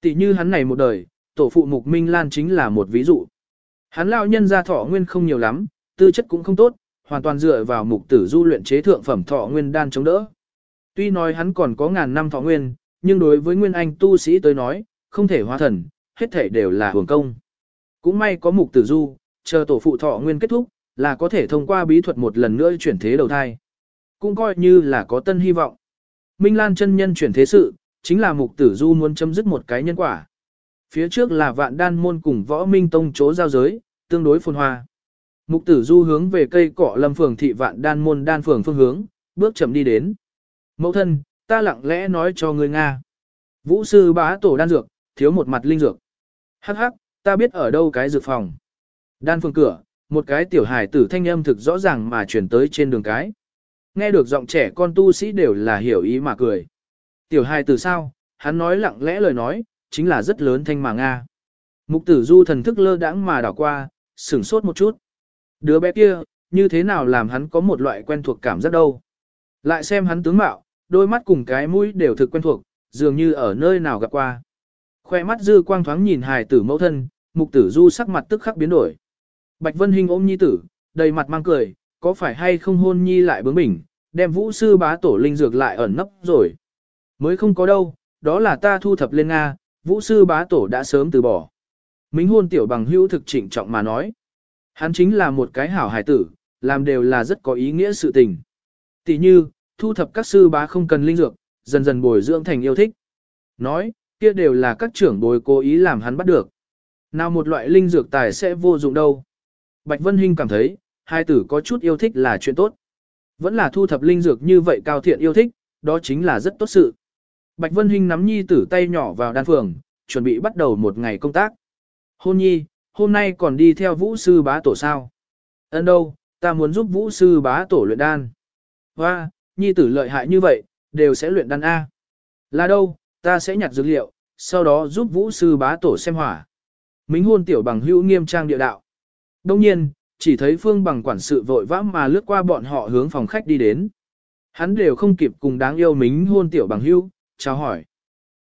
Tỷ như hắn này một đời, tổ phụ Mục Minh Lan chính là một ví dụ. Hắn lão nhân ra thọ nguyên không nhiều lắm, tư chất cũng không tốt, hoàn toàn dựa vào mục tử du luyện chế thượng phẩm thọ nguyên đan chống đỡ. Tuy nói hắn còn có ngàn năm thọ nguyên, nhưng đối với nguyên anh tu sĩ tới nói, không thể hóa thần, hết thể đều là hưởng công. Cũng may có mục tử du, chờ tổ phụ thọ nguyên kết thúc, là có thể thông qua bí thuật một lần nữa chuyển thế đầu thai. Cũng coi như là có tân hy vọng. Minh Lan chân nhân chuyển thế sự, chính là mục tử du muốn chấm dứt một cái nhân quả. Phía trước là vạn đan môn cùng võ minh tông chỗ giao giới, tương đối phồn hoa. Mục tử du hướng về cây cỏ lâm phường thị vạn đan môn đan phường phương hướng, bước chậm đi đến. Mẫu thân, ta lặng lẽ nói cho người Nga. Vũ sư bá tổ đan dược, thiếu một mặt linh dược. Hắc hắc, ta biết ở đâu cái dược phòng. Đan phương cửa, một cái tiểu hài tử thanh âm thực rõ ràng mà chuyển tới trên đường cái. Nghe được giọng trẻ con tu sĩ đều là hiểu ý mà cười. Tiểu hài tử sao, hắn nói lặng lẽ lời nói, chính là rất lớn thanh mà Nga. Mục tử du thần thức lơ đãng mà đảo qua, sửng sốt một chút. Đứa bé kia, như thế nào làm hắn có một loại quen thuộc cảm giác đâu. Lại xem hắn tướng mạo, đôi mắt cùng cái mũi đều thực quen thuộc, dường như ở nơi nào gặp qua. Khoe mắt dư quang thoáng nhìn hài tử mẫu thân, mục tử du sắc mặt tức khắc biến đổi. Bạch Vân Hinh ôm nhi tử, đầy mặt mang cười, có phải hay không hôn nhi lại bướng bỉnh, đem vũ sư bá tổ linh dược lại ẩn nấp rồi. Mới không có đâu, đó là ta thu thập lên Nga, vũ sư bá tổ đã sớm từ bỏ. Mính hôn tiểu bằng hữu thực trịnh trọng mà nói. Hắn chính là một cái hảo hài tử, làm đều là rất có ý nghĩa sự tình. Tỷ như, thu thập các sư bá không cần linh dược, dần dần bồi dưỡng thành yêu thích. Nói, kia đều là các trưởng bối cố ý làm hắn bắt được. Nào một loại linh dược tài sẽ vô dụng đâu. Bạch Vân Hinh cảm thấy, hai tử có chút yêu thích là chuyện tốt. Vẫn là thu thập linh dược như vậy cao thiện yêu thích, đó chính là rất tốt sự. Bạch Vân Hinh nắm nhi tử tay nhỏ vào đan phường, chuẩn bị bắt đầu một ngày công tác. Hôn nhi, hôm nay còn đi theo vũ sư bá tổ sao? Ấn đâu, ta muốn giúp vũ sư bá tổ luyện đan. Hoa, nhi tử lợi hại như vậy, đều sẽ luyện đan A. Là đâu, ta sẽ nhặt dược liệu, sau đó giúp vũ sư bá tổ xem hỏa. Mính hôn tiểu bằng hữu nghiêm trang địa đạo. Đông nhiên, chỉ thấy phương bằng quản sự vội vã mà lướt qua bọn họ hướng phòng khách đi đến. Hắn đều không kịp cùng đáng yêu mính hôn tiểu bằng hữu, chào hỏi.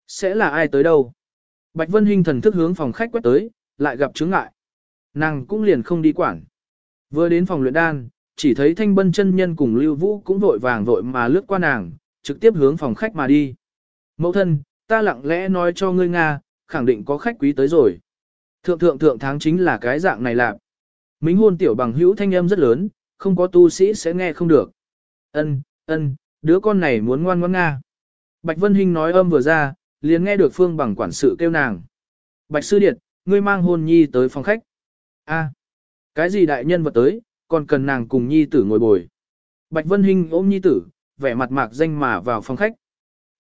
Sẽ là ai tới đâu? Bạch Vân Hinh thần thức hướng phòng khách quét tới, lại gặp chướng ngại. Nàng cũng liền không đi quản. Vừa đến phòng luyện đan, chỉ thấy thanh bân chân nhân cùng Lưu Vũ cũng vội vàng vội mà lướt qua nàng, trực tiếp hướng phòng khách mà đi. Mẫu thân, ta lặng lẽ nói cho ngươi Nga, khẳng định có khách quý tới rồi. Thượng thượng thượng tháng chính là cái dạng này lạc. Mính hôn tiểu bằng hữu thanh âm rất lớn, không có tu sĩ sẽ nghe không được. Ân, ân, đứa con này muốn ngoan ngoãn Nga. Bạch Vân Hinh nói âm vừa ra, liền nghe được phương bằng quản sự kêu nàng. Bạch Sư Điệt, ngươi mang hôn nhi tới phòng khách. A, cái gì đại nhân vật tới, còn cần nàng cùng nhi tử ngồi bồi. Bạch Vân Hinh ôm nhi tử, vẻ mặt mạc danh mà vào phòng khách.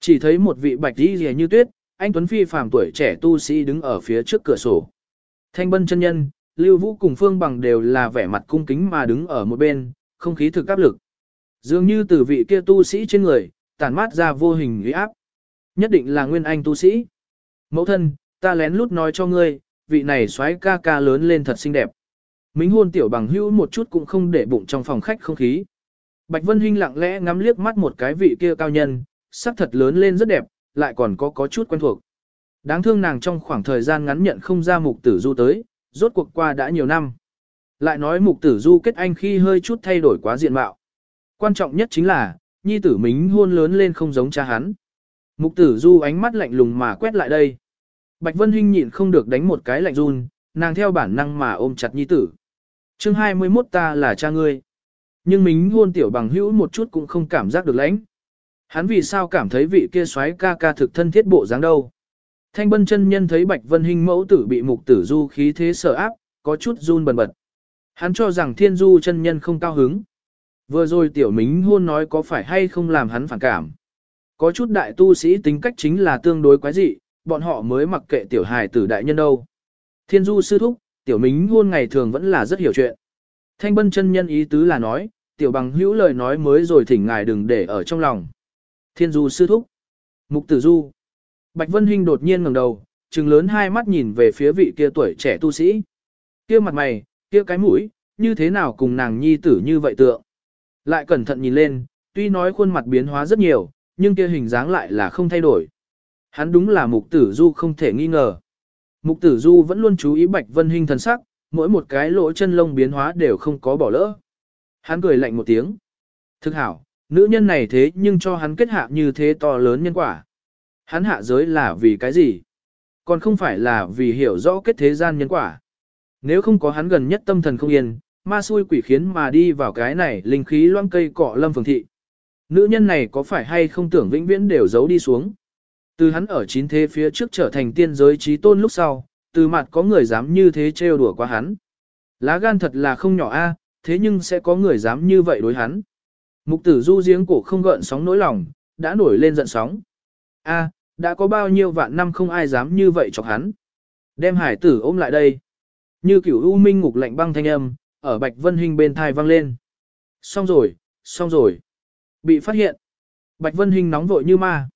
Chỉ thấy một vị bạch đi rìa như tuyết, anh Tuấn Phi phàm tuổi trẻ tu sĩ đứng ở phía trước cửa sổ. Thanh bân chân nhân, Lưu Vũ cùng Phương Bằng đều là vẻ mặt cung kính mà đứng ở một bên, không khí thực áp lực. Dường như từ vị kia tu sĩ trên người, tản mát ra vô hình uy áp. Nhất định là nguyên anh tu sĩ. Mẫu thân, ta lén lút nói cho ngươi, vị này xoáy ca ca lớn lên thật xinh đẹp. Mính hôn tiểu bằng hữu một chút cũng không để bụng trong phòng khách không khí. Bạch Vân Hinh lặng lẽ ngắm liếc mắt một cái vị kia cao nhân, sắc thật lớn lên rất đẹp, lại còn có có chút quen thuộc. Đáng thương nàng trong khoảng thời gian ngắn nhận không ra mục tử du tới, rốt cuộc qua đã nhiều năm. Lại nói mục tử du kết anh khi hơi chút thay đổi quá diện mạo. Quan trọng nhất chính là, nhi tử mính hôn lớn lên không giống cha hắn. Mục tử du ánh mắt lạnh lùng mà quét lại đây. Bạch Vân Hinh nhịn không được đánh một cái lạnh run, nàng theo bản năng mà ôm chặt nhi tử. chương 21 ta là cha ngươi. Nhưng mính hôn tiểu bằng hữu một chút cũng không cảm giác được lãnh. Hắn vì sao cảm thấy vị kia soái ca ca thực thân thiết bộ dáng đâu. Thanh bân chân nhân thấy Bạch Vân Hinh mẫu tử bị mục tử du khí thế sở áp, có chút run bần bật. Hắn cho rằng thiên du chân nhân không cao hứng. Vừa rồi tiểu mính hôn nói có phải hay không làm hắn phản cảm. Có chút đại tu sĩ tính cách chính là tương đối quái dị, bọn họ mới mặc kệ tiểu hài tử đại nhân đâu. Thiên du sư thúc, tiểu mính hôn ngày thường vẫn là rất hiểu chuyện. Thanh bân chân nhân ý tứ là nói, tiểu bằng hữu lời nói mới rồi thỉnh ngài đừng để ở trong lòng. Thiên du sư thúc. Mục tử du. Bạch Vân Hinh đột nhiên ngẩng đầu, trừng lớn hai mắt nhìn về phía vị kia tuổi trẻ tu sĩ. Kia mặt mày, kia cái mũi, như thế nào cùng nàng nhi tử như vậy tượng. Lại cẩn thận nhìn lên, tuy nói khuôn mặt biến hóa rất nhiều, nhưng kia hình dáng lại là không thay đổi. Hắn đúng là mục tử du không thể nghi ngờ. Mục tử du vẫn luôn chú ý Bạch Vân Hinh thần sắc, mỗi một cái lỗ chân lông biến hóa đều không có bỏ lỡ. Hắn cười lạnh một tiếng. Thực hảo, nữ nhân này thế nhưng cho hắn kết hạ như thế to lớn nhân quả. Hắn hạ giới là vì cái gì? Còn không phải là vì hiểu rõ kết thế gian nhân quả. Nếu không có hắn gần nhất tâm thần không yên, ma xui quỷ khiến mà đi vào cái này linh khí loang cây cọ lâm phường thị. Nữ nhân này có phải hay không tưởng vĩnh viễn đều giấu đi xuống. Từ hắn ở chín thế phía trước trở thành tiên giới trí tôn lúc sau, từ mặt có người dám như thế trêu đùa qua hắn. Lá gan thật là không nhỏ a, thế nhưng sẽ có người dám như vậy đối hắn. Mục tử du giếng cổ không gợn sóng nỗi lòng, đã nổi lên giận sóng. A, đã có bao nhiêu vạn năm không ai dám như vậy chọc hắn. Đem hải tử ôm lại đây. Như kiểu u minh ngục lạnh băng thanh âm, ở Bạch Vân Hinh bên thai vang lên. Xong rồi, xong rồi. Bị phát hiện. Bạch Vân Hinh nóng vội như ma.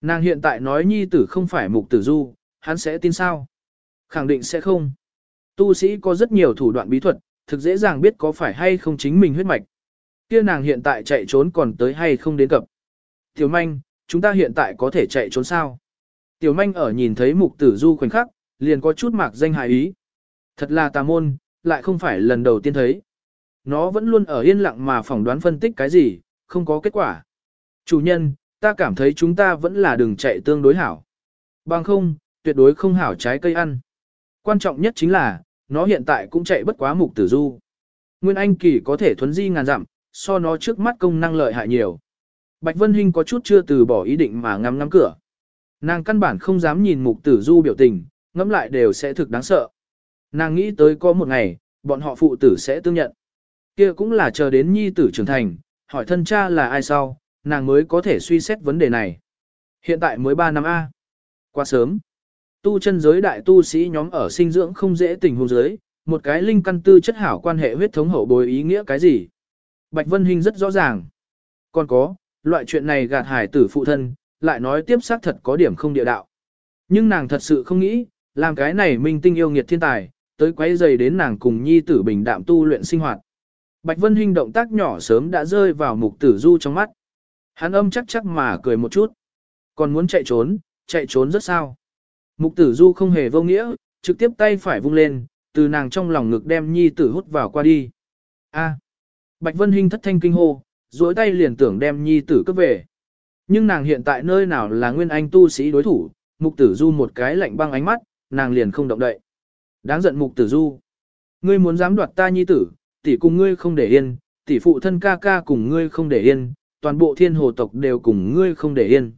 Nàng hiện tại nói nhi tử không phải mục tử du, hắn sẽ tin sao? Khẳng định sẽ không. Tu sĩ có rất nhiều thủ đoạn bí thuật, thực dễ dàng biết có phải hay không chính mình huyết mạch. Kia nàng hiện tại chạy trốn còn tới hay không đến cập. Tiểu manh, chúng ta hiện tại có thể chạy trốn sao? Tiểu manh ở nhìn thấy mục tử du khoảnh khắc, liền có chút mạc danh hài ý. Thật là tà môn, lại không phải lần đầu tiên thấy. Nó vẫn luôn ở yên lặng mà phỏng đoán phân tích cái gì, không có kết quả. Chủ nhân, ta cảm thấy chúng ta vẫn là đường chạy tương đối hảo. Bằng không, tuyệt đối không hảo trái cây ăn. Quan trọng nhất chính là, nó hiện tại cũng chạy bất quá mục tử du. Nguyên Anh kỳ có thể thuấn di ngàn dặm, so nó trước mắt công năng lợi hại nhiều. Bạch Vân Hinh có chút chưa từ bỏ ý định mà ngắm ngắm cửa. Nàng căn bản không dám nhìn mục tử du biểu tình, ngẫm lại đều sẽ thực đáng sợ. Nàng nghĩ tới có một ngày, bọn họ phụ tử sẽ tương nhận. kia cũng là chờ đến nhi tử trưởng thành, hỏi thân cha là ai sau, nàng mới có thể suy xét vấn đề này. Hiện tại mới 3 năm A. Quá sớm. Tu chân giới đại tu sĩ nhóm ở sinh dưỡng không dễ tình huống giới, một cái linh căn tư chất hảo quan hệ huyết thống hậu bồi ý nghĩa cái gì. Bạch Vân Hinh rất rõ ràng. Còn có, loại chuyện này gạt hải tử phụ thân, lại nói tiếp xác thật có điểm không địa đạo. Nhưng nàng thật sự không nghĩ, làm cái này minh tinh yêu nghiệt thiên tài, tới quấy dày đến nàng cùng nhi tử bình đạm tu luyện sinh hoạt. Bạch Vân Hinh động tác nhỏ sớm đã rơi vào mục tử du trong mắt. Hắn âm chắc chắc mà cười một chút. Còn muốn chạy trốn, chạy trốn rất sao. Mục tử du không hề vô nghĩa, trực tiếp tay phải vung lên, từ nàng trong lòng ngực đem nhi tử hút vào qua đi. A. Bạch Vân Hinh thất thanh kinh hô, duỗi tay liền tưởng đem nhi tử cướp về. Nhưng nàng hiện tại nơi nào là nguyên anh tu sĩ đối thủ, mục tử du một cái lạnh băng ánh mắt, nàng liền không động đậy. Đáng giận mục tử du. Ngươi muốn dám đoạt ta nhi tử, tỷ cùng ngươi không để yên, tỷ phụ thân ca ca cùng ngươi không để yên, toàn bộ thiên hồ tộc đều cùng ngươi không để yên.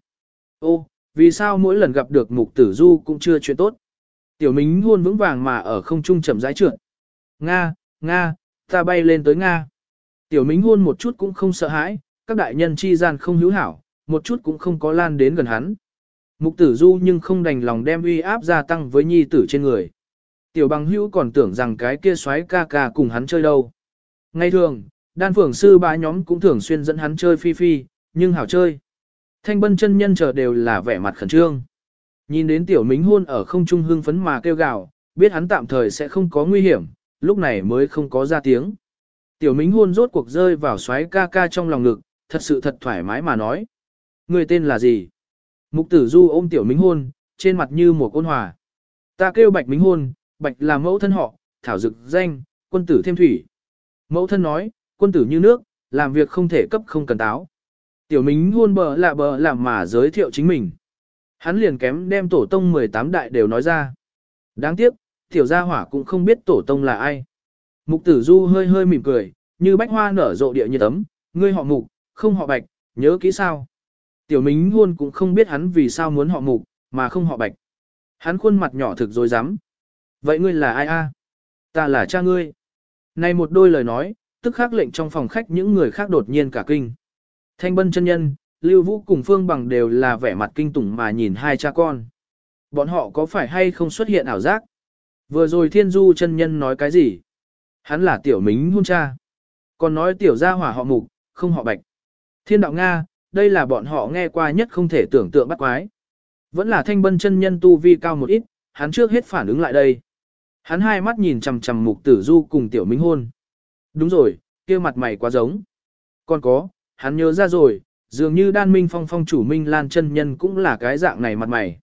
Ô, vì sao mỗi lần gặp được mục tử du cũng chưa chuyện tốt? Tiểu Mính luôn vững vàng mà ở không trung chậm rãi trượt. Nga, Nga, ta bay lên tới Nga. Tiểu Mính hôn một chút cũng không sợ hãi, các đại nhân chi gian không hữu hảo, một chút cũng không có lan đến gần hắn. Mục tử du nhưng không đành lòng đem uy áp gia tăng với nhi tử trên người. Tiểu bằng hữu còn tưởng rằng cái kia xoái ca ca cùng hắn chơi đâu. Ngay thường, đan phường sư ba nhóm cũng thường xuyên dẫn hắn chơi phi phi, nhưng hảo chơi. Thanh bân chân nhân chờ đều là vẻ mặt khẩn trương. Nhìn đến tiểu mính hôn ở không trung hưng phấn mà kêu gào, biết hắn tạm thời sẽ không có nguy hiểm, lúc này mới không có ra tiếng. Tiểu mính hôn rốt cuộc rơi vào xoáy ca ca trong lòng ngực, thật sự thật thoải mái mà nói. Người tên là gì? Mục tử du ôm tiểu mính hôn, trên mặt như một ôn hòa. Ta kêu bạch mính hôn, bạch là mẫu thân họ, thảo dực danh, quân tử thêm thủy. Mẫu thân nói, quân tử như nước, làm việc không thể cấp không cần táo. Tiểu mính hôn bờ lạ bờ làm mà giới thiệu chính mình. Hắn liền kém đem tổ tông 18 đại đều nói ra. Đáng tiếc, tiểu gia hỏa cũng không biết tổ tông là ai. Mục tử du hơi hơi mỉm cười, như bách hoa nở rộ địa như tấm, ngươi họ mục, không họ bạch, nhớ kỹ sao. Tiểu Mính luôn cũng không biết hắn vì sao muốn họ mục, mà không họ bạch. Hắn khuôn mặt nhỏ thực dối rắm Vậy ngươi là ai a? Ta là cha ngươi. Này một đôi lời nói, tức khắc lệnh trong phòng khách những người khác đột nhiên cả kinh. Thanh bân chân nhân, Lưu Vũ cùng Phương Bằng đều là vẻ mặt kinh tủng mà nhìn hai cha con. Bọn họ có phải hay không xuất hiện ảo giác? Vừa rồi Thiên Du chân nhân nói cái gì? Hắn là tiểu mính hôn cha. Còn nói tiểu gia hỏa họ mục, không họ bạch. Thiên đạo Nga, đây là bọn họ nghe qua nhất không thể tưởng tượng bắt quái. Vẫn là thanh bân chân nhân tu vi cao một ít, hắn trước hết phản ứng lại đây. Hắn hai mắt nhìn chằm chằm mục tử du cùng tiểu minh hôn. Đúng rồi, kia mặt mày quá giống. Còn có, hắn nhớ ra rồi, dường như đan minh phong phong chủ minh lan chân nhân cũng là cái dạng này mặt mày.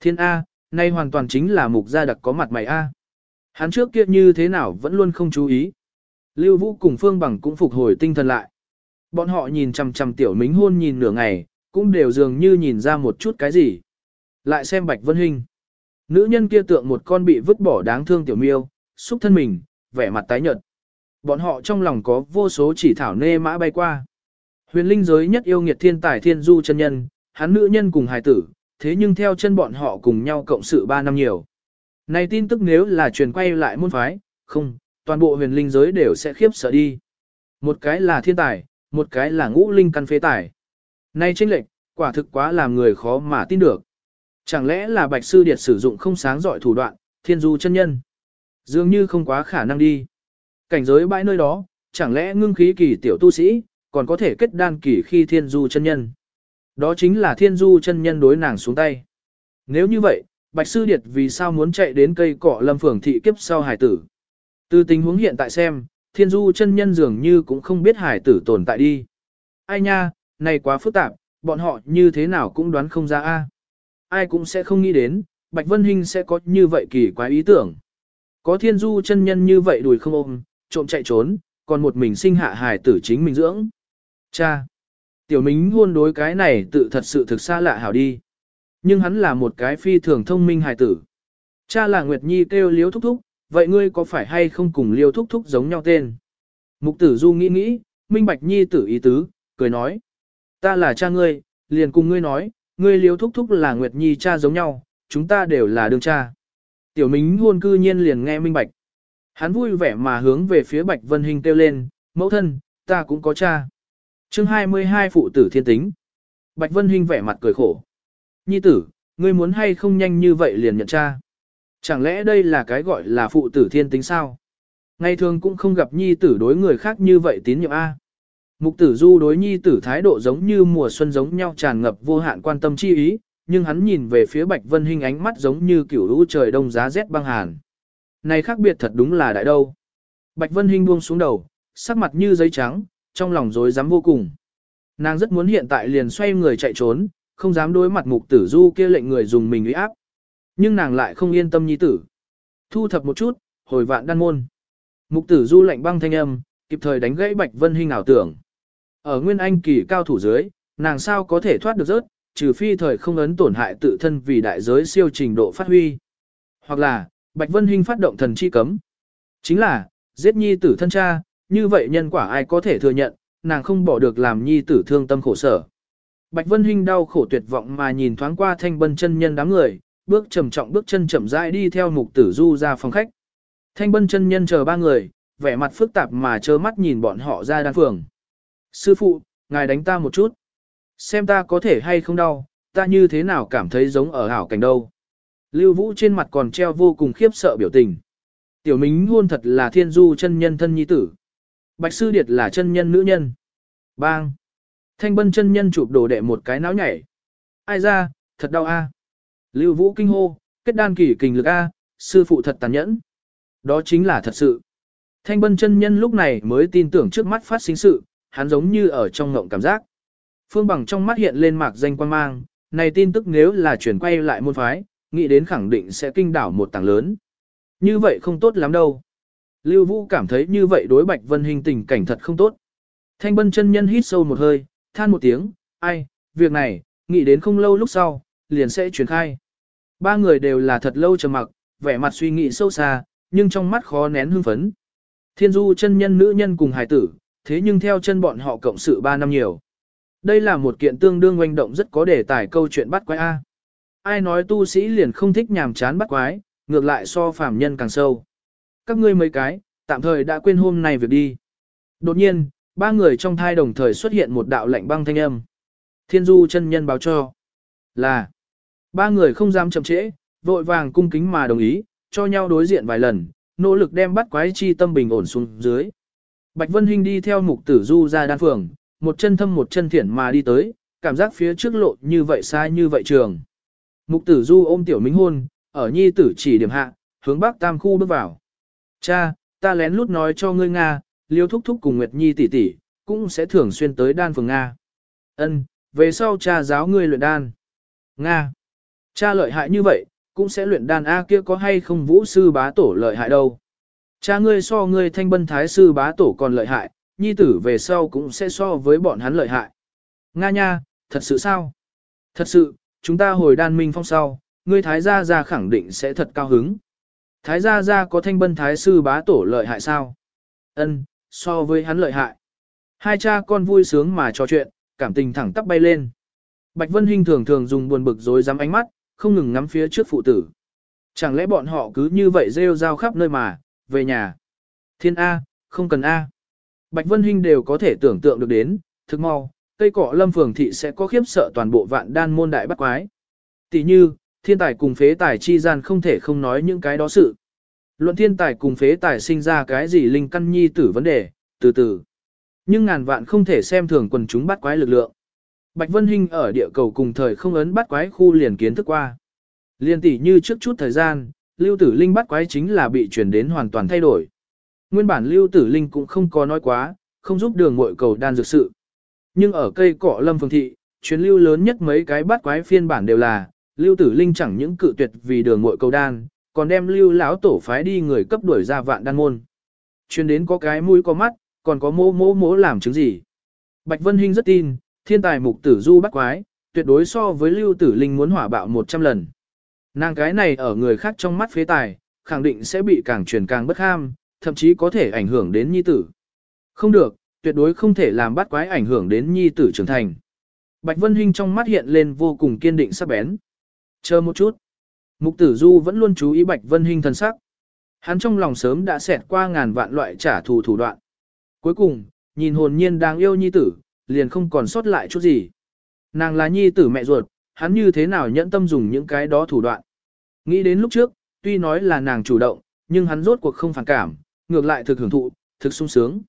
Thiên A, nay hoàn toàn chính là mục gia đặc có mặt mày A. Hắn trước kia như thế nào vẫn luôn không chú ý. Lưu Vũ cùng Phương Bằng cũng phục hồi tinh thần lại. Bọn họ nhìn chằm chằm tiểu mính hôn nhìn nửa ngày, cũng đều dường như nhìn ra một chút cái gì. Lại xem Bạch Vân Hinh. Nữ nhân kia tượng một con bị vứt bỏ đáng thương tiểu miêu, xúc thân mình, vẻ mặt tái nhợt. Bọn họ trong lòng có vô số chỉ thảo nê mã bay qua. Huyền linh giới nhất yêu nghiệt thiên tài thiên du chân nhân, hắn nữ nhân cùng hài tử, thế nhưng theo chân bọn họ cùng nhau cộng sự 3 năm nhiều. Này tin tức nếu là truyền quay lại môn phái, không, toàn bộ huyền linh giới đều sẽ khiếp sợ đi. Một cái là thiên tài, một cái là ngũ linh căn phế tài. Nay tranh lệch, quả thực quá làm người khó mà tin được. Chẳng lẽ là bạch sư điệt sử dụng không sáng giỏi thủ đoạn, thiên du chân nhân? Dường như không quá khả năng đi. Cảnh giới bãi nơi đó, chẳng lẽ ngưng khí kỳ tiểu tu sĩ, còn có thể kết đan kỳ khi thiên du chân nhân? Đó chính là thiên du chân nhân đối nàng xuống tay. Nếu như vậy, bạch sư điệt vì sao muốn chạy đến cây cỏ lâm phường thị kiếp sau hải tử? Từ tình huống hiện tại xem, thiên du chân nhân dường như cũng không biết hải tử tồn tại đi. Ai nha, này quá phức tạp, bọn họ như thế nào cũng đoán không ra a. Ai cũng sẽ không nghĩ đến, Bạch Vân Hinh sẽ có như vậy kỳ quái ý tưởng. Có thiên du chân nhân như vậy đùi không ôm, trộm chạy trốn, còn một mình sinh hạ hài tử chính mình dưỡng. Cha! Tiểu Mính luôn đối cái này tự thật sự thực xa lạ hảo đi. Nhưng hắn là một cái phi thường thông minh hài tử. Cha là Nguyệt Nhi kêu liếu thúc thúc, vậy ngươi có phải hay không cùng liêu thúc thúc giống nhau tên? Mục tử du nghĩ nghĩ, minh bạch nhi tử ý tứ, cười nói. Ta là cha ngươi, liền cùng ngươi nói, Ngươi Liêu thúc thúc là Nguyệt Nhi cha giống nhau, chúng ta đều là đương cha. Tiểu Mính hôn cư nhiên liền nghe minh bạch. Hắn vui vẻ mà hướng về phía Bạch Vân Hinh kêu lên, mẫu thân, ta cũng có cha. chương 22 phụ tử thiên tính. Bạch Vân Hinh vẻ mặt cười khổ. Nhi tử, ngươi muốn hay không nhanh như vậy liền nhận cha. Chẳng lẽ đây là cái gọi là phụ tử thiên tính sao? Ngày thường cũng không gặp nhi tử đối người khác như vậy tín nhiệm A. Mục tử du đối nhi tử thái độ giống như mùa xuân giống nhau tràn ngập vô hạn quan tâm chi ý, nhưng hắn nhìn về phía Bạch Vân Hinh ánh mắt giống như kiểu lũ trời đông giá rét băng hàn. Này khác biệt thật đúng là đại đâu. Bạch Vân Hinh buông xuống đầu, sắc mặt như giấy trắng, trong lòng rối rắm vô cùng. Nàng rất muốn hiện tại liền xoay người chạy trốn, không dám đối mặt mục tử du kia lệnh người dùng mình uy áp. Nhưng nàng lại không yên tâm nhi tử. Thu thập một chút, hồi vạn đan môn. Mục tử du lệnh băng thanh âm, kịp thời đánh gãy Bạch Vân Hinh ảo tưởng. Ở Nguyên Anh kỳ cao thủ dưới, nàng sao có thể thoát được rớt, trừ phi thời không ấn tổn hại tự thân vì đại giới siêu trình độ phát huy. Hoặc là, Bạch Vân Hinh phát động thần chi cấm. Chính là, giết nhi tử thân cha, như vậy nhân quả ai có thể thừa nhận, nàng không bỏ được làm nhi tử thương tâm khổ sở. Bạch Vân Hinh đau khổ tuyệt vọng mà nhìn thoáng qua thanh bân chân nhân đám người, bước trầm trọng bước chân chậm rãi đi theo mục tử du ra phòng khách. Thanh bân chân nhân chờ ba người, vẻ mặt phức tạp mà trơ mắt nhìn bọn họ ra đan phường. Sư phụ, ngài đánh ta một chút. Xem ta có thể hay không đau, ta như thế nào cảm thấy giống ở hảo cảnh đâu. Lưu Vũ trên mặt còn treo vô cùng khiếp sợ biểu tình. Tiểu Mính hôn thật là thiên du chân nhân thân nhi tử. Bạch Sư Điệt là chân nhân nữ nhân. Bang! Thanh bân chân nhân chụp đồ đệ một cái náo nhảy. Ai ra, thật đau a. Lưu Vũ kinh hô, kết đan kỳ kình lực a, sư phụ thật tàn nhẫn. Đó chính là thật sự. Thanh bân chân nhân lúc này mới tin tưởng trước mắt phát sinh sự, hắn giống như ở trong ngộng cảm giác. Phương bằng trong mắt hiện lên mạc danh quan mang, này tin tức nếu là chuyển quay lại môn phái, nghĩ đến khẳng định sẽ kinh đảo một tảng lớn. Như vậy không tốt lắm đâu. Lưu Vũ cảm thấy như vậy đối Bạch Vân Hình tình cảnh thật không tốt. Thanh bân chân nhân hít sâu một hơi, than một tiếng, ai, việc này, nghĩ đến không lâu lúc sau, liền sẽ truyền khai. Ba người đều là thật lâu trầm mặc, vẻ mặt suy nghĩ sâu xa, nhưng trong mắt khó nén hưng phấn. Thiên du chân nhân nữ nhân cùng hài tử, thế nhưng theo chân bọn họ cộng sự 3 năm nhiều. Đây là một kiện tương đương oanh động rất có đề tài câu chuyện bắt quái A. Ai nói tu sĩ liền không thích nhàm chán bắt quái, ngược lại so phàm nhân càng sâu. Các ngươi mấy cái, tạm thời đã quên hôm nay việc đi. Đột nhiên, ba người trong thai đồng thời xuất hiện một đạo lạnh băng thanh âm. Thiên du chân nhân báo cho là ba người không dám chậm trễ, vội vàng cung kính mà đồng ý, cho nhau đối diện vài lần, nỗ lực đem bắt quái chi tâm bình ổn xuống dưới. Bạch Vân Hinh đi theo mục tử du ra đan phường, một chân thâm một chân thiển mà đi tới, cảm giác phía trước lộ như vậy sai như vậy trường. Mục tử du ôm tiểu minh hôn, ở nhi tử chỉ điểm hạ, hướng bắc tam khu bước vào. Cha, ta lén lút nói cho ngươi Nga, liêu thúc thúc cùng Nguyệt Nhi tỷ tỷ, cũng sẽ thường xuyên tới đan phường Nga. Ân, về sau cha giáo ngươi luyện đan. Nga. Cha lợi hại như vậy, cũng sẽ luyện đan A kia có hay không vũ sư bá tổ lợi hại đâu. Cha ngươi so ngươi thanh bân thái sư bá tổ còn lợi hại, nhi tử về sau cũng sẽ so với bọn hắn lợi hại. Nga nha, thật sự sao? Thật sự, chúng ta hồi đan minh phong sau, ngươi thái gia gia khẳng định sẽ thật cao hứng. Thái gia gia có thanh bân thái sư bá tổ lợi hại sao? Ân, so với hắn lợi hại. Hai cha con vui sướng mà trò chuyện, cảm tình thẳng tắp bay lên. Bạch Vân Hinh thường thường dùng buồn bực dối dám ánh mắt, không ngừng ngắm phía trước phụ tử. Chẳng lẽ bọn họ cứ như vậy rêu rao khắp nơi mà, về nhà. Thiên A, không cần A. Bạch Vân Hinh đều có thể tưởng tượng được đến, thực mau, cây cỏ lâm phường thị sẽ có khiếp sợ toàn bộ vạn đan môn đại bắt quái. Tỷ như, thiên tài cùng phế tài chi gian không thể không nói những cái đó sự. Luận thiên tài cùng phế tài sinh ra cái gì linh căn nhi tử vấn đề, từ từ. Nhưng ngàn vạn không thể xem thường quần chúng bắt quái lực lượng. Bạch Vân Hinh ở địa cầu cùng thời không ấn bắt quái khu liền kiến thức qua. Liên tỷ như trước chút thời gian, lưu tử linh bắt quái chính là bị chuyển đến hoàn toàn thay đổi. Nguyên bản lưu tử linh cũng không có nói quá, không giúp đường mội cầu đan dược sự. Nhưng ở cây cỏ lâm phương thị, chuyến lưu lớn nhất mấy cái bắt quái phiên bản đều là, lưu tử linh chẳng những cự tuyệt vì đường mội cầu đan, còn đem lưu lão tổ phái đi người cấp đuổi ra vạn đan môn. chuyên đến có cái mũi có mắt, còn có mô mô mô làm chứng gì. Bạch Vân Hinh rất tin, thiên tài mục tử du bắt quái, tuyệt đối so với lưu tử linh muốn hỏa bạo 100 lần. Nàng cái này ở người khác trong mắt phế tài, khẳng định sẽ bị càng truyền càng bất ham, thậm chí có thể ảnh hưởng đến nhi tử. Không được, tuyệt đối không thể làm bắt quái ảnh hưởng đến nhi tử trưởng thành. Bạch Vân Hinh trong mắt hiện lên vô cùng kiên định sắc bén. Chờ một chút. Mục tử du vẫn luôn chú ý Bạch Vân Hinh thần sắc. Hắn trong lòng sớm đã xẹt qua ngàn vạn loại trả thù thủ đoạn. Cuối cùng, nhìn hồn nhiên đang yêu nhi tử, liền không còn sót lại chút gì. Nàng là nhi tử mẹ ruột, hắn như thế nào nhẫn tâm dùng những cái đó thủ đoạn. Nghĩ đến lúc trước, tuy nói là nàng chủ động, nhưng hắn rốt cuộc không phản cảm, ngược lại thực hưởng thụ, thực sung sướng.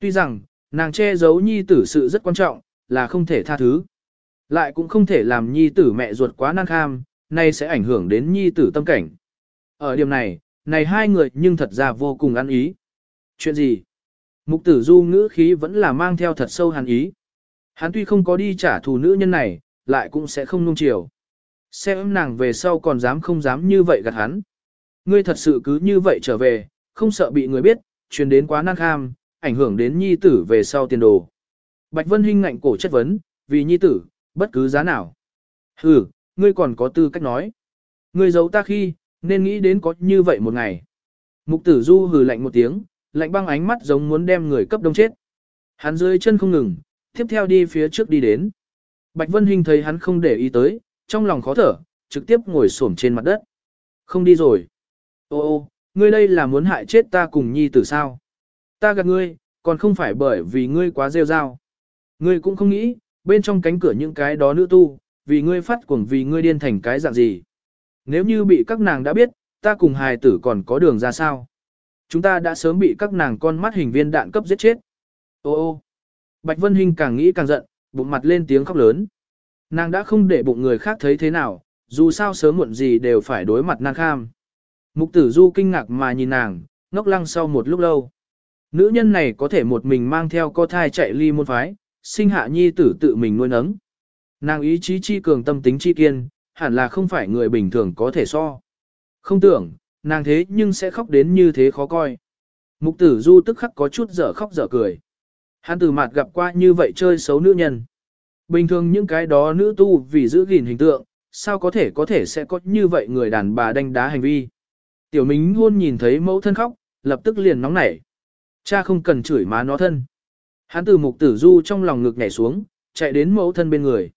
Tuy rằng, nàng che giấu nhi tử sự rất quan trọng, là không thể tha thứ. Lại cũng không thể làm nhi tử mẹ ruột quá năng kham, nay sẽ ảnh hưởng đến nhi tử tâm cảnh. Ở điểm này, này hai người nhưng thật ra vô cùng ăn ý. Chuyện gì? Mục tử du ngữ khí vẫn là mang theo thật sâu hàn ý. Hắn tuy không có đi trả thù nữ nhân này, lại cũng sẽ không nung chiều. Xem nàng về sau còn dám không dám như vậy gạt hắn. Ngươi thật sự cứ như vậy trở về, không sợ bị người biết, truyền đến quá năng kham, ảnh hưởng đến nhi tử về sau tiền đồ. Bạch Vân Hinh ngạnh cổ chất vấn, vì nhi tử, bất cứ giá nào. hừ ngươi còn có tư cách nói. Ngươi giấu ta khi, nên nghĩ đến có như vậy một ngày. Mục tử du hừ lạnh một tiếng, lạnh băng ánh mắt giống muốn đem người cấp đông chết. Hắn dưới chân không ngừng, tiếp theo đi phía trước đi đến. Bạch Vân Hinh thấy hắn không để ý tới, trong lòng khó thở, trực tiếp ngồi xổm trên mặt đất. Không đi rồi. Ô ô, ngươi đây là muốn hại chết ta cùng nhi tử sao? Ta gạt ngươi, còn không phải bởi vì ngươi quá rêu rao. Ngươi cũng không nghĩ, bên trong cánh cửa những cái đó nữ tu, vì ngươi phát cuồng vì ngươi điên thành cái dạng gì. Nếu như bị các nàng đã biết, ta cùng hài tử còn có đường ra sao? Chúng ta đã sớm bị các nàng con mắt hình viên đạn cấp giết chết. Ô ô, Bạch Vân Hinh càng nghĩ càng giận, bụng mặt lên tiếng khóc lớn. Nàng đã không để bụng người khác thấy thế nào, dù sao sớm muộn gì đều phải đối mặt nàng kham. Mục tử du kinh ngạc mà nhìn nàng, ngốc lăng sau một lúc lâu. Nữ nhân này có thể một mình mang theo co thai chạy ly môn phái, sinh hạ nhi tử tự mình nuôi nấng. Nàng ý chí chi cường tâm tính chi kiên, hẳn là không phải người bình thường có thể so. Không tưởng, nàng thế nhưng sẽ khóc đến như thế khó coi. Mục tử du tức khắc có chút dở khóc dở cười. Hắn từ mặt gặp qua như vậy chơi xấu nữ nhân. Bình thường những cái đó nữ tu vì giữ gìn hình tượng, sao có thể có thể sẽ có như vậy người đàn bà đánh đá hành vi. Tiểu Mính hôn nhìn thấy mẫu thân khóc, lập tức liền nóng nảy. Cha không cần chửi má nó thân. Hắn từ mục tử du trong lòng ngực nhảy xuống, chạy đến mẫu thân bên người.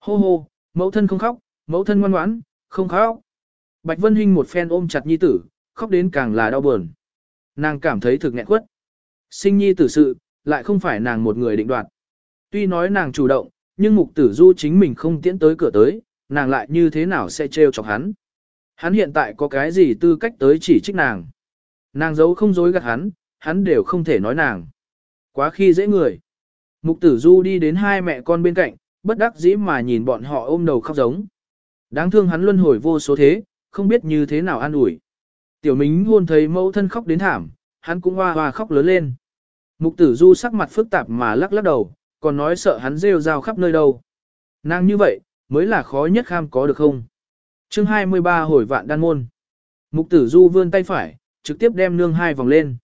Hô hô, mẫu thân không khóc, mẫu thân ngoan ngoãn, không khóc. Bạch Vân Hinh một phen ôm chặt nhi tử, khóc đến càng là đau buồn. Nàng cảm thấy thực nghẹn quất. Sinh nhi tử sự, lại không phải nàng một người định đoạt. Tuy nói nàng chủ động, nhưng mục tử du chính mình không tiễn tới cửa tới, nàng lại như thế nào sẽ trêu chọc hắn. Hắn hiện tại có cái gì tư cách tới chỉ trích nàng. Nàng giấu không dối gạt hắn, hắn đều không thể nói nàng. Quá khi dễ người. Mục tử du đi đến hai mẹ con bên cạnh, bất đắc dĩ mà nhìn bọn họ ôm đầu khóc giống. Đáng thương hắn luân hồi vô số thế, không biết như thế nào an ủi. Tiểu Mính hôn thấy mẫu thân khóc đến thảm, hắn cũng hoa hoa khóc lớn lên. Mục tử du sắc mặt phức tạp mà lắc lắc đầu, còn nói sợ hắn rêu rao khắp nơi đâu. Nàng như vậy, mới là khó nhất kham có được không? chương 23 hồi vạn đan môn. Mục tử du vươn tay phải, trực tiếp đem nương hai vòng lên.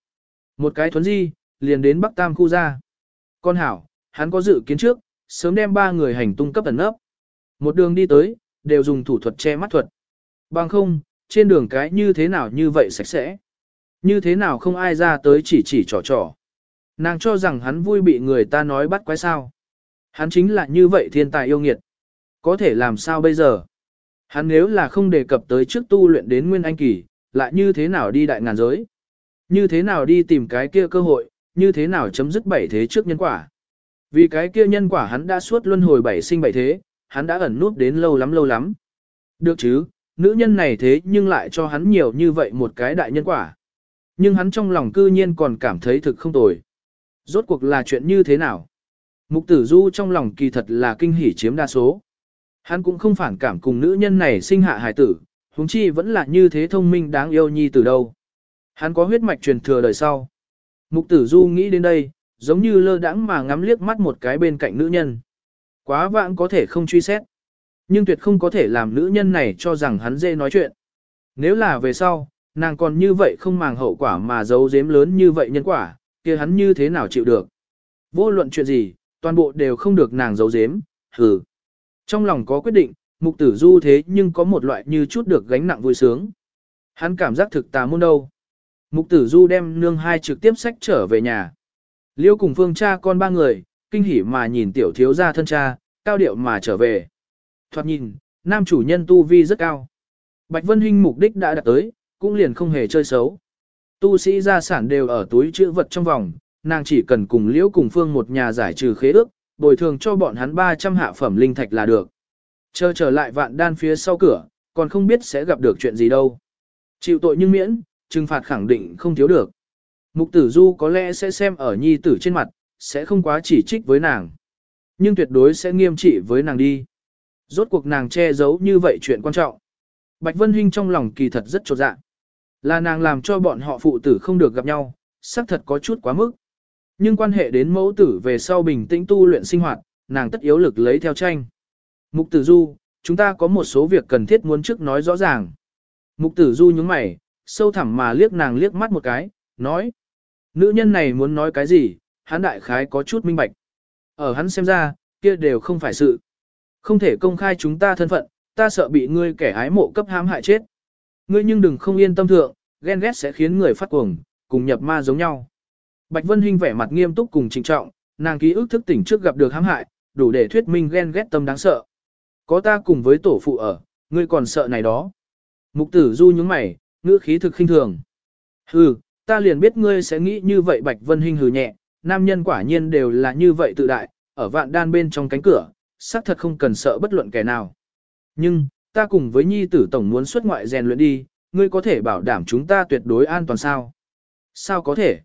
Một cái thuấn di, liền đến Bắc Tam khu ra. Con hảo, hắn có dự kiến trước, sớm đem ba người hành tung cấp ẩn nấp. Một đường đi tới, đều dùng thủ thuật che mắt thuật. Bằng không, trên đường cái như thế nào như vậy sạch sẽ. Như thế nào không ai ra tới chỉ chỉ trò trò. Nàng cho rằng hắn vui bị người ta nói bắt quái sao. Hắn chính là như vậy thiên tài yêu nghiệt. Có thể làm sao bây giờ? Hắn nếu là không đề cập tới trước tu luyện đến nguyên anh kỳ, lại như thế nào đi đại ngàn giới? Như thế nào đi tìm cái kia cơ hội, như thế nào chấm dứt bảy thế trước nhân quả? Vì cái kia nhân quả hắn đã suốt luân hồi bảy sinh bảy thế, hắn đã ẩn nút đến lâu lắm lâu lắm. Được chứ, nữ nhân này thế nhưng lại cho hắn nhiều như vậy một cái đại nhân quả. Nhưng hắn trong lòng cư nhiên còn cảm thấy thực không tồi. Rốt cuộc là chuyện như thế nào? Mục tử du trong lòng kỳ thật là kinh hỉ chiếm đa số. Hắn cũng không phản cảm cùng nữ nhân này sinh hạ hài tử, huống chi vẫn là như thế thông minh đáng yêu nhi từ đâu. Hắn có huyết mạch truyền thừa đời sau. Mục tử du nghĩ đến đây, giống như lơ đãng mà ngắm liếc mắt một cái bên cạnh nữ nhân. Quá vãng có thể không truy xét. Nhưng tuyệt không có thể làm nữ nhân này cho rằng hắn dê nói chuyện. Nếu là về sau, nàng còn như vậy không màng hậu quả mà giấu giếm lớn như vậy nhân quả, kia hắn như thế nào chịu được. Vô luận chuyện gì, toàn bộ đều không được nàng giấu giếm, hừ. Trong lòng có quyết định, mục tử du thế nhưng có một loại như chút được gánh nặng vui sướng. Hắn cảm giác thực tà môn đâu. Mục tử du đem nương hai trực tiếp sách trở về nhà. Liêu cùng phương cha con ba người, kinh hỉ mà nhìn tiểu thiếu gia thân cha, cao điệu mà trở về. Thoạt nhìn, nam chủ nhân tu vi rất cao. Bạch Vân Hinh mục đích đã đạt tới, cũng liền không hề chơi xấu. Tu sĩ gia sản đều ở túi chữ vật trong vòng, nàng chỉ cần cùng liễu cùng phương một nhà giải trừ khế ước, bồi thường cho bọn hắn 300 hạ phẩm linh thạch là được. Chờ trở lại vạn đan phía sau cửa, còn không biết sẽ gặp được chuyện gì đâu. Chịu tội nhưng miễn, trừng phạt khẳng định không thiếu được. Mục tử du có lẽ sẽ xem ở nhi tử trên mặt, sẽ không quá chỉ trích với nàng. Nhưng tuyệt đối sẽ nghiêm trị với nàng đi. Rốt cuộc nàng che giấu như vậy chuyện quan trọng. Bạch Vân Hinh trong lòng kỳ thật rất trột dạ. Là nàng làm cho bọn họ phụ tử không được gặp nhau, xác thật có chút quá mức. Nhưng quan hệ đến mẫu tử về sau bình tĩnh tu luyện sinh hoạt, nàng tất yếu lực lấy theo tranh. Mục tử du, chúng ta có một số việc cần thiết muốn trước nói rõ ràng. Mục tử du nhướng mày, sâu thẳm mà liếc nàng liếc mắt một cái, nói. Nữ nhân này muốn nói cái gì, hắn đại khái có chút minh bạch. Ở hắn xem ra, kia đều không phải sự. Không thể công khai chúng ta thân phận, ta sợ bị ngươi kẻ ái mộ cấp hãm hại chết. Ngươi nhưng đừng không yên tâm thượng, ghen ghét sẽ khiến người phát cuồng, cùng nhập ma giống nhau. Bạch Vân Hinh vẻ mặt nghiêm túc cùng trịnh trọng, nàng ký ức thức tỉnh trước gặp được hãm hại, đủ để thuyết minh ghen ghét tâm đáng sợ. Có ta cùng với tổ phụ ở, ngươi còn sợ này đó. Mục tử du nhướng mày, ngữ khí thực khinh thường. Hừ, ta liền biết ngươi sẽ nghĩ như vậy Bạch Vân Hinh hừ nhẹ, nam nhân quả nhiên đều là như vậy tự đại, ở vạn đan bên trong cánh cửa, xác thật không cần sợ bất luận kẻ nào. Nhưng, ta cùng với nhi tử tổng muốn xuất ngoại rèn luyện đi, ngươi có thể bảo đảm chúng ta tuyệt đối an toàn sao? Sao có thể?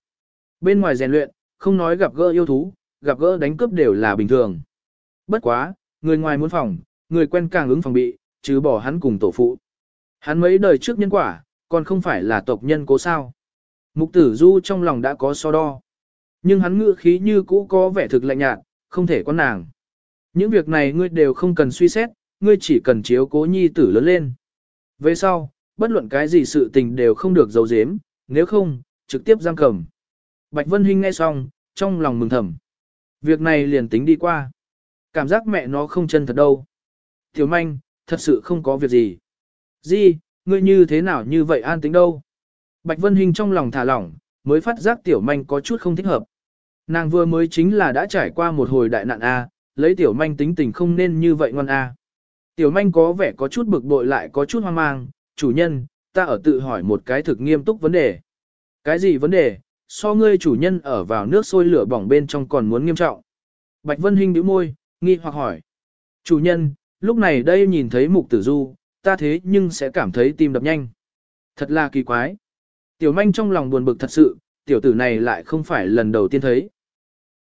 Bên ngoài rèn luyện, không nói gặp gỡ yêu thú, gặp gỡ đánh cướp đều là bình thường. Bất quá, người ngoài muốn phòng, người quen càng ứng phòng bị, chứ bỏ hắn cùng tổ phụ. Hắn mấy đời trước nhân quả, còn không phải là tộc nhân cố sao. Mục tử du trong lòng đã có so đo. Nhưng hắn ngữ khí như cũ có vẻ thực lạnh nhạt, không thể có nàng. Những việc này ngươi đều không cần suy xét, ngươi chỉ cần chiếu cố nhi tử lớn lên. Về sau, bất luận cái gì sự tình đều không được giấu giếm, nếu không, trực tiếp giam cầm. Bạch Vân Hinh nghe xong, trong lòng mừng thầm. Việc này liền tính đi qua. Cảm giác mẹ nó không chân thật đâu. Tiểu manh, thật sự không có việc gì. Di, ngươi như thế nào như vậy an tính đâu. Bạch Vân Hinh trong lòng thả lỏng, mới phát giác tiểu manh có chút không thích hợp. Nàng vừa mới chính là đã trải qua một hồi đại nạn A, lấy tiểu manh tính tình không nên như vậy ngon A. Tiểu manh có vẻ có chút bực bội lại có chút hoang mang, chủ nhân, ta ở tự hỏi một cái thực nghiêm túc vấn đề. Cái gì vấn đề, so ngươi chủ nhân ở vào nước sôi lửa bỏng bên trong còn muốn nghiêm trọng. Bạch Vân Hinh bĩu môi, nghi hoặc hỏi. Chủ nhân, lúc này đây nhìn thấy mục tử du, ta thế nhưng sẽ cảm thấy tim đập nhanh. Thật là kỳ quái. Tiểu manh trong lòng buồn bực thật sự, tiểu tử này lại không phải lần đầu tiên thấy.